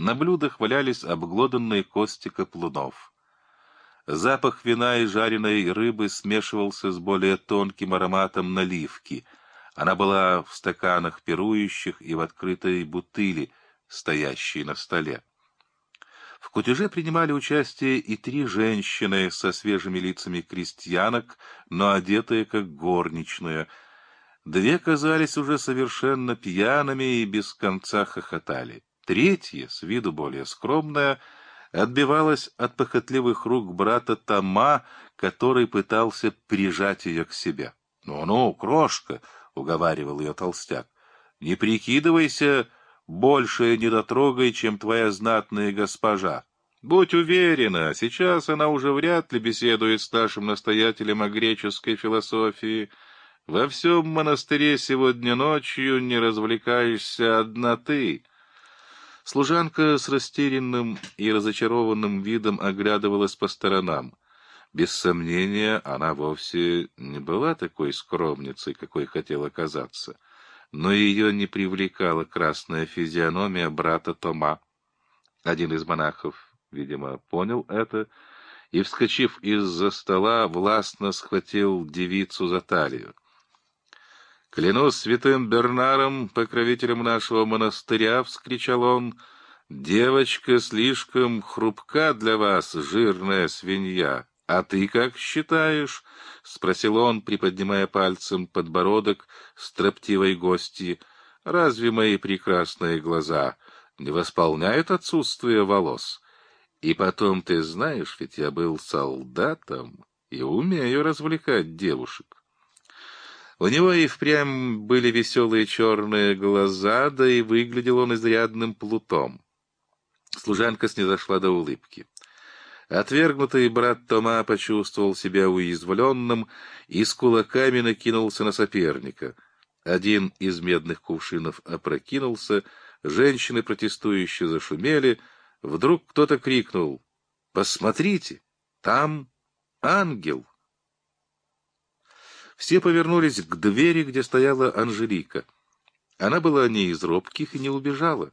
На блюдах валялись обглоданные кости каплунов. Запах вина и жареной рыбы смешивался с более тонким ароматом наливки. Она была в стаканах пирующих и в открытой бутыли, стоящей на столе. В кутеже принимали участие и три женщины со свежими лицами крестьянок, но одетые как горничные. Две казались уже совершенно пьяными и без конца хохотали. Третья, с виду более скромная, отбивалась от похотливых рук брата Тома, который пытался прижать ее к себе. «Ну-ну, крошка!» — уговаривал ее толстяк. «Не прикидывайся больше недотрогой, чем твоя знатная госпожа. Будь уверена, сейчас она уже вряд ли беседует с нашим настоятелем о греческой философии. Во всем монастыре сегодня ночью не развлекаешься одна ты». Служанка с растерянным и разочарованным видом оглядывалась по сторонам. Без сомнения, она вовсе не была такой скромницей, какой хотела казаться, но ее не привлекала красная физиономия брата Тома. Один из монахов, видимо, понял это и, вскочив из-за стола, властно схватил девицу за талию. Клянусь святым Бернаром, покровителем нашего монастыря, — вскричал он, — девочка слишком хрупка для вас, жирная свинья. А ты как считаешь? — спросил он, приподнимая пальцем подбородок строптивой гости. — Разве мои прекрасные глаза не восполняют отсутствие волос? И потом, ты знаешь, ведь я был солдатом и умею развлекать девушек. У него и впрямь были веселые черные глаза, да и выглядел он изрядным плутом. Служанка снизошла до улыбки. Отвергнутый брат Тома почувствовал себя уязвленным и с кулаками накинулся на соперника. Один из медных кувшинов опрокинулся, женщины протестующие зашумели. Вдруг кто-то крикнул «Посмотрите, там ангел!» Все повернулись к двери, где стояла Анжелика. Она была не из робких и не убежала.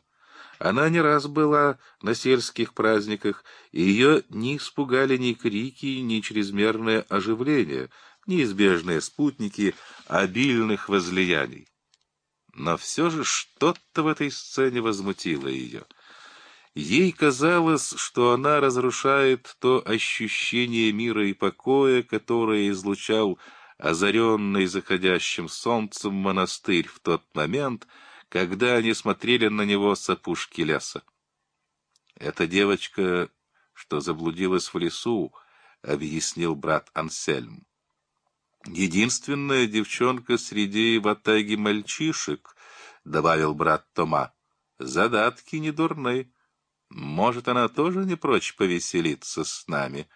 Она не раз была на сельских праздниках, и ее не испугали ни крики, ни чрезмерное оживление, неизбежные спутники обильных возлияний. Но все же что-то в этой сцене возмутило ее. Ей казалось, что она разрушает то ощущение мира и покоя, которое излучал озаренный заходящим солнцем монастырь в тот момент, когда они смотрели на него с опушки леса. «Эта девочка, что заблудилась в лесу», — объяснил брат Ансельм. «Единственная девчонка среди ватаги мальчишек», — добавил брат Тома. «Задатки не дурны. Может, она тоже не прочь повеселиться с нами?»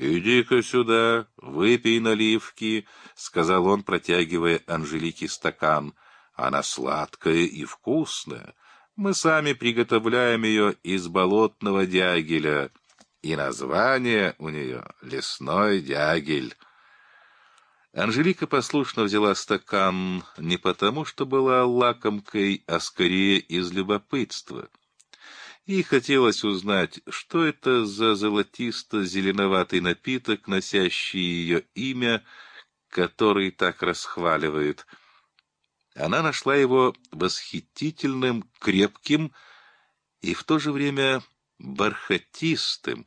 «Иди-ка сюда, выпей наливки», — сказал он, протягивая Анжелике стакан. «Она сладкая и вкусная. Мы сами приготовляем ее из болотного дягеля, и название у нее — лесной дягель». Анжелика послушно взяла стакан не потому, что была лакомкой, а скорее из любопытства — и хотелось узнать, что это за золотисто-зеленоватый напиток, носящий ее имя, который так расхваливают. Она нашла его восхитительным, крепким и в то же время бархатистым,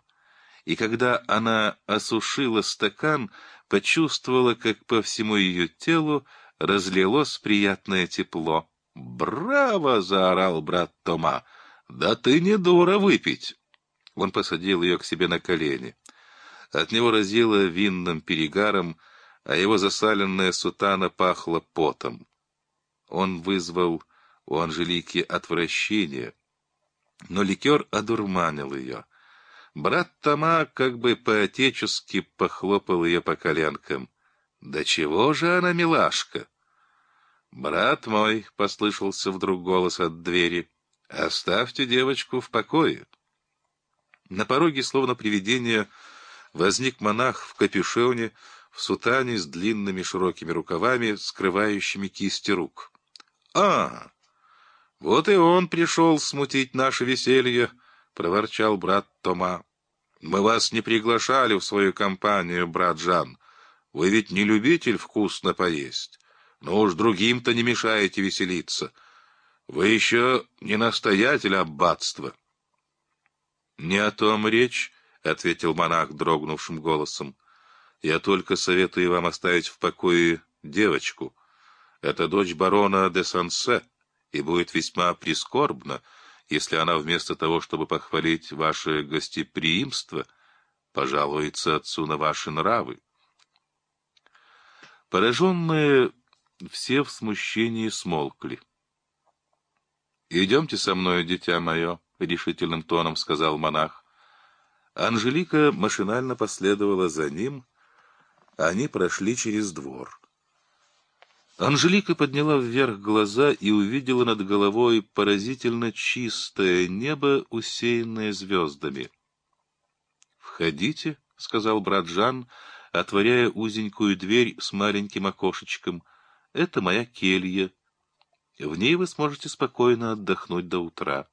и когда она осушила стакан, почувствовала, как по всему ее телу разлилось приятное тепло. «Браво!» — заорал брат Тома. «Да ты не дура выпить!» Он посадил ее к себе на колени. От него разило винным перегаром, а его засаленная сутана пахла потом. Он вызвал у Анжелики отвращение, но ликер одурманил ее. Брат Тома как бы по-отечески похлопал ее по коленкам. «Да чего же она милашка?» «Брат мой», — послышался вдруг голос от двери, — Оставьте девочку в покое. На пороге, словно привидение, возник монах в капюшоне, в сутане с длинными широкими рукавами, скрывающими кисти рук. — А, вот и он пришел смутить наше веселье, — проворчал брат Тома. — Мы вас не приглашали в свою компанию, брат Жан. Вы ведь не любитель вкусно поесть. Но уж другим-то не мешаете веселиться. — вы еще не настоятель аббатства. — Не о том речь, — ответил монах дрогнувшим голосом. — Я только советую вам оставить в покое девочку. Это дочь барона де Сансе, и будет весьма прискорбно, если она вместо того, чтобы похвалить ваше гостеприимство, пожалуется отцу на ваши нравы. Пораженные все в смущении смолкли. «Идемте со мной, дитя мое», — решительным тоном сказал монах. Анжелика машинально последовала за ним. Они прошли через двор. Анжелика подняла вверх глаза и увидела над головой поразительно чистое небо, усеянное звездами. «Входите», — сказал брат Жан, отворяя узенькую дверь с маленьким окошечком. «Это моя келья». В ней вы сможете спокойно отдохнуть до утра.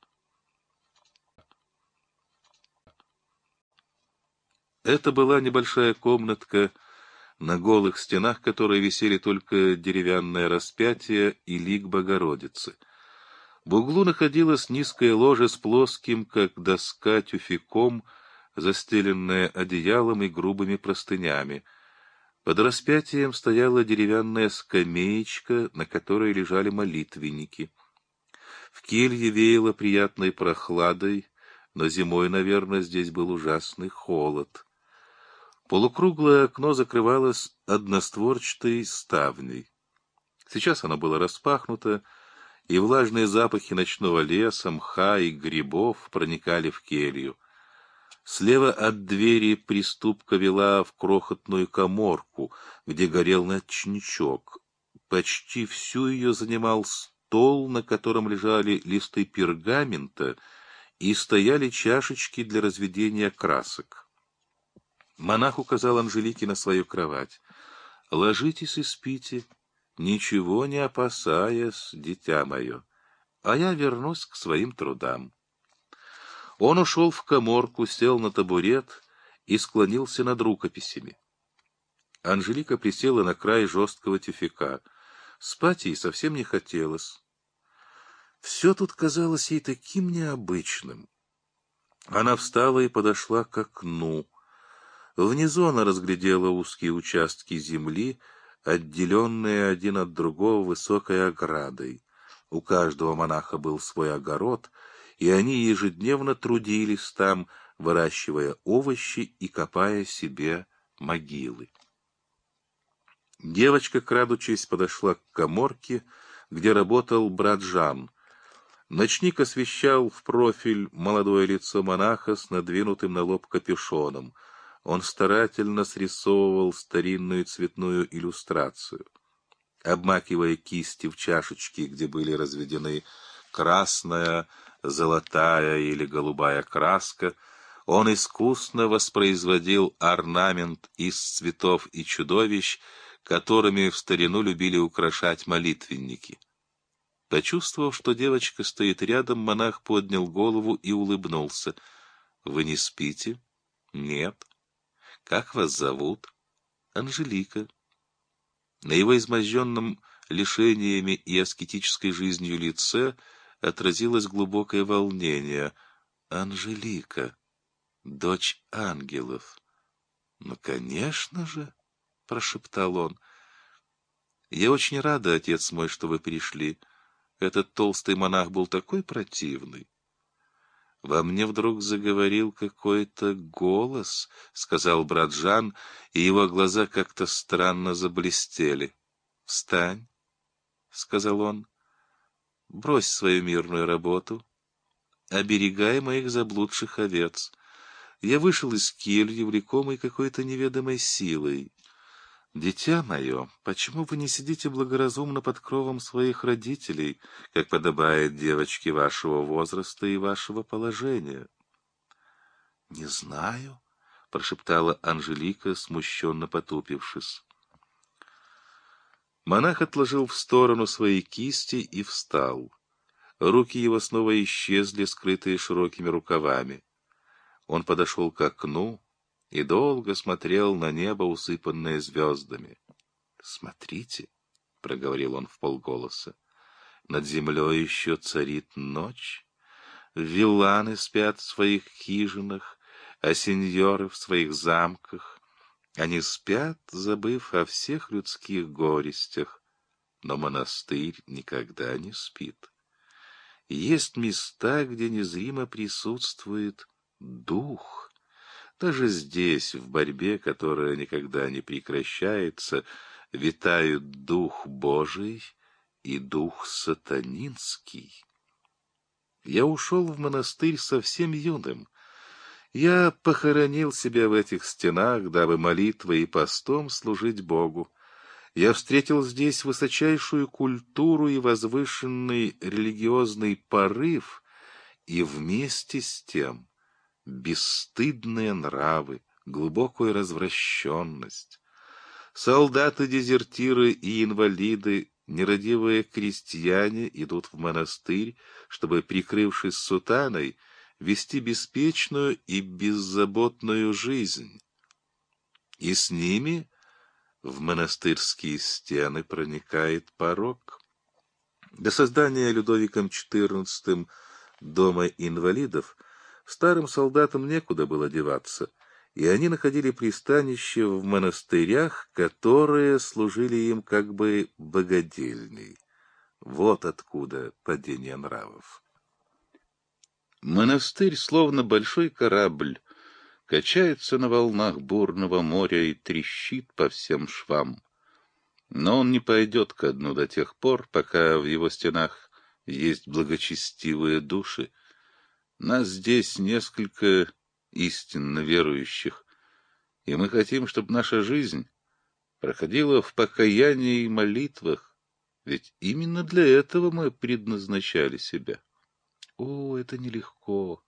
Это была небольшая комнатка, на голых стенах которой висели только деревянное распятие и лик Богородицы. В углу находилось низкое ложе с плоским, как доска, тюфяком, застеленное одеялом и грубыми простынями. Под распятием стояла деревянная скамеечка, на которой лежали молитвенники. В келье веяло приятной прохладой, но зимой, наверное, здесь был ужасный холод. Полукруглое окно закрывалось одностворчатой ставней. Сейчас оно было распахнуто, и влажные запахи ночного леса, мха и грибов проникали в келью. Слева от двери приступка вела в крохотную коморку, где горел ночничок. Почти всю ее занимал стол, на котором лежали листы пергамента и стояли чашечки для разведения красок. Монах указал Анжелике на свою кровать. «Ложитесь и спите, ничего не опасаясь, дитя мое, а я вернусь к своим трудам». Он ушел в коморку, сел на табурет и склонился над рукописями. Анжелика присела на край жесткого тюфяка. Спать ей совсем не хотелось. Все тут казалось ей таким необычным. Она встала и подошла к окну. Внизу она разглядела узкие участки земли, отделенные один от другого высокой оградой. У каждого монаха был свой огород — и они ежедневно трудились там, выращивая овощи и копая себе могилы. Девочка, крадучись, подошла к коморке, где работал брат Жан. Ночник освещал в профиль молодое лицо монаха с надвинутым на лоб капюшоном. Он старательно срисовывал старинную цветную иллюстрацию. Обмакивая кисти в чашечки, где были разведены красная, золотая или голубая краска, он искусно воспроизводил орнамент из цветов и чудовищ, которыми в старину любили украшать молитвенники. Почувствовав, что девочка стоит рядом, монах поднял голову и улыбнулся. — Вы не спите? — Нет. — Как вас зовут? — Анжелика. На его изможденном лишениями и аскетической жизнью лице — отразилось глубокое волнение. «Анжелика, дочь ангелов». «Ну, конечно же», — прошептал он. «Я очень рада, отец мой, что вы пришли. Этот толстый монах был такой противный». «Во мне вдруг заговорил какой-то голос», — сказал брат Жан, и его глаза как-то странно заблестели. «Встань», — сказал он. Брось свою мирную работу, оберегай моих заблудших овец. Я вышел из кельи, влекомый какой-то неведомой силой. Дитя мое, почему вы не сидите благоразумно под кровом своих родителей, как подобает девочке вашего возраста и вашего положения? — Не знаю, — прошептала Анжелика, смущенно потупившись. Монах отложил в сторону свои кисти и встал. Руки его снова исчезли, скрытые широкими рукавами. Он подошел к окну и долго смотрел на небо, усыпанное звездами. — Смотрите, — проговорил он в полголоса, — над землей еще царит ночь. Вилланы спят в своих хижинах, а сеньоры в своих замках. Они спят, забыв о всех людских горестях, но монастырь никогда не спит. Есть места, где незримо присутствует дух. Даже здесь, в борьбе, которая никогда не прекращается, витают дух Божий и дух сатанинский. Я ушел в монастырь совсем юным, я похоронил себя в этих стенах, дабы молитвой и постом служить Богу. Я встретил здесь высочайшую культуру и возвышенный религиозный порыв, и вместе с тем бесстыдные нравы, глубокую развращенность. Солдаты-дезертиры и инвалиды, нерадивые крестьяне идут в монастырь, чтобы, прикрывшись сутаной, вести беспечную и беззаботную жизнь. И с ними в монастырские стены проникает порог. До создания Людовиком XIV дома инвалидов старым солдатам некуда было деваться, и они находили пристанище в монастырях, которые служили им как бы богадельней. Вот откуда падение нравов. Монастырь, словно большой корабль, качается на волнах бурного моря и трещит по всем швам. Но он не пойдет ко дну до тех пор, пока в его стенах есть благочестивые души. Нас здесь несколько истинно верующих, и мы хотим, чтобы наша жизнь проходила в покаянии и молитвах, ведь именно для этого мы предназначали себя. О, это нелегко.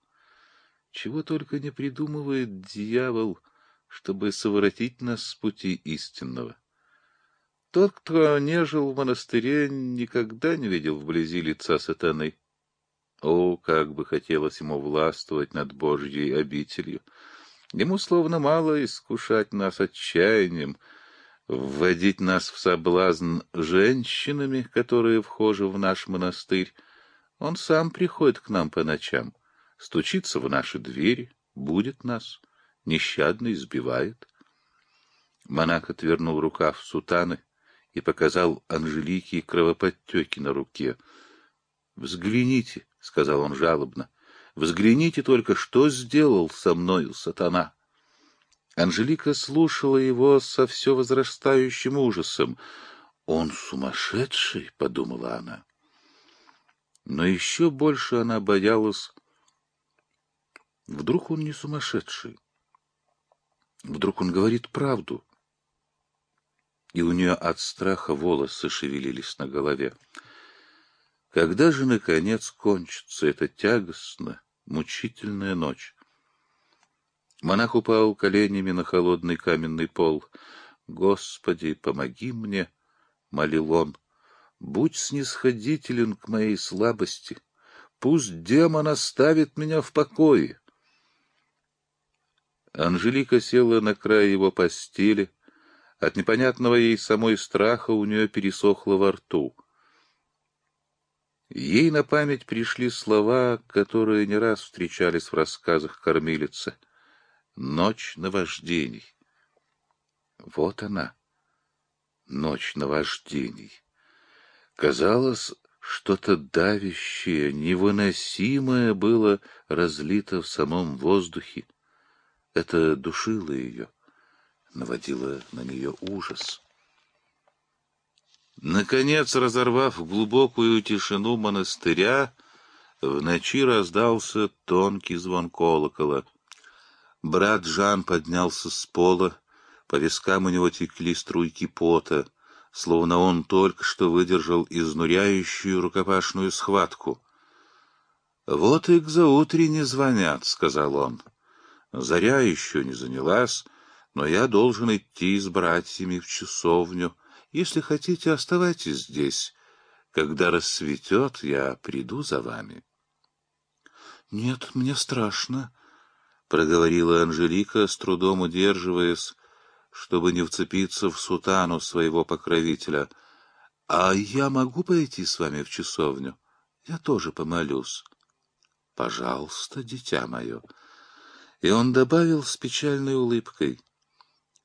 Чего только не придумывает дьявол, чтобы совратить нас с пути истинного. Тот, кто не жил в монастыре, никогда не видел вблизи лица сатаны. О, как бы хотелось ему властвовать над Божьей обителью! Ему словно мало искушать нас отчаянием, вводить нас в соблазн женщинами, которые вхожи в наш монастырь. Он сам приходит к нам по ночам стучится в наши двери, будет нас, нещадно избивает. Монах отвернул рукав сутаны и показал Анжелике кровоподтеки на руке. «Взгляните», — сказал он жалобно, — «взгляните только, что сделал со мною сатана». Анжелика слушала его со все возрастающим ужасом. «Он сумасшедший», — подумала она. Но еще больше она боялась Вдруг он не сумасшедший? Вдруг он говорит правду? И у нее от страха волосы шевелились на голове. Когда же, наконец, кончится эта тягостная, мучительная ночь? Монах упал коленями на холодный каменный пол. «Господи, помоги мне!» — молил он. «Будь снисходителен к моей слабости. Пусть демон оставит меня в покое». Анжелика села на край его постели. От непонятного ей самой страха у нее пересохло во рту. Ей на память пришли слова, которые не раз встречались в рассказах кормилицы. Ночь наваждений. Вот она, ночь наваждений. Казалось, что-то давящее, невыносимое было разлито в самом воздухе. Это душило ее, наводило на нее ужас. Наконец, разорвав глубокую тишину монастыря, в ночи раздался тонкий звон колокола. Брат Жан поднялся с пола, по вискам у него текли струйки пота, словно он только что выдержал изнуряющую рукопашную схватку. — Вот и к заутрене звонят, — сказал он. Заря еще не занялась, но я должен идти с братьями в часовню. Если хотите, оставайтесь здесь. Когда рассветет, я приду за вами. — Нет, мне страшно, — проговорила Анжелика, с трудом удерживаясь, чтобы не вцепиться в сутану своего покровителя. — А я могу пойти с вами в часовню? Я тоже помолюсь. — Пожалуйста, дитя мое. И он добавил с печальной улыбкой.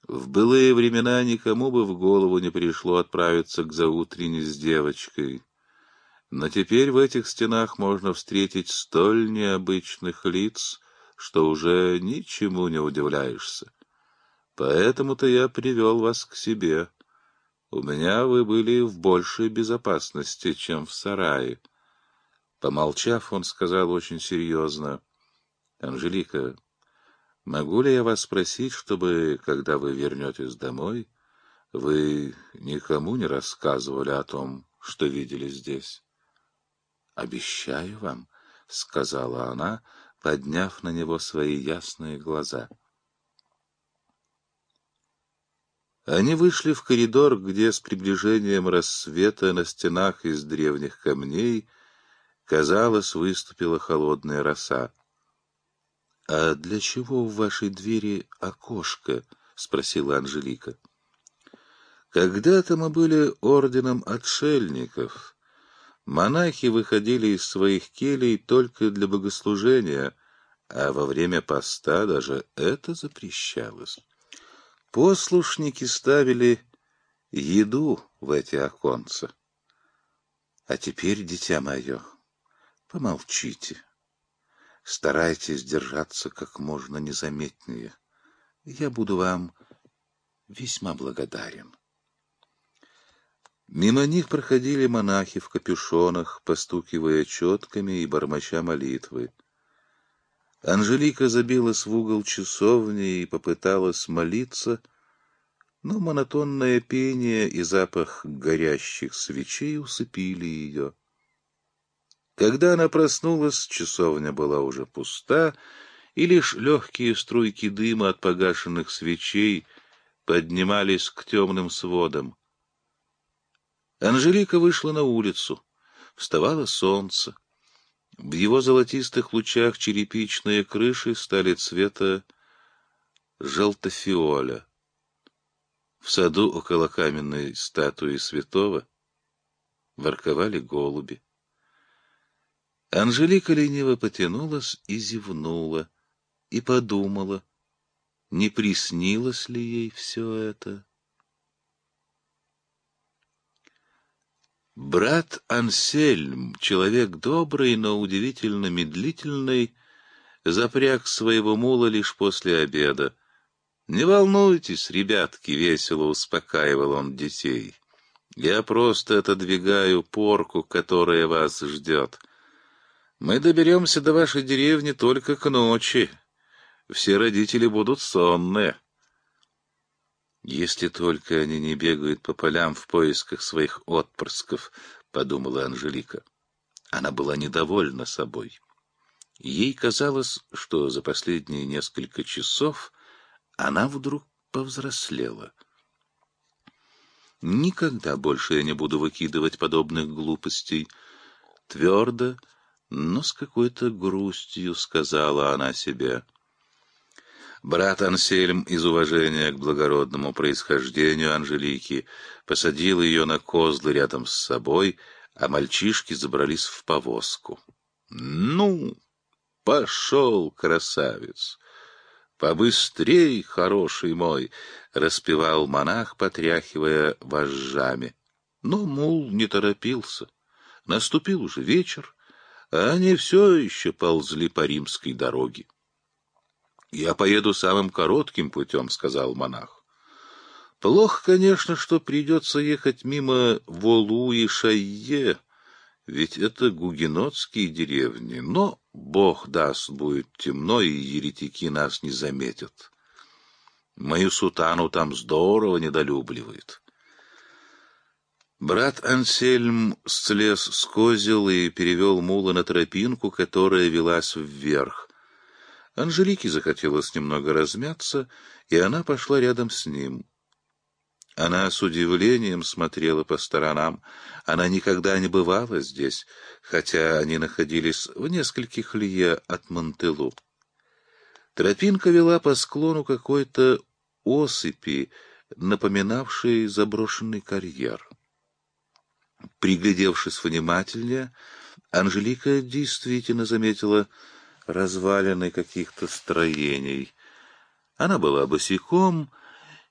В былые времена никому бы в голову не пришло отправиться к заутрене с девочкой. Но теперь в этих стенах можно встретить столь необычных лиц, что уже ничему не удивляешься. Поэтому-то я привел вас к себе. У меня вы были в большей безопасности, чем в сарае. Помолчав, он сказал очень серьезно. — Анжелика, Могу ли я вас спросить, чтобы, когда вы вернетесь домой, вы никому не рассказывали о том, что видели здесь? — Обещаю вам, — сказала она, подняв на него свои ясные глаза. Они вышли в коридор, где с приближением рассвета на стенах из древних камней, казалось, выступила холодная роса. — А для чего в вашей двери окошко? — спросила Анжелика. Когда-то мы были орденом отшельников. Монахи выходили из своих келей только для богослужения, а во время поста даже это запрещалось. Послушники ставили еду в эти оконца. А теперь, дитя мое, помолчите. Старайтесь держаться как можно незаметнее. Я буду вам весьма благодарен. Мимо них проходили монахи в капюшонах, постукивая четками и бормоча молитвы. Анжелика забилась в угол часовни и попыталась молиться, но монотонное пение и запах горящих свечей усыпили ее. Когда она проснулась, часовня была уже пуста, и лишь легкие струйки дыма от погашенных свечей поднимались к темным сводам. Анжелика вышла на улицу. Вставало солнце. В его золотистых лучах черепичные крыши стали цвета желтофиоля. В саду около каменной статуи святого ворковали голуби. Анжелика лениво потянулась и зевнула, и подумала, не приснилось ли ей все это. Брат Ансельм, человек добрый, но удивительно медлительный, запряг своего мула лишь после обеда. «Не волнуйтесь, ребятки», — весело успокаивал он детей. «Я просто отодвигаю порку, которая вас ждет. Мы доберемся до вашей деревни только к ночи. Все родители будут сонные». «Если только они не бегают по полям в поисках своих отпрысков», — подумала Анжелика. Она была недовольна собой. Ей казалось, что за последние несколько часов она вдруг повзрослела. «Никогда больше я не буду выкидывать подобных глупостей», — твердо, но с какой-то грустью сказала она себе. Брат Ансельм из уважения к благородному происхождению Анжелики посадил ее на козлы рядом с собой, а мальчишки забрались в повозку. «Ну, пошел, красавец! Побыстрей, хороший мой!» — распевал монах, потряхивая вожжами. Но мул не торопился. Наступил уже вечер, а они все еще ползли по римской дороге. «Я поеду самым коротким путем», — сказал монах. «Плохо, конечно, что придется ехать мимо Волу и Шайе, ведь это гугенотские деревни, но, бог даст, будет темно, и еретики нас не заметят. Мою сутану там здорово недолюбливают». Брат Ансельм слез с козел и перевел мула на тропинку, которая велась вверх. Анжелике захотелось немного размяться, и она пошла рядом с ним. Она с удивлением смотрела по сторонам. Она никогда не бывала здесь, хотя они находились в нескольких лье от Монтелу. Тропинка вела по склону какой-то осыпи, напоминавшей заброшенный карьер. Приглядевшись внимательнее, Анжелика действительно заметила развалины каких-то строений. Она была босиком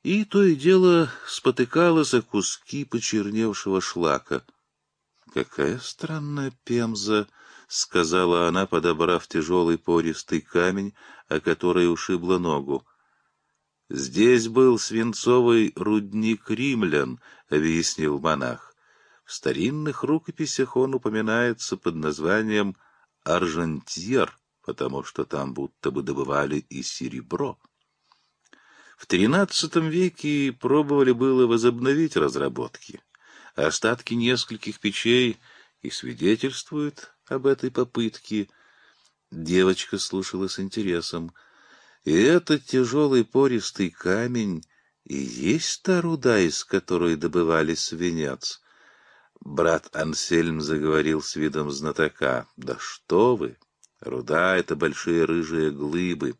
и то и дело спотыкалась о куски почерневшего шлака. «Какая странная пемза!» — сказала она, подобрав тяжелый пористый камень, о который ушибла ногу. «Здесь был свинцовый рудник римлян», — объяснил монах. В старинных рукописях он упоминается под названием «Аржентьер» потому что там будто бы добывали и серебро. В XIII веке пробовали было возобновить разработки. Остатки нескольких печей и свидетельствуют об этой попытке. Девочка слушала с интересом. И этот тяжелый пористый камень и есть та руда, из которой добывали свинец. Брат Ансельм заговорил с видом знатока. «Да что вы! Руда — это большие рыжие глыбы.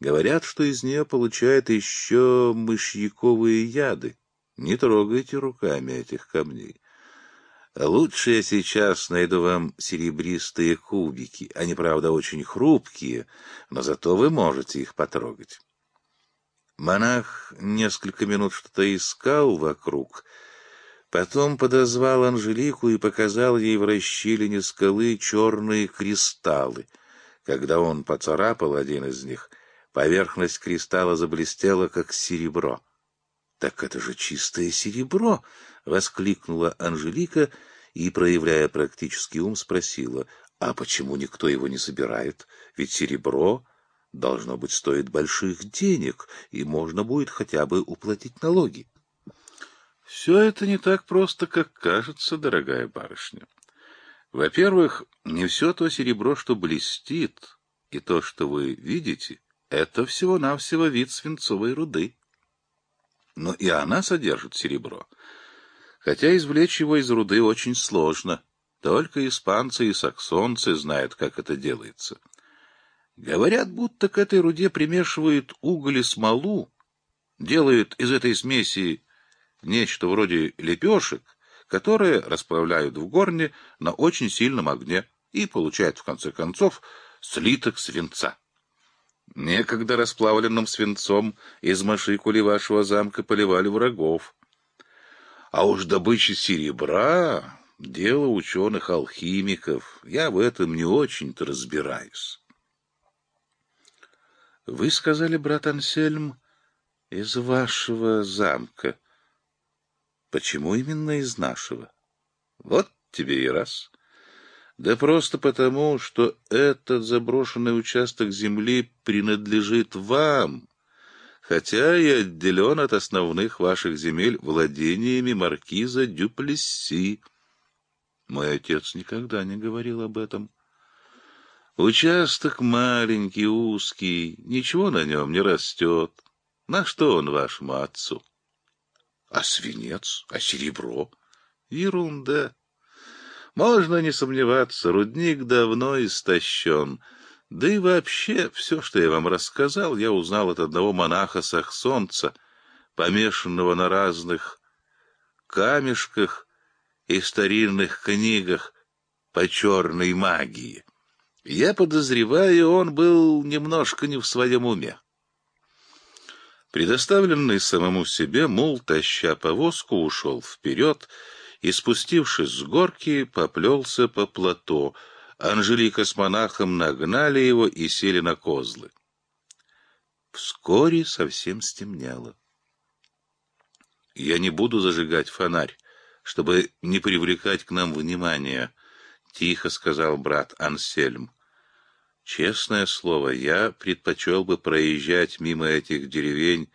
Говорят, что из нее получают еще мышьяковые яды. Не трогайте руками этих камней. Лучше я сейчас найду вам серебристые кубики. Они, правда, очень хрупкие, но зато вы можете их потрогать. Монах несколько минут что-то искал вокруг, потом подозвал Анжелику и показал ей в расщелине скалы черные кристаллы. Когда он поцарапал один из них, поверхность кристалла заблестела, как серебро. «Так это же чистое серебро!» — воскликнула Анжелика и, проявляя практический ум, спросила, «А почему никто его не собирает? Ведь серебро, должно быть, стоит больших денег, и можно будет хотя бы уплатить налоги». «Все это не так просто, как кажется, дорогая барышня. Во-первых, не все то серебро, что блестит, и то, что вы видите, это всего-навсего вид свинцовой руды» но и она содержит серебро. Хотя извлечь его из руды очень сложно. Только испанцы и саксонцы знают, как это делается. Говорят, будто к этой руде примешивают уголь и смолу, делают из этой смеси нечто вроде лепешек, которые расплавляют в горне на очень сильном огне и получают, в конце концов, слиток свинца. Некогда расплавленным свинцом из машикули вашего замка поливали врагов. А уж добыча серебра — дело ученых-алхимиков. Я в этом не очень-то разбираюсь. Вы сказали, брат Ансельм, из вашего замка. Почему именно из нашего? Вот тебе и раз. Да просто потому, что этот заброшенный участок земли принадлежит вам, хотя и отделен от основных ваших земель владениями маркиза Дюплесси. Мой отец никогда не говорил об этом. Участок маленький, узкий, ничего на нем не растет. На что он вашему отцу? А свинец? А серебро? Ерунда. Можно не сомневаться, рудник давно истощен. Да и вообще, все, что я вам рассказал, я узнал от одного монаха-саксонца, помешанного на разных камешках и старинных книгах по черной магии. Я подозреваю, он был немножко не в своем уме. Предоставленный самому себе, мул, таща повозку, ушел вперед, и, спустившись с горки, поплелся по плато. Анжелика с монахом нагнали его и сели на козлы. Вскоре совсем стемнело. «Я не буду зажигать фонарь, чтобы не привлекать к нам внимания», — тихо сказал брат Ансельм. «Честное слово, я предпочел бы проезжать мимо этих деревень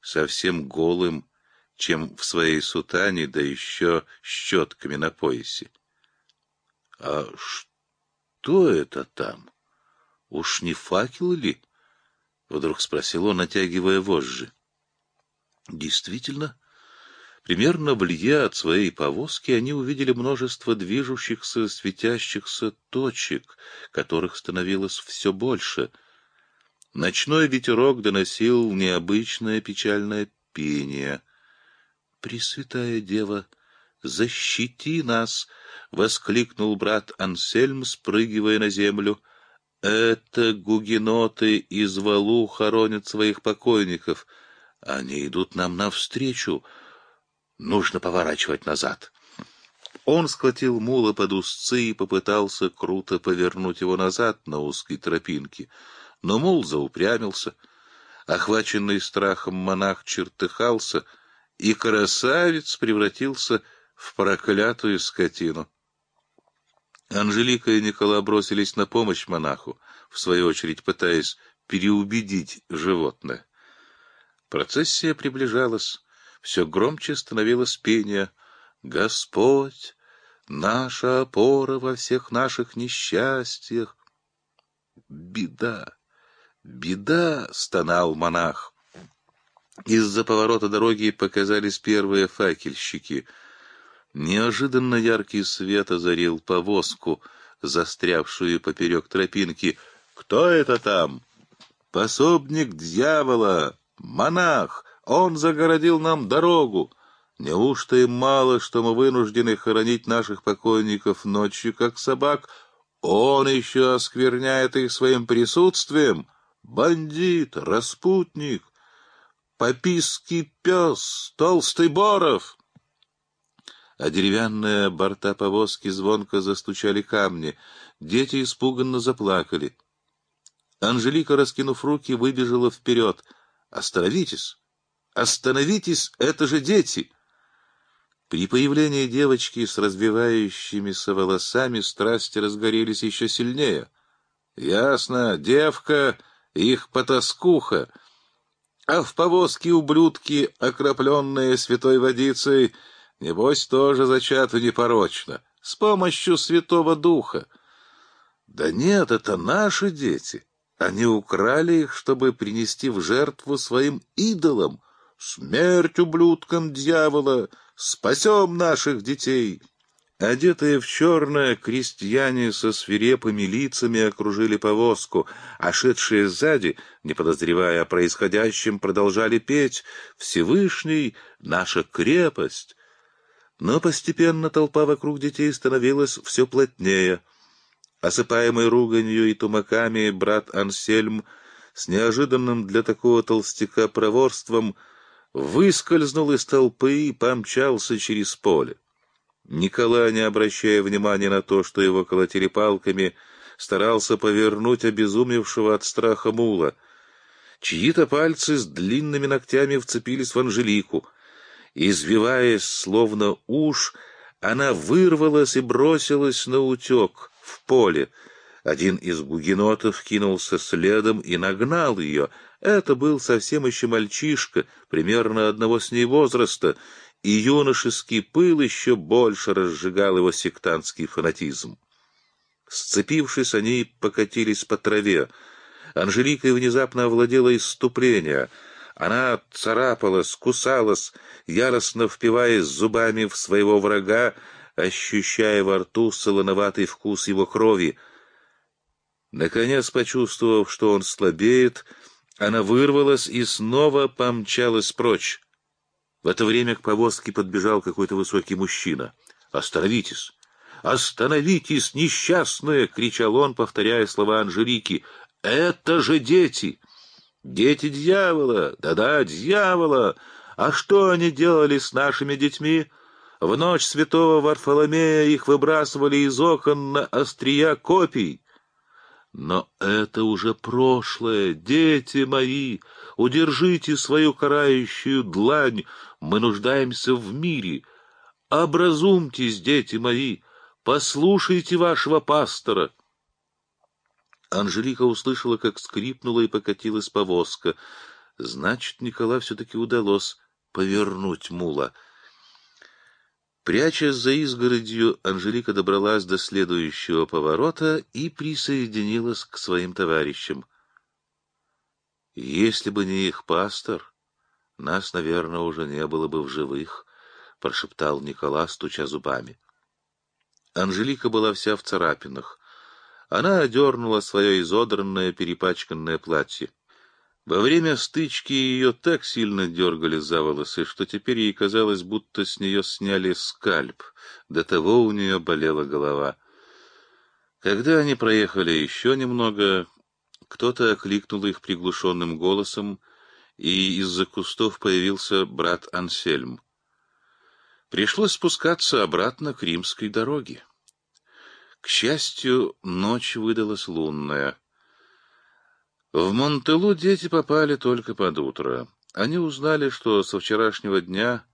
совсем голым, чем в своей сутане, да еще щетками на поясе. — А что это там? Уж не факел ли? — вдруг спросил он, натягивая вожжи. Действительно, примерно в лье от своей повозки они увидели множество движущихся, светящихся точек, которых становилось все больше. Ночной ветерок доносил необычное печальное пение — Пресвятая Дева, защити нас! — воскликнул брат Ансельм, спрыгивая на землю. — Это гугеноты из валу хоронят своих покойников. Они идут нам навстречу. Нужно поворачивать назад. Он схватил мула под узцы и попытался круто повернуть его назад на узкой тропинке. Но мул заупрямился. Охваченный страхом монах чертыхался — и красавец превратился в проклятую скотину. Анжелика и Никола бросились на помощь монаху, в свою очередь пытаясь переубедить животное. Процессия приближалась, все громче становилось пение «Господь, наша опора во всех наших несчастьях». «Беда, беда!» — стонал монах. Из-за поворота дороги показались первые факельщики. Неожиданно яркий свет озарил повозку, застрявшую поперек тропинки. «Кто это там?» «Пособник дьявола! Монах! Он загородил нам дорогу! Неужто им мало, что мы вынуждены хоронить наших покойников ночью, как собак? Он еще оскверняет их своим присутствием. Бандит, распутник, попиский пес, толстый Боров. А деревянные борта повозки звонко застучали камни. Дети испуганно заплакали. Анжелика, раскинув руки, выбежала вперед. «Остановитесь! Остановитесь! Это же дети!» При появлении девочки с развивающимися волосами страсти разгорелись еще сильнее. «Ясно, девка, их потаскуха, а в повозке ублюдки, окропленные святой водицей, небось тоже зачаты непорочно, с помощью святого духа. Да нет, это наши дети». Они украли их, чтобы принести в жертву своим идолам. Смерть ублюдкам дьявола! Спасем наших детей!» Одетые в черное, крестьяне со свирепыми лицами окружили повозку, а шедшие сзади, не подозревая о происходящем, продолжали петь «Всевышний — наша крепость». Но постепенно толпа вокруг детей становилась все плотнее — Осыпаемый руганью и тумаками, брат Ансельм с неожиданным для такого толстяка проворством выскользнул из толпы и помчался через поле. Николай, не обращая внимания на то, что его колотили палками, старался повернуть обезумевшего от страха мула. Чьи-то пальцы с длинными ногтями вцепились в Анжелику. Извиваясь, словно уж, она вырвалась и бросилась на утек — в поле. Один из гугенотов кинулся следом и нагнал ее. Это был совсем еще мальчишка, примерно одного с ней возраста, и юношеский пыл еще больше разжигал его сектантский фанатизм. Сцепившись, они покатились по траве. Анжеликой внезапно овладело иступление. Она царапалась, кусалась, яростно впиваясь зубами в своего врага, ощущая во рту солоноватый вкус его крови. Наконец, почувствовав, что он слабеет, она вырвалась и снова помчалась прочь. В это время к повозке подбежал какой-то высокий мужчина. «Остановитесь! Остановитесь, несчастные!» — кричал он, повторяя слова Анжелики. «Это же дети! Дети дьявола! Да-да, дьявола! А что они делали с нашими детьми?» В ночь святого Варфоломея их выбрасывали из окон на острия копий. Но это уже прошлое, дети мои, удержите свою карающую длань, мы нуждаемся в мире. Образумьтесь, дети мои, послушайте вашего пастора. Анжелика услышала, как скрипнула и покатилась повозка. Значит, Никола все-таки удалось повернуть мула — Прячась за изгородью, Анжелика добралась до следующего поворота и присоединилась к своим товарищам. «Если бы не их пастор, нас, наверное, уже не было бы в живых», — прошептал Никола, стуча зубами. Анжелика была вся в царапинах. Она одернула свое изодранное, перепачканное платье. Во время стычки ее так сильно дергали за волосы, что теперь ей казалось, будто с нее сняли скальп. До того у нее болела голова. Когда они проехали еще немного, кто-то окликнул их приглушенным голосом, и из-за кустов появился брат Ансельм. Пришлось спускаться обратно к римской дороге. К счастью, ночь выдалась лунная — в Монтелу дети попали только под утро. Они узнали, что со вчерашнего дня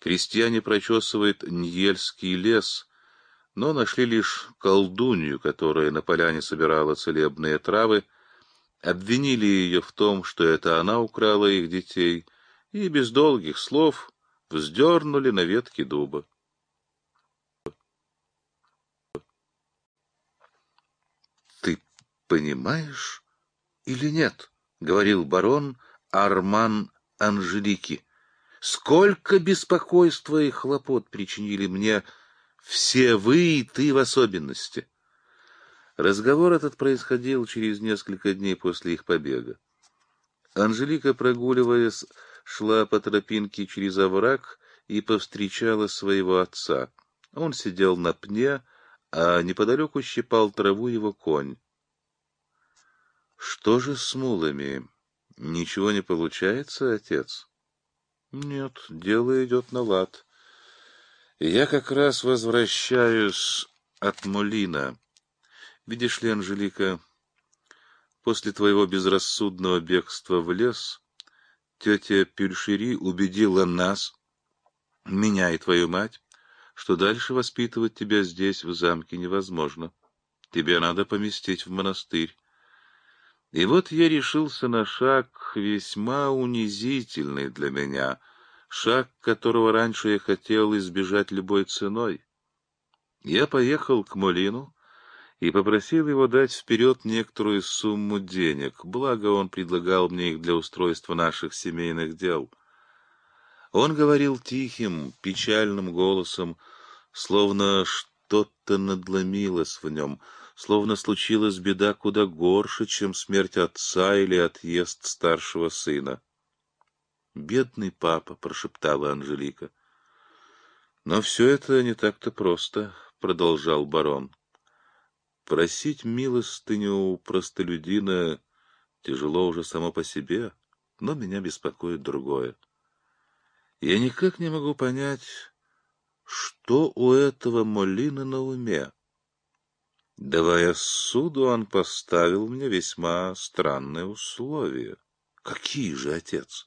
крестьяне прочесывают Ньельский лес, но нашли лишь колдунью, которая на поляне собирала целебные травы, обвинили ее в том, что это она украла их детей, и без долгих слов вздернули на ветке дуба. «Ты понимаешь?» Или нет, — говорил барон Арман Анжелики. Сколько беспокойства и хлопот причинили мне все вы и ты в особенности. Разговор этот происходил через несколько дней после их побега. Анжелика, прогуливаясь, шла по тропинке через овраг и повстречала своего отца. Он сидел на пне, а неподалеку щипал траву его конь. Что же с мулами? Ничего не получается, отец? Нет, дело идет на лад. Я как раз возвращаюсь от Молина. Видишь ли, Анжелика, после твоего безрассудного бегства в лес тетя Пюльшери убедила нас, меня и твою мать, что дальше воспитывать тебя здесь, в замке, невозможно. Тебе надо поместить в монастырь. И вот я решился на шаг весьма унизительный для меня, шаг, которого раньше я хотел избежать любой ценой. Я поехал к Молину и попросил его дать вперед некоторую сумму денег, благо он предлагал мне их для устройства наших семейных дел. Он говорил тихим, печальным голосом, словно что-то надломилось в нем — словно случилась беда куда горше, чем смерть отца или отъезд старшего сына. «Бедный папа», — прошептала Анжелика. «Но все это не так-то просто», — продолжал барон. «Просить милостыню у простолюдина тяжело уже само по себе, но меня беспокоит другое. Я никак не могу понять, что у этого Молина на уме. Давая суду, он поставил мне весьма странные условия. Какие же, отец?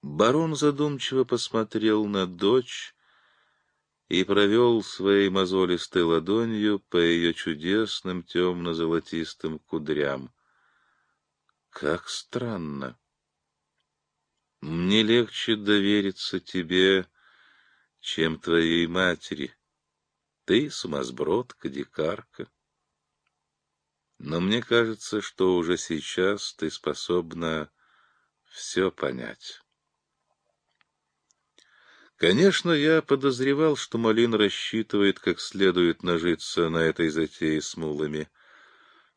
Барон задумчиво посмотрел на дочь и провел своей мозолистой ладонью по ее чудесным темно-золотистым кудрям. Как странно. Мне легче довериться тебе, чем твоей матери. Ты сумасбродка, дикарка. Но мне кажется, что уже сейчас ты способна все понять. Конечно, я подозревал, что Малин рассчитывает как следует нажиться на этой затее с мулами,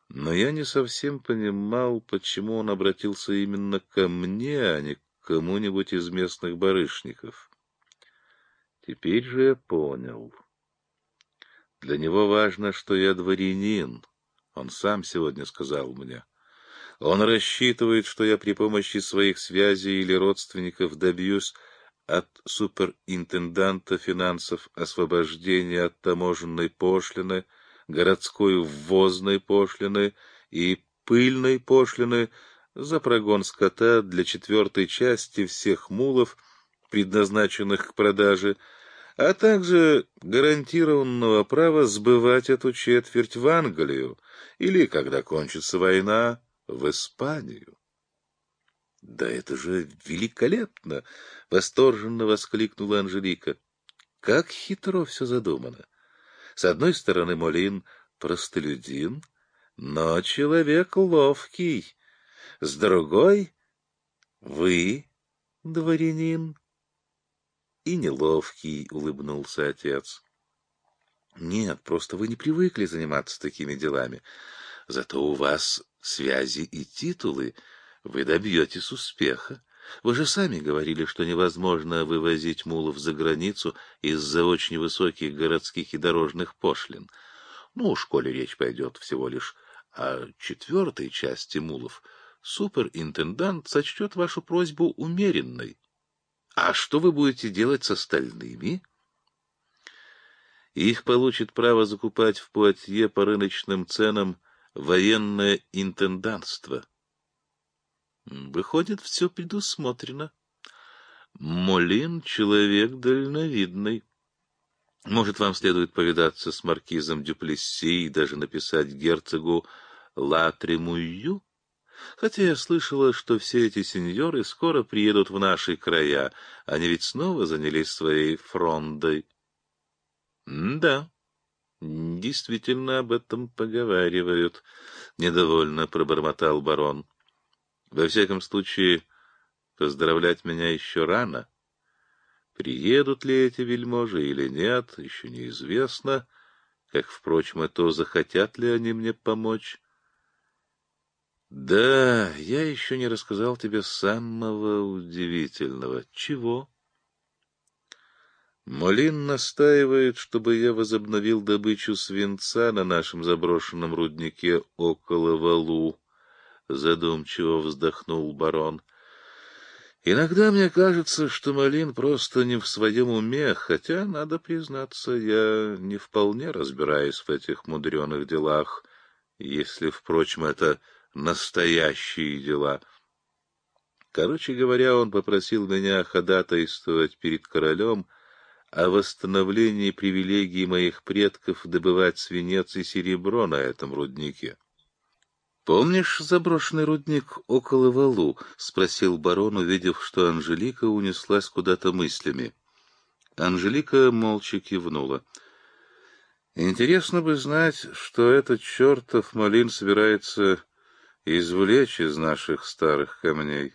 но я не совсем понимал, почему он обратился именно ко мне, а не к кому-нибудь из местных барышников. Теперь же я понял. Для него важно, что я дворянин. Он сам сегодня сказал мне. Он рассчитывает, что я при помощи своих связей или родственников добьюсь от суперинтенданта финансов освобождения от таможенной пошлины, городской ввозной пошлины и пыльной пошлины за прогон скота для четвертой части всех мулов, предназначенных к продаже, а также гарантированного права сбывать эту четверть в Англию или, когда кончится война, в Испанию. — Да это же великолепно! — восторженно воскликнула Анжелика. — Как хитро все задумано! С одной стороны, Молин — простолюдин, но человек ловкий. С другой — вы, дворянин, и неловкий, — улыбнулся отец. — Нет, просто вы не привыкли заниматься такими делами. Зато у вас связи и титулы, вы добьетесь успеха. Вы же сами говорили, что невозможно вывозить мулов за границу из-за очень высоких городских и дорожных пошлин. Ну, в школе речь пойдет всего лишь о четвертой части мулов. Суперинтендант сочтет вашу просьбу умеренной. А что вы будете делать с остальными? Их получит право закупать в Пуатье по рыночным ценам военное интендантство. Выходит, все предусмотрено. Молин — человек дальновидный. Может, вам следует повидаться с маркизом Дюплесси и даже написать герцогу Латремую? Хотя я слышала, что все эти сеньоры скоро приедут в наши края. Они ведь снова занялись своей фрондой. — Да, действительно об этом поговаривают, — недовольно пробормотал барон. — Во всяком случае, поздравлять меня еще рано. Приедут ли эти вельможи или нет, еще неизвестно, как, впрочем, и то, захотят ли они мне помочь. Да, я еще не рассказал тебе самого удивительного. Чего? Молин настаивает, чтобы я возобновил добычу свинца на нашем заброшенном руднике около Валу. Задумчиво вздохнул барон. Иногда мне кажется, что Малин просто не в своем уме, хотя, надо признаться, я не вполне разбираюсь в этих мудреных делах, если, впрочем, это настоящие дела. Короче говоря, он попросил меня ходатайствовать перед королем о восстановлении привилегий моих предков добывать свинец и серебро на этом руднике. «Помнишь заброшенный рудник около валу?» — спросил барон, увидев, что Анжелика унеслась куда-то мыслями. Анжелика молча кивнула. «Интересно бы знать, что этот чертов малин собирается извлечь из наших старых камней.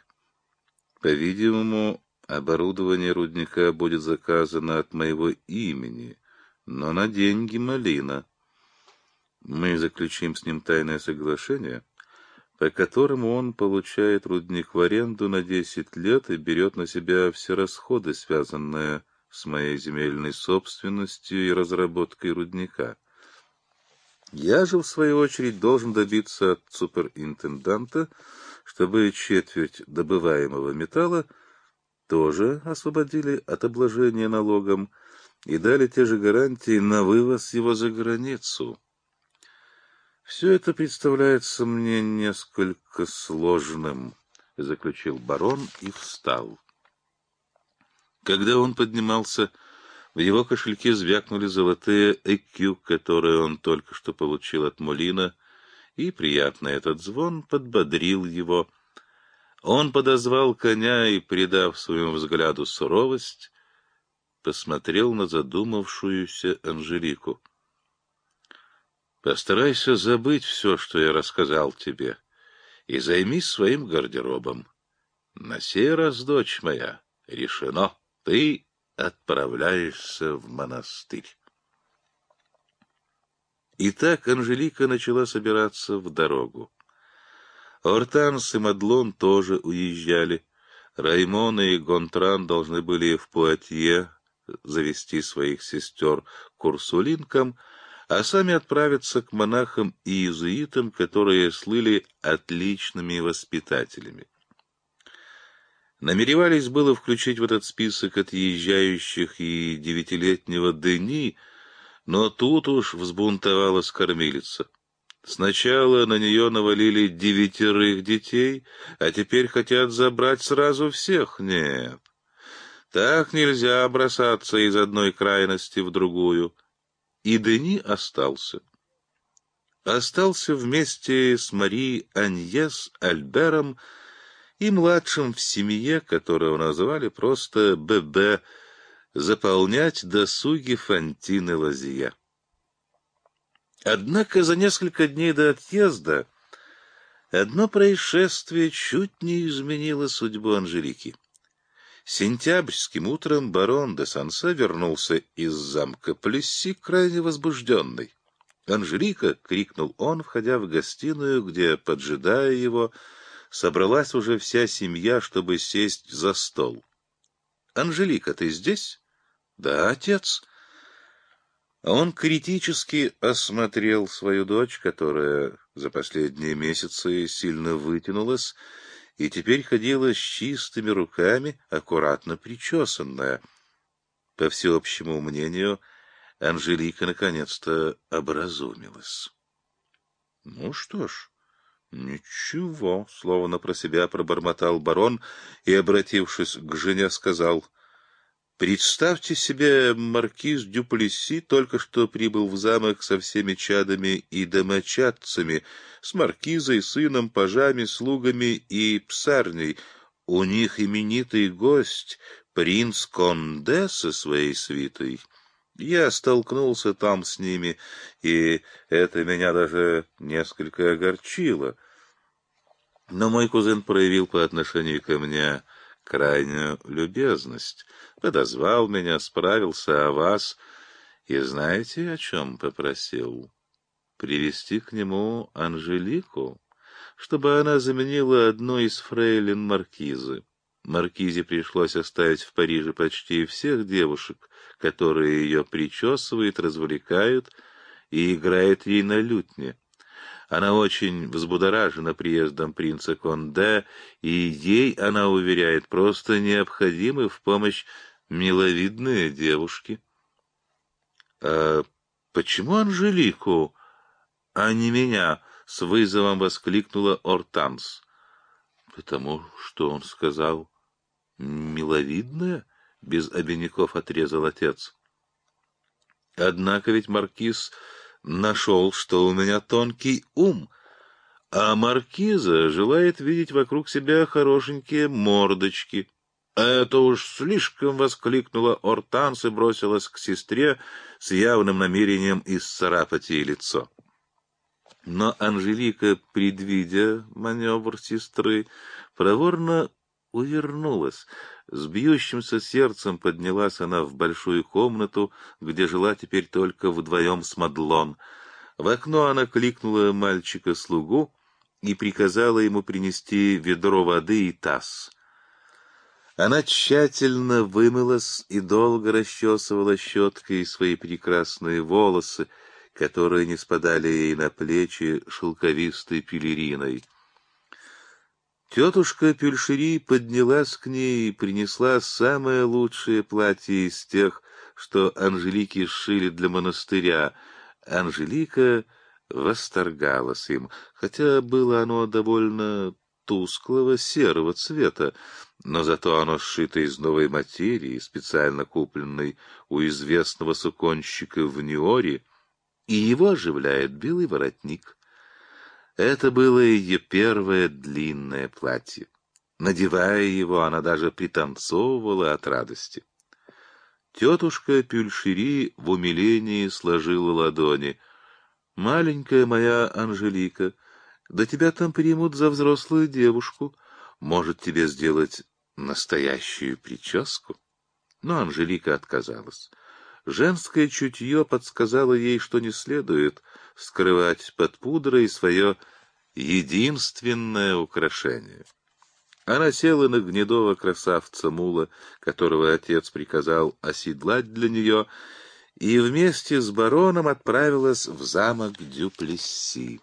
По-видимому, Оборудование рудника будет заказано от моего имени, но на деньги Малина. Мы заключим с ним тайное соглашение, по которому он получает рудник в аренду на десять лет и берет на себя все расходы, связанные с моей земельной собственностью и разработкой рудника. Я же, в свою очередь, должен добиться от суперинтенданта, чтобы четверть добываемого металла тоже освободили от обложения налогом и дали те же гарантии на вывоз его за границу. Все это представляется мне несколько сложным, заключил барон и встал. Когда он поднимался, в его кошельке звякнули золотые ЭКЮ, которые он только что получил от Молина, и приятно этот звон подбодрил его. Он подозвал коня и, придав своему взгляду суровость, посмотрел на задумавшуюся Анжелику. «Постарайся забыть все, что я рассказал тебе, и займись своим гардеробом. На сей раз, дочь моя, решено, ты отправляешься в монастырь». Итак, Анжелика начала собираться в дорогу. Ортанс и Мадлон тоже уезжали. Раймон и Гонтран должны были в Пуатье завести своих сестер к Урсулинкам, а сами отправиться к монахам и иезуитам, которые слыли отличными воспитателями. Намеревались было включить в этот список отъезжающих и девятилетнего Дени, но тут уж взбунтовалась кормилица. Сначала на нее навалили девятерых детей, а теперь хотят забрать сразу всех. Нет, так нельзя бросаться из одной крайности в другую. И Дени остался. Остался вместе с Мари Аньес Альбером и младшим в семье, которого назвали просто ББ, заполнять досуги Фантины Лазия. Однако за несколько дней до отъезда одно происшествие чуть не изменило судьбу Анжелики. Сентябрьским утром барон де Санса вернулся из замка Плесси крайне возбужденный. «Анжелика!» — крикнул он, входя в гостиную, где, поджидая его, собралась уже вся семья, чтобы сесть за стол. «Анжелика, ты здесь?» «Да, отец». Он критически осмотрел свою дочь, которая за последние месяцы сильно вытянулась и теперь ходила с чистыми руками, аккуратно причесанная. По всеобщему мнению, Анжелика наконец-то образумилась. Ну что ж, ничего, словно про себя пробормотал барон и, обратившись к жене, сказал — Представьте себе, маркиз Дюплесси только что прибыл в замок со всеми чадами и домочадцами, с маркизой, сыном, пажами, слугами и псарней. У них именитый гость, принц Конде со своей свитой. Я столкнулся там с ними, и это меня даже несколько огорчило. Но мой кузен проявил по отношению ко мне крайнюю любезность, подозвал меня, справился о вас, и знаете, о чем попросил? Привести к нему Анжелику, чтобы она заменила одну из фрейлин маркизы. Маркизе пришлось оставить в Париже почти всех девушек, которые ее причесывают, развлекают и играют ей на лютне. Она очень взбудоражена приездом принца Конде, и ей, она уверяет, просто необходимы в помощь миловидные девушки. — А почему Анжелику, а не меня? — с вызовом воскликнула Ортанс. — Потому что он сказал «Миловидная?» — без обиняков отрезал отец. Однако ведь маркиз нашел, что у меня тонкий ум, а маркиза желает видеть вокруг себя хорошенькие мордочки. «Это уж слишком!» — воскликнула Ортанс и бросилась к сестре с явным намерением исцарапать ей лицо. Но Анжелика, предвидя маневр сестры, проворно увернулась. С бьющимся сердцем поднялась она в большую комнату, где жила теперь только вдвоем с Мадлон. В окно она кликнула мальчика-слугу и приказала ему принести ведро воды и таз. Она тщательно вымылась и долго расчесывала щеткой свои прекрасные волосы, которые не спадали ей на плечи шелковистой пелериной. Тетушка Пюльшери поднялась к ней и принесла самое лучшее платье из тех, что Анжелики сшили для монастыря. Анжелика восторгалась им, хотя было оно довольно тусклого серого цвета, но зато оно сшито из новой материи, специально купленной у известного суконщика в Ниоре, и его оживляет белый воротник. Это было ее первое длинное платье. Надевая его, она даже пританцовывала от радости. Тетушка Пюльшери в умилении сложила ладони. «Маленькая моя Анжелика, да тебя там примут за взрослую девушку. Может, тебе сделать настоящую прическу?» Но Анжелика отказалась. Женское чутье подсказало ей, что не следует скрывать под пудрой свое единственное украшение. Она села на гнедого красавца мула, которого отец приказал оседлать для нее, и вместе с бароном отправилась в замок Дюплесси.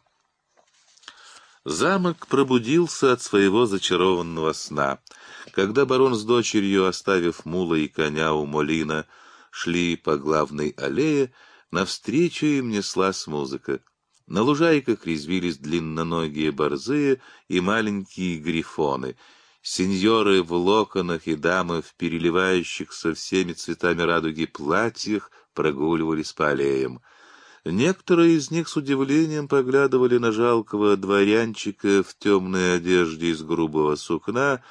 Замок пробудился от своего зачарованного сна. Когда барон с дочерью, оставив мула и коня у Молина, шли по главной аллее, навстречу им неслась музыка. На лужайках резвились длинноногие борзые и маленькие грифоны, сеньоры в локонах и дамы в переливающихся всеми цветами радуги платьях прогуливались по аллеям. Некоторые из них с удивлением поглядывали на жалкого дворянчика в темной одежде из грубого сукна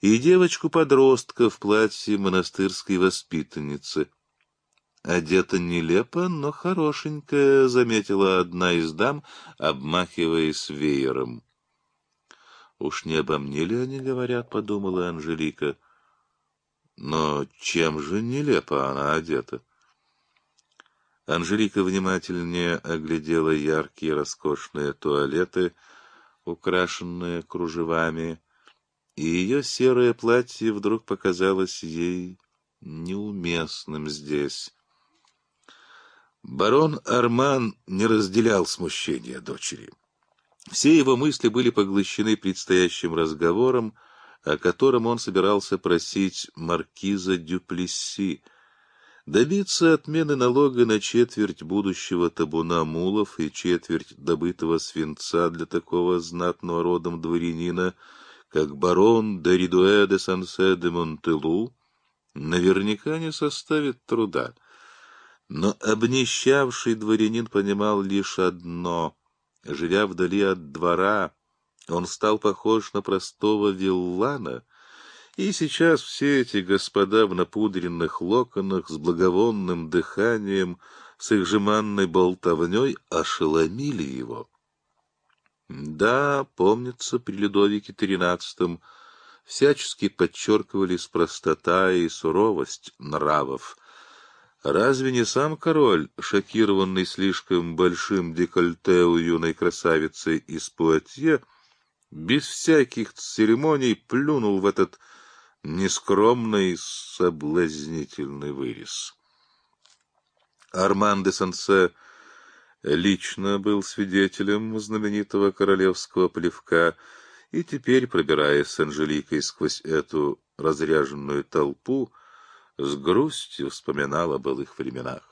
и девочку-подростка в платье монастырской воспитанницы — «Одета нелепо, но хорошенькая», — заметила одна из дам, обмахиваясь веером. «Уж не обо мне ли они говорят?» — подумала Анжелика. «Но чем же нелепо она одета?» Анжелика внимательнее оглядела яркие роскошные туалеты, украшенные кружевами, и ее серое платье вдруг показалось ей неуместным здесь. Барон Арман не разделял смущения дочери. Все его мысли были поглощены предстоящим разговором, о котором он собирался просить маркиза Дюплесси, добиться отмены налога на четверть будущего табуна мулов и четверть добытого свинца для такого знатного родом дворянина, как барон де Ридуэ де Сансе де Монтелу, наверняка не составит труда. Но обнищавший дворянин понимал лишь одно. Живя вдали от двора, он стал похож на простого виллана, и сейчас все эти господа в напудренных локонах с благовонным дыханием, с их жеманной болтовней ошеломили его. Да, помнится, при Людовике XIII всячески подчеркивались простота и суровость нравов, Разве не сам король, шокированный слишком большим декольте у юной красавицы из Пуатье, без всяких церемоний плюнул в этот нескромный соблазнительный вырез. Арман де Сансе лично был свидетелем знаменитого королевского плевка, и теперь, пробираясь с Анжеликой сквозь эту разряженную толпу, с грустью вспоминал о былых временах.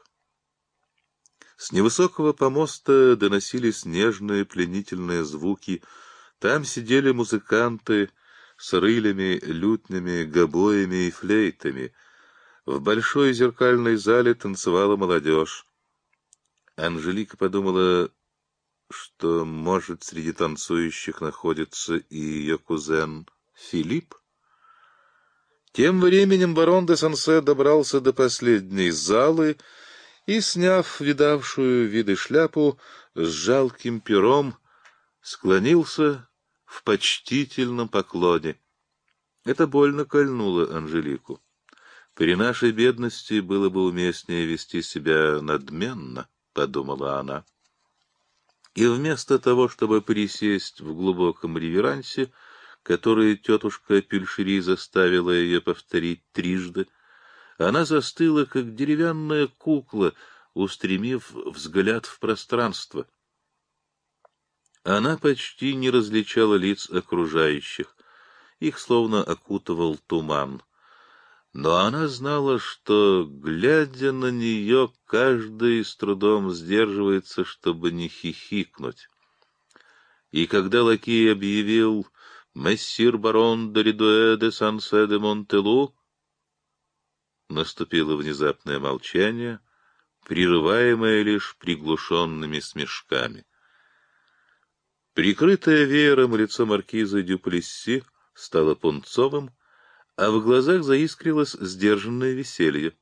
С невысокого помоста доносились нежные пленительные звуки. Там сидели музыканты с рылями, лютнями, гобоями и флейтами. В большой зеркальной зале танцевала молодежь. Анжелика подумала, что, может, среди танцующих находится и ее кузен Филипп. Тем временем барон де Сансе добрался до последней залы и, сняв видавшую виды шляпу с жалким пером, склонился в почтительном поклоне. Это больно кольнуло Анжелику. При нашей бедности было бы уместнее вести себя надменно, — подумала она. И вместо того, чтобы присесть в глубоком реверансе, который тетушка Пюльшери заставила ее повторить трижды, — она застыла, как деревянная кукла, устремив взгляд в пространство. Она почти не различала лиц окружающих, их словно окутывал туман. Но она знала, что, глядя на нее, каждый с трудом сдерживается, чтобы не хихикнуть. И когда лакей объявил «Мессир барон де Ридуэ де Сансе де Монтелу», Наступило внезапное молчание, прерываемое лишь приглушенными смешками. Прикрытое веером лицо маркиза Дюплесси стало пунцовым, а в глазах заискрилось сдержанное веселье.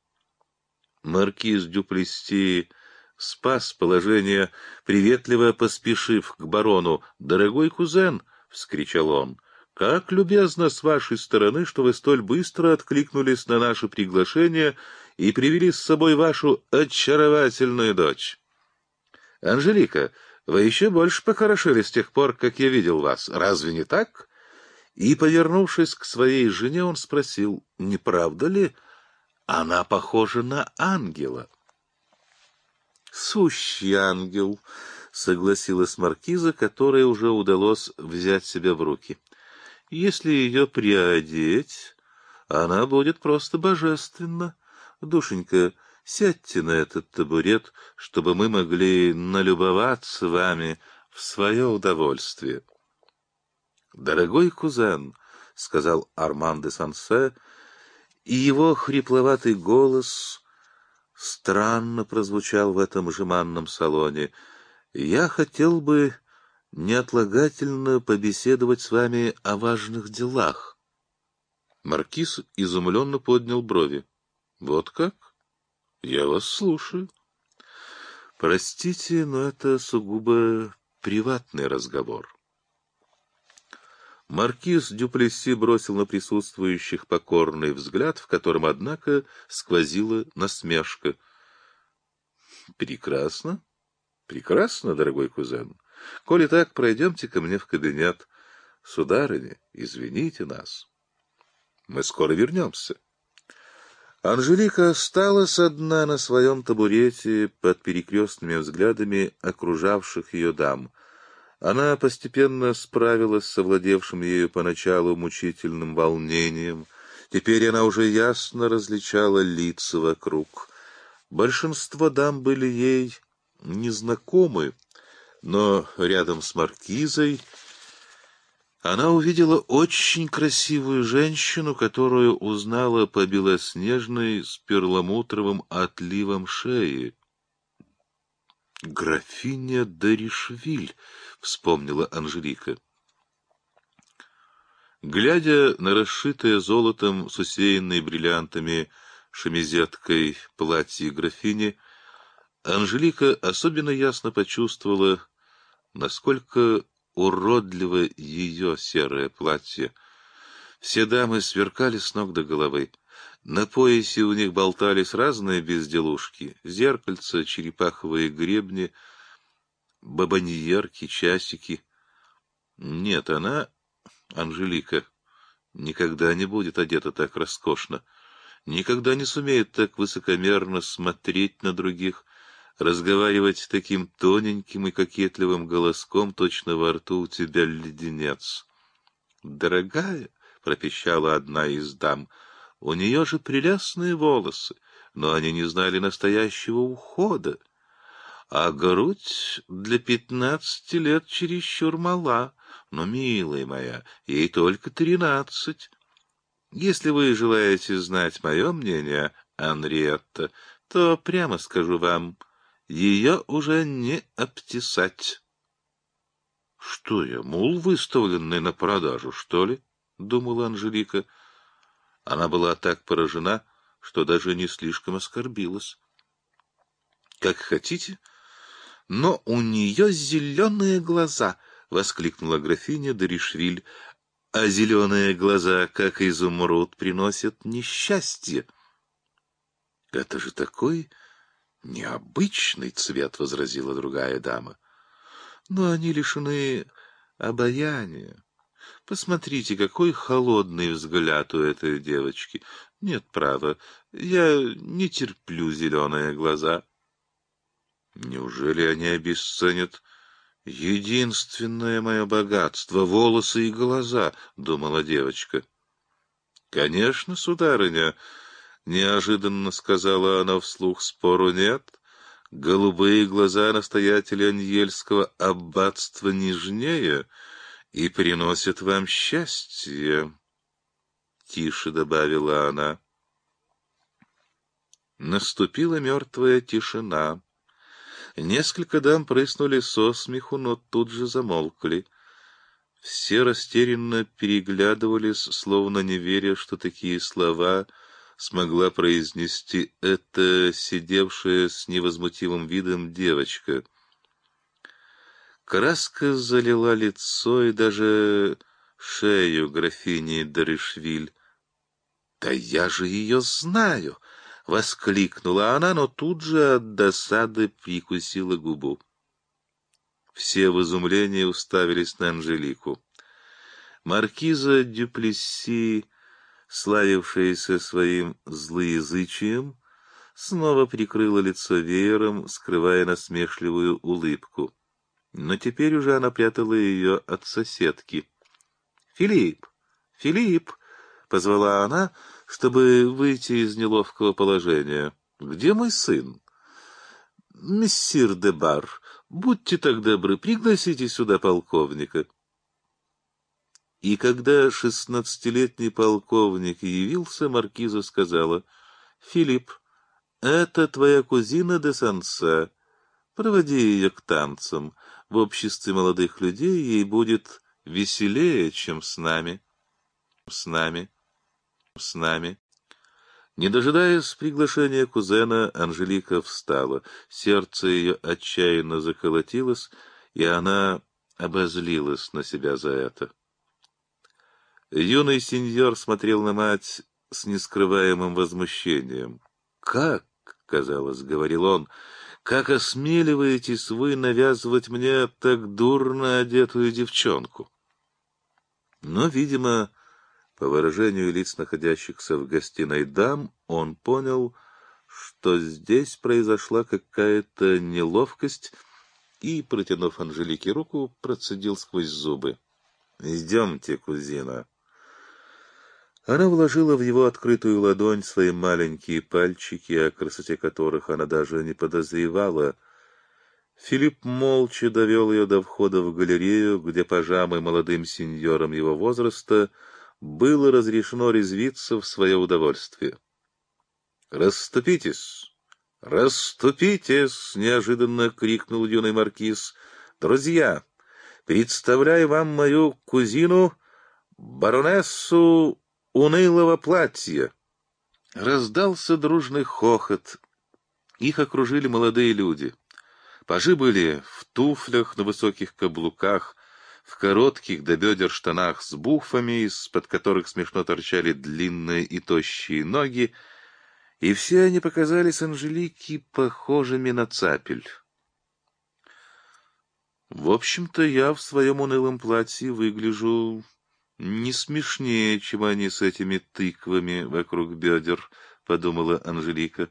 Маркиз Дюплесси спас положение, приветливо поспешив к барону. «Дорогой кузен!» — вскричал он — как любезно с вашей стороны, что вы столь быстро откликнулись на наше приглашение и привели с собой вашу очаровательную дочь. Анжелика, вы еще больше похорошели с тех пор, как я видел вас. Разве не так? И, повернувшись к своей жене, он спросил, не правда ли, она похожа на ангела? Сущий ангел, согласилась маркиза, которой уже удалось взять себя в руки. Если ее приодеть, она будет просто божественна. Душенька, сядьте на этот табурет, чтобы мы могли налюбоваться вами в свое удовольствие. — Дорогой кузен, — сказал Арман де Сансе, и его хрипловатый голос странно прозвучал в этом жеманном салоне, — я хотел бы неотлагательно побеседовать с вами о важных делах. Маркиз изумленно поднял брови. — Вот как? Я вас слушаю. — Простите, но это сугубо приватный разговор. Маркиз Дюплесси бросил на присутствующих покорный взгляд, в котором, однако, сквозила насмешка. — Прекрасно, прекрасно, дорогой кузен. Коли так, пройдемте ко мне в кабинет. Сударыня, извините нас. Мы скоро вернемся. Анжелика осталась одна на своем табурете под перекрестными взглядами окружавших ее дам. Она постепенно справилась с овладевшим ею поначалу мучительным волнением. Теперь она уже ясно различала лица вокруг. Большинство дам были ей незнакомы, но рядом с маркизой она увидела очень красивую женщину, которую узнала по белоснежной с перламутровым отливом шеи. «Графиня Даришвиль», — вспомнила Анжелика. Глядя на расшитое золотом с усеянной бриллиантами шемизеткой платье графини, Анжелика особенно ясно почувствовала, насколько уродливо ее серое платье. Все дамы сверкали с ног до головы. На поясе у них болтались разные безделушки — зеркальца, черепаховые гребни, бабоньерки, часики. Нет, она, Анжелика, никогда не будет одета так роскошно, никогда не сумеет так высокомерно смотреть на других, разговаривать таким тоненьким и кокетливым голоском, точно во рту у тебя леденец. «Дорогая», — пропищала одна из дам, — «у нее же прелестные волосы, но они не знали настоящего ухода, а грудь для пятнадцати лет чересчур мала, но, милая моя, ей только тринадцать». Если вы желаете знать мое мнение, Анриетта, то прямо скажу вам — ее уже не обтесать. — Что я, мул, выставленный на продажу, что ли? — думала Анжелика. Она была так поражена, что даже не слишком оскорбилась. — Как хотите, но у нее зеленые глаза! — воскликнула графиня Доришвиль. — А зеленые глаза, как изумруд, приносят несчастье. — Это же такой Необычный цвет, — возразила другая дама. Но они лишены обаяния. Посмотрите, какой холодный взгляд у этой девочки. Нет, права, я не терплю зеленые глаза. Неужели они обесценят единственное мое богатство — волосы и глаза? — думала девочка. — Конечно, сударыня, — Неожиданно сказала она вслух, спору нет. Голубые глаза настоятеля Аньельского аббатства нежнее и приносят вам счастье. Тише добавила она. Наступила мертвая тишина. Несколько дам прыснули со смеху, но тут же замолкли. Все растерянно переглядывались, словно не веря, что такие слова — смогла произнести это сидевшая с невозмутимым видом девочка. Краска залила лицо и даже шею графини Даришвиль. «Да я же ее знаю!» — воскликнула она, но тут же от досады прикусила губу. Все в изумлении уставились на Анжелику. Маркиза Дюплесси славившаяся своим злоязычием, снова прикрыла лицо веером, скрывая насмешливую улыбку. Но теперь уже она прятала ее от соседки. «Филипп! Филипп!» — позвала она, чтобы выйти из неловкого положения. «Где мой сын?» «Мессир де Бар, будьте так добры, пригласите сюда полковника». И когда шестнадцатилетний полковник явился, маркиза сказала, «Филипп, это твоя кузина де Санса. Проводи ее к танцам. В обществе молодых людей ей будет веселее, чем с нами. С нами. С нами». Не дожидаясь приглашения кузена, Анжелика встала. Сердце ее отчаянно заколотилось, и она обозлилась на себя за это. Юный сеньор смотрел на мать с нескрываемым возмущением. «Как?» — казалось, — говорил он. «Как осмеливаетесь вы навязывать мне так дурно одетую девчонку?» Но, видимо, по выражению лиц, находящихся в гостиной дам, он понял, что здесь произошла какая-то неловкость, и, протянув Анжелике руку, процедил сквозь зубы. «Идемте, кузина». Она вложила в его открытую ладонь свои маленькие пальчики, о красоте которых она даже не подозревала. Филипп молча довел ее до входа в галерею, где пажамой молодым сеньорам его возраста было разрешено резвиться в свое удовольствие. «Расступитесь! Расступитесь!» — неожиданно крикнул юный маркиз. «Друзья, представляю вам мою кузину, баронессу унылого платья. Раздался дружный хохот. Их окружили молодые люди. Пажи были в туфлях на высоких каблуках, в коротких до бедер штанах с буфами, из-под которых смешно торчали длинные и тощие ноги, и все они показались Анжелике похожими на цапель. В общем-то, я в своем унылом платье выгляжу Не смешнее, чем они с этими тыквами вокруг бедер, — подумала Анжелика.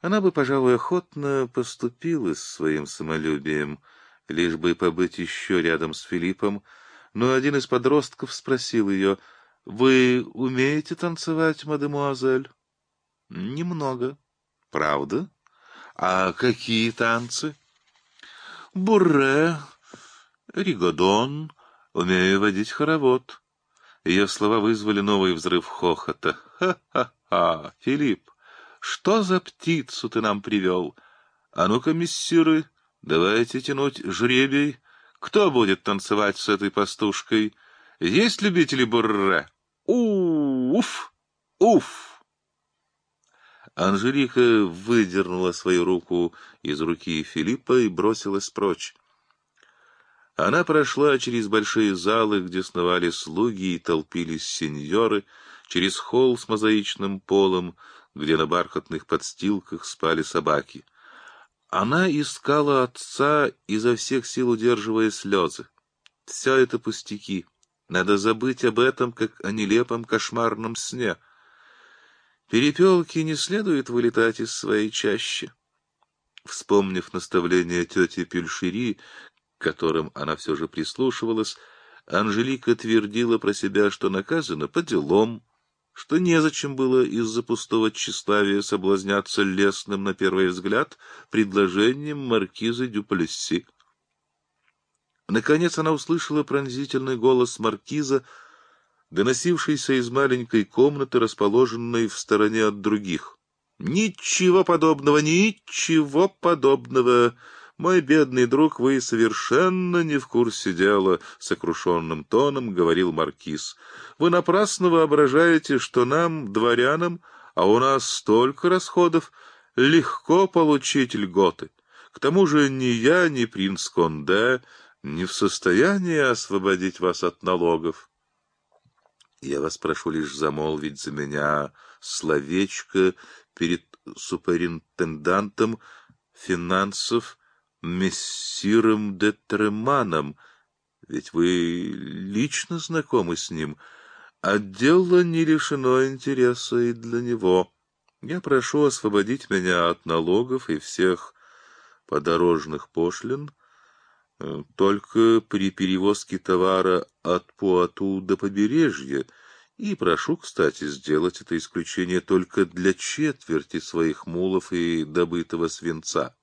Она бы, пожалуй, охотно поступила с своим самолюбием, лишь бы побыть еще рядом с Филиппом, но один из подростков спросил ее, «Вы умеете танцевать, мадемуазель?» «Немного». «Правда? А какие танцы?» «Бурре, ригодон, умею водить хоровод». Ее слова вызвали новый взрыв хохота. «Ха-ха-ха! Филипп, что за птицу ты нам привел? А ну-ка, миссиры, давайте тянуть жребий. Кто будет танцевать с этой пастушкой? Есть любители бурре? Уф! Уф! Анжелика выдернула свою руку из руки Филиппа и бросилась прочь. Она прошла через большие залы, где сновали слуги и толпились сеньоры, через холл с мозаичным полом, где на бархатных подстилках спали собаки. Она искала отца, изо всех сил удерживая слезы. Все это пустяки. Надо забыть об этом, как о нелепом кошмарном сне. Перепелки не следует вылетать из своей чащи. Вспомнив наставление тети Пельшири, которым она все же прислушивалась, Анжелика твердила про себя, что наказана по делам, что незачем было из-за пустого тщеславия соблазняться лесным, на первый взгляд, предложением маркизы Дюплесси. Наконец она услышала пронзительный голос маркиза, доносившийся из маленькой комнаты, расположенной в стороне от других. «Ничего подобного, ничего подобного!» «Мой бедный друг, вы совершенно не в курсе дела», — сокрушенным тоном говорил маркиз. «Вы напрасно воображаете, что нам, дворянам, а у нас столько расходов, легко получить льготы. К тому же ни я, ни принц Конде не в состоянии освободить вас от налогов. Я вас прошу лишь замолвить за меня словечко перед суперинтендантом финансов мессиром де Треманом, ведь вы лично знакомы с ним, а дело не лишено интереса и для него. Я прошу освободить меня от налогов и всех подорожных пошлин, э, только при перевозке товара от Пуату до побережья, и прошу, кстати, сделать это исключение только для четверти своих мулов и добытого свинца.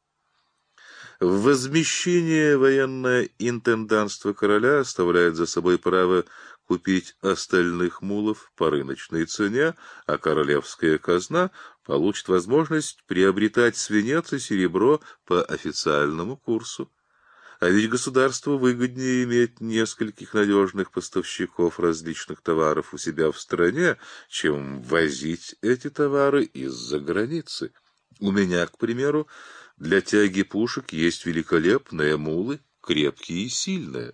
В возмещение военное интенданство короля оставляет за собой право купить остальных мулов по рыночной цене, а королевская казна получит возможность приобретать свинец и серебро по официальному курсу. А ведь государству выгоднее иметь нескольких надежных поставщиков различных товаров у себя в стране, чем возить эти товары из-за границы. У меня, к примеру, для тяги пушек есть великолепные мулы, крепкие и сильные.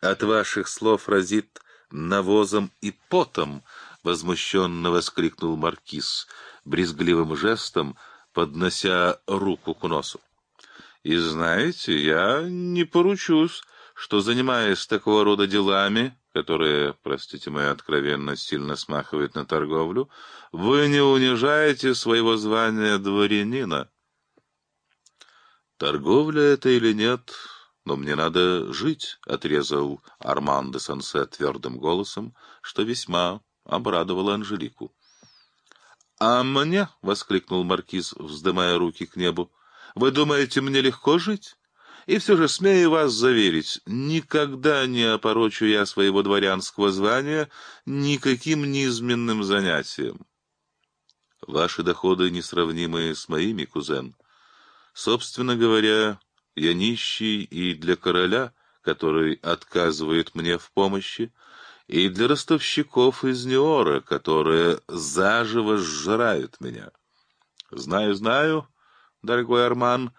От ваших слов разит навозом и потом, — возмущенно воскликнул маркиз, брезгливым жестом поднося руку к носу. И знаете, я не поручусь, что, занимаясь такого рода делами, которые, простите мою откровенность, сильно смахивают на торговлю, вы не унижаете своего звания дворянина. Торговля это или нет, но мне надо жить, — отрезал Арман де Сансе твердым голосом, что весьма обрадовало Анжелику. — А мне, — воскликнул маркиз, вздымая руки к небу, — вы думаете, мне легко жить? И все же смею вас заверить, никогда не опорочу я своего дворянского звания никаким низменным занятием. Ваши доходы несравнимы с моими, кузен. Собственно говоря, я нищий и для короля, который отказывает мне в помощи, и для ростовщиков из Неора, которые заживо сжирают меня. Знаю, знаю, дорогой Арман,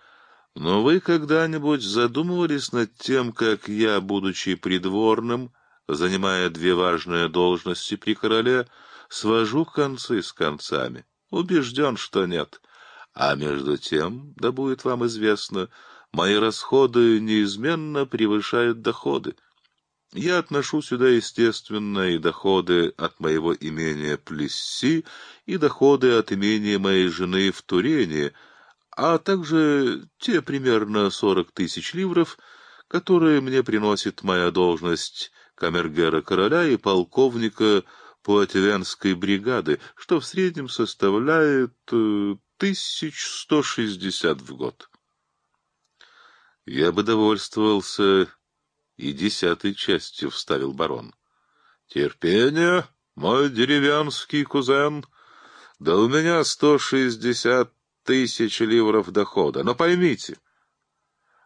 но вы когда-нибудь задумывались над тем, как я, будучи придворным, занимая две важные должности при короле, свожу концы с концами? Убежден, что нет. А между тем, да будет вам известно, мои расходы неизменно превышают доходы. Я отношу сюда, естественно, и доходы от моего имения Плесси, и доходы от имения моей жены в Турене, а также те примерно сорок тысяч ливров, которые мне приносит моя должность камергера короля и полковника Пуативенской бригады, что в среднем составляет э, тысяч сто шестьдесят в год. Я бы довольствовался и десятой частью, — вставил барон. — Терпение, мой деревенский кузен. Да у меня сто шестьдесят тысяч ливров дохода. Но поймите,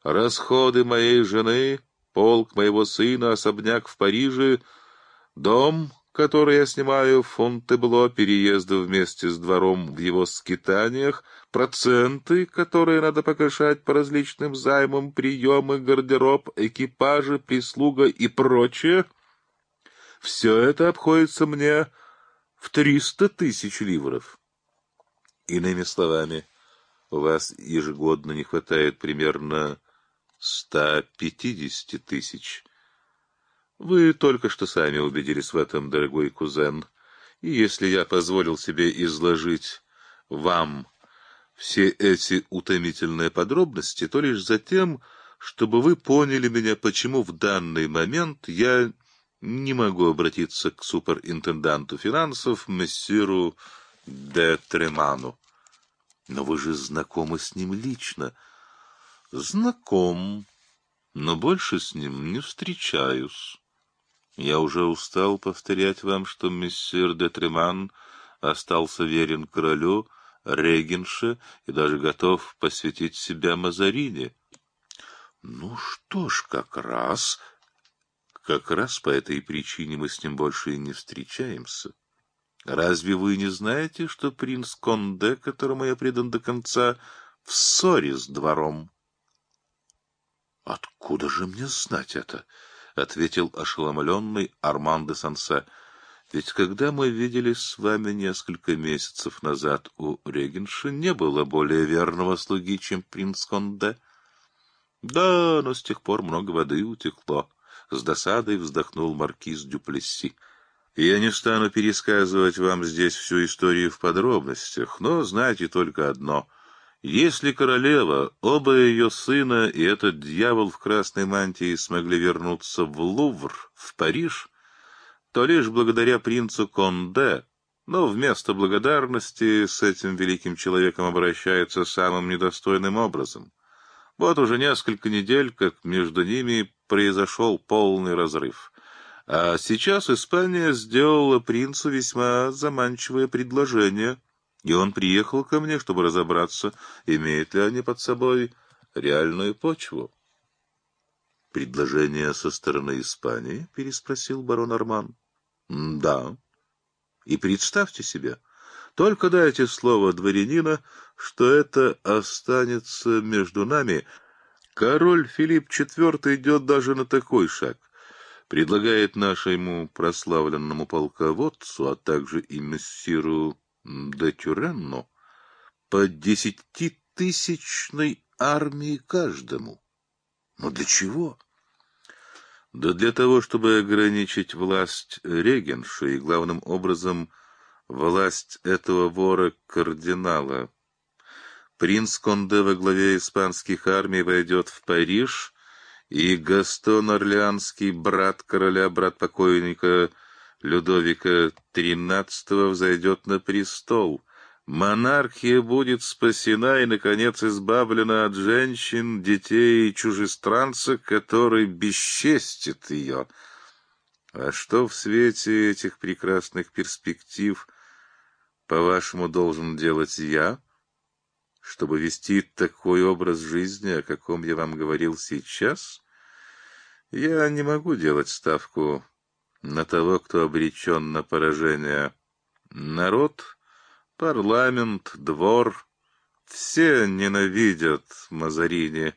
расходы моей жены, полк моего сына, особняк в Париже, дом, который я снимаю в Фонтебло, переезды вместе с двором в его скитаниях, проценты, которые надо погашать по различным займам, приемы, гардероб, экипажи, прислуга и прочее, все это обходится мне в триста тысяч ливров. Иными словами, у вас ежегодно не хватает примерно ста пятидесяти тысяч. Вы только что сами убедились в этом, дорогой кузен, и если я позволил себе изложить вам все эти утомительные подробности, то лишь за тем, чтобы вы поняли меня, почему в данный момент я не могу обратиться к суперинтенданту финансов, мессиру де Треману. Но вы же знакомы с ним лично. Знаком, но больше с ним не встречаюсь. Я уже устал повторять вам, что мессир де Треман остался верен королю, регенше и даже готов посвятить себя Мазарине. Ну что ж, как раз... Как раз по этой причине мы с ним больше и не встречаемся. Разве вы не знаете, что принц Конде, которому я предан до конца, в ссоре с двором? — Откуда же мне знать это? — ответил ошеломленный Арман де Сансе. Ведь когда мы виделись с вами несколько месяцев назад у Регенши, не было более верного слуги, чем принц Конде. Да, но с тех пор много воды утекло. С досадой вздохнул маркиз Дюплесси. Я не стану пересказывать вам здесь всю историю в подробностях, но знайте только одно. Если королева, оба ее сына и этот дьявол в красной мантии смогли вернуться в Лувр, в Париж, то лишь благодаря принцу Конде, но вместо благодарности с этим великим человеком обращаются самым недостойным образом. Вот уже несколько недель, как между ними произошел полный разрыв. А сейчас Испания сделала принцу весьма заманчивое предложение, и он приехал ко мне, чтобы разобраться, имеют ли они под собой реальную почву. «Предложение со стороны Испании?» — переспросил барон Арман. Да. И представьте себе, только дайте слово дворянина, что это останется между нами. Король Филипп IV идет даже на такой шаг. Предлагает нашему прославленному полководцу, а также и мессиру де Тюренну по десятитысячной армии каждому. Но для чего? — да для того, чтобы ограничить власть регенши и, главным образом, власть этого вора-кардинала. Принц Конде во главе испанских армий войдет в Париж, и Гастон Орлеанский, брат короля, брат покойника Людовика XIII, взойдет на престол — Монархия будет спасена и, наконец, избавлена от женщин, детей и чужестранца, который бесчестит ее. А что в свете этих прекрасных перспектив, по-вашему, должен делать я, чтобы вести такой образ жизни, о каком я вам говорил сейчас? Я не могу делать ставку на того, кто обречен на поражение. Народ Парламент, двор — все ненавидят Мазарини,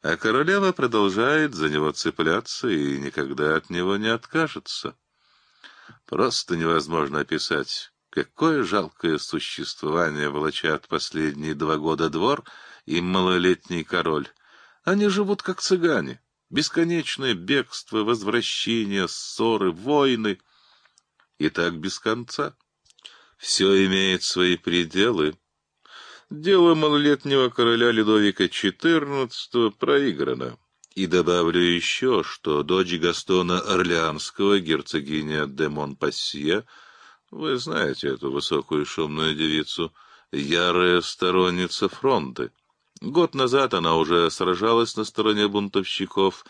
а королева продолжает за него цепляться и никогда от него не откажется. Просто невозможно описать, какое жалкое существование волочат последние два года двор и малолетний король. Они живут как цыгане. Бесконечное бегство, возвращение, ссоры, войны. И так без конца. Все имеет свои пределы. Дело малолетнего короля Людовика XIV проиграно. И добавлю еще, что дочь Гастона Орлеанского, герцогиня де Монпассье, вы знаете эту высокую шумную девицу, ярая сторонница фронта. Год назад она уже сражалась на стороне бунтовщиков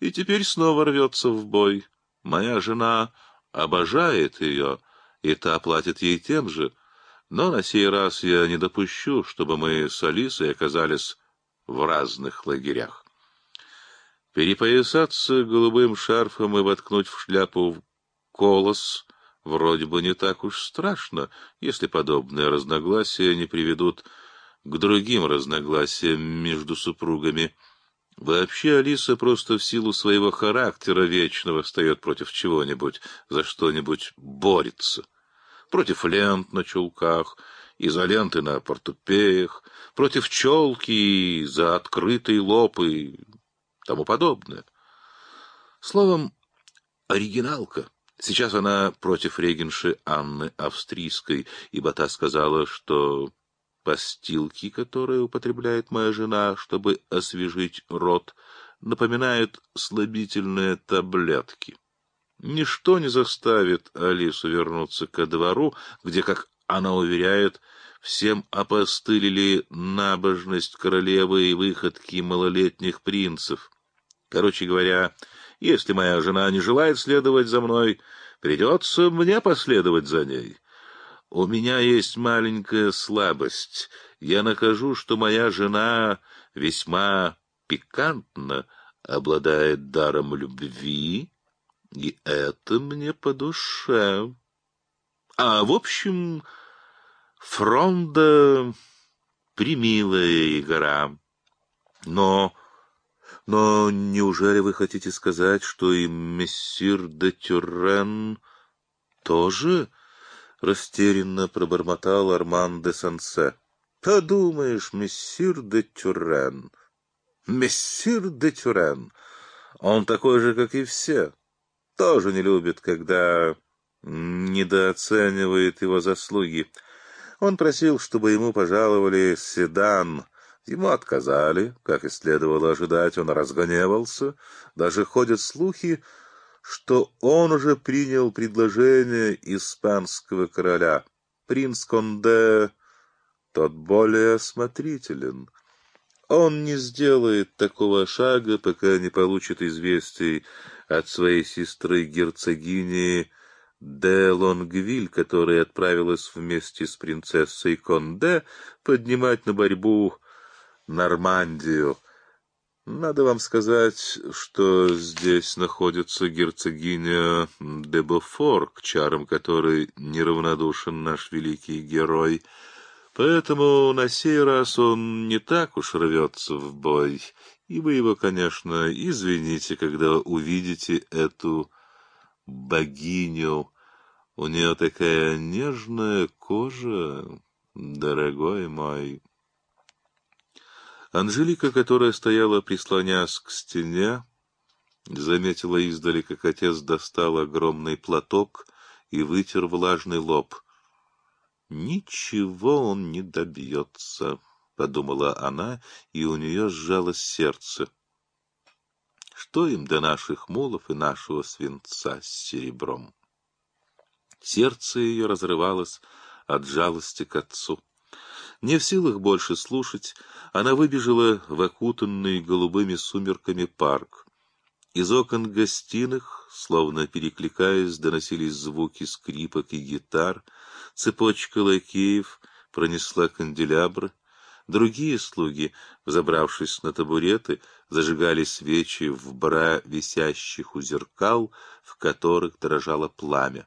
и теперь снова рвется в бой. Моя жена обожает ее, и та платит ей тем же, но на сей раз я не допущу, чтобы мы с Алисой оказались в разных лагерях. Перепоясаться голубым шарфом и воткнуть в шляпу колос вроде бы не так уж страшно, если подобные разногласия не приведут к другим разногласиям между супругами. Вообще Алиса просто в силу своего характера вечного встает против чего-нибудь, за что-нибудь борется. Против лент на чулках, изоленты на портупеях, против челки за открытый лоб и тому подобное. Словом, оригиналка. Сейчас она против регенши Анны Австрийской, ибо та сказала, что постилки, которые употребляет моя жена, чтобы освежить рот, напоминают слабительные таблетки. Ничто не заставит Алису вернуться ко двору, где, как она уверяет, всем опостылили набожность королевы и выходки малолетних принцев. Короче говоря, если моя жена не желает следовать за мной, придется мне последовать за ней. У меня есть маленькая слабость. Я нахожу, что моя жена весьма пикантно обладает даром любви, и это мне по душе. А, в общем, Фронда — примилая игра. Но... Но неужели вы хотите сказать, что и мессир де Тюрен тоже растерянно пробормотал Арман де Сансе? Подумаешь, мессир де Тюрен. Мессир де Тюрен. Он такой же, как и все. Тоже не любит, когда недооценивает его заслуги. Он просил, чтобы ему пожаловали седан. Ему отказали, как и следовало ожидать, он разгневался. Даже ходят слухи, что он уже принял предложение испанского короля. Принц Конде тот более осмотрителен. Он не сделает такого шага, пока не получит известий от своей сестры герцогини де Лонгвиль, которая отправилась вместе с принцессой Конде поднимать на борьбу Нормандию. Надо вам сказать, что здесь находится герцогиня де Бофор, к чарам которой неравнодушен наш великий герой. Поэтому на сей раз он не так уж рвется в бой, и вы его, конечно, извините, когда увидите эту богиню. У нее такая нежная кожа, дорогой мой. Анжелика, которая стояла, прислонясь к стене, заметила издали, как отец достал огромный платок и вытер влажный лоб. «Ничего он не добьется», — подумала она, и у нее сжалось сердце. Что им до наших мулов и нашего свинца с серебром? Сердце ее разрывалось от жалости к отцу. Не в силах больше слушать, она выбежала в окутанный голубыми сумерками парк. Из окон гостиных, словно перекликаясь, доносились звуки скрипок и гитар, цепочка лакеев пронесла канделябры, Другие слуги, взобравшись на табуреты, зажигали свечи в бра висящих у зеркал, в которых дрожало пламя.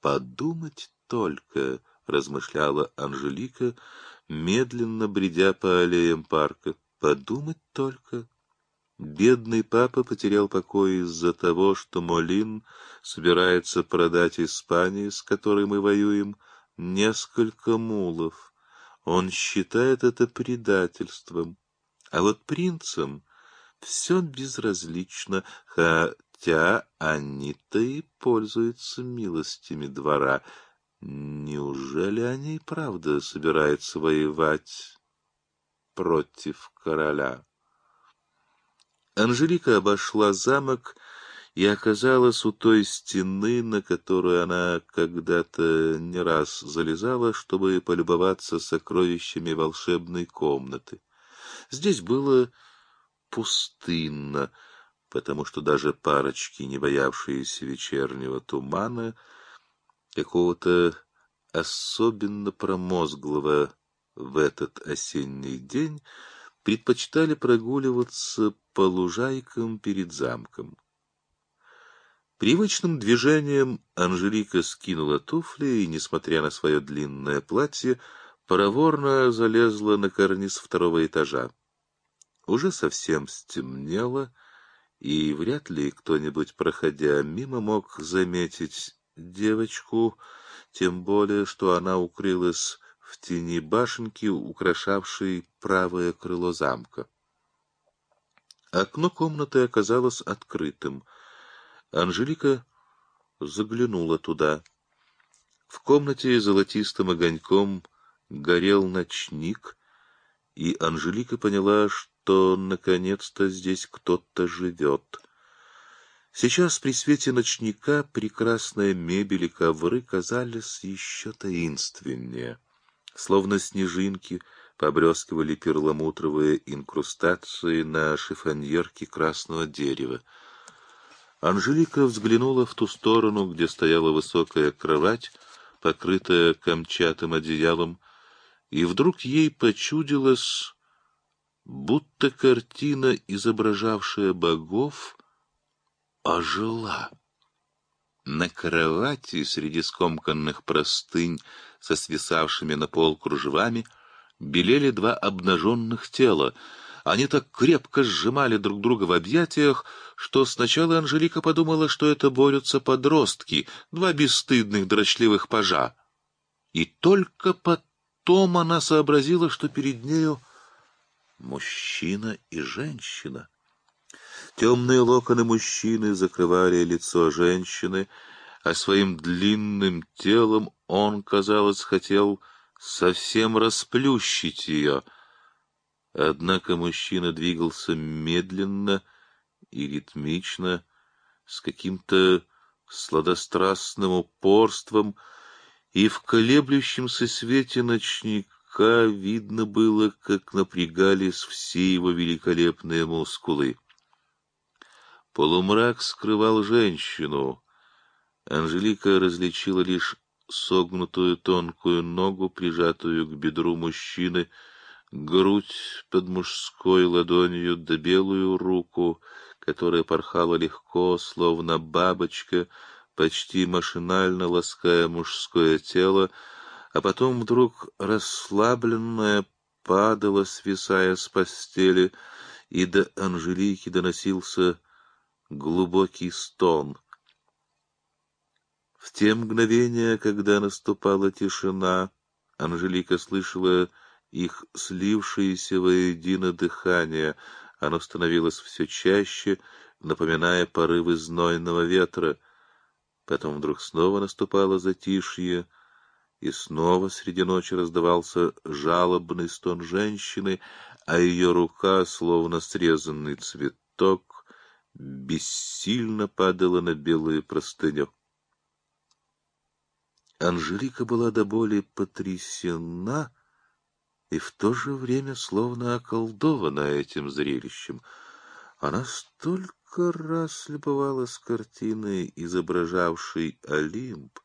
«Подумать только!» — размышляла Анжелика, медленно бредя по аллеям парка. «Подумать только!» Бедный папа потерял покой из-за того, что Молин собирается продать Испании, с которой мы воюем, несколько мулов. Он считает это предательством. А вот принцам все безразлично, хотя они-то и пользуются милостями двора. Неужели они и правда собираются воевать против короля? Анжелика обошла замок и оказалась у той стены, на которую она когда-то не раз залезала, чтобы полюбоваться сокровищами волшебной комнаты. Здесь было пустынно, потому что даже парочки, не боявшиеся вечернего тумана, какого-то особенно промозглого в этот осенний день, предпочитали прогуливаться по лужайкам перед замком. Привычным движением Анжелика скинула туфли и, несмотря на свое длинное платье, проворно залезла на карниз второго этажа. Уже совсем стемнело, и вряд ли кто-нибудь, проходя мимо, мог заметить девочку, тем более, что она укрылась в тени башенки, украшавшей правое крыло замка. Окно комнаты оказалось открытым — Анжелика заглянула туда. В комнате золотистым огоньком горел ночник, и Анжелика поняла, что наконец-то здесь кто-то живет. Сейчас при свете ночника прекрасная мебель и ковры казались еще таинственнее. Словно снежинки побрескивали перламутровые инкрустации на шифоньерке красного дерева. Анжелика взглянула в ту сторону, где стояла высокая кровать, покрытая камчатым одеялом, и вдруг ей почудилось, будто картина, изображавшая богов, ожила. На кровати среди скомканных простынь со свисавшими на пол кружевами белели два обнаженных тела — они так крепко сжимали друг друга в объятиях, что сначала Анжелика подумала, что это борются подростки, два бесстыдных дрочливых пажа. И только потом она сообразила, что перед нею мужчина и женщина. Темные локоны мужчины закрывали лицо женщины, а своим длинным телом он, казалось, хотел совсем расплющить ее — Однако мужчина двигался медленно и ритмично, с каким-то сладострастным упорством, и в колеблющемся свете ночника видно было, как напрягались все его великолепные мускулы. Полумрак скрывал женщину. Анжелика различила лишь согнутую тонкую ногу, прижатую к бедру мужчины, грудь под мужской ладонью да белую руку, которая порхала легко, словно бабочка, почти машинально лаская мужское тело, а потом вдруг расслабленная падала, свисая с постели, и до Анжелики доносился глубокий стон. В те мгновения, когда наступала тишина, Анжелика слышала их слившееся воедино дыхание, оно становилось все чаще, напоминая порывы знойного ветра. Потом вдруг снова наступало затишье, и снова среди ночи раздавался жалобный стон женщины, а ее рука, словно срезанный цветок, бессильно падала на белую простыню. Анжелика была до боли потрясена, и в то же время словно околдована этим зрелищем. Она столько раз любовалась картиной, изображавшей Олимп,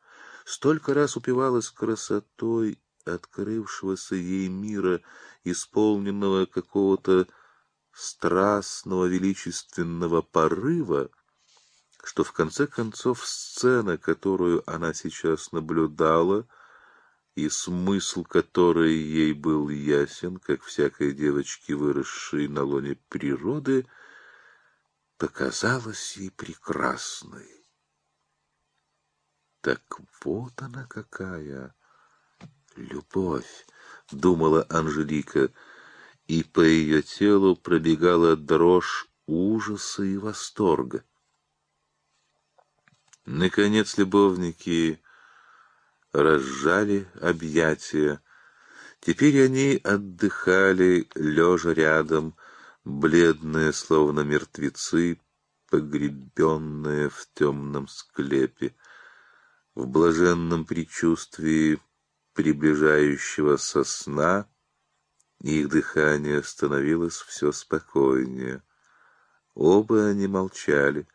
столько раз упивалась красотой открывшегося ей мира, исполненного какого-то страстного величественного порыва, что в конце концов сцена, которую она сейчас наблюдала, и смысл которой ей был ясен, как всякой девочке, выросшей на лоне природы, показалась ей прекрасной. Так вот она какая любовь, думала Анжелика, и по ее телу пробегала дрожь ужаса и восторга. Наконец любовники разжали объятия. Теперь они отдыхали, лежа рядом, бледные, словно мертвецы, погребенные в темном склепе, в блаженном предчувствии приближающегося сна, их дыхание становилось все спокойнее. Оба они молчали.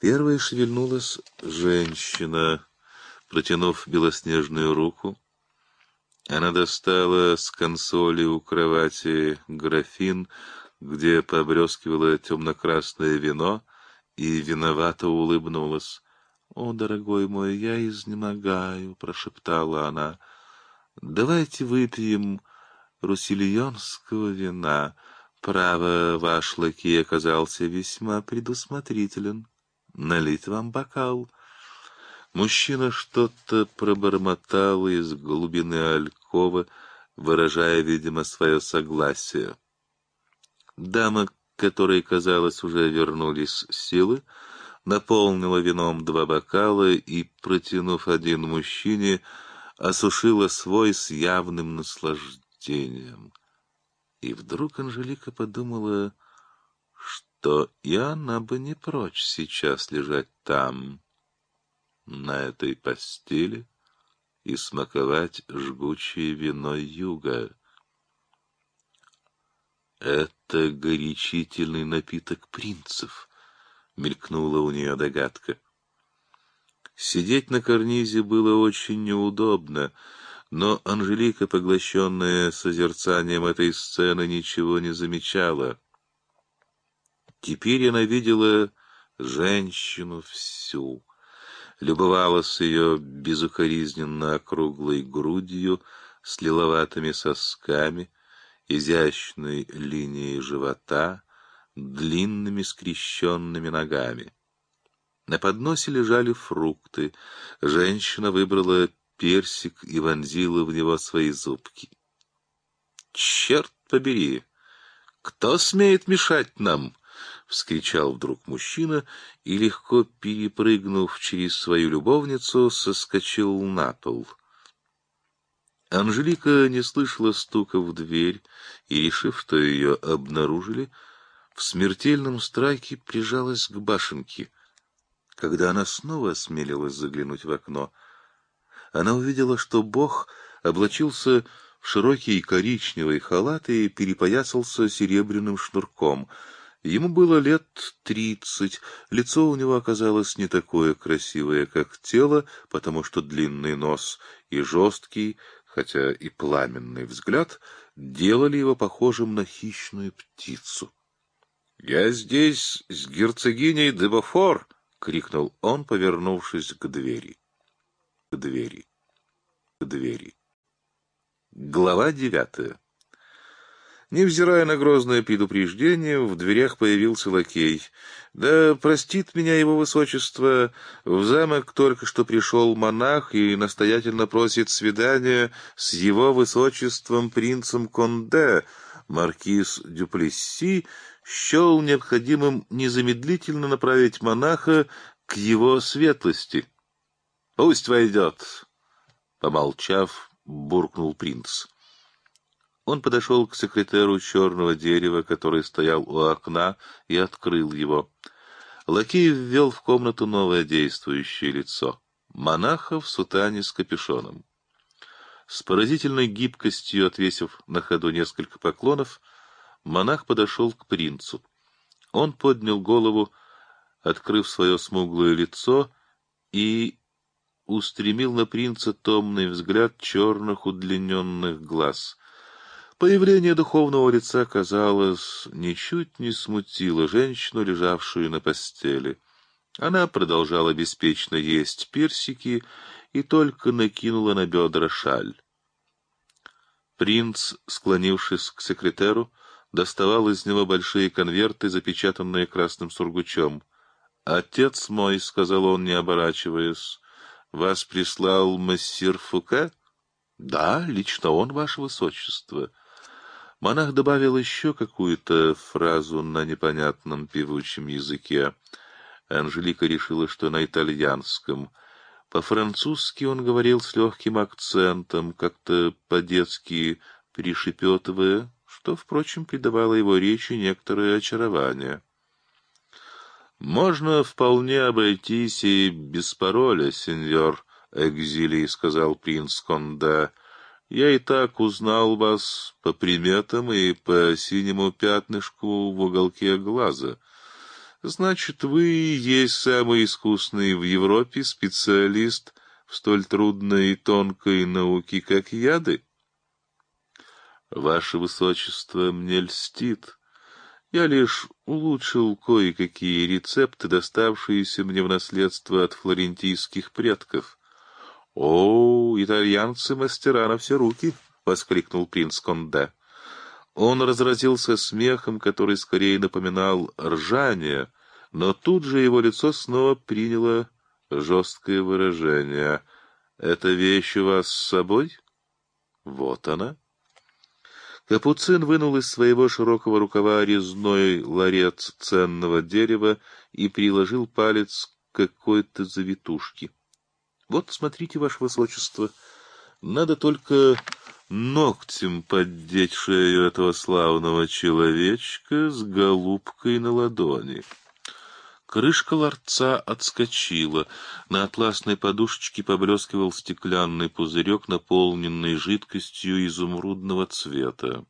Первой шевельнулась женщина, протянув белоснежную руку. Она достала с консоли у кровати графин, где побрескивало темно-красное вино, и виновато улыбнулась. — О, дорогой мой, я изнемогаю, — прошептала она. — Давайте выпьем руссельонского вина. Право, ваш лакей оказался весьма предусмотрителен. Налить вам бокал. Мужчина что-то пробормотал из глубины алькова, выражая, видимо, свое согласие. Дама, которой, казалось, уже вернулись силы, наполнила вином два бокала и, протянув один мужчине, осушила свой с явным наслаждением. И вдруг Анжелика подумала, что и она бы не прочь сейчас лежать там, на этой постели, и смаковать жгучее вино юга. «Это горячительный напиток принцев», — мелькнула у нее догадка. Сидеть на карнизе было очень неудобно, но Анжелика, поглощенная созерцанием этой сцены, ничего не замечала. Теперь она видела женщину всю, любовалась ее безукоризненно округлой грудью с лиловатыми сосками, изящной линией живота, длинными скрещенными ногами. На подносе лежали фрукты. Женщина выбрала персик и вонзила в него свои зубки. «Черт побери! Кто смеет мешать нам?» — вскричал вдруг мужчина и, легко перепрыгнув через свою любовницу, соскочил на пол. Анжелика не слышала стука в дверь и, решив, что ее обнаружили, в смертельном страхе прижалась к башенке. Когда она снова осмелилась заглянуть в окно, она увидела, что Бог облачился в широкий коричневый халат и перепоясался серебряным шнурком. Ему было лет тридцать, лицо у него оказалось не такое красивое, как тело, потому что длинный нос и жесткий, хотя и пламенный взгляд делали его похожим на хищную птицу. — Я здесь с герцогиней Дебофор! — крикнул он, повернувшись к двери. Двери. Двери. Глава девятая Невзирая на грозное предупреждение, в дверях появился лакей. Да простит меня его высочество, в замок только что пришел монах и настоятельно просит свидания с его высочеством принцем Конде. Маркиз Дюплесси счел необходимым незамедлительно направить монаха к его светлости. — Пусть войдет, — помолчав, буркнул принц. Он подошел к секретеру черного дерева, который стоял у окна, и открыл его. Лакей ввел в комнату новое действующее лицо — монаха в сутане с капюшоном. С поразительной гибкостью, отвесив на ходу несколько поклонов, монах подошел к принцу. Он поднял голову, открыв свое смуглое лицо, и устремил на принца томный взгляд черных удлиненных глаз — Появление духовного лица, казалось, ничуть не смутило женщину, лежавшую на постели. Она продолжала беспечно есть персики и только накинула на бедра шаль. Принц, склонившись к секретеру, доставал из него большие конверты, запечатанные красным сургучом. «Отец мой», — сказал он, не оборачиваясь, — «вас прислал мессир Фуке?» «Да, лично он, ваше высочество». Монах добавил еще какую-то фразу на непонятном певучем языке. Анжелика решила, что на итальянском. По-французски он говорил с легким акцентом, как-то по-детски пришепетывая, что, впрочем, придавало его речи некоторое очарование. «Можно вполне обойтись и без пароля, сеньор Экзили», — сказал принц Конде. «Я и так узнал вас по приметам и по синему пятнышку в уголке глаза. Значит, вы есть самый искусный в Европе специалист в столь трудной и тонкой науке, как яды?» «Ваше Высочество мне льстит». Я лишь улучшил кое-какие рецепты, доставшиеся мне в наследство от флорентийских предков. — О, итальянцы мастера на все руки! — воскликнул принц Конде. Он разразился смехом, который скорее напоминал ржание, но тут же его лицо снова приняло жесткое выражение. — Эта вещь у вас с собой? — Вот она. — Капуцин вынул из своего широкого рукава резной ларец ценного дерева и приложил палец к какой-то завитушке. — Вот, смотрите, ваше высочество, надо только ногтем поддеть шею этого славного человечка с голубкой на ладони. Крышка ларца отскочила. На атласной подушечке поблескивал стеклянный пузырек, наполненный жидкостью изумрудного цвета.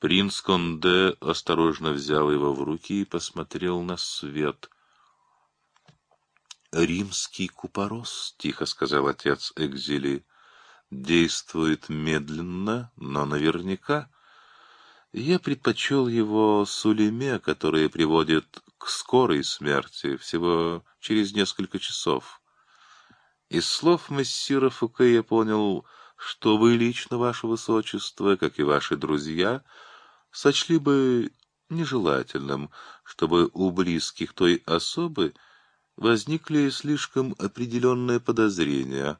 Принц Конде осторожно взял его в руки и посмотрел на свет. «Римский купорос», — тихо сказал отец Экзили, — «действует медленно, но наверняка». Я предпочел его Сулеме, который приводит к скорой смерти всего через несколько часов. Из слов мессира Фуке я понял, что вы лично, ваше высочество, как и ваши друзья, сочли бы нежелательным, чтобы у близких той особы возникли слишком определенные подозрения,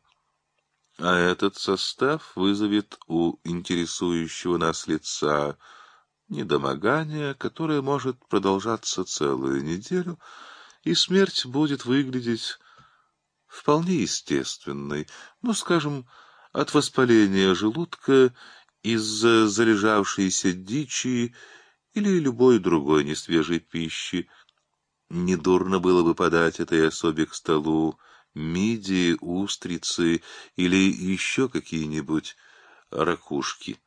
а этот состав вызовет у интересующего нас лица недомогание, которое может продолжаться целую неделю, и смерть будет выглядеть вполне естественной, ну, скажем, от воспаления желудка из-за залежавшейся дичи или любой другой несвежей пищи. Недурно было бы подать этой особе к столу мидии, устрицы или еще какие-нибудь ракушки.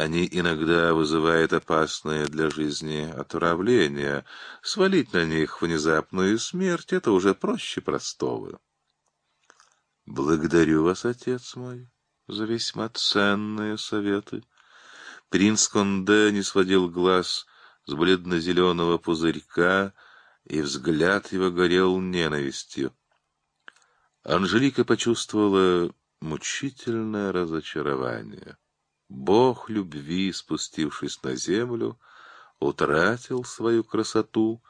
Они иногда вызывают опасное для жизни отравление. Свалить на них внезапную смерть — это уже проще простого. Благодарю вас, отец мой, за весьма ценные советы. Принц Конде не сводил глаз с бледно-зеленого пузырька, и взгляд его горел ненавистью. Анжелика почувствовала мучительное разочарование. Бог любви, спустившись на землю, утратил свою красоту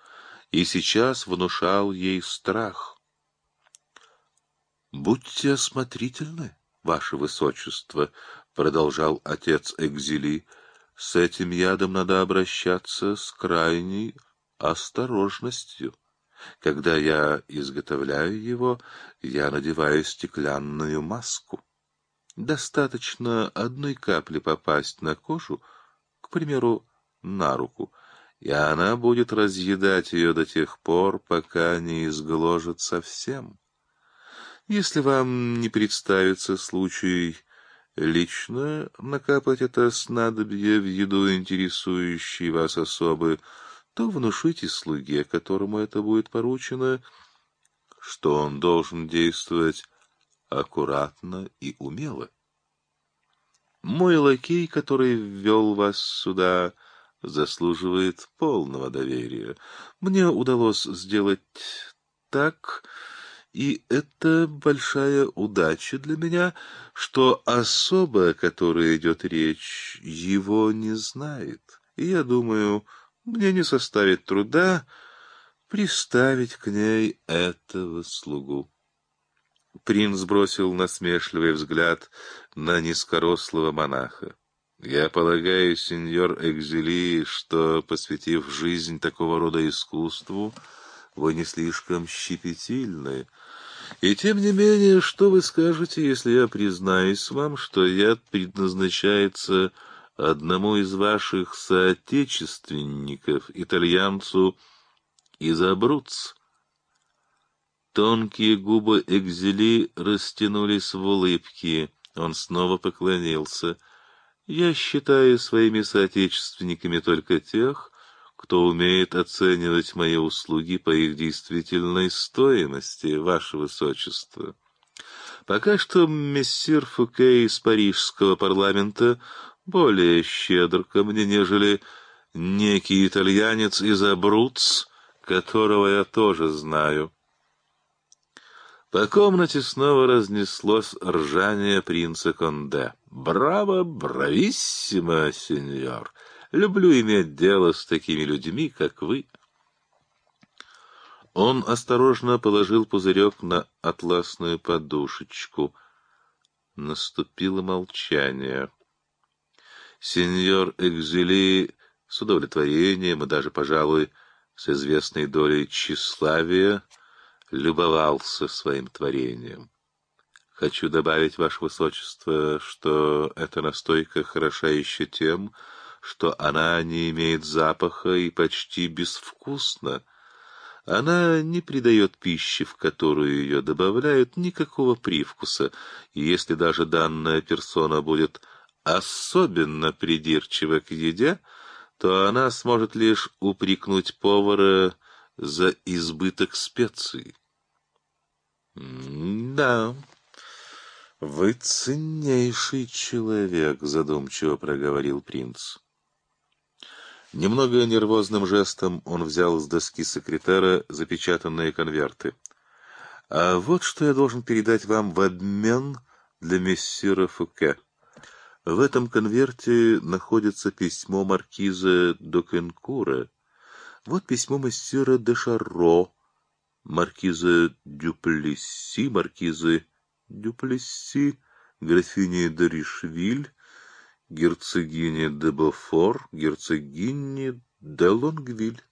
и сейчас внушал ей страх. «Будьте осмотрительны, ваше высочество», — продолжал отец Экзили, — «с этим ядом надо обращаться с крайней осторожностью. Когда я изготовляю его, я надеваю стеклянную маску». Достаточно одной капли попасть на кожу, к примеру, на руку, и она будет разъедать ее до тех пор, пока не изгложит совсем. Если вам не представится случай лично накапать это снадобье в еду интересующей вас особы, то внушите слуге, которому это будет поручено, что он должен действовать аккуратно и умело. Мой лакей, который ввел вас сюда, заслуживает полного доверия. Мне удалось сделать так, и это большая удача для меня, что особа, о которой идет речь, его не знает. И я думаю, мне не составит труда приставить к ней этого слугу. Принц бросил насмешливый взгляд на низкорослого монаха. Я полагаю, сеньор Экзели, что, посвятив жизнь такого рода искусству, вы не слишком щепетильны. И тем не менее, что вы скажете, если я признаюсь вам, что яд предназначается одному из ваших соотечественников, итальянцу из Абруц? Тонкие губы Экзели растянулись в улыбке. Он снова поклонился — я считаю своими соотечественниками только тех, кто умеет оценивать мои услуги по их действительной стоимости, ваше высочество. Пока что мессир Фуке из парижского парламента более щедр ко мне, нежели некий итальянец из Абруц, которого я тоже знаю. По комнате снова разнеслось ржание принца Конде. «Браво, брависсимо, сеньор! Люблю иметь дело с такими людьми, как вы». Он осторожно положил пузырек на атласную подушечку. Наступило молчание. Сеньор Экзюли с удовлетворением и даже, пожалуй, с известной долей тщеславия любовался своим творением. Хочу добавить, Ваше Высочество, что эта настойка хороша еще тем, что она не имеет запаха и почти безвкусна. Она не придает пище, в которую ее добавляют, никакого привкуса, и если даже данная персона будет особенно придирчива к еде, то она сможет лишь упрекнуть повара за избыток специй. «Да, вы ценнейший человек», — задумчиво проговорил принц. Немного нервозным жестом он взял с доски секретаря запечатанные конверты. «А вот что я должен передать вам в обмен для мессира Фуке. В этом конверте находится письмо маркиза Докенкура. Вот письмо мессира де Шарро, маркиза Дюплесси, маркизы Дюплесси, графиня де Ришвиль, герцогиня де Бофор, герцогиня де Лонгвиль.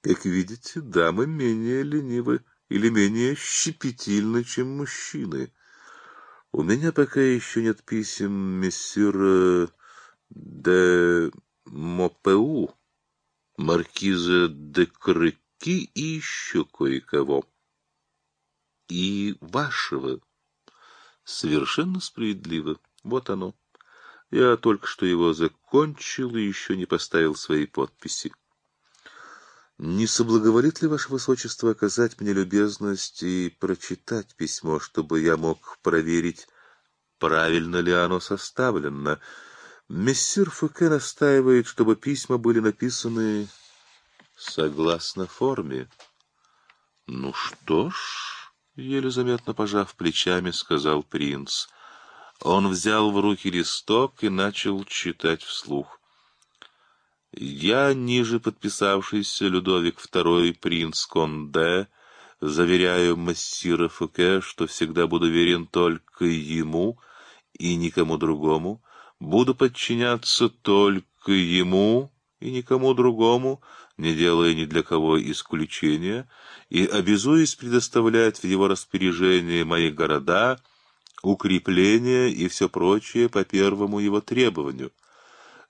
Как видите, дамы менее ленивы или менее щепетильны, чем мужчины. У меня пока еще нет писем мессира де Мопеу, маркиза де Крык, Ки и еще кое-кого. И вашего. Совершенно справедливо. Вот оно. Я только что его закончил и еще не поставил своей подписи. Не соблаговолит ли ваше высочество оказать мне любезность и прочитать письмо, чтобы я мог проверить, правильно ли оно составлено? Мессир Фуке настаивает, чтобы письма были написаны Согласно форме. Ну что ж, еле заметно пожав плечами, сказал принц. Он взял в руки листок и начал читать вслух. Я, ниже подписавшийся Людовик II, принц Конде, заверяю массира Фуке, что всегда буду верен только ему и никому другому, буду подчиняться только ему и никому другому, не делая ни для кого исключения, и обязуясь предоставлять в его распоряжение мои города, укрепления и все прочее по первому его требованию —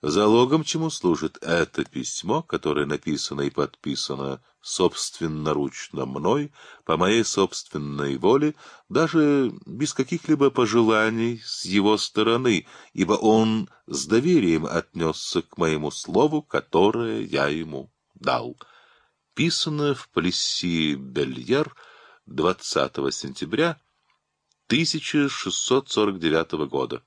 Залогом чему служит это письмо, которое написано и подписано собственноручно мной, по моей собственной воле, даже без каких-либо пожеланий с его стороны, ибо он с доверием отнесся к моему слову, которое я ему дал. Писано в Плесси-Бельер 20 сентября 1649 года.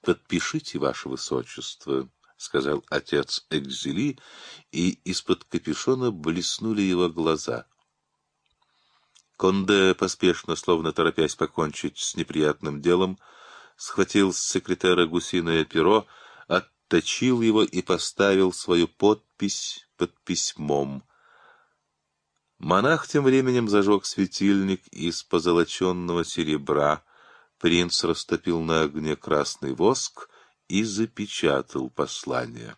«Подпишите, ваше высочество», — сказал отец Экзели, и из-под капюшона блеснули его глаза. Конде, поспешно, словно торопясь покончить с неприятным делом, схватил с секретаря гусиное перо, отточил его и поставил свою подпись под письмом. Монах тем временем зажег светильник из позолоченного серебра, Принц растопил на огне красный воск и запечатал послание.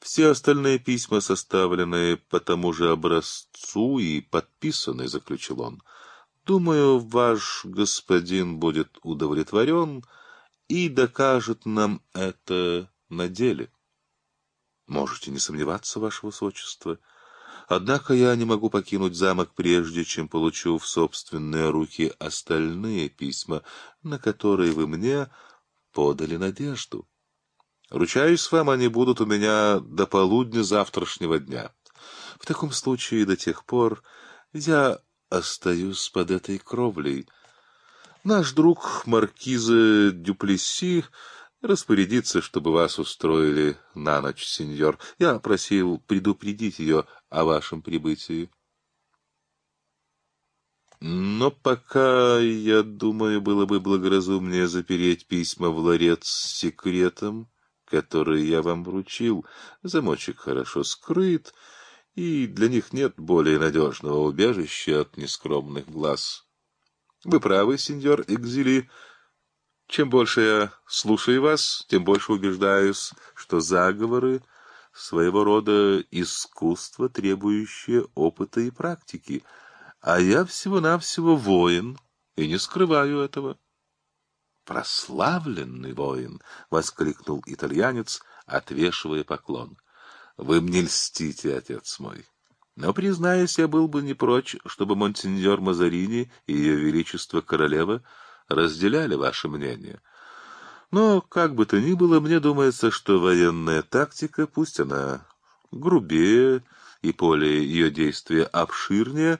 Все остальные письма составлены по тому же образцу и подписаны, заключил он. Думаю, ваш господин будет удовлетворен и докажет нам это на деле. Можете не сомневаться, ваше высочество. Однако я не могу покинуть замок прежде, чем получу в собственные руки остальные письма, на которые вы мне подали надежду. Ручаюсь вам, они будут у меня до полудня завтрашнего дня. В таком случае до тех пор я остаюсь под этой кровлей. Наш друг маркиза Дюплесси распорядится, чтобы вас устроили на ночь, сеньор. Я просил предупредить ее о вашем прибытии. Но пока, я думаю, было бы благоразумнее запереть письма в ларец с секретом, который я вам вручил. Замочек хорошо скрыт, и для них нет более надежного убежища от нескромных глаз. Вы правы, сеньор Экзили. Чем больше я слушаю вас, тем больше убеждаюсь, что заговоры — своего рода искусство, требующее опыта и практики, а я всего-навсего воин и не скрываю этого прославленный воин! — воскликнул итальянец, отвешивая поклон. — Вы мне льстите, отец мой. Но, признаюсь, я был бы не прочь, чтобы монсеньор Мазарини и ее величество королева разделяли ваше мнение. Но, как бы то ни было, мне думается, что военная тактика, пусть она грубее и поле ее действия обширнее,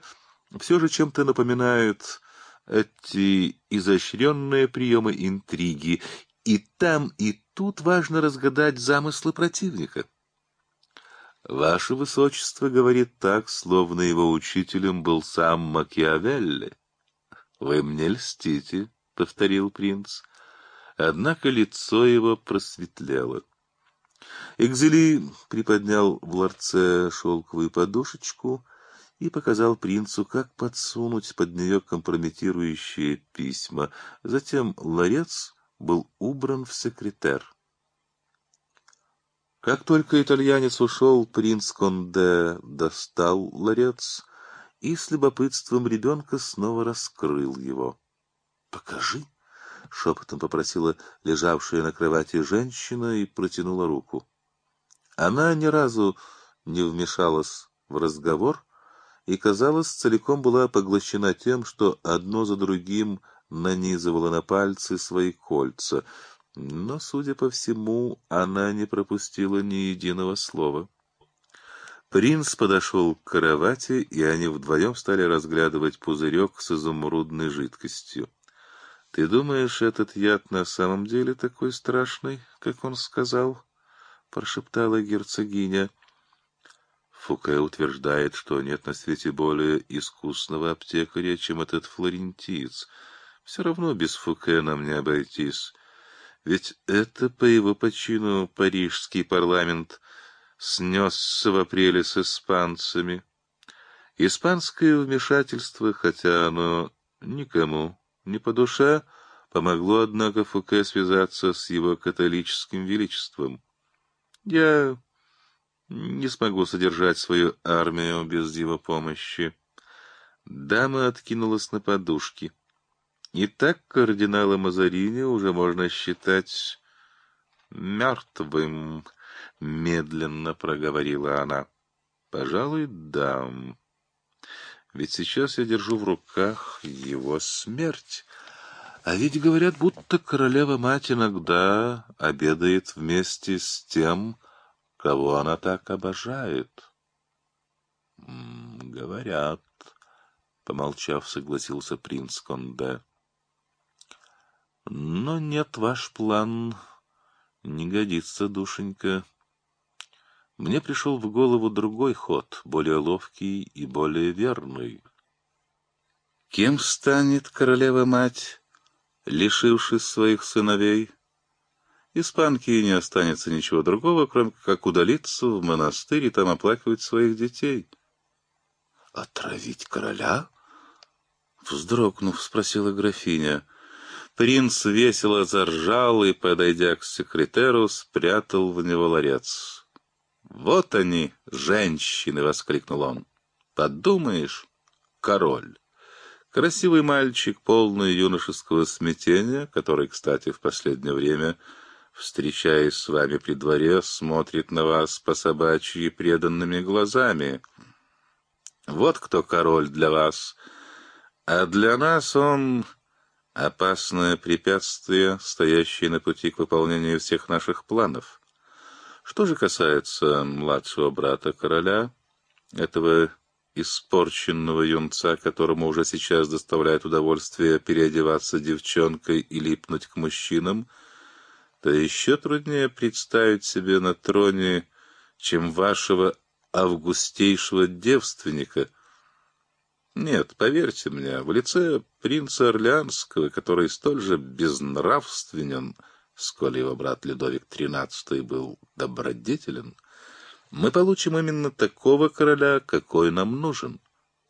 все же чем-то напоминает эти изощренные приемы интриги, и там, и тут важно разгадать замыслы противника. Ваше Высочество говорит так, словно его учителем был сам Макиавелли. Вы мне льстите, — повторил принц. Однако лицо его просветлело. Экзели приподнял в ларце шелковую подушечку — и показал принцу, как подсунуть под нее компрометирующие письма. Затем ларец был убран в секретер. Как только итальянец ушел, принц Конде достал ларец и с любопытством ребенка снова раскрыл его. — Покажи! — шепотом попросила лежавшая на кровати женщина и протянула руку. Она ни разу не вмешалась в разговор, и, казалось, целиком была поглощена тем, что одно за другим нанизывала на пальцы свои кольца, но, судя по всему, она не пропустила ни единого слова. Принц подошел к кровати, и они вдвоем стали разглядывать пузырек с изумрудной жидкостью. — Ты думаешь, этот яд на самом деле такой страшный, как он сказал? — прошептала герцогиня. Фуке утверждает, что нет на свете более искусного аптекаря, чем этот флорентиец. Все равно без Фуке нам не обойтись. Ведь это по его почину парижский парламент снесся в апреле с испанцами. Испанское вмешательство, хотя оно никому не по душе, помогло, однако, Фуке связаться с его католическим величеством. Я не смогу содержать свою армию без его помощи. Дама откинулась на подушки. И так кардинала Мазарини уже можно считать мертвым, — медленно проговорила она. — Пожалуй, да. Ведь сейчас я держу в руках его смерть. А ведь говорят, будто королева-мать иногда обедает вместе с тем, кого она так обожает. — Говорят, — помолчав, согласился принц Конде. — Но нет, ваш план не годится, душенька. Мне пришел в голову другой ход, более ловкий и более верный. Кем станет королева-мать, лишившись своих сыновей? — Испанке не останется ничего другого, кроме как удалиться в монастырь и там оплакивать своих детей. — Отравить короля? — вздрогнув, спросила графиня. Принц весело заржал и, подойдя к секретеру, спрятал в него ларец. «Вот они, женщины!» — воскликнул он. «Подумаешь, король!» Красивый мальчик, полный юношеского смятения, который, кстати, в последнее время, встречаясь с вами при дворе, смотрит на вас по собачьи преданными глазами. Вот кто король для вас. А для нас он опасное препятствие, стоящее на пути к выполнению всех наших планов. Что же касается младшего брата короля, этого испорченного юнца, которому уже сейчас доставляет удовольствие переодеваться девчонкой и липнуть к мужчинам, то еще труднее представить себе на троне, чем вашего августейшего девственника. Нет, поверьте мне, в лице принца Орлеанского, который столь же безнравственен, сколь его брат Людовик XIII был добродетелен, — мы получим именно такого короля, какой нам нужен.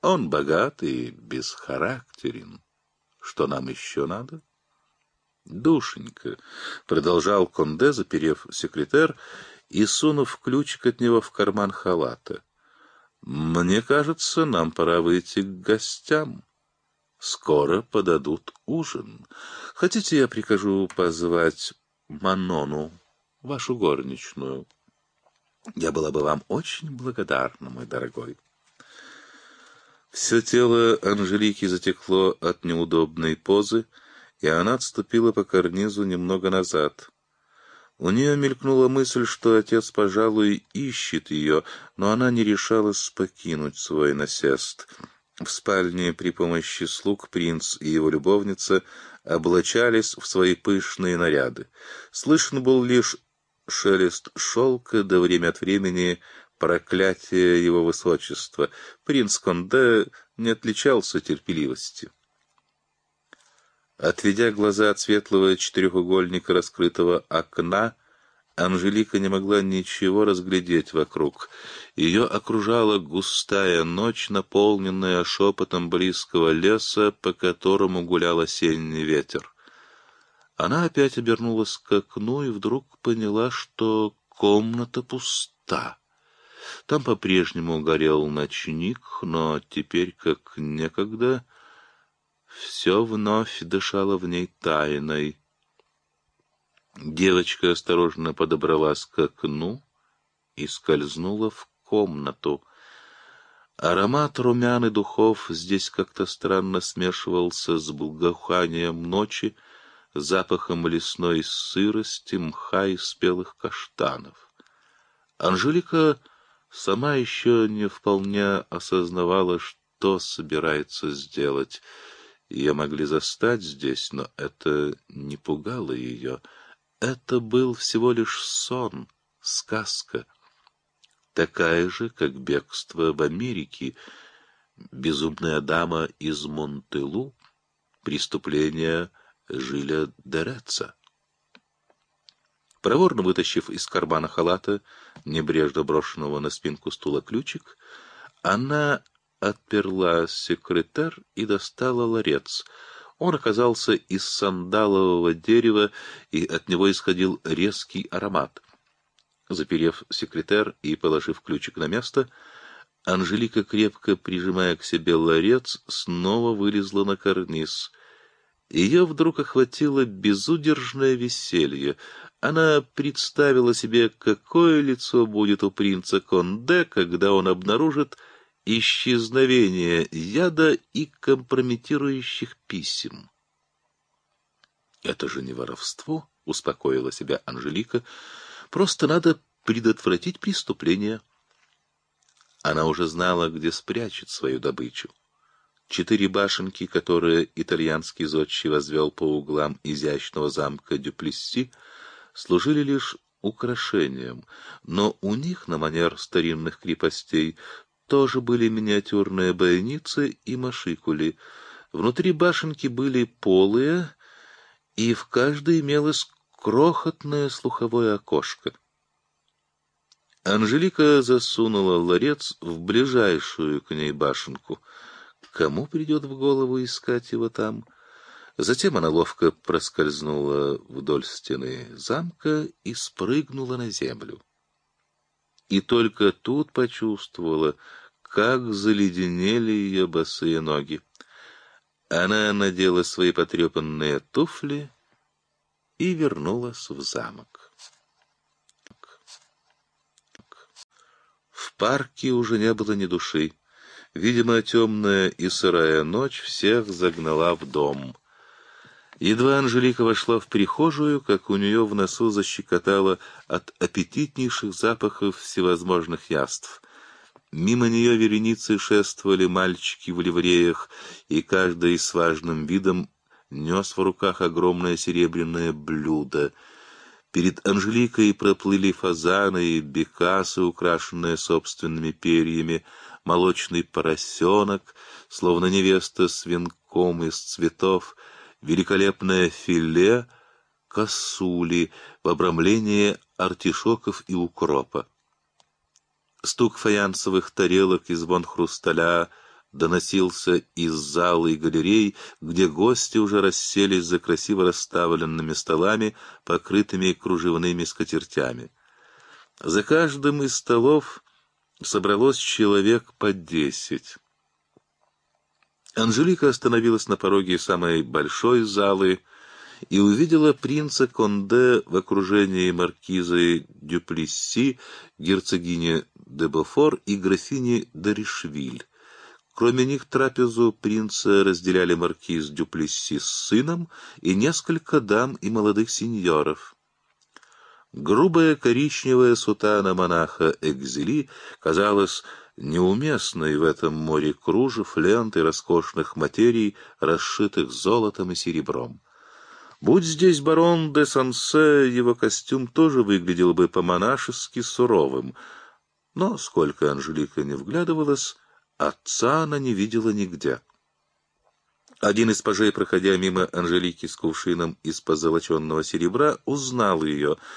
Он богат и бесхарактерен. Что нам еще надо? Душенька, — продолжал Конде, заперев секретер и сунув ключик от него в карман халата. Мне кажется, нам пора выйти к гостям. Скоро подадут ужин. Хотите, я прикажу позвать Манону, вашу горничную? Я была бы вам очень благодарна, мой дорогой. Все тело Анжелики затекло от неудобной позы, и она отступила по карнизу немного назад. У нее мелькнула мысль, что отец, пожалуй, ищет ее, но она не решалась покинуть свой насест. В спальне при помощи слуг принц и его любовница облачались в свои пышные наряды. Слышен был лишь шелест шелка, да время от времени проклятие его высочества. Принц Конде не отличался терпеливостью. Отведя глаза от светлого четырехугольника раскрытого окна, Анжелика не могла ничего разглядеть вокруг. Ее окружала густая ночь, наполненная шепотом близкого леса, по которому гулял осенний ветер. Она опять обернулась к окну и вдруг поняла, что комната пуста. Там по-прежнему горел ночник, но теперь, как некогда, все вновь дышало в ней тайной. Девочка осторожно подобралась к окну и скользнула в комнату. Аромат румян и духов здесь как-то странно смешивался с благоуханием ночи, запахом лесной сырости, мха и спелых каштанов. Анжелика сама еще не вполне осознавала, что собирается сделать. Ее могли застать здесь, но это не пугало ее. Это был всего лишь сон, сказка, такая же, как бегство в Америке, безумная дама из Монтелу, преступление Жиля Дереца. Проворно вытащив из кармана халата, небрежно брошенного на спинку стула ключик, она отперла секретарь и достала ларец. Он оказался из сандалового дерева, и от него исходил резкий аромат. Заперев секретарь и положив ключик на место, Анжелика, крепко прижимая к себе ларец, снова вылезла на карниз — ее вдруг охватило безудержное веселье. Она представила себе, какое лицо будет у принца Конде, когда он обнаружит исчезновение яда и компрометирующих писем. «Это же не воровство», — успокоила себя Анжелика. «Просто надо предотвратить преступление». Она уже знала, где спрячет свою добычу. Четыре башенки, которые итальянский зодчий возвел по углам изящного замка Дюплесси, служили лишь украшением, но у них, на манер старинных крепостей, тоже были миниатюрные бойницы и машикули. Внутри башенки были полые, и в каждой имелось крохотное слуховое окошко. Анжелика засунула ларец в ближайшую к ней башенку — Кому придет в голову искать его там? Затем она ловко проскользнула вдоль стены замка и спрыгнула на землю. И только тут почувствовала, как заледенели ее босые ноги. Она надела свои потрепанные туфли и вернулась в замок. В парке уже не было ни души. Видимо, темная и сырая ночь всех загнала в дом. Едва Анжелика вошла в прихожую, как у нее в носу защекотало от аппетитнейших запахов всевозможных яств. Мимо нее вереницы шествовали мальчики в ливреях, и каждый с важным видом нес в руках огромное серебряное блюдо. Перед Анжеликой проплыли фазаны и бекасы, украшенные собственными перьями, молочный поросенок, словно невеста с венком из цветов, великолепное филе косули в обрамлении артишоков и укропа. Стук фаянсовых тарелок и звон хрусталя доносился из залы и галерей, где гости уже расселись за красиво расставленными столами, покрытыми кружевными скатертями. За каждым из столов собралось человек по десять. Анжелика остановилась на пороге самой большой залы и увидела принца Конде в окружении маркизы Дюплесси, герцогини де Бофор и графини Даришвиль. Кроме них трапезу принца разделяли маркиз Дюплесси с сыном и несколько дам и молодых сеньоров. Грубая коричневая сутана монаха Экзели казалась неуместной в этом море кружев, лент и роскошных материй, расшитых золотом и серебром. Будь здесь барон де Сансе, его костюм тоже выглядел бы по-монашески суровым, но, сколько Анжелика не вглядывалась, отца она не видела нигде. Один из пажей, проходя мимо Анжелики с кувшином из позолоченного серебра, узнал ее —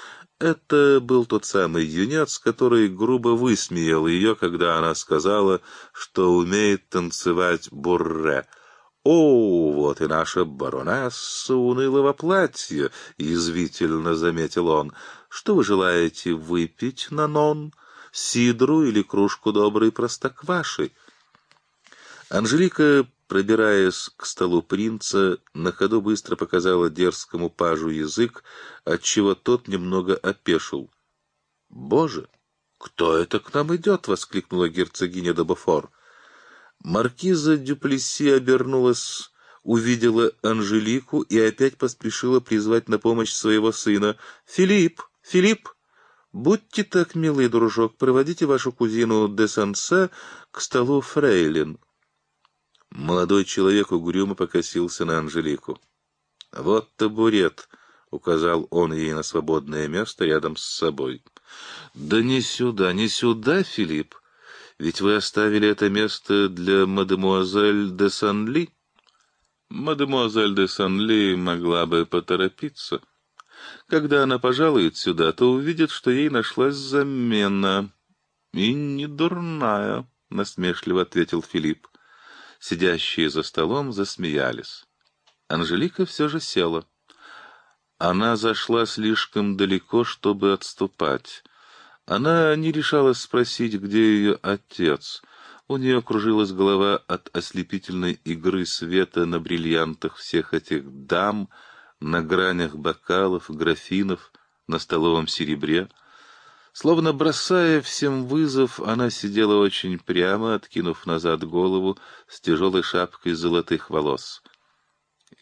это был тот самый юнец, который грубо высмеял ее, когда она сказала, что умеет танцевать бурре. «О, вот и наша баронесса унылого платья!» — язвительно заметил он. «Что вы желаете выпить, Нанон? Сидру или кружку доброй простокваши?» Анжелика Пробираясь к столу принца, на ходу быстро показала дерзкому пажу язык, отчего тот немного опешил. «Боже, кто это к нам идет?» — воскликнула герцогиня де Маркиза Дюплесси обернулась, увидела Анжелику и опять поспешила призвать на помощь своего сына. «Филипп! Филипп! Будьте так милы, дружок, проводите вашу кузину де Сансе к столу фрейлин». Молодой человек угрюмо покосился на Анжелику. «Вот табурет», — указал он ей на свободное место рядом с собой. «Да не сюда, не сюда, Филипп. Ведь вы оставили это место для мадемуазель де Санли». Мадемуазель де Санли могла бы поторопиться. Когда она пожалует сюда, то увидит, что ей нашлась замена. «И не дурная», — насмешливо ответил Филипп. Сидящие за столом засмеялись. Анжелика все же села. Она зашла слишком далеко, чтобы отступать. Она не решалась спросить, где ее отец. У нее кружилась голова от ослепительной игры света на бриллиантах всех этих дам, на гранях бокалов, графинов, на столовом серебре. Словно бросая всем вызов, она сидела очень прямо, откинув назад голову с тяжелой шапкой золотых волос.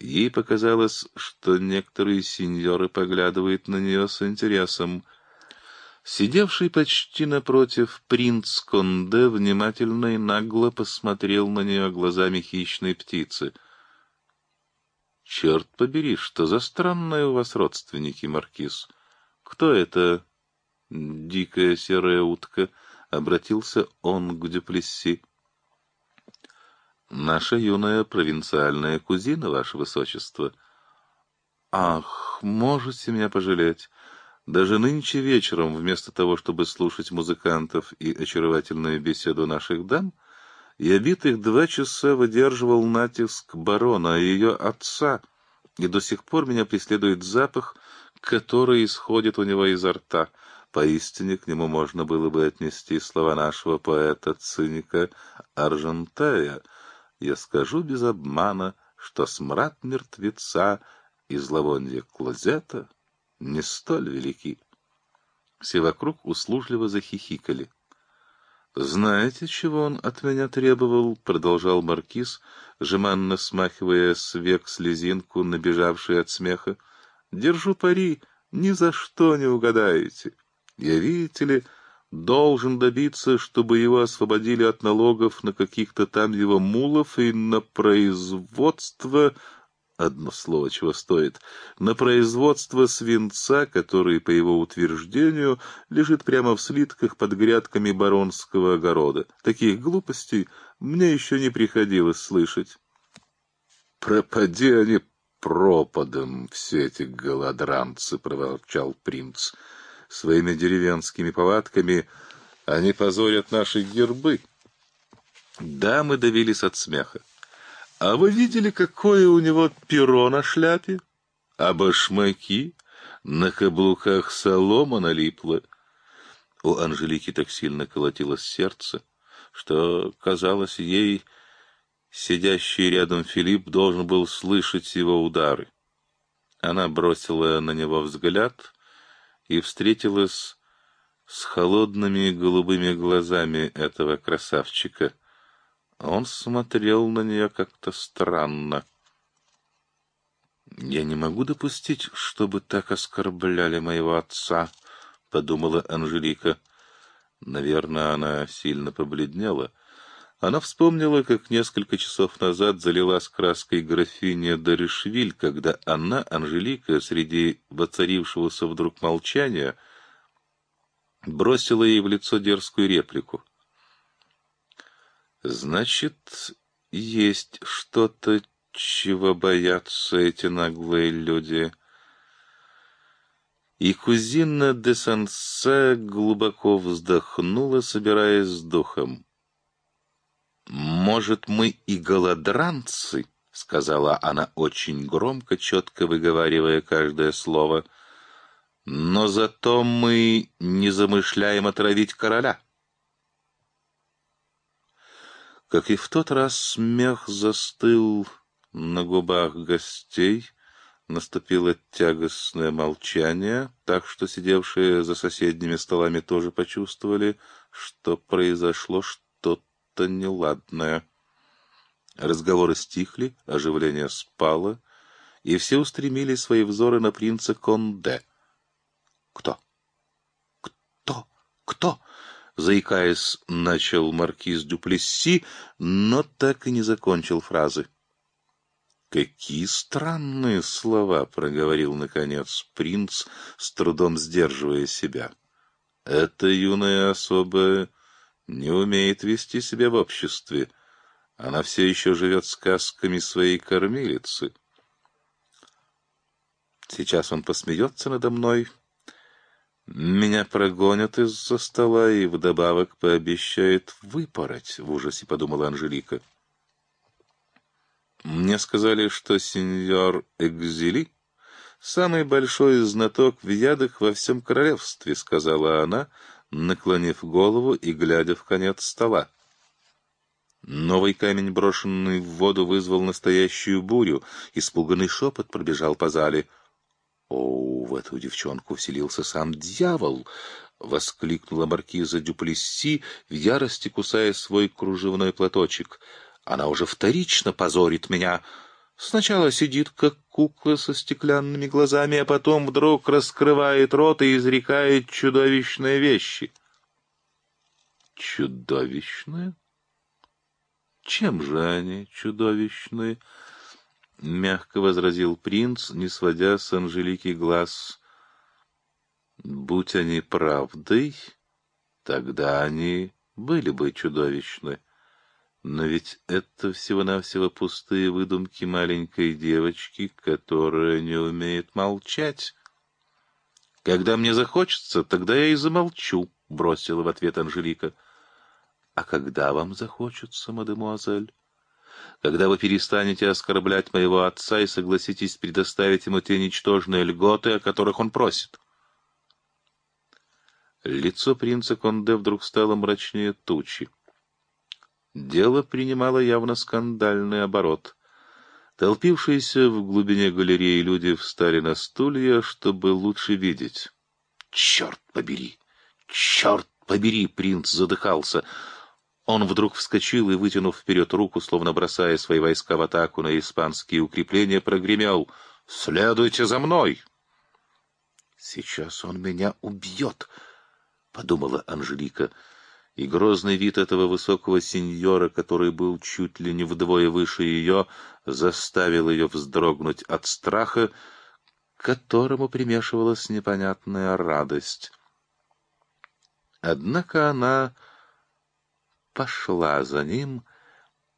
Ей показалось, что некоторые сеньоры поглядывают на нее с интересом. Сидевший почти напротив принц Конде внимательно и нагло посмотрел на нее глазами хищной птицы. «Черт побери, что за странные у вас родственники, Маркиз? Кто это дикая серая утка, обратился он к Дюплесси. Наша юная провинциальная кузина, ваше высочество. Ах, можете меня пожалеть. Даже нынче вечером, вместо того, чтобы слушать музыкантов и очаровательную беседу наших дам, я битых два часа выдерживал натиск барона и ее отца, и до сих пор меня преследует запах, который исходит у него изо рта. Поистине к нему можно было бы отнести слова нашего поэта-циника Аржентея. Я скажу без обмана, что смрад мертвеца и зловоние клозета не столь велики. Все вокруг услужливо захихикали. «Знаете, чего он от меня требовал?» — продолжал маркиз, жеманно смахивая с век слезинку, набежавшей от смеха. «Держу пари, ни за что не угадаете. Я, видите ли, должен добиться, чтобы его освободили от налогов на каких-то там его мулов и на производство одно слово чего стоит, на производство свинца, который, по его утверждению, лежит прямо в слитках под грядками баронского огорода. Таких глупостей мне еще не приходилось слышать. «Пропади они пропадом, все эти голодранцы!» — проворчал принц. «Своими деревенскими повадками они позорят наши гербы». Дамы давились от смеха. А вы видели, какое у него перо на шляпе? А башмаки? На каблуках солома налипла. У Анжелики так сильно колотилось сердце, что, казалось ей, сидящий рядом Филипп должен был слышать его удары. Она бросила на него взгляд и встретилась с холодными голубыми глазами этого красавчика — он смотрел на нее как-то странно. «Я не могу допустить, чтобы так оскорбляли моего отца», — подумала Анжелика. Наверное, она сильно побледнела. Она вспомнила, как несколько часов назад залилась краской графиня Даришвиль, когда она, Анжелика, среди воцарившегося вдруг молчания, бросила ей в лицо дерзкую реплику. Значит, есть что-то, чего боятся эти наглые люди. И кузина де Сансе глубоко вздохнула, собираясь с духом. «Может, мы и голодранцы?» — сказала она очень громко, четко выговаривая каждое слово. «Но зато мы не замышляем отравить короля». Как и в тот раз, смех застыл на губах гостей, наступило тягостное молчание, так что сидевшие за соседними столами тоже почувствовали, что произошло что-то неладное. Разговоры стихли, оживление спало, и все устремили свои взоры на принца Конде. «Кто? Кто? Кто?» заикаясь, начал маркиз Дюплесси, но так и не закончил фразы. «Какие странные слова!» — проговорил, наконец, принц, с трудом сдерживая себя. «Эта юная особа не умеет вести себя в обществе. Она все еще живет сказками своей кормилицы. Сейчас он посмеется надо мной, меня прогонят из-за стола и вдобавок пообещает выпороть, в ужасе подумала Анжелика. Мне сказали, что сеньор Экзили самый большой знаток в ядах во всем королевстве, сказала она, наклонив голову и глядя в конец стола. Новый камень, брошенный в воду, вызвал настоящую бурю. Испуганный шепот пробежал по зале — «О, в эту девчонку вселился сам дьявол!» — воскликнула маркиза Дюплесси, в ярости кусая свой кружевной платочек. «Она уже вторично позорит меня. Сначала сидит, как кукла со стеклянными глазами, а потом вдруг раскрывает рот и изрекает чудовищные вещи». «Чудовищные? Чем же они чудовищные?» — мягко возразил принц, не сводя с Анжелики глаз. «Будь они правдой, тогда они были бы чудовищны. Но ведь это всего-навсего пустые выдумки маленькой девочки, которая не умеет молчать. Когда мне захочется, тогда я и замолчу», — бросила в ответ Анжелика. «А когда вам захочется, мадемуазель?» когда вы перестанете оскорблять моего отца и согласитесь предоставить ему те ничтожные льготы, о которых он просит. Лицо принца Конде вдруг стало мрачнее тучи. Дело принимало явно скандальный оборот. Толпившиеся в глубине галереи люди встали на стулья, чтобы лучше видеть. «Черт побери! Черт побери!» — принц задыхался. Он вдруг вскочил и, вытянув вперед руку, словно бросая свои войска в атаку на испанские укрепления, прогремел «Следуйте за мной!» «Сейчас он меня убьет!» — подумала Анжелика и грозный вид этого высокого сеньора, который был чуть ли не вдвое выше ее, заставил ее вздрогнуть от страха, которому примешивалась непонятная радость. Однако она пошла за ним,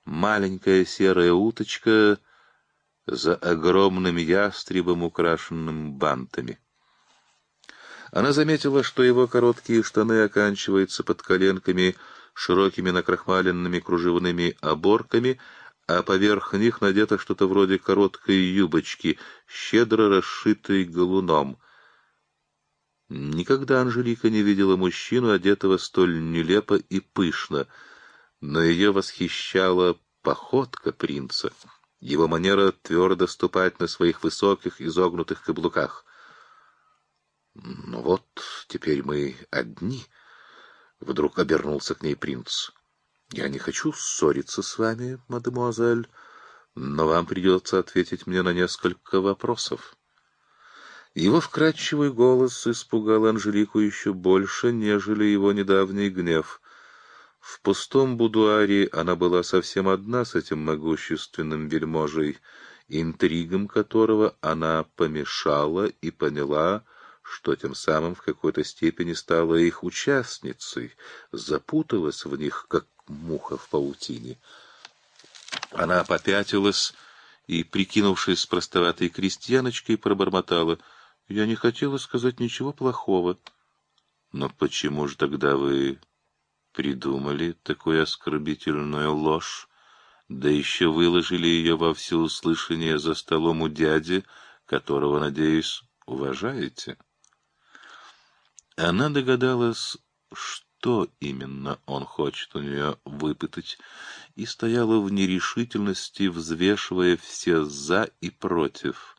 маленькая серая уточка за огромным ястребом, украшенным бантами. Она заметила, что его короткие штаны оканчиваются под коленками широкими накрахмаленными кружевными оборками, а поверх них надето что-то вроде короткой юбочки, щедро расшитой галуном. Никогда Анжелика не видела мужчину, одетого столь нелепо и пышно, но ее восхищала походка принца, его манера твердо ступать на своих высоких изогнутых каблуках — «Ну вот, теперь мы одни», — вдруг обернулся к ней принц. «Я не хочу ссориться с вами, мадемуазель, но вам придется ответить мне на несколько вопросов». Его вкрадчивый голос испугал Анжелику еще больше, нежели его недавний гнев. В пустом будуаре она была совсем одна с этим могущественным вельможей, интригам которого она помешала и поняла, что тем самым в какой-то степени стала их участницей, запуталась в них, как муха в паутине. Она попятилась и, прикинувшись простоватой крестьяночкой, пробормотала. «Я не хотела сказать ничего плохого». «Но почему же тогда вы придумали такую оскорбительную ложь, да еще выложили ее во всеуслышание за столом у дяди, которого, надеюсь, уважаете?» Она догадалась, что именно он хочет у нее выпытать, и стояла в нерешительности, взвешивая все «за» и «против».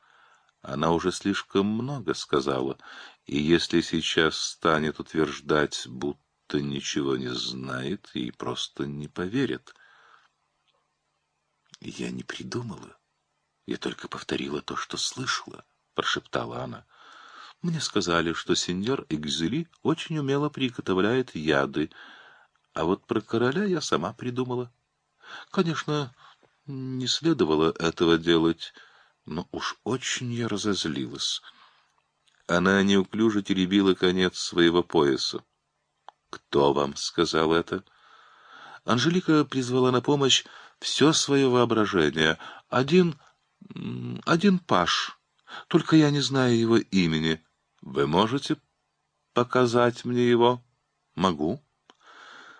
Она уже слишком много сказала, и если сейчас станет утверждать, будто ничего не знает, ей просто не поверят. «Я не придумала. Я только повторила то, что слышала», — прошептала она. Мне сказали, что сеньор Экзюли очень умело приготовляет яды, а вот про короля я сама придумала. Конечно, не следовало этого делать, но уж очень я разозлилась. Она неуклюже теребила конец своего пояса. «Кто вам сказал это?» Анжелика призвала на помощь все свое воображение. Один... один паш. Только я не знаю его имени. Вы можете показать мне его? Могу.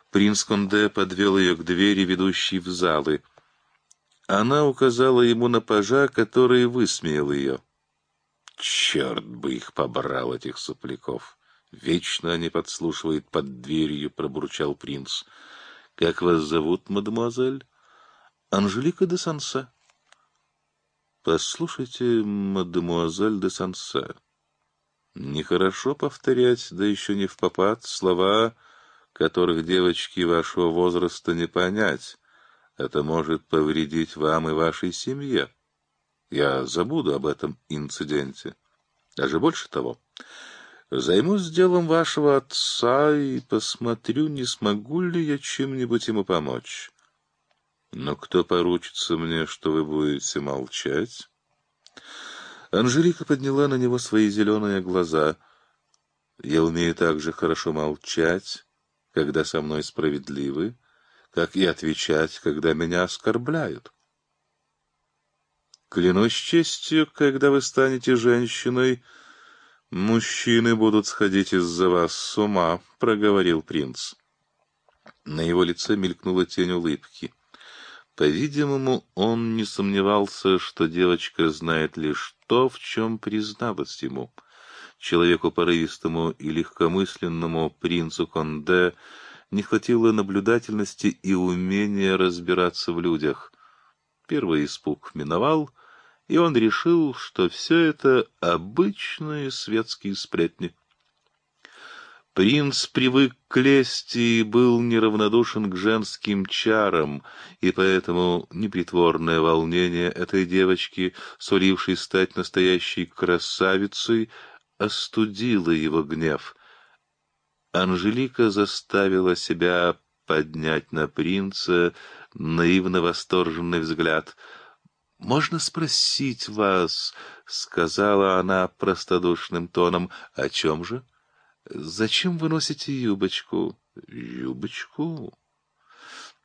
Принц Конде подвел ее к двери, ведущей в залы. Она указала ему на пажа, который высмеял ее. Черт бы их побрал, этих сопляков! Вечно они подслушивают под дверью, пробурчал принц. Как вас зовут, мадемуазель? Анжелика де Сансе. Послушайте, мадемуазель де Сансе. Нехорошо повторять, да еще не в попад, слова, которых девочки вашего возраста не понять. Это может повредить вам и вашей семье. Я забуду об этом инциденте. Даже больше того, займусь делом вашего отца и посмотрю, не смогу ли я чем-нибудь ему помочь. Но кто поручится мне, что вы будете молчать? Анжелика подняла на него свои зеленые глаза. «Я умею так же хорошо молчать, когда со мной справедливы, как и отвечать, когда меня оскорбляют. Клянусь честью, когда вы станете женщиной, мужчины будут сходить из-за вас с ума», — проговорил принц. На его лице мелькнула тень улыбки. По-видимому, он не сомневался, что девочка знает лишь то, в чем призналась ему. Человеку порывистому и легкомысленному принцу Конде не хватило наблюдательности и умения разбираться в людях. Первый испуг миновал, и он решил, что все это обычные светские сплетни. Принц привык к лести и был неравнодушен к женским чарам, и поэтому непритворное волнение этой девочки, сулившей стать настоящей красавицей, остудило его гнев — Анжелика заставила себя поднять на принца наивно восторженный взгляд. «Можно спросить вас?» — сказала она простодушным тоном. «О чем же? Зачем вы носите юбочку?» «Юбочку?»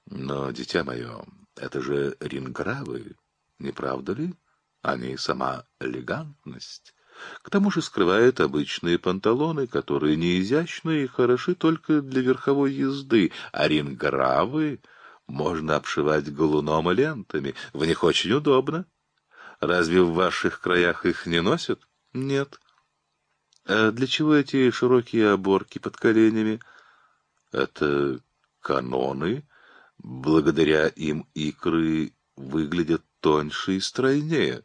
«Но, дитя мое, это же рингравы, не правда ли? Они сама элегантность». К тому же скрывает обычные панталоны, которые не изящны и хороши только для верховой езды, а рингравы можно обшивать галуном и лентами. В них очень удобно. Разве в ваших краях их не носят? Нет. А для чего эти широкие оборки под коленями? Это каноны. Благодаря им икры выглядят тоньше и стройнее.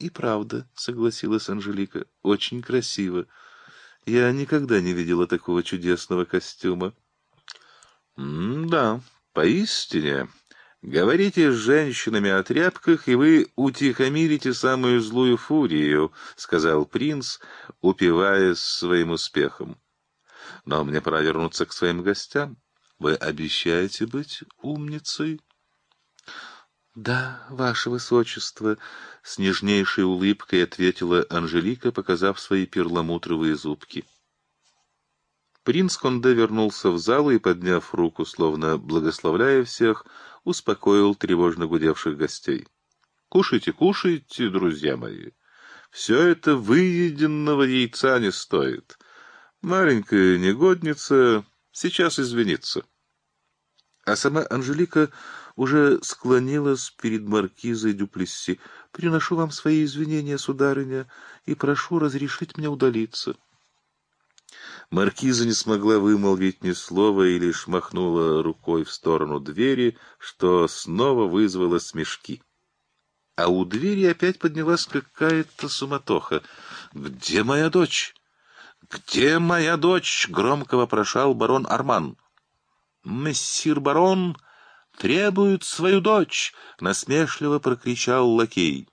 «И правда», — согласилась Анжелика, — «очень красиво. Я никогда не видела такого чудесного костюма». «Да, поистине. Говорите с женщинами о тряпках, и вы утихомирите самую злую фурию», — сказал принц, упиваясь своим успехом. «Но мне пора вернуться к своим гостям. Вы обещаете быть умницей?» «Да, ваше высочество», — с нежнейшей улыбкой ответила Анжелика, показав свои перламутровые зубки. Принц Конде вернулся в зал и, подняв руку, словно благословляя всех, успокоил тревожно гудевших гостей. «Кушайте, кушайте, друзья мои. Все это выеденного яйца не стоит. Маленькая негодница сейчас извинится». А сама Анжелика уже склонилась перед маркизой Дюплесси. «Приношу вам свои извинения, сударыня, и прошу разрешить мне удалиться». Маркиза не смогла вымолвить ни слова и лишь махнула рукой в сторону двери, что снова вызвало смешки. А у двери опять поднялась какая-то суматоха. «Где моя дочь? Где моя дочь?» — громко вопрошал барон Арман. «Мессир барон!» требуют свою дочь!» — насмешливо прокричал лакей.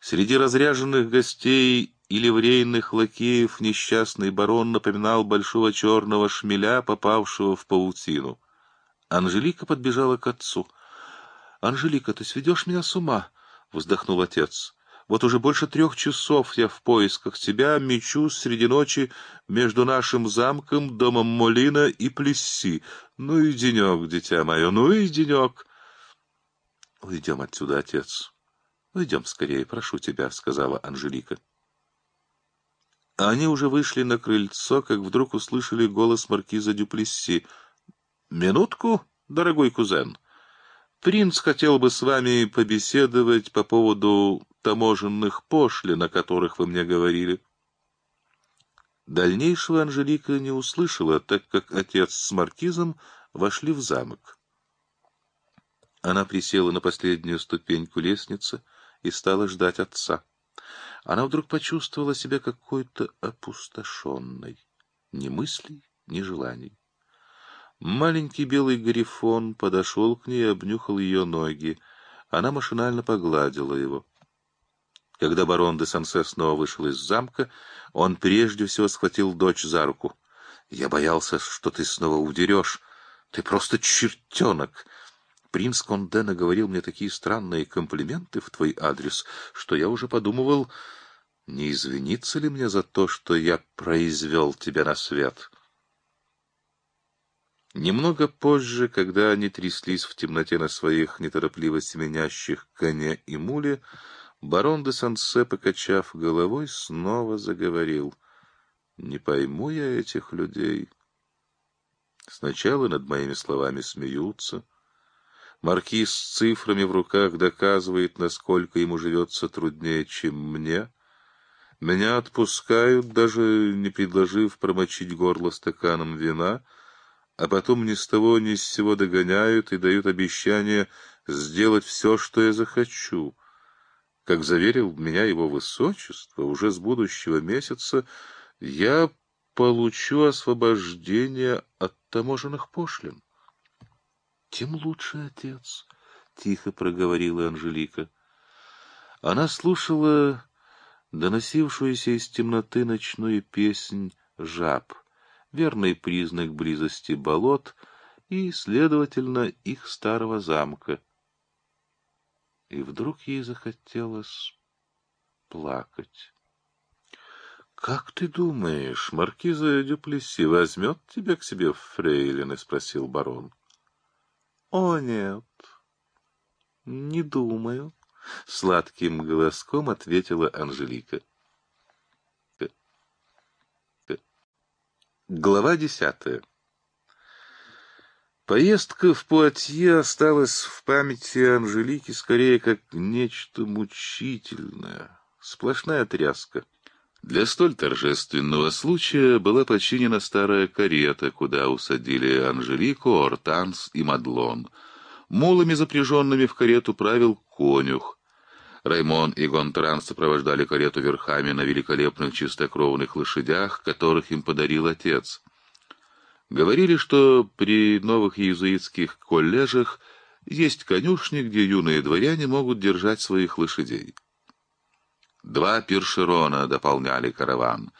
Среди разряженных гостей и ливрейных лакеев несчастный барон напоминал большого черного шмеля, попавшего в паутину. Анжелика подбежала к отцу. «Анжелика, ты сведешь меня с ума!» — вздохнул отец. Вот уже больше трех часов я в поисках тебя мечусь среди ночи между нашим замком, домом Молина и Плесси. Ну и денек, дитя мое, ну и денек. — Уйдем отсюда, отец. Уйдем скорее, прошу тебя, — сказала Анжелика. Они уже вышли на крыльцо, как вдруг услышали голос маркиза Дюплесси. — Минутку, дорогой кузен. Принц хотел бы с вами побеседовать по поводу таможенных пошлин, о которых вы мне говорили. Дальнейшего Анжелика не услышала, так как отец с маркизом вошли в замок. Она присела на последнюю ступеньку лестницы и стала ждать отца. Она вдруг почувствовала себя какой-то опустошенной. Ни мыслей, ни желаний. Маленький белый грифон подошел к ней и обнюхал ее ноги. Она машинально погладила его. Когда барон де Сансе снова вышел из замка, он прежде всего схватил дочь за руку. «Я боялся, что ты снова удерешь. Ты просто чертенок!» Принц Конде наговорил мне такие странные комплименты в твой адрес, что я уже подумывал, не извиниться ли мне за то, что я произвел тебя на свет. Немного позже, когда они тряслись в темноте на своих неторопливо семенящих коне и муле, Барон де Сансе, покачав головой, снова заговорил. «Не пойму я этих людей. Сначала над моими словами смеются. Маркиз с цифрами в руках доказывает, насколько ему живется труднее, чем мне. Меня отпускают, даже не предложив промочить горло стаканом вина, а потом ни с того ни с сего догоняют и дают обещание сделать все, что я захочу. Как заверил меня его высочество, уже с будущего месяца я получу освобождение от таможенных пошлин. — Тем лучше, отец, — тихо проговорила Анжелика. Она слушала доносившуюся из темноты ночную песнь жаб, верный признак близости болот и, следовательно, их старого замка. И вдруг ей захотелось плакать. «Как ты думаешь, маркиза Дюплеси возьмет тебя к себе в фрейлины?» — спросил барон. «О, нет, не думаю», — сладким голоском ответила Анжелика. Глава десятая Поездка в Пуатье осталась в памяти Анжелики скорее как нечто мучительное, сплошная тряска. Для столь торжественного случая была починена старая карета, куда усадили Анжелику, Ортанс и Мадлон. Мулами, запряженными в карету, правил конюх. Раймон и Гонтран сопровождали карету верхами на великолепных чистокровных лошадях, которых им подарил отец. Говорили, что при новых иезуитских коллежах есть конюшни, где юные дворяне могут держать своих лошадей. Два пиршерона дополняли караван.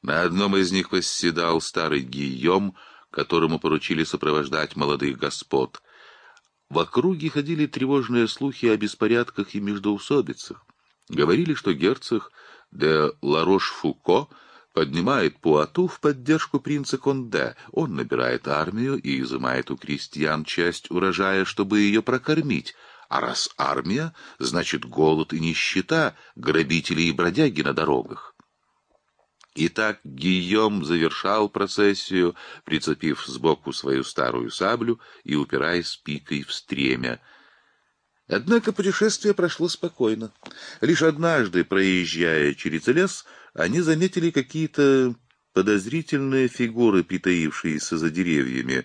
На одном из них восседал старый Гийом, которому поручили сопровождать молодых господ. В округе ходили тревожные слухи о беспорядках и междоусобицах. Говорили, что герцог де Ларош-Фуко поднимает Пуату в поддержку принца Конде. Он набирает армию и изымает у крестьян часть урожая, чтобы ее прокормить, а раз армия, значит голод и нищета, грабители и бродяги на дорогах. Итак, Гийом завершал процессию, прицепив сбоку свою старую саблю и упираясь пикой в стремя. Однако путешествие прошло спокойно. Лишь однажды, проезжая через лес, они заметили какие-то подозрительные фигуры, притаившиеся за деревьями,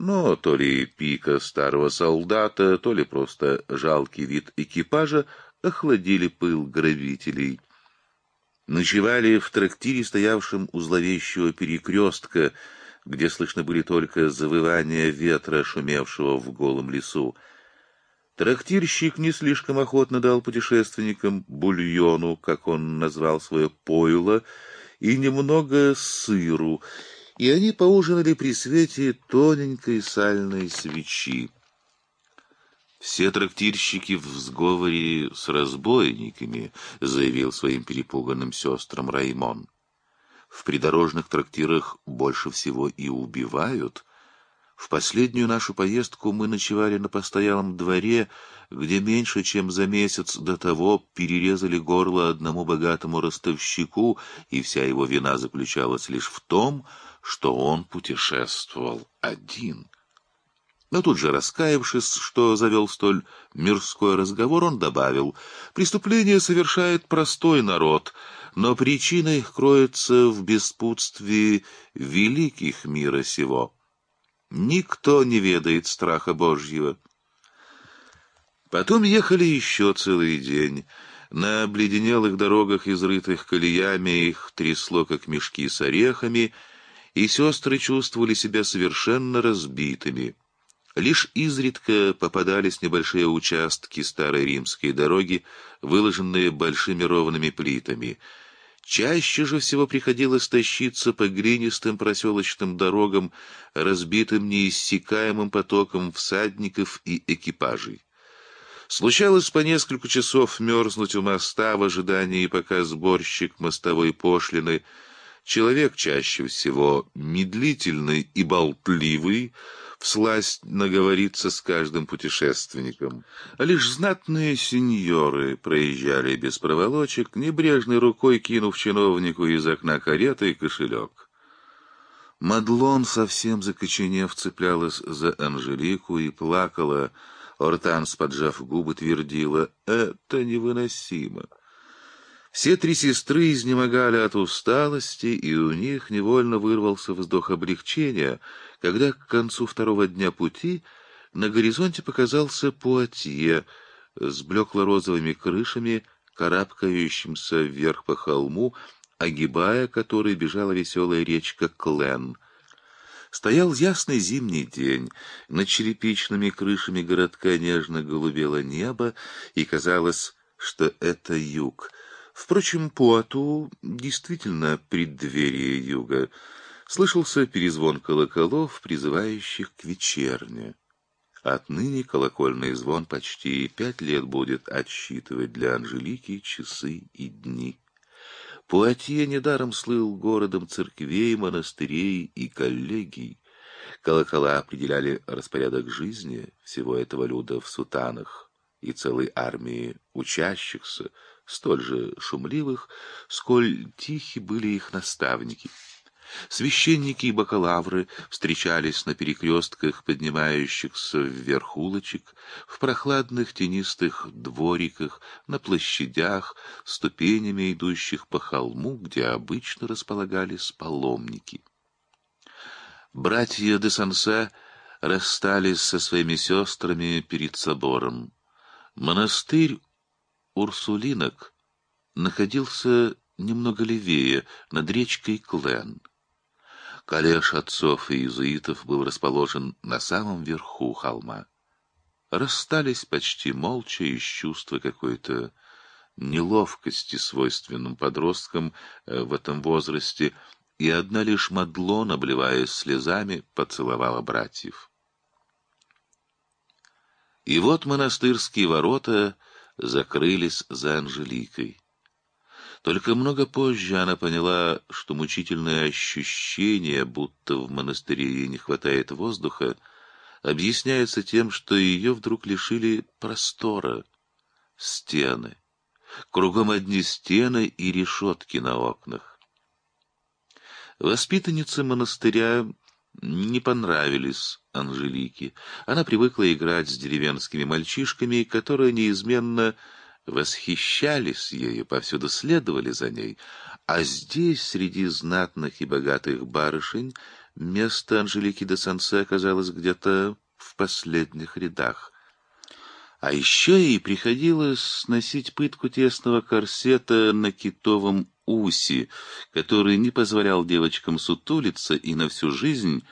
но то ли пика старого солдата, то ли просто жалкий вид экипажа охладили пыл грабителей. Ночевали в трактире, стоявшем у зловещего перекрестка, где слышны были только завывания ветра, шумевшего в голом лесу. Трактирщик не слишком охотно дал путешественникам бульону, как он назвал свое пойло, и немного сыру, и они поужинали при свете тоненькой сальной свечи. «Все трактирщики в сговоре с разбойниками», — заявил своим перепуганным сестрам Раймон. «В придорожных трактирах больше всего и убивают. В последнюю нашу поездку мы ночевали на постоялом дворе, где меньше чем за месяц до того перерезали горло одному богатому ростовщику, и вся его вина заключалась лишь в том, что что он путешествовал один. Но тут же, раскаявшись, что завел столь мирской разговор, он добавил, «Преступление совершает простой народ, но причина их кроется в беспутстве великих мира сего. Никто не ведает страха Божьего». Потом ехали еще целый день. На обледенелых дорогах, изрытых колеями, их трясло, как мешки с орехами — и сестры чувствовали себя совершенно разбитыми. Лишь изредка попадались небольшие участки старой римской дороги, выложенные большими ровными плитами. Чаще же всего приходилось тащиться по глинистым проселочным дорогам, разбитым неиссякаемым потоком всадников и экипажей. Случалось по несколько часов мерзнуть у моста в ожидании, пока сборщик мостовой пошлины — Человек чаще всего медлительный и болтливый, всласть наговориться с каждым путешественником. Лишь знатные сеньоры проезжали без проволочек, небрежной рукой кинув чиновнику из окна кареты кошелек. Мадлон, совсем закоченев, цеплялась за Анжелику и плакала. Ортанс, поджав губы, твердила «Это невыносимо». Все три сестры изнемогали от усталости, и у них невольно вырвался вздох облегчения, когда к концу второго дня пути на горизонте показался Пуатье с блекло-розовыми крышами, карабкающимся вверх по холму, огибая который бежала веселая речка Клен. Стоял ясный зимний день, над черепичными крышами городка нежно голубело небо, и казалось, что это юг — Впрочем, Пуату действительно преддверие юга. Слышался перезвон колоколов, призывающих к вечерне. Отныне колокольный звон почти пять лет будет отсчитывать для Анжелики часы и дни. Пуатье недаром слыл городом церквей, монастырей и коллегий. Колокола определяли распорядок жизни всего этого люда в сутанах и целой армии учащихся, столь же шумливых, сколь тихи были их наставники. Священники и бакалавры встречались на перекрестках, поднимающихся вверх улочек, в прохладных тенистых двориках, на площадях, ступенями идущих по холму, где обычно располагались паломники. Братья де Сансе расстались со своими сестрами перед собором. Монастырь Урсулинок находился немного левее, над речкой Клен. Коллеж отцов и иезуитов был расположен на самом верху холма. Расстались почти молча из чувства какой-то неловкости, свойственным подросткам э, в этом возрасте, и одна лишь Мадлон, обливаясь слезами, поцеловала братьев. И вот монастырские ворота — закрылись за Анжеликой. Только много позже она поняла, что мучительное ощущение, будто в монастыре ей не хватает воздуха, объясняется тем, что ее вдруг лишили простора, стены. Кругом одни стены и решетки на окнах. Воспитанницы монастыря не понравились Анжелике. Она привыкла играть с деревенскими мальчишками, которые неизменно восхищались ею, повсюду следовали за ней. А здесь, среди знатных и богатых барышень, место Анжелики де Сансе оказалось где-то в последних рядах. А еще ей приходилось носить пытку тесного корсета на китовом усе, который не позволял девочкам сутулиться и на всю жизнь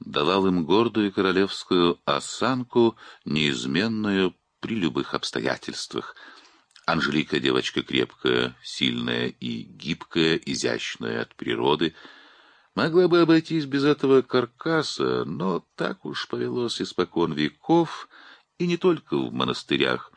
давал им гордую королевскую осанку, неизменную при любых обстоятельствах. Анжелика девочка крепкая, сильная и гибкая, изящная от природы, могла бы обойтись без этого каркаса, но так уж повелось испокон веков — и не только в монастырях.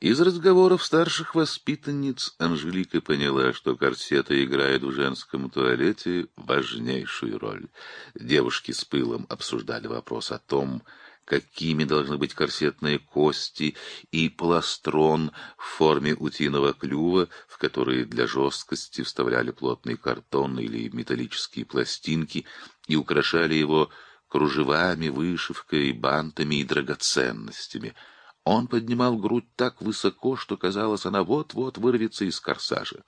Из разговоров старших воспитанниц Анжелика поняла, что корсеты играют в женском туалете важнейшую роль. Девушки с пылом обсуждали вопрос о том, какими должны быть корсетные кости и пластрон в форме утиного клюва, в которые для жесткости вставляли плотный картон или металлические пластинки и украшали его кружевами, вышивкой, бантами и драгоценностями. Он поднимал грудь так высоко, что казалось, она вот-вот вырвется из корсажа.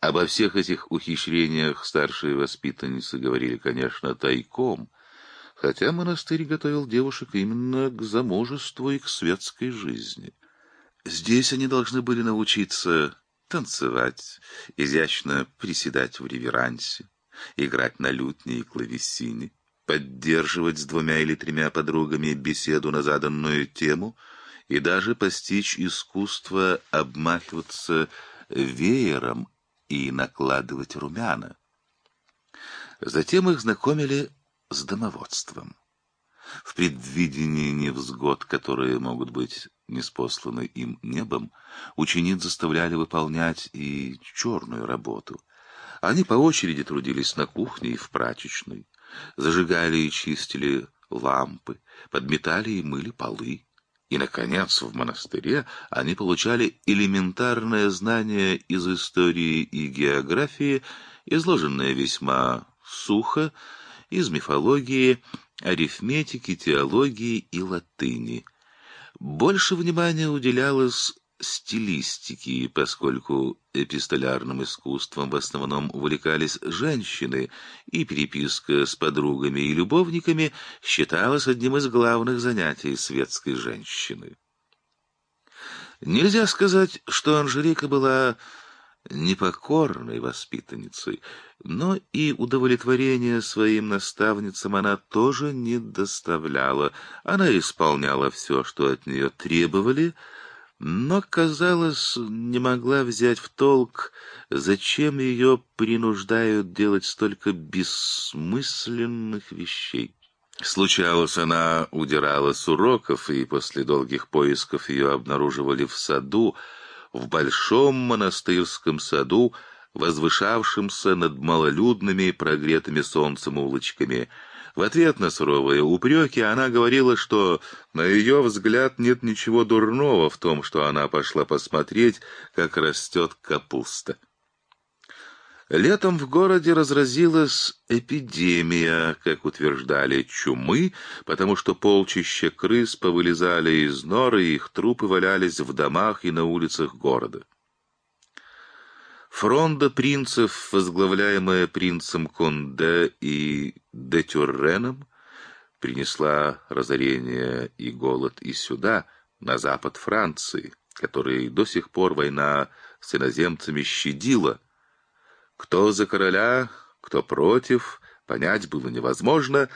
Обо всех этих ухищрениях старшие воспитанницы говорили, конечно, тайком, хотя монастырь готовил девушек именно к замужеству и к светской жизни. Здесь они должны были научиться танцевать, изящно приседать в реверансе, играть на лютне и клавесине, поддерживать с двумя или тремя подругами беседу на заданную тему и даже постичь искусство обмахиваться веером и накладывать румяна. Затем их знакомили с домоводством. В предвидении невзгод, которые могут быть неспосланы им небом, учениц заставляли выполнять и черную работу. Они по очереди трудились на кухне и в прачечной, зажигали и чистили лампы, подметали и мыли полы. И, наконец, в монастыре они получали элементарное знание из истории и географии, изложенное весьма сухо, из мифологии, арифметики, теологии и латыни. Больше внимания уделялось стилистики, поскольку эпистолярным искусством в основном увлекались женщины, и переписка с подругами и любовниками считалась одним из главных занятий светской женщины. Нельзя сказать, что Анжелика была непокорной воспитанницей, но и удовлетворения своим наставницам она тоже не доставляла. Она исполняла все, что от нее требовали, но, казалось, не могла взять в толк, зачем ее принуждают делать столько бессмысленных вещей. Случалось, она удирала с уроков, и после долгих поисков ее обнаруживали в саду, в большом монастырском саду, возвышавшемся над малолюдными, прогретыми солнцем улочками. В ответ на суровые упреки она говорила, что, на ее взгляд, нет ничего дурного в том, что она пошла посмотреть, как растет капуста. Летом в городе разразилась эпидемия, как утверждали, чумы, потому что полчища крыс повылезали из норы, и их трупы валялись в домах и на улицах города. Фронда принцев, возглавляемая принцем Конде и де Тюрреном, принесла разорение и голод и сюда, на запад Франции, который до сих пор война с иноземцами щадила, кто за короля, кто против, понять было невозможно,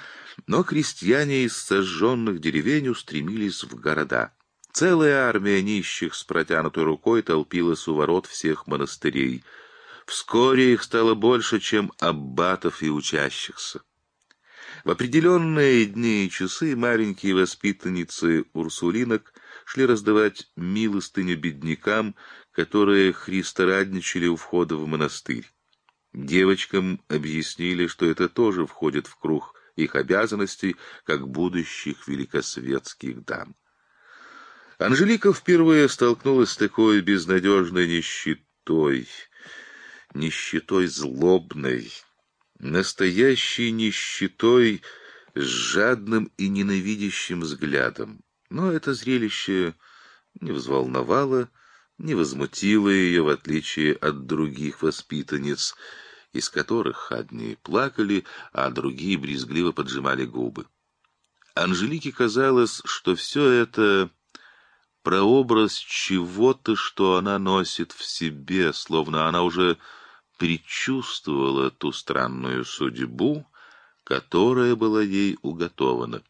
но крестьяне из сожженных деревень устремились в города. Целая армия нищих с протянутой рукой толпилась у ворот всех монастырей. Вскоре их стало больше, чем аббатов и учащихся. В определенные дни и часы маленькие воспитанницы урсулинок шли раздавать милостыню беднякам, которые христорадничали у входа в монастырь. Девочкам объяснили, что это тоже входит в круг их обязанностей, как будущих великосветских дам. Анжелика впервые столкнулась с такой безнадежной нищетой, нищетой злобной, настоящей нищетой с жадным и ненавидящим взглядом. Но это зрелище не взволновало, не возмутило ее, в отличие от других воспитанниц, из которых одни плакали, а другие брезгливо поджимали губы. Анжелике казалось, что все это прообраз чего-то, что она носит в себе, словно она уже предчувствовала ту странную судьбу, которая была ей уготована.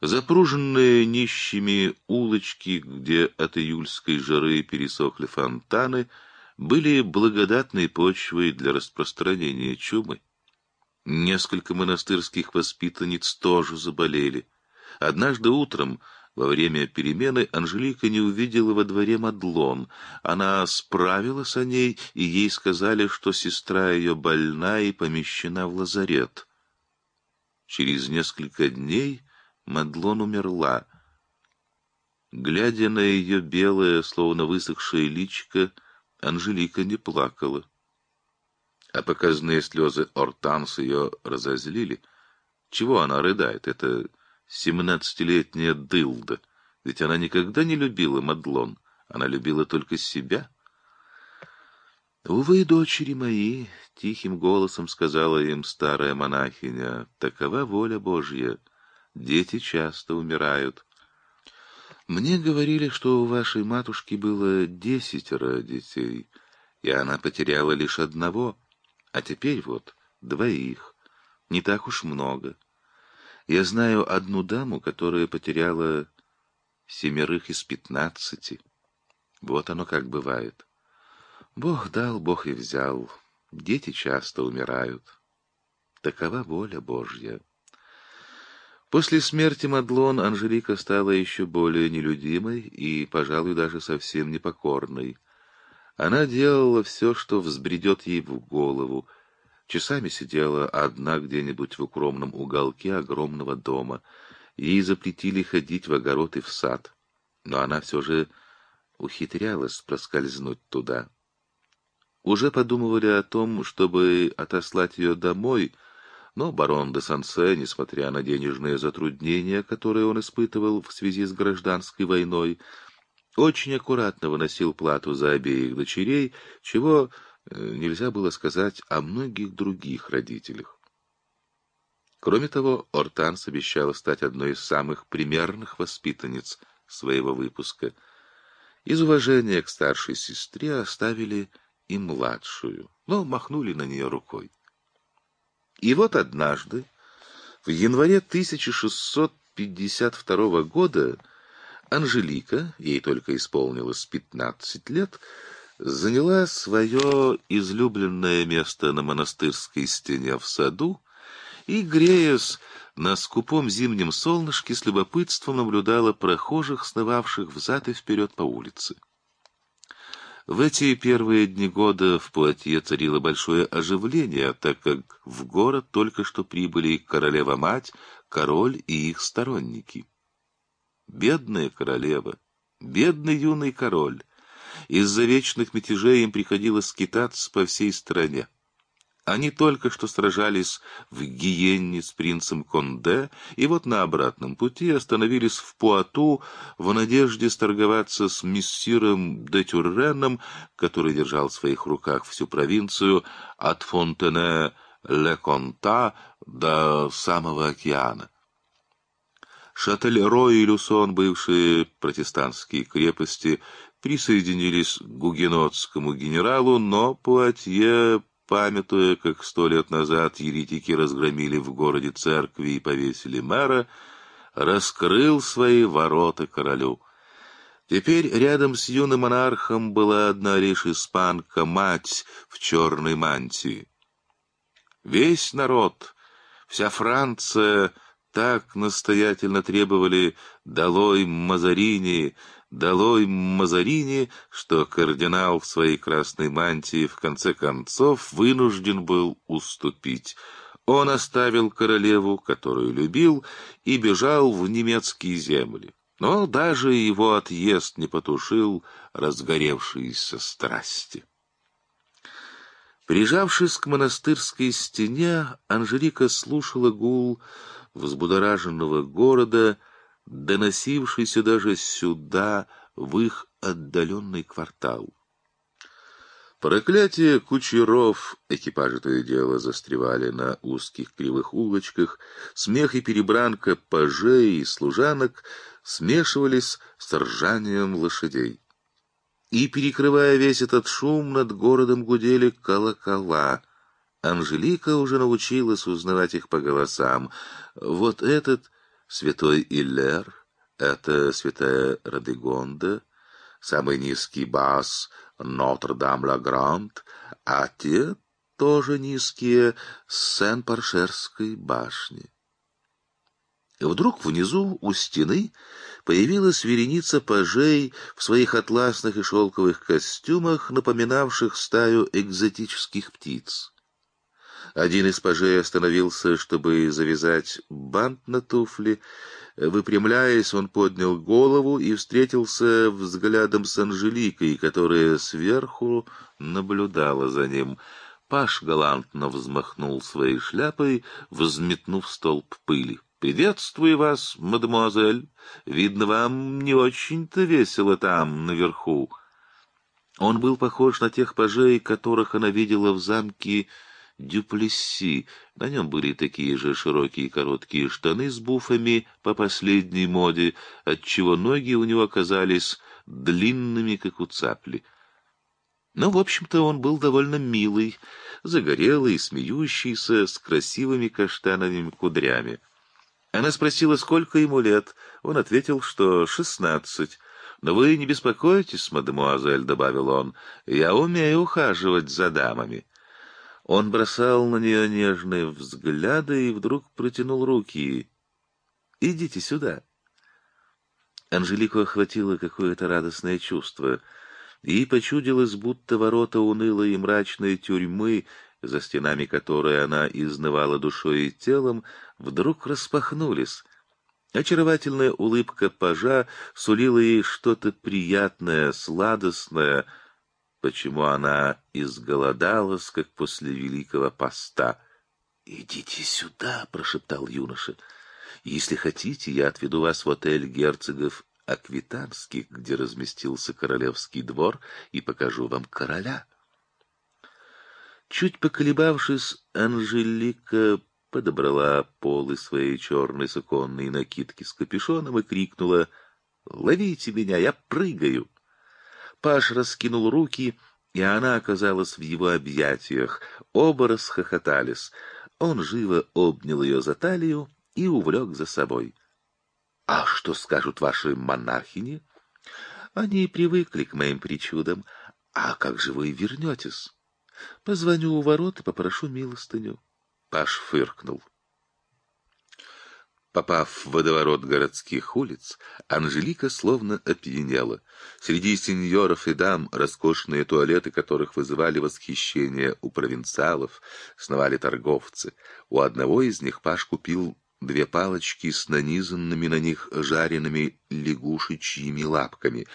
Запруженные нищими улочки, где от июльской жары пересохли фонтаны, были благодатной почвой для распространения чумы. Несколько монастырских воспитанниц тоже заболели. Однажды утром, во время перемены, Анжелика не увидела во дворе Мадлон. Она справилась о ней, и ей сказали, что сестра ее больна и помещена в лазарет. Через несколько дней Мадлон умерла. Глядя на ее белое, словно высохшее личико, Анжелика не плакала. А показные слезы Ортанс ее разозлили. Чего она рыдает? Это семнадцатилетняя дылда. Ведь она никогда не любила Мадлон. Она любила только себя. «Увы, дочери мои!» — тихим голосом сказала им старая монахиня. «Такова воля Божья. Дети часто умирают. Мне говорили, что у вашей матушки было десятеро детей, и она потеряла лишь одного, а теперь вот двоих. Не так уж много. Я знаю одну даму, которая потеряла семерых из пятнадцати. Вот оно как бывает. Бог дал, Бог и взял. Дети часто умирают. Такова воля Божья. После смерти Мадлон Анжелика стала еще более нелюдимой и, пожалуй, даже совсем непокорной. Она делала все, что взбредет ей в голову. Часами сидела одна где-нибудь в укромном уголке огромного дома. Ей запретили ходить в огород и в сад. Но она все же ухитрялась проскользнуть туда. уже подумывали о том, чтобы отослать ее домой, но барон де Сансе, несмотря на денежные затруднения, которые он испытывал в связи с гражданской войной, очень аккуратно выносил плату за обеих дочерей, чего нельзя было сказать о многих других родителях. Кроме того, Ортанс обещала стать одной из самых примерных воспитанниц своего выпуска. Из уважения к старшей сестре оставили и младшую, но махнули на нее рукой. И вот однажды, в январе 1652 года, Анжелика, ей только исполнилось 15 лет, заняла свое излюбленное место на монастырской стене в саду и, греясь на скупом зимнем солнышке, с любопытством наблюдала прохожих, сновавших взад и вперед по улице. В эти первые дни года в Пуатье царило большое оживление, так как в город только что прибыли королева-мать, король и их сторонники. Бедная королева, бедный юный король. Из-за вечных мятежей им приходилось скитаться по всей стране. Они только что сражались в Гиенне с принцем Конде, и вот на обратном пути остановились в Пуату в надежде сторговаться с мессиром де Тюрреном, который держал в своих руках всю провинцию от Фонтене-Ле-Конта до самого океана. Шательро и Люсон, бывшие протестантские крепости, присоединились к гугенотскому генералу, но Пуатье памятуя, как сто лет назад еретики разгромили в городе церкви и повесили мэра, раскрыл свои ворота королю. Теперь рядом с юным монархом была одна лишь испанка, мать в черной мантии. Весь народ, вся Франция так настоятельно требовали «Долой Мазарини», долой Мазарини, что кардинал в своей красной мантии в конце концов вынужден был уступить. Он оставил королеву, которую любил, и бежал в немецкие земли. Но даже его отъезд не потушил разгоревшиеся страсти. Прижавшись к монастырской стене, Анжелика слушала гул взбудораженного города, доносившийся даже сюда, в их отдаленный квартал. Проклятие кучеров, экипажи то и дело застревали на узких кривых улочках, смех и перебранка пажей и служанок смешивались с ржанием лошадей. И, перекрывая весь этот шум, над городом гудели колокола. Анжелика уже научилась узнавать их по голосам. Вот этот Святой Иллер — это святая Радегонда, самый низкий бас Нотр-Дам-Ла-Гранд, а те тоже низкие Сен-Паршерской башни. И вдруг внизу у стены появилась вереница пажей в своих атласных и шелковых костюмах, напоминавших стаю экзотических птиц. Один из пажей остановился, чтобы завязать бант на туфли. Выпрямляясь, он поднял голову и встретился взглядом с Анжеликой, которая сверху наблюдала за ним. Паш галантно взмахнул своей шляпой, взметнув столб пыли. «Приветствую вас, мадемуазель. Видно, вам не очень-то весело там, наверху». Он был похож на тех пажей, которых она видела в замке Дюплесси. На нем были такие же широкие короткие штаны с буфами по последней моде, отчего ноги у него оказались длинными, как у цапли. Но, в общем-то, он был довольно милый, загорелый, смеющийся, с красивыми каштановыми кудрями. Она спросила, сколько ему лет. Он ответил, что шестнадцать. «Но вы не беспокойтесь, мадемуазель», — добавил он, — «я умею ухаживать за дамами». Он бросал на нее нежные взгляды и вдруг протянул руки. «Идите сюда». Анжелику охватило какое-то радостное чувство. Ей почудилось, будто ворота унылой и мрачной тюрьмы, за стенами которой она изнывала душой и телом, вдруг распахнулись. Очаровательная улыбка пажа сулила ей что-то приятное, сладостное, почему она изголодалась, как после Великого Поста. «Идите сюда», — прошептал юноша. «Если хотите, я отведу вас в отель герцогов Аквитанских, где разместился королевский двор, и покажу вам короля». Чуть поколебавшись, Анжелика подобрала полы своей черной суконной накидки с капюшоном и крикнула «Ловите меня, я прыгаю!» Паш раскинул руки, и она оказалась в его объятиях. Оба расхохотались. Он живо обнял ее за талию и увлек за собой. — А что скажут ваши монахини? — Они привыкли к моим причудам. А как же вы вернетесь? — Позвоню у ворот и попрошу милостыню. Паш фыркнул. Попав в водоворот городских улиц, Анжелика словно опьянела. Среди сеньоров и дам, роскошные туалеты которых вызывали восхищение у провинциалов, сновали торговцы. У одного из них Паш купил две палочки с нанизанными на них жареными лягушечьими лапками.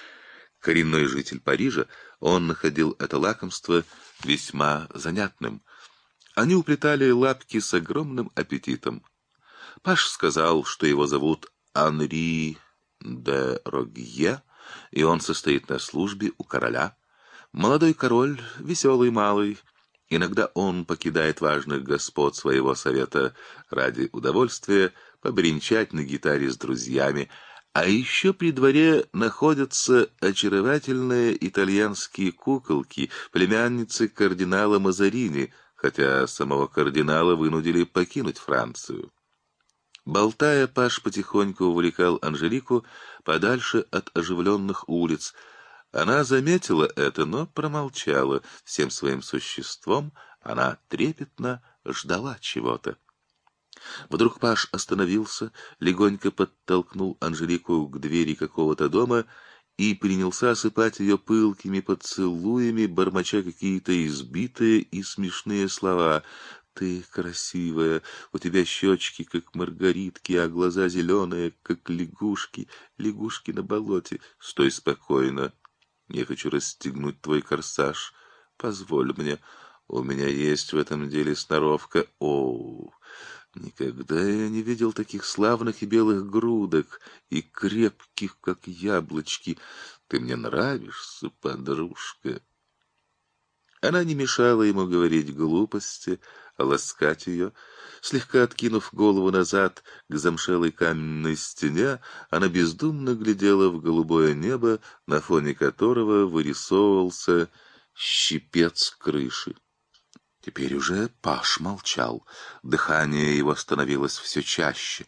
Коренной житель Парижа, он находил это лакомство весьма занятным. Они уплетали лапки с огромным аппетитом. Паш сказал, что его зовут Анри де Рогье, и он состоит на службе у короля. Молодой король, веселый малый, иногда он покидает важных господ своего совета ради удовольствия побренчать на гитаре с друзьями, а еще при дворе находятся очаровательные итальянские куколки, племянницы кардинала Мазарини, хотя самого кардинала вынудили покинуть Францию. Болтая, Паш потихоньку увлекал Анжелику подальше от оживленных улиц. Она заметила это, но промолчала. Всем своим существом она трепетно ждала чего-то. Вдруг Паш остановился, легонько подтолкнул Анжелику к двери какого-то дома и принялся осыпать ее пылкими поцелуями, бормоча какие-то избитые и смешные слова. Ты красивая, у тебя щечки, как маргаритки, а глаза зеленые, как лягушки, лягушки на болоте. Стой спокойно. Я хочу расстегнуть твой корсаж. Позволь мне. У меня есть в этом деле сноровка. О, никогда я не видел таких славных и белых грудок и крепких, как яблочки. Ты мне нравишься, подружка. Она не мешала ему говорить глупости, ласкать ее. Слегка откинув голову назад к замшелой каменной стене, она бездумно глядела в голубое небо, на фоне которого вырисовывался щипец крыши. Теперь уже Паш молчал, дыхание его становилось все чаще.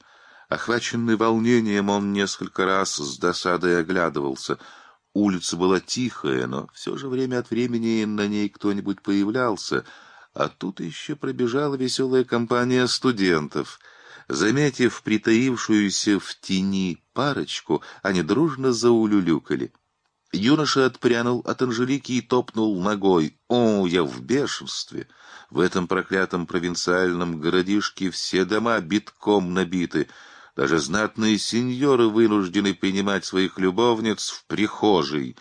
Охваченный волнением, он несколько раз с досадой оглядывался — Улица была тихая, но все же время от времени на ней кто-нибудь появлялся, а тут еще пробежала веселая компания студентов. Заметив притаившуюся в тени парочку, они дружно заулюлюкали. Юноша отпрянул от Анжелики и топнул ногой. «О, я в бешенстве! В этом проклятом провинциальном городишке все дома битком набиты». Даже знатные сеньоры вынуждены принимать своих любовниц в прихожей.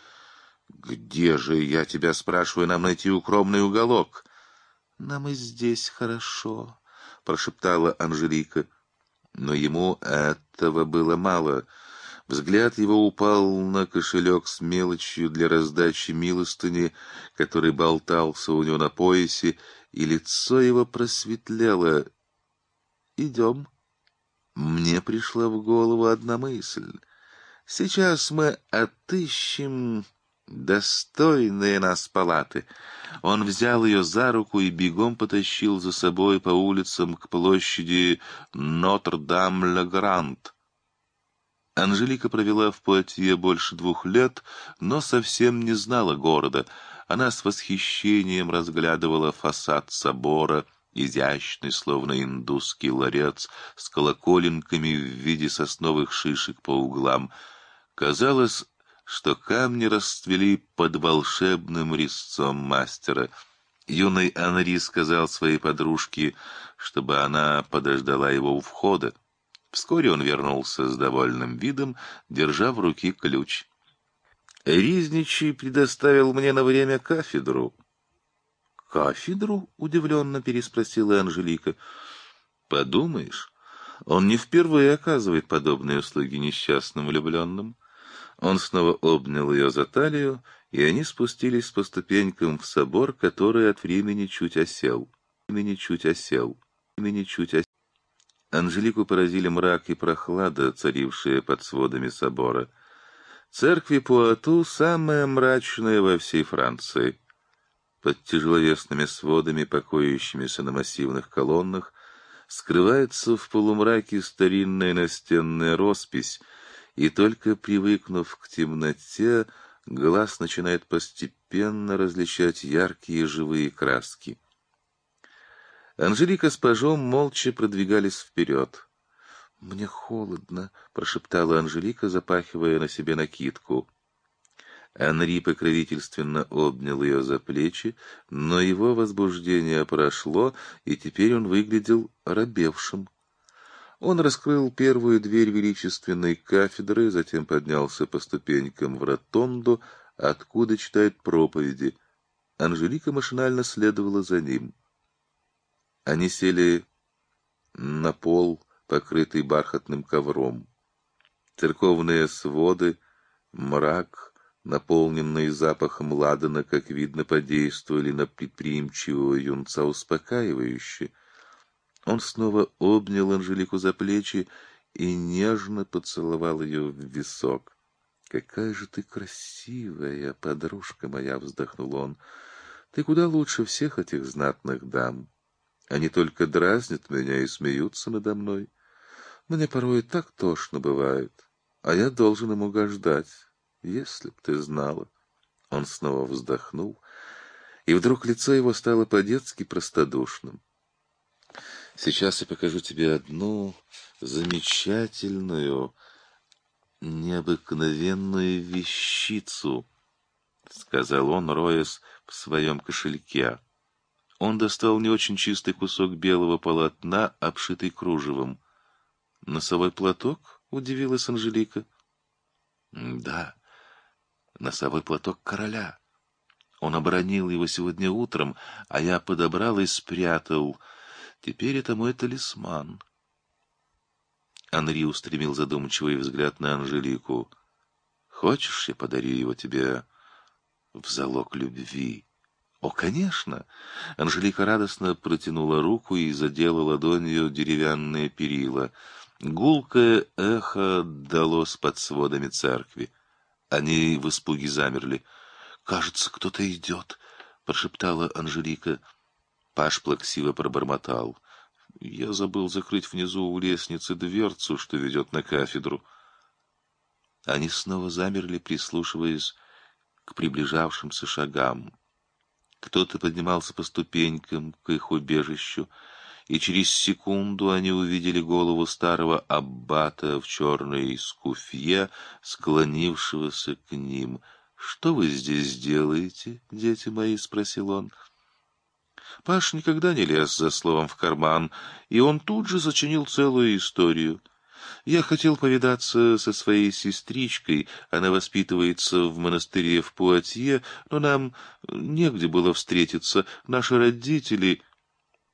Где же, я тебя спрашиваю, нам найти укромный уголок? Нам и здесь хорошо, прошептала Анжелика. Но ему этого было мало. Взгляд его упал на кошелек с мелочью для раздачи милостыни, который болтался у него на поясе, и лицо его просветлело. «Идем», мне пришла в голову одна мысль. Сейчас мы отыщем достойные нас палаты. Он взял ее за руку и бегом потащил за собой по улицам к площади Нотр-Дам-Ле-Гранд. Анжелика провела в Пуатье больше двух лет, но совсем не знала города. Она с восхищением разглядывала фасад собора, изящный, словно индусский ларец, с колоколенками в виде сосновых шишек по углам. Казалось, что камни расцвели под волшебным резцом мастера. Юный Анри сказал своей подружке, чтобы она подождала его у входа. Вскоре он вернулся с довольным видом, держа в руке ключ. Ризничий предоставил мне на время кафедру. «Кафедру?» — удивленно переспросила Анжелика. «Подумаешь, он не впервые оказывает подобные услуги несчастным влюбленным». Он снова обнял ее за талию, и они спустились по ступенькам в собор, который от времени чуть осел. Времени чуть осел. Времени чуть осел. Анжелику поразили мрак и прохлада, царившие под сводами собора. Церкви Пуату самая мрачная во всей Франции. Под тяжеловесными сводами, покоящимися на массивных колоннах, скрывается в полумраке старинная настенная роспись, и только привыкнув к темноте, глаз начинает постепенно различать яркие живые краски. Анжелика с пажом молча продвигались вперед. «Мне холодно», — прошептала Анжелика, запахивая на себе накидку. Анри покровительственно обнял ее за плечи, но его возбуждение прошло, и теперь он выглядел робевшим. Он раскрыл первую дверь величественной кафедры, затем поднялся по ступенькам в ротонду, откуда читает проповеди. Анжелика машинально следовала за ним. Они сели на пол, покрытый бархатным ковром. Церковные своды, мрак — наполненные запахом ладана, как видно, подействовали на предприимчивого юнца успокаивающе. Он снова обнял Анжелику за плечи и нежно поцеловал ее в висок. «Какая же ты красивая, подружка моя!» — вздохнул он. «Ты куда лучше всех этих знатных дам. Они только дразнят меня и смеются надо мной. Мне порой так тошно бывает, а я должен им угождать». Если б ты знала. Он снова вздохнул, и вдруг лицо его стало по-детски простодушным. Сейчас я покажу тебе одну замечательную, необыкновенную вещицу, сказал он, роясь в своем кошельке. Он достал не очень чистый кусок белого полотна, обшитый кружевом. Носовой платок? удивилась Анжелика. Да носовой платок короля. Он оборонил его сегодня утром, а я подобрал и спрятал. Теперь это мой талисман. Анри устремил задумчивый взгляд на Анжелику. «Хочешь, я подарю его тебе в залог любви?» «О, конечно!» Анжелика радостно протянула руку и задела ладонью деревянные перила. Гулкое эхо далось под сводами церкви. Они в испуге замерли. «Кажется, кто-то идет», — прошептала Анжелика. Паш плаксиво пробормотал. «Я забыл закрыть внизу у лестницы дверцу, что ведет на кафедру». Они снова замерли, прислушиваясь к приближавшимся шагам. Кто-то поднимался по ступенькам к их убежищу, и через секунду они увидели голову старого аббата в черной скуфье, склонившегося к ним. «Что вы здесь делаете, дети мои?» — спросил он. Паш никогда не лез за словом в карман, и он тут же зачинил целую историю. Я хотел повидаться со своей сестричкой, она воспитывается в монастыре в Пуатье, но нам негде было встретиться, наши родители...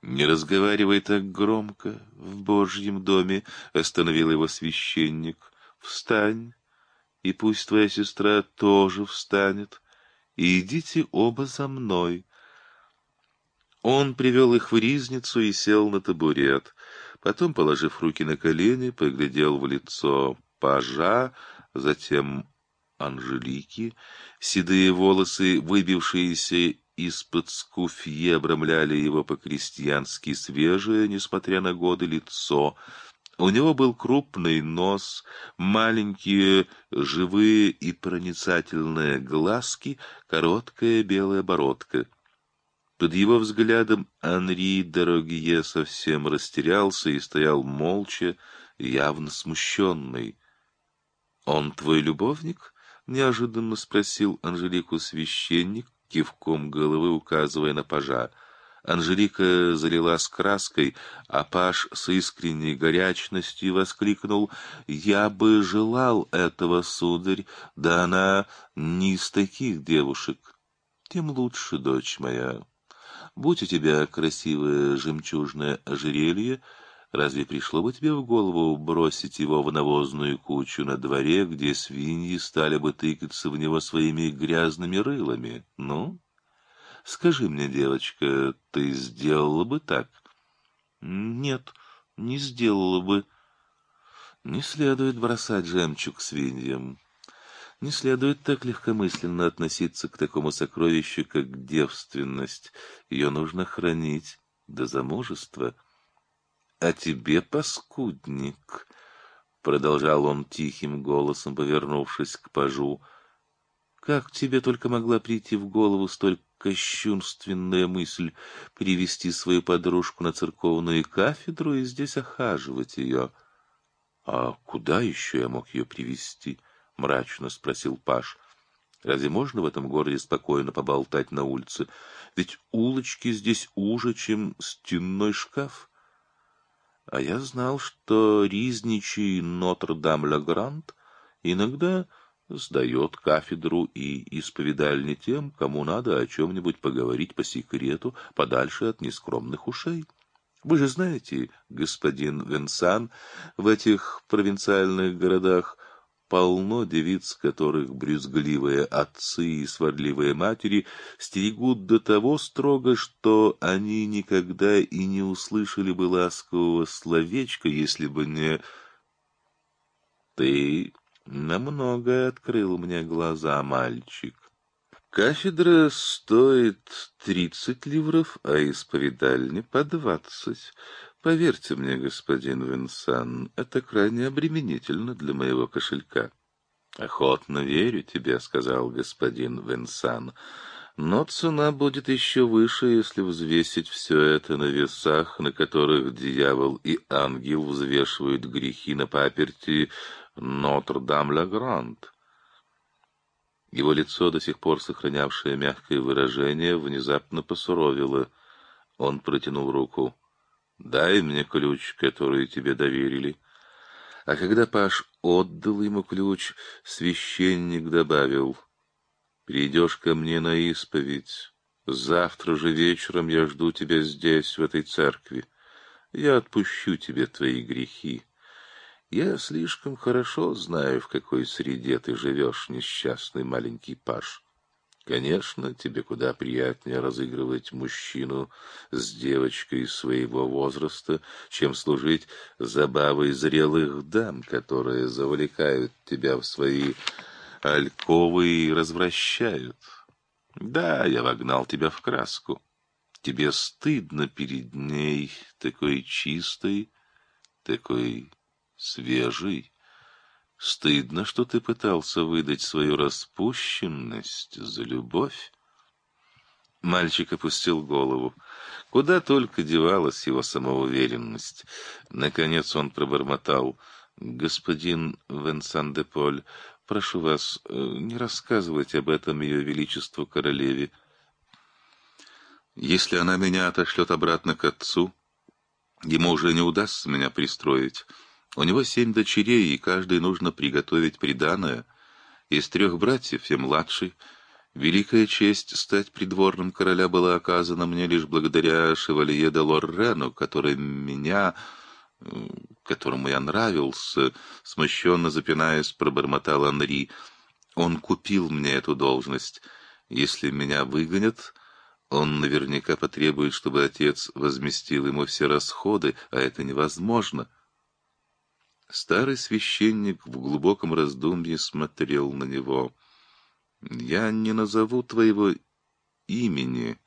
«Не разговаривай так громко в Божьем доме», — остановил его священник. «Встань, и пусть твоя сестра тоже встанет, и идите оба за мной». Он привел их в ризницу и сел на табурет. Потом, положив руки на колени, поглядел в лицо пажа, затем Анжелики. Седые волосы, выбившиеся из-под скуфье обрамляли его по-крестьянски свежее, несмотря на годы, лицо. У него был крупный нос, маленькие, живые и проницательные глазки, короткая белая бородка. Под его взглядом Анри Дорогие совсем растерялся и стоял молча, явно смущенный. «Он твой любовник?» — неожиданно спросил Анжелику священник, кивком головы указывая на пажа. Анжелика залилась краской, а Паш с искренней горячностью воскликнул «Я бы желал этого, сударь, да она не из таких девушек. Тем лучше, дочь моя. Будь у тебя красивое жемчужное ожерелье, разве пришло бы тебе в голову бросить его в навозную кучу на дворе, где свиньи стали бы тыкаться в него своими грязными рылами? Ну?» Скажи мне, девочка, ты сделала бы так? Нет, не сделала бы. Не следует бросать жемчуг свиньям. Не следует так легкомысленно относиться к такому сокровищу, как девственность. Ее нужно хранить до замужества. А тебе, паскудник, — продолжал он тихим голосом, повернувшись к пажу, — как тебе только могла прийти в голову столь кощунственная мысль привести свою подружку на церковную кафедру и здесь охаживать ее. — А куда еще я мог ее привести? Мрачно спросил Паш. — Разве можно в этом городе спокойно поболтать на улице? Ведь улочки здесь уже, чем стенной шкаф. А я знал, что Ризничий Нотр-Дам-Ла-Гранд иногда сдает кафедру и исповедальни тем, кому надо о чем-нибудь поговорить по секрету, подальше от нескромных ушей. Вы же знаете, господин Венсан, в этих провинциальных городах полно девиц, которых брюзгливые отцы и сварливые матери стерегут до того строго, что они никогда и не услышали бы ласкового словечка, если бы не... Ты на многое открыл мне глаза мальчик. Кафедра стоит тридцать ливров, а исповедальня по двадцать. Поверьте мне, господин Винсан, это крайне обременительно для моего кошелька. Охотно верю тебе, сказал господин Винсан. Но цена будет еще выше, если взвесить все это на весах, на которых дьявол и ангел взвешивают грехи на паперти Нотр-Дам-Ла-Гранд. Его лицо, до сих пор сохранявшее мягкое выражение, внезапно посуровило. Он протянул руку. «Дай мне ключ, который тебе доверили». А когда Паш отдал ему ключ, священник добавил, «Придешь ко мне на исповедь. Завтра же вечером я жду тебя здесь, в этой церкви. Я отпущу тебе твои грехи». Я слишком хорошо знаю, в какой среде ты живешь, несчастный маленький паш. Конечно, тебе куда приятнее разыгрывать мужчину с девочкой своего возраста, чем служить забавой зрелых дам, которые завлекают тебя в свои альковы и развращают. Да, я вогнал тебя в краску. Тебе стыдно перед ней, такой чистой, такой свежий. Стыдно, что ты пытался выдать свою распущенность за любовь. Мальчик опустил голову. Куда только девалась его самоуверенность. Наконец он пробормотал. «Господин Венсан де Поль, прошу вас, э, не рассказывать об этом ее величеству королеве. Если она меня отошлет обратно к отцу, ему уже не удастся меня пристроить». У него семь дочерей, и каждой нужно приготовить приданое. Из трех братьев я младший. Великая честь стать придворным короля была оказана мне лишь благодаря шевалье де Лоррену, который меня, которому я нравился, смущенно запинаясь, пробормотал Анри. Он купил мне эту должность. Если меня выгонят, он наверняка потребует, чтобы отец возместил ему все расходы, а это невозможно. Старый священник в глубоком раздумье смотрел на него. «Я не назову твоего имени,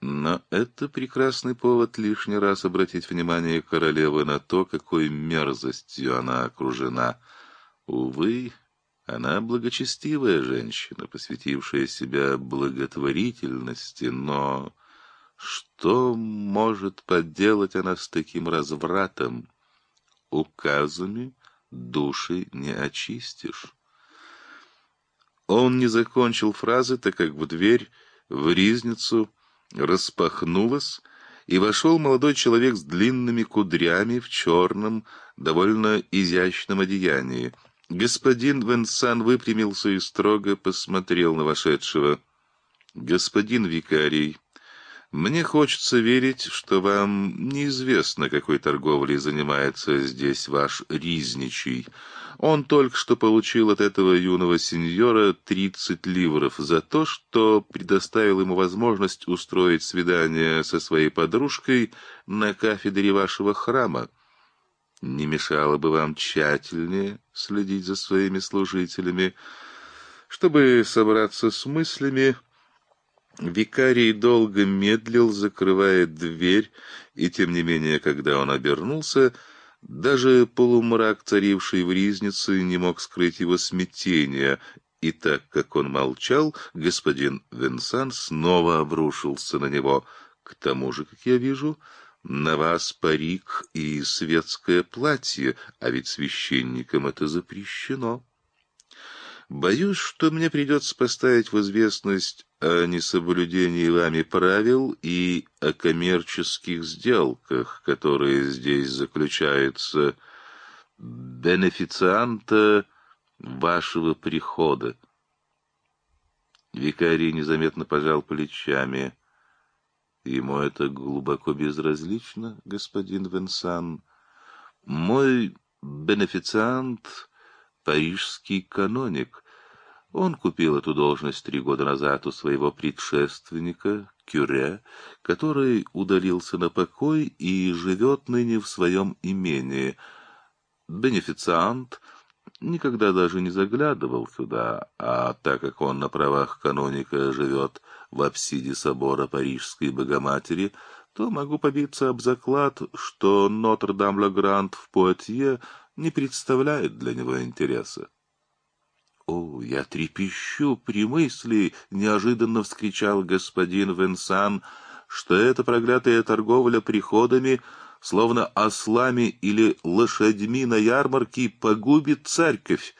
но это прекрасный повод лишний раз обратить внимание королевы на то, какой мерзостью она окружена. Увы, она благочестивая женщина, посвятившая себя благотворительности, но что может поделать она с таким развратом?» Указами души не очистишь. Он не закончил фразы, так как в дверь, в ризницу, распахнулась, и вошел молодой человек с длинными кудрями в черном, довольно изящном одеянии. Господин Венсан выпрямился и строго посмотрел на вошедшего. «Господин викарий, мне хочется верить, что вам неизвестно, какой торговлей занимается здесь ваш Ризничий. Он только что получил от этого юного сеньора тридцать ливров за то, что предоставил ему возможность устроить свидание со своей подружкой на кафедре вашего храма. Не мешало бы вам тщательнее следить за своими служителями, чтобы собраться с мыслями, Викарий долго медлил, закрывая дверь, и тем не менее, когда он обернулся, даже полумрак, царивший в ризнице, не мог скрыть его смятения, и так как он молчал, господин Венсан снова обрушился на него. К тому же, как я вижу, на вас парик и светское платье, а ведь священникам это запрещено. Боюсь, что мне придется поставить в известность о несоблюдении вами правил и о коммерческих сделках, которые здесь заключаются, бенефицианта вашего прихода. Викарий незаметно пожал плечами. Ему это глубоко безразлично, господин Венсан. Мой бенефициант — парижский каноник, он купил эту должность три года назад у своего предшественника, Кюре, который удалился на покой и живет ныне в своем имении. Бенефициант никогда даже не заглядывал сюда, а так как он на правах каноника живет в апсиде собора Парижской Богоматери, то могу побиться об заклад, что Нотр-Дам-Ла-Грант в Пуатье не представляет для него интереса. «О, я трепещу при мысли!» — неожиданно вскричал господин Венсан, что эта проклятая торговля приходами, словно ослами или лошадьми на ярмарке, погубит церковь.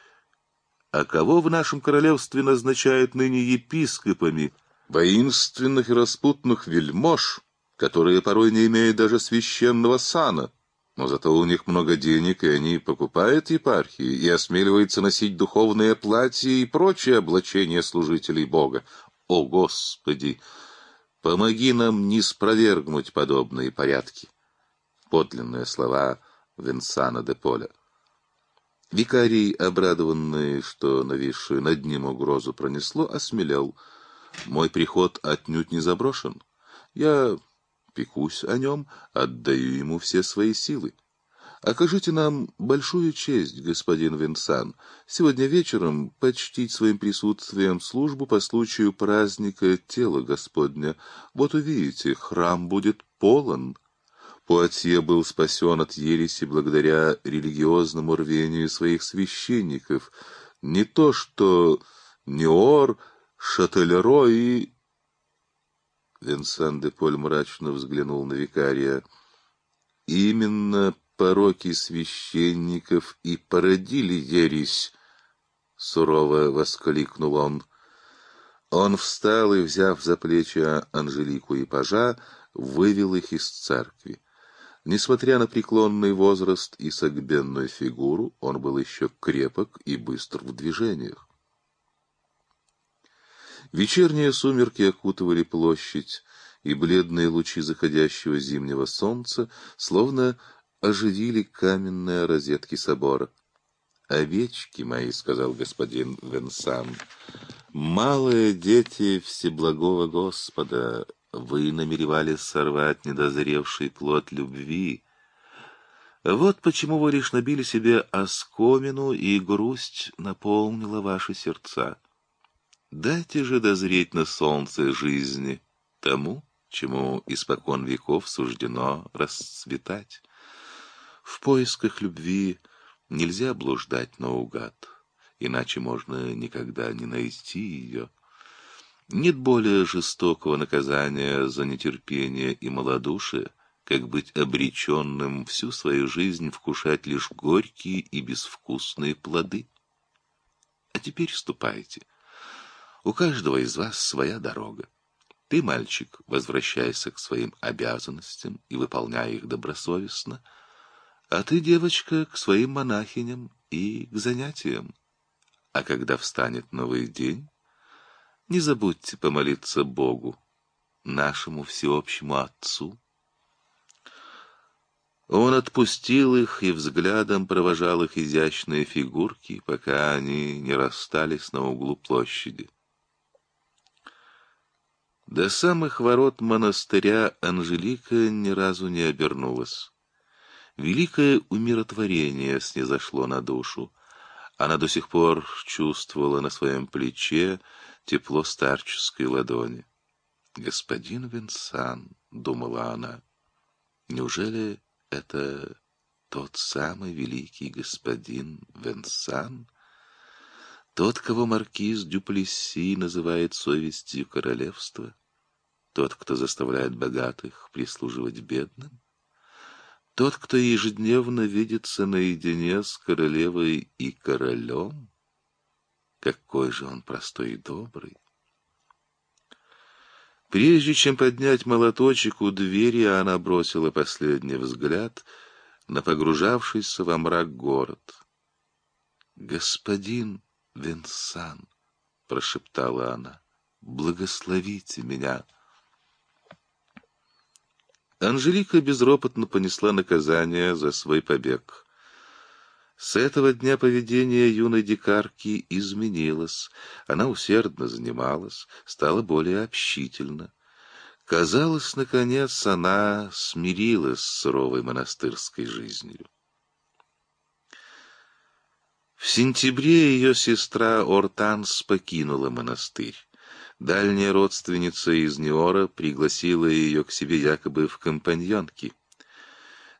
А кого в нашем королевстве назначают ныне епископами? Воинственных и распутных вельмож, которые порой не имеют даже священного сана. Но зато у них много денег, и они покупают епархии и осмеливаются носить духовные платья и прочие облачения служителей Бога. О, Господи! Помоги нам не спровергнуть подобные порядки. Подлинные слова Венсана де Поля. Викарий, обрадованный, что нависшую над ним угрозу пронесло, осмелел. Мой приход отнюдь не заброшен. Я пекусь о нем, отдаю ему все свои силы. Окажите нам большую честь, господин Винсан, сегодня вечером почтить своим присутствием службу по случаю праздника тела Господня. Вот увидите, храм будет полон. Пуатье был спасен от ереси благодаря религиозному рвению своих священников. Не то что Неор, Шателеро и Винсан де Поль мрачно взглянул на викария. «Именно пороки священников и породили ересь!» — сурово воскликнул он. Он встал и, взяв за плечи Анжелику и пажа, вывел их из церкви. Несмотря на преклонный возраст и согбенную фигуру, он был еще крепок и быстр в движениях. Вечерние сумерки окутывали площадь, и бледные лучи заходящего зимнего солнца словно оживили каменные розетки собора. «Овечки мои», — сказал господин Венсан, — «малые дети Всеблагого Господа, вы намеревались сорвать недозревший плод любви. Вот почему вы лишь набили себе оскомину, и грусть наполнила ваши сердца». Дайте же дозреть на солнце жизни тому, чему испокон веков суждено расцветать. В поисках любви нельзя блуждать наугад, иначе можно никогда не найти ее. Нет более жестокого наказания за нетерпение и малодушие, как быть обреченным всю свою жизнь вкушать лишь горькие и безвкусные плоды. А теперь ступайте — у каждого из вас своя дорога. Ты, мальчик, возвращайся к своим обязанностям и выполняй их добросовестно, а ты, девочка, к своим монахиням и к занятиям. А когда встанет новый день, не забудьте помолиться Богу, нашему всеобщему Отцу. Он отпустил их и взглядом провожал их изящные фигурки, пока они не расстались на углу площади. До самых ворот монастыря Анжелика ни разу не обернулась. Великое умиротворение снизошло на душу. Она до сих пор чувствовала на своем плече тепло старческой ладони. «Господин Винсан», — думала она, — «неужели это тот самый великий господин Венсан, тот, кого маркиз Дюплесси называет совестью королевства, тот, кто заставляет богатых прислуживать бедным, тот, кто ежедневно видится наедине с королевой и королем, какой же он простой и добрый. Прежде чем поднять молоточек у двери, она бросила последний взгляд на погружавшийся во мрак город. «Господин Венсан», — прошептала она, — «благословите меня». Анжелика безропотно понесла наказание за свой побег. С этого дня поведение юной дикарки изменилось. Она усердно занималась, стала более общительна. Казалось, наконец, она смирилась с суровой монастырской жизнью. В сентябре ее сестра Ортанс покинула монастырь. Дальняя родственница из Неора пригласила ее к себе якобы в компаньонки.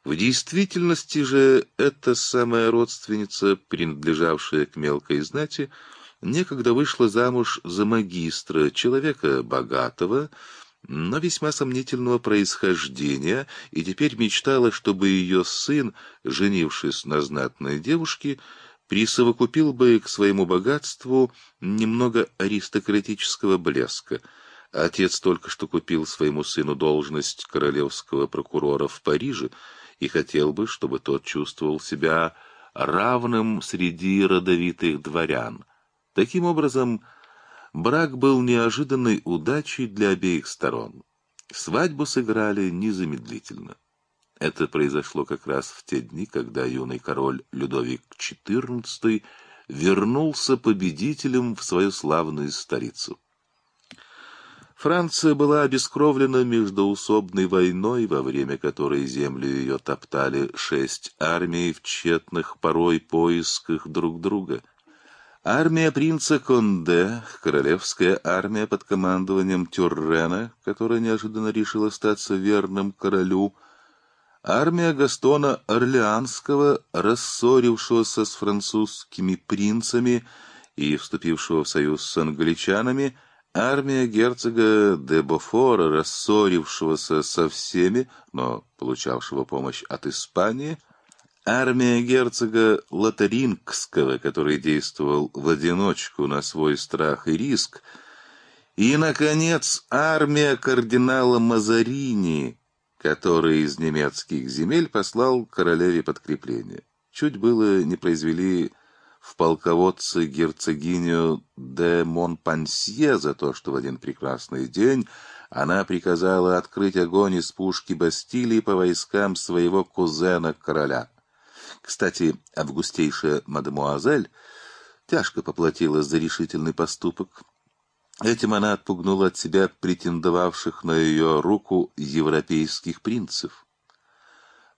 В действительности же эта самая родственница, принадлежавшая к мелкой знати, некогда вышла замуж за магистра, человека богатого, но весьма сомнительного происхождения, и теперь мечтала, чтобы ее сын, женившись на знатной девушке, присовокупил бы к своему богатству немного аристократического блеска. Отец только что купил своему сыну должность королевского прокурора в Париже, и хотел бы, чтобы тот чувствовал себя равным среди родовитых дворян. Таким образом, брак был неожиданной удачей для обеих сторон. Свадьбу сыграли незамедлительно. Это произошло как раз в те дни, когда юный король Людовик XIV вернулся победителем в свою славную столицу. Франция была обескровлена междоусобной войной, во время которой землю ее топтали шесть армий в тщетных порой поисках друг друга. Армия принца Конде, королевская армия под командованием Тюррена, которая неожиданно решила статься верным королю, армия Гастона Орлеанского, рассорившегося с французскими принцами и вступившего в союз с англичанами, Армия герцога де Бофора, рассорившегося со всеми, но получавшего помощь от Испании, армия герцога Лотарингского, который действовал в одиночку на свой страх и риск, и, наконец, армия кардинала Мазарини, который из немецких земель послал королеве подкрепление. Чуть было не произвели в полководце герцогиню де Монпансье за то, что в один прекрасный день она приказала открыть огонь из пушки Бастилии по войскам своего кузена-короля. Кстати, августейшая мадемуазель тяжко поплатилась за решительный поступок. Этим она отпугнула от себя претендовавших на ее руку европейских принцев.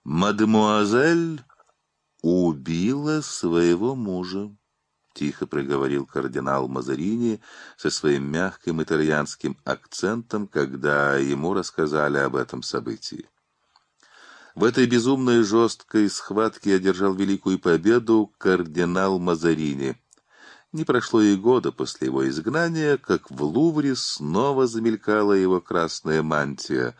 Мадемуазель убила своего мужа, тихо проговорил кардинал Мазарини со своим мягким итальянским акцентом, когда ему рассказали об этом событии. В этой безумной жесткой схватке одержал великую победу кардинал Мазарини. Не прошло и года после его изгнания, как в Лувре снова замелькала его красная мантия.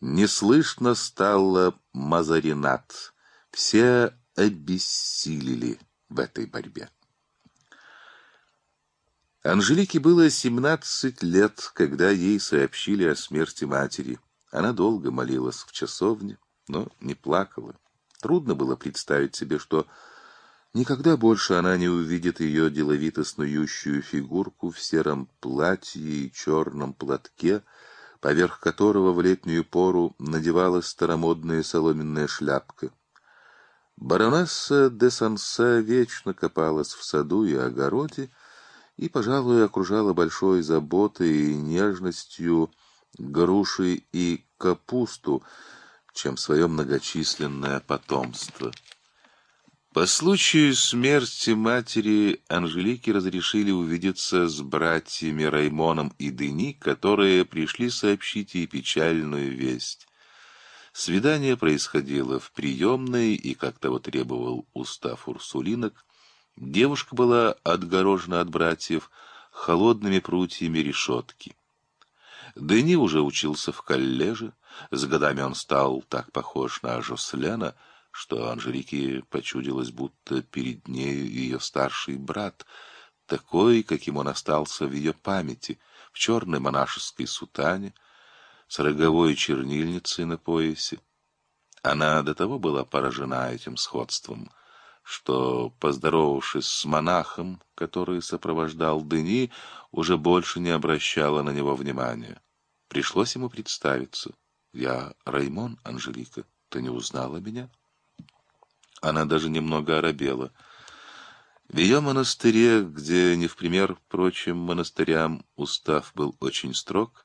Неслышно стало Мазаринат. Все обессилели в этой борьбе. Анжелике было 17 лет, когда ей сообщили о смерти матери. Она долго молилась в часовне, но не плакала. Трудно было представить себе, что никогда больше она не увидит ее деловито снующую фигурку в сером платье и черном платке, поверх которого в летнюю пору надевалась старомодная соломенная шляпка. Баронесса де Сансе вечно копалась в саду и огороде, и, пожалуй, окружала большой заботой и нежностью груши и капусту, чем свое многочисленное потомство. По случаю смерти матери Анжелики разрешили увидеться с братьями Раймоном и Дени, которые пришли сообщить ей печальную весть. Свидание происходило в приемной, и, как того требовал устав Урсулинок, Девушка была отгорожена от братьев холодными прутьями решетки. Дени уже учился в коллеже, с годами он стал так похож на Жослена, что Анжелике почудилось, будто перед нею ее старший брат, такой, каким он остался в ее памяти, в черной монашеской сутане, с роговой чернильницей на поясе. Она до того была поражена этим сходством — что, поздоровавшись с монахом, который сопровождал Дени, уже больше не обращала на него внимания. Пришлось ему представиться. «Я Раймон, Анжелика. Ты не узнала меня?» Она даже немного оробела. В ее монастыре, где, не в пример прочим монастырям, устав был очень строг,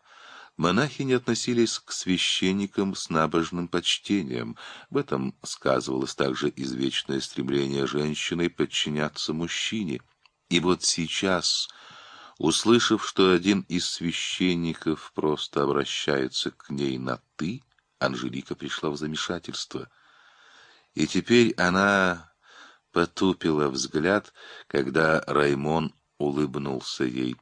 Монахи не относились к священникам с набожным почтением. В этом сказывалось также извечное стремление женщины подчиняться мужчине. И вот сейчас, услышав, что один из священников просто обращается к ней на «ты», Анжелика пришла в замешательство. И теперь она потупила взгляд, когда Раймон улыбнулся ей.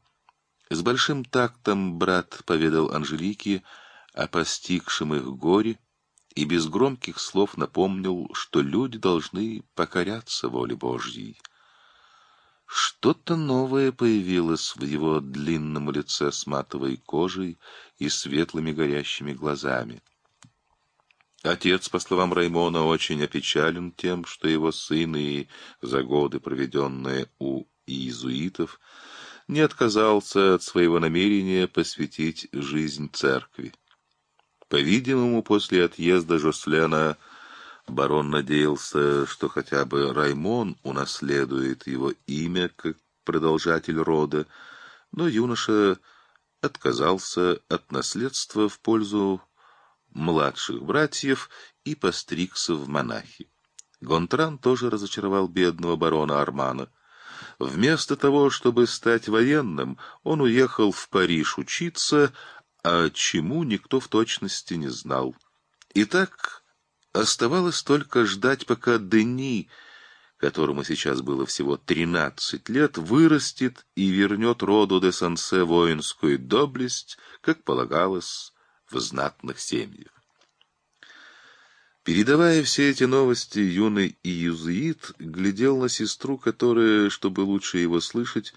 С большим тактом брат поведал Анжелике о постигшем их горе и без громких слов напомнил, что люди должны покоряться воле Божьей. Что-то новое появилось в его длинном лице с матовой кожей и светлыми горящими глазами. Отец, по словам Раймона, очень опечален тем, что его сын и за годы, проведенные у иезуитов, не отказался от своего намерения посвятить жизнь церкви. По-видимому, после отъезда Жослена барон надеялся, что хотя бы Раймон унаследует его имя как продолжатель рода, но юноша отказался от наследства в пользу младших братьев и постригся в монахи. Гонтран тоже разочаровал бедного барона Армана. Вместо того, чтобы стать военным, он уехал в Париж учиться, а чему никто в точности не знал. И так оставалось только ждать, пока Дени, которому сейчас было всего тринадцать лет, вырастет и вернет роду де Сансе воинскую доблесть, как полагалось в знатных семьях. Передавая все эти новости, юный иезуит глядел на сестру, которая, чтобы лучше его слышать,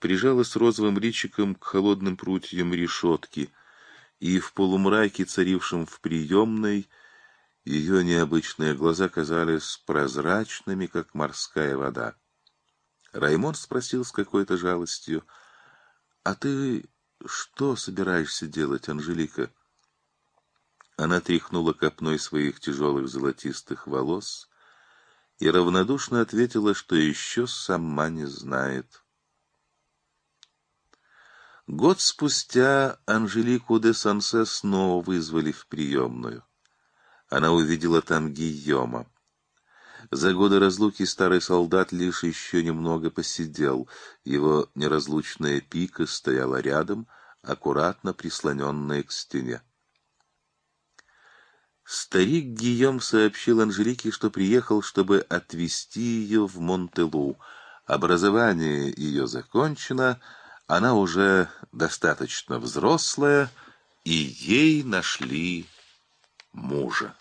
прижалась розовым личиком к холодным прутьям решетки, и в полумраке, царившем в приемной, ее необычные глаза казались прозрачными, как морская вода. Раймон спросил с какой-то жалостью, «А ты что собираешься делать, Анжелика?» Она тряхнула копной своих тяжелых золотистых волос и равнодушно ответила, что еще сама не знает. Год спустя Анжелику де Сансе снова вызвали в приемную. Она увидела там Гийома. За годы разлуки старый солдат лишь еще немного посидел. Его неразлучная пика стояла рядом, аккуратно прислоненная к стене. Старик Гийом сообщил Анжелике, что приехал, чтобы отвезти ее в Монтелу. Образование ее закончено, она уже достаточно взрослая, и ей нашли мужа.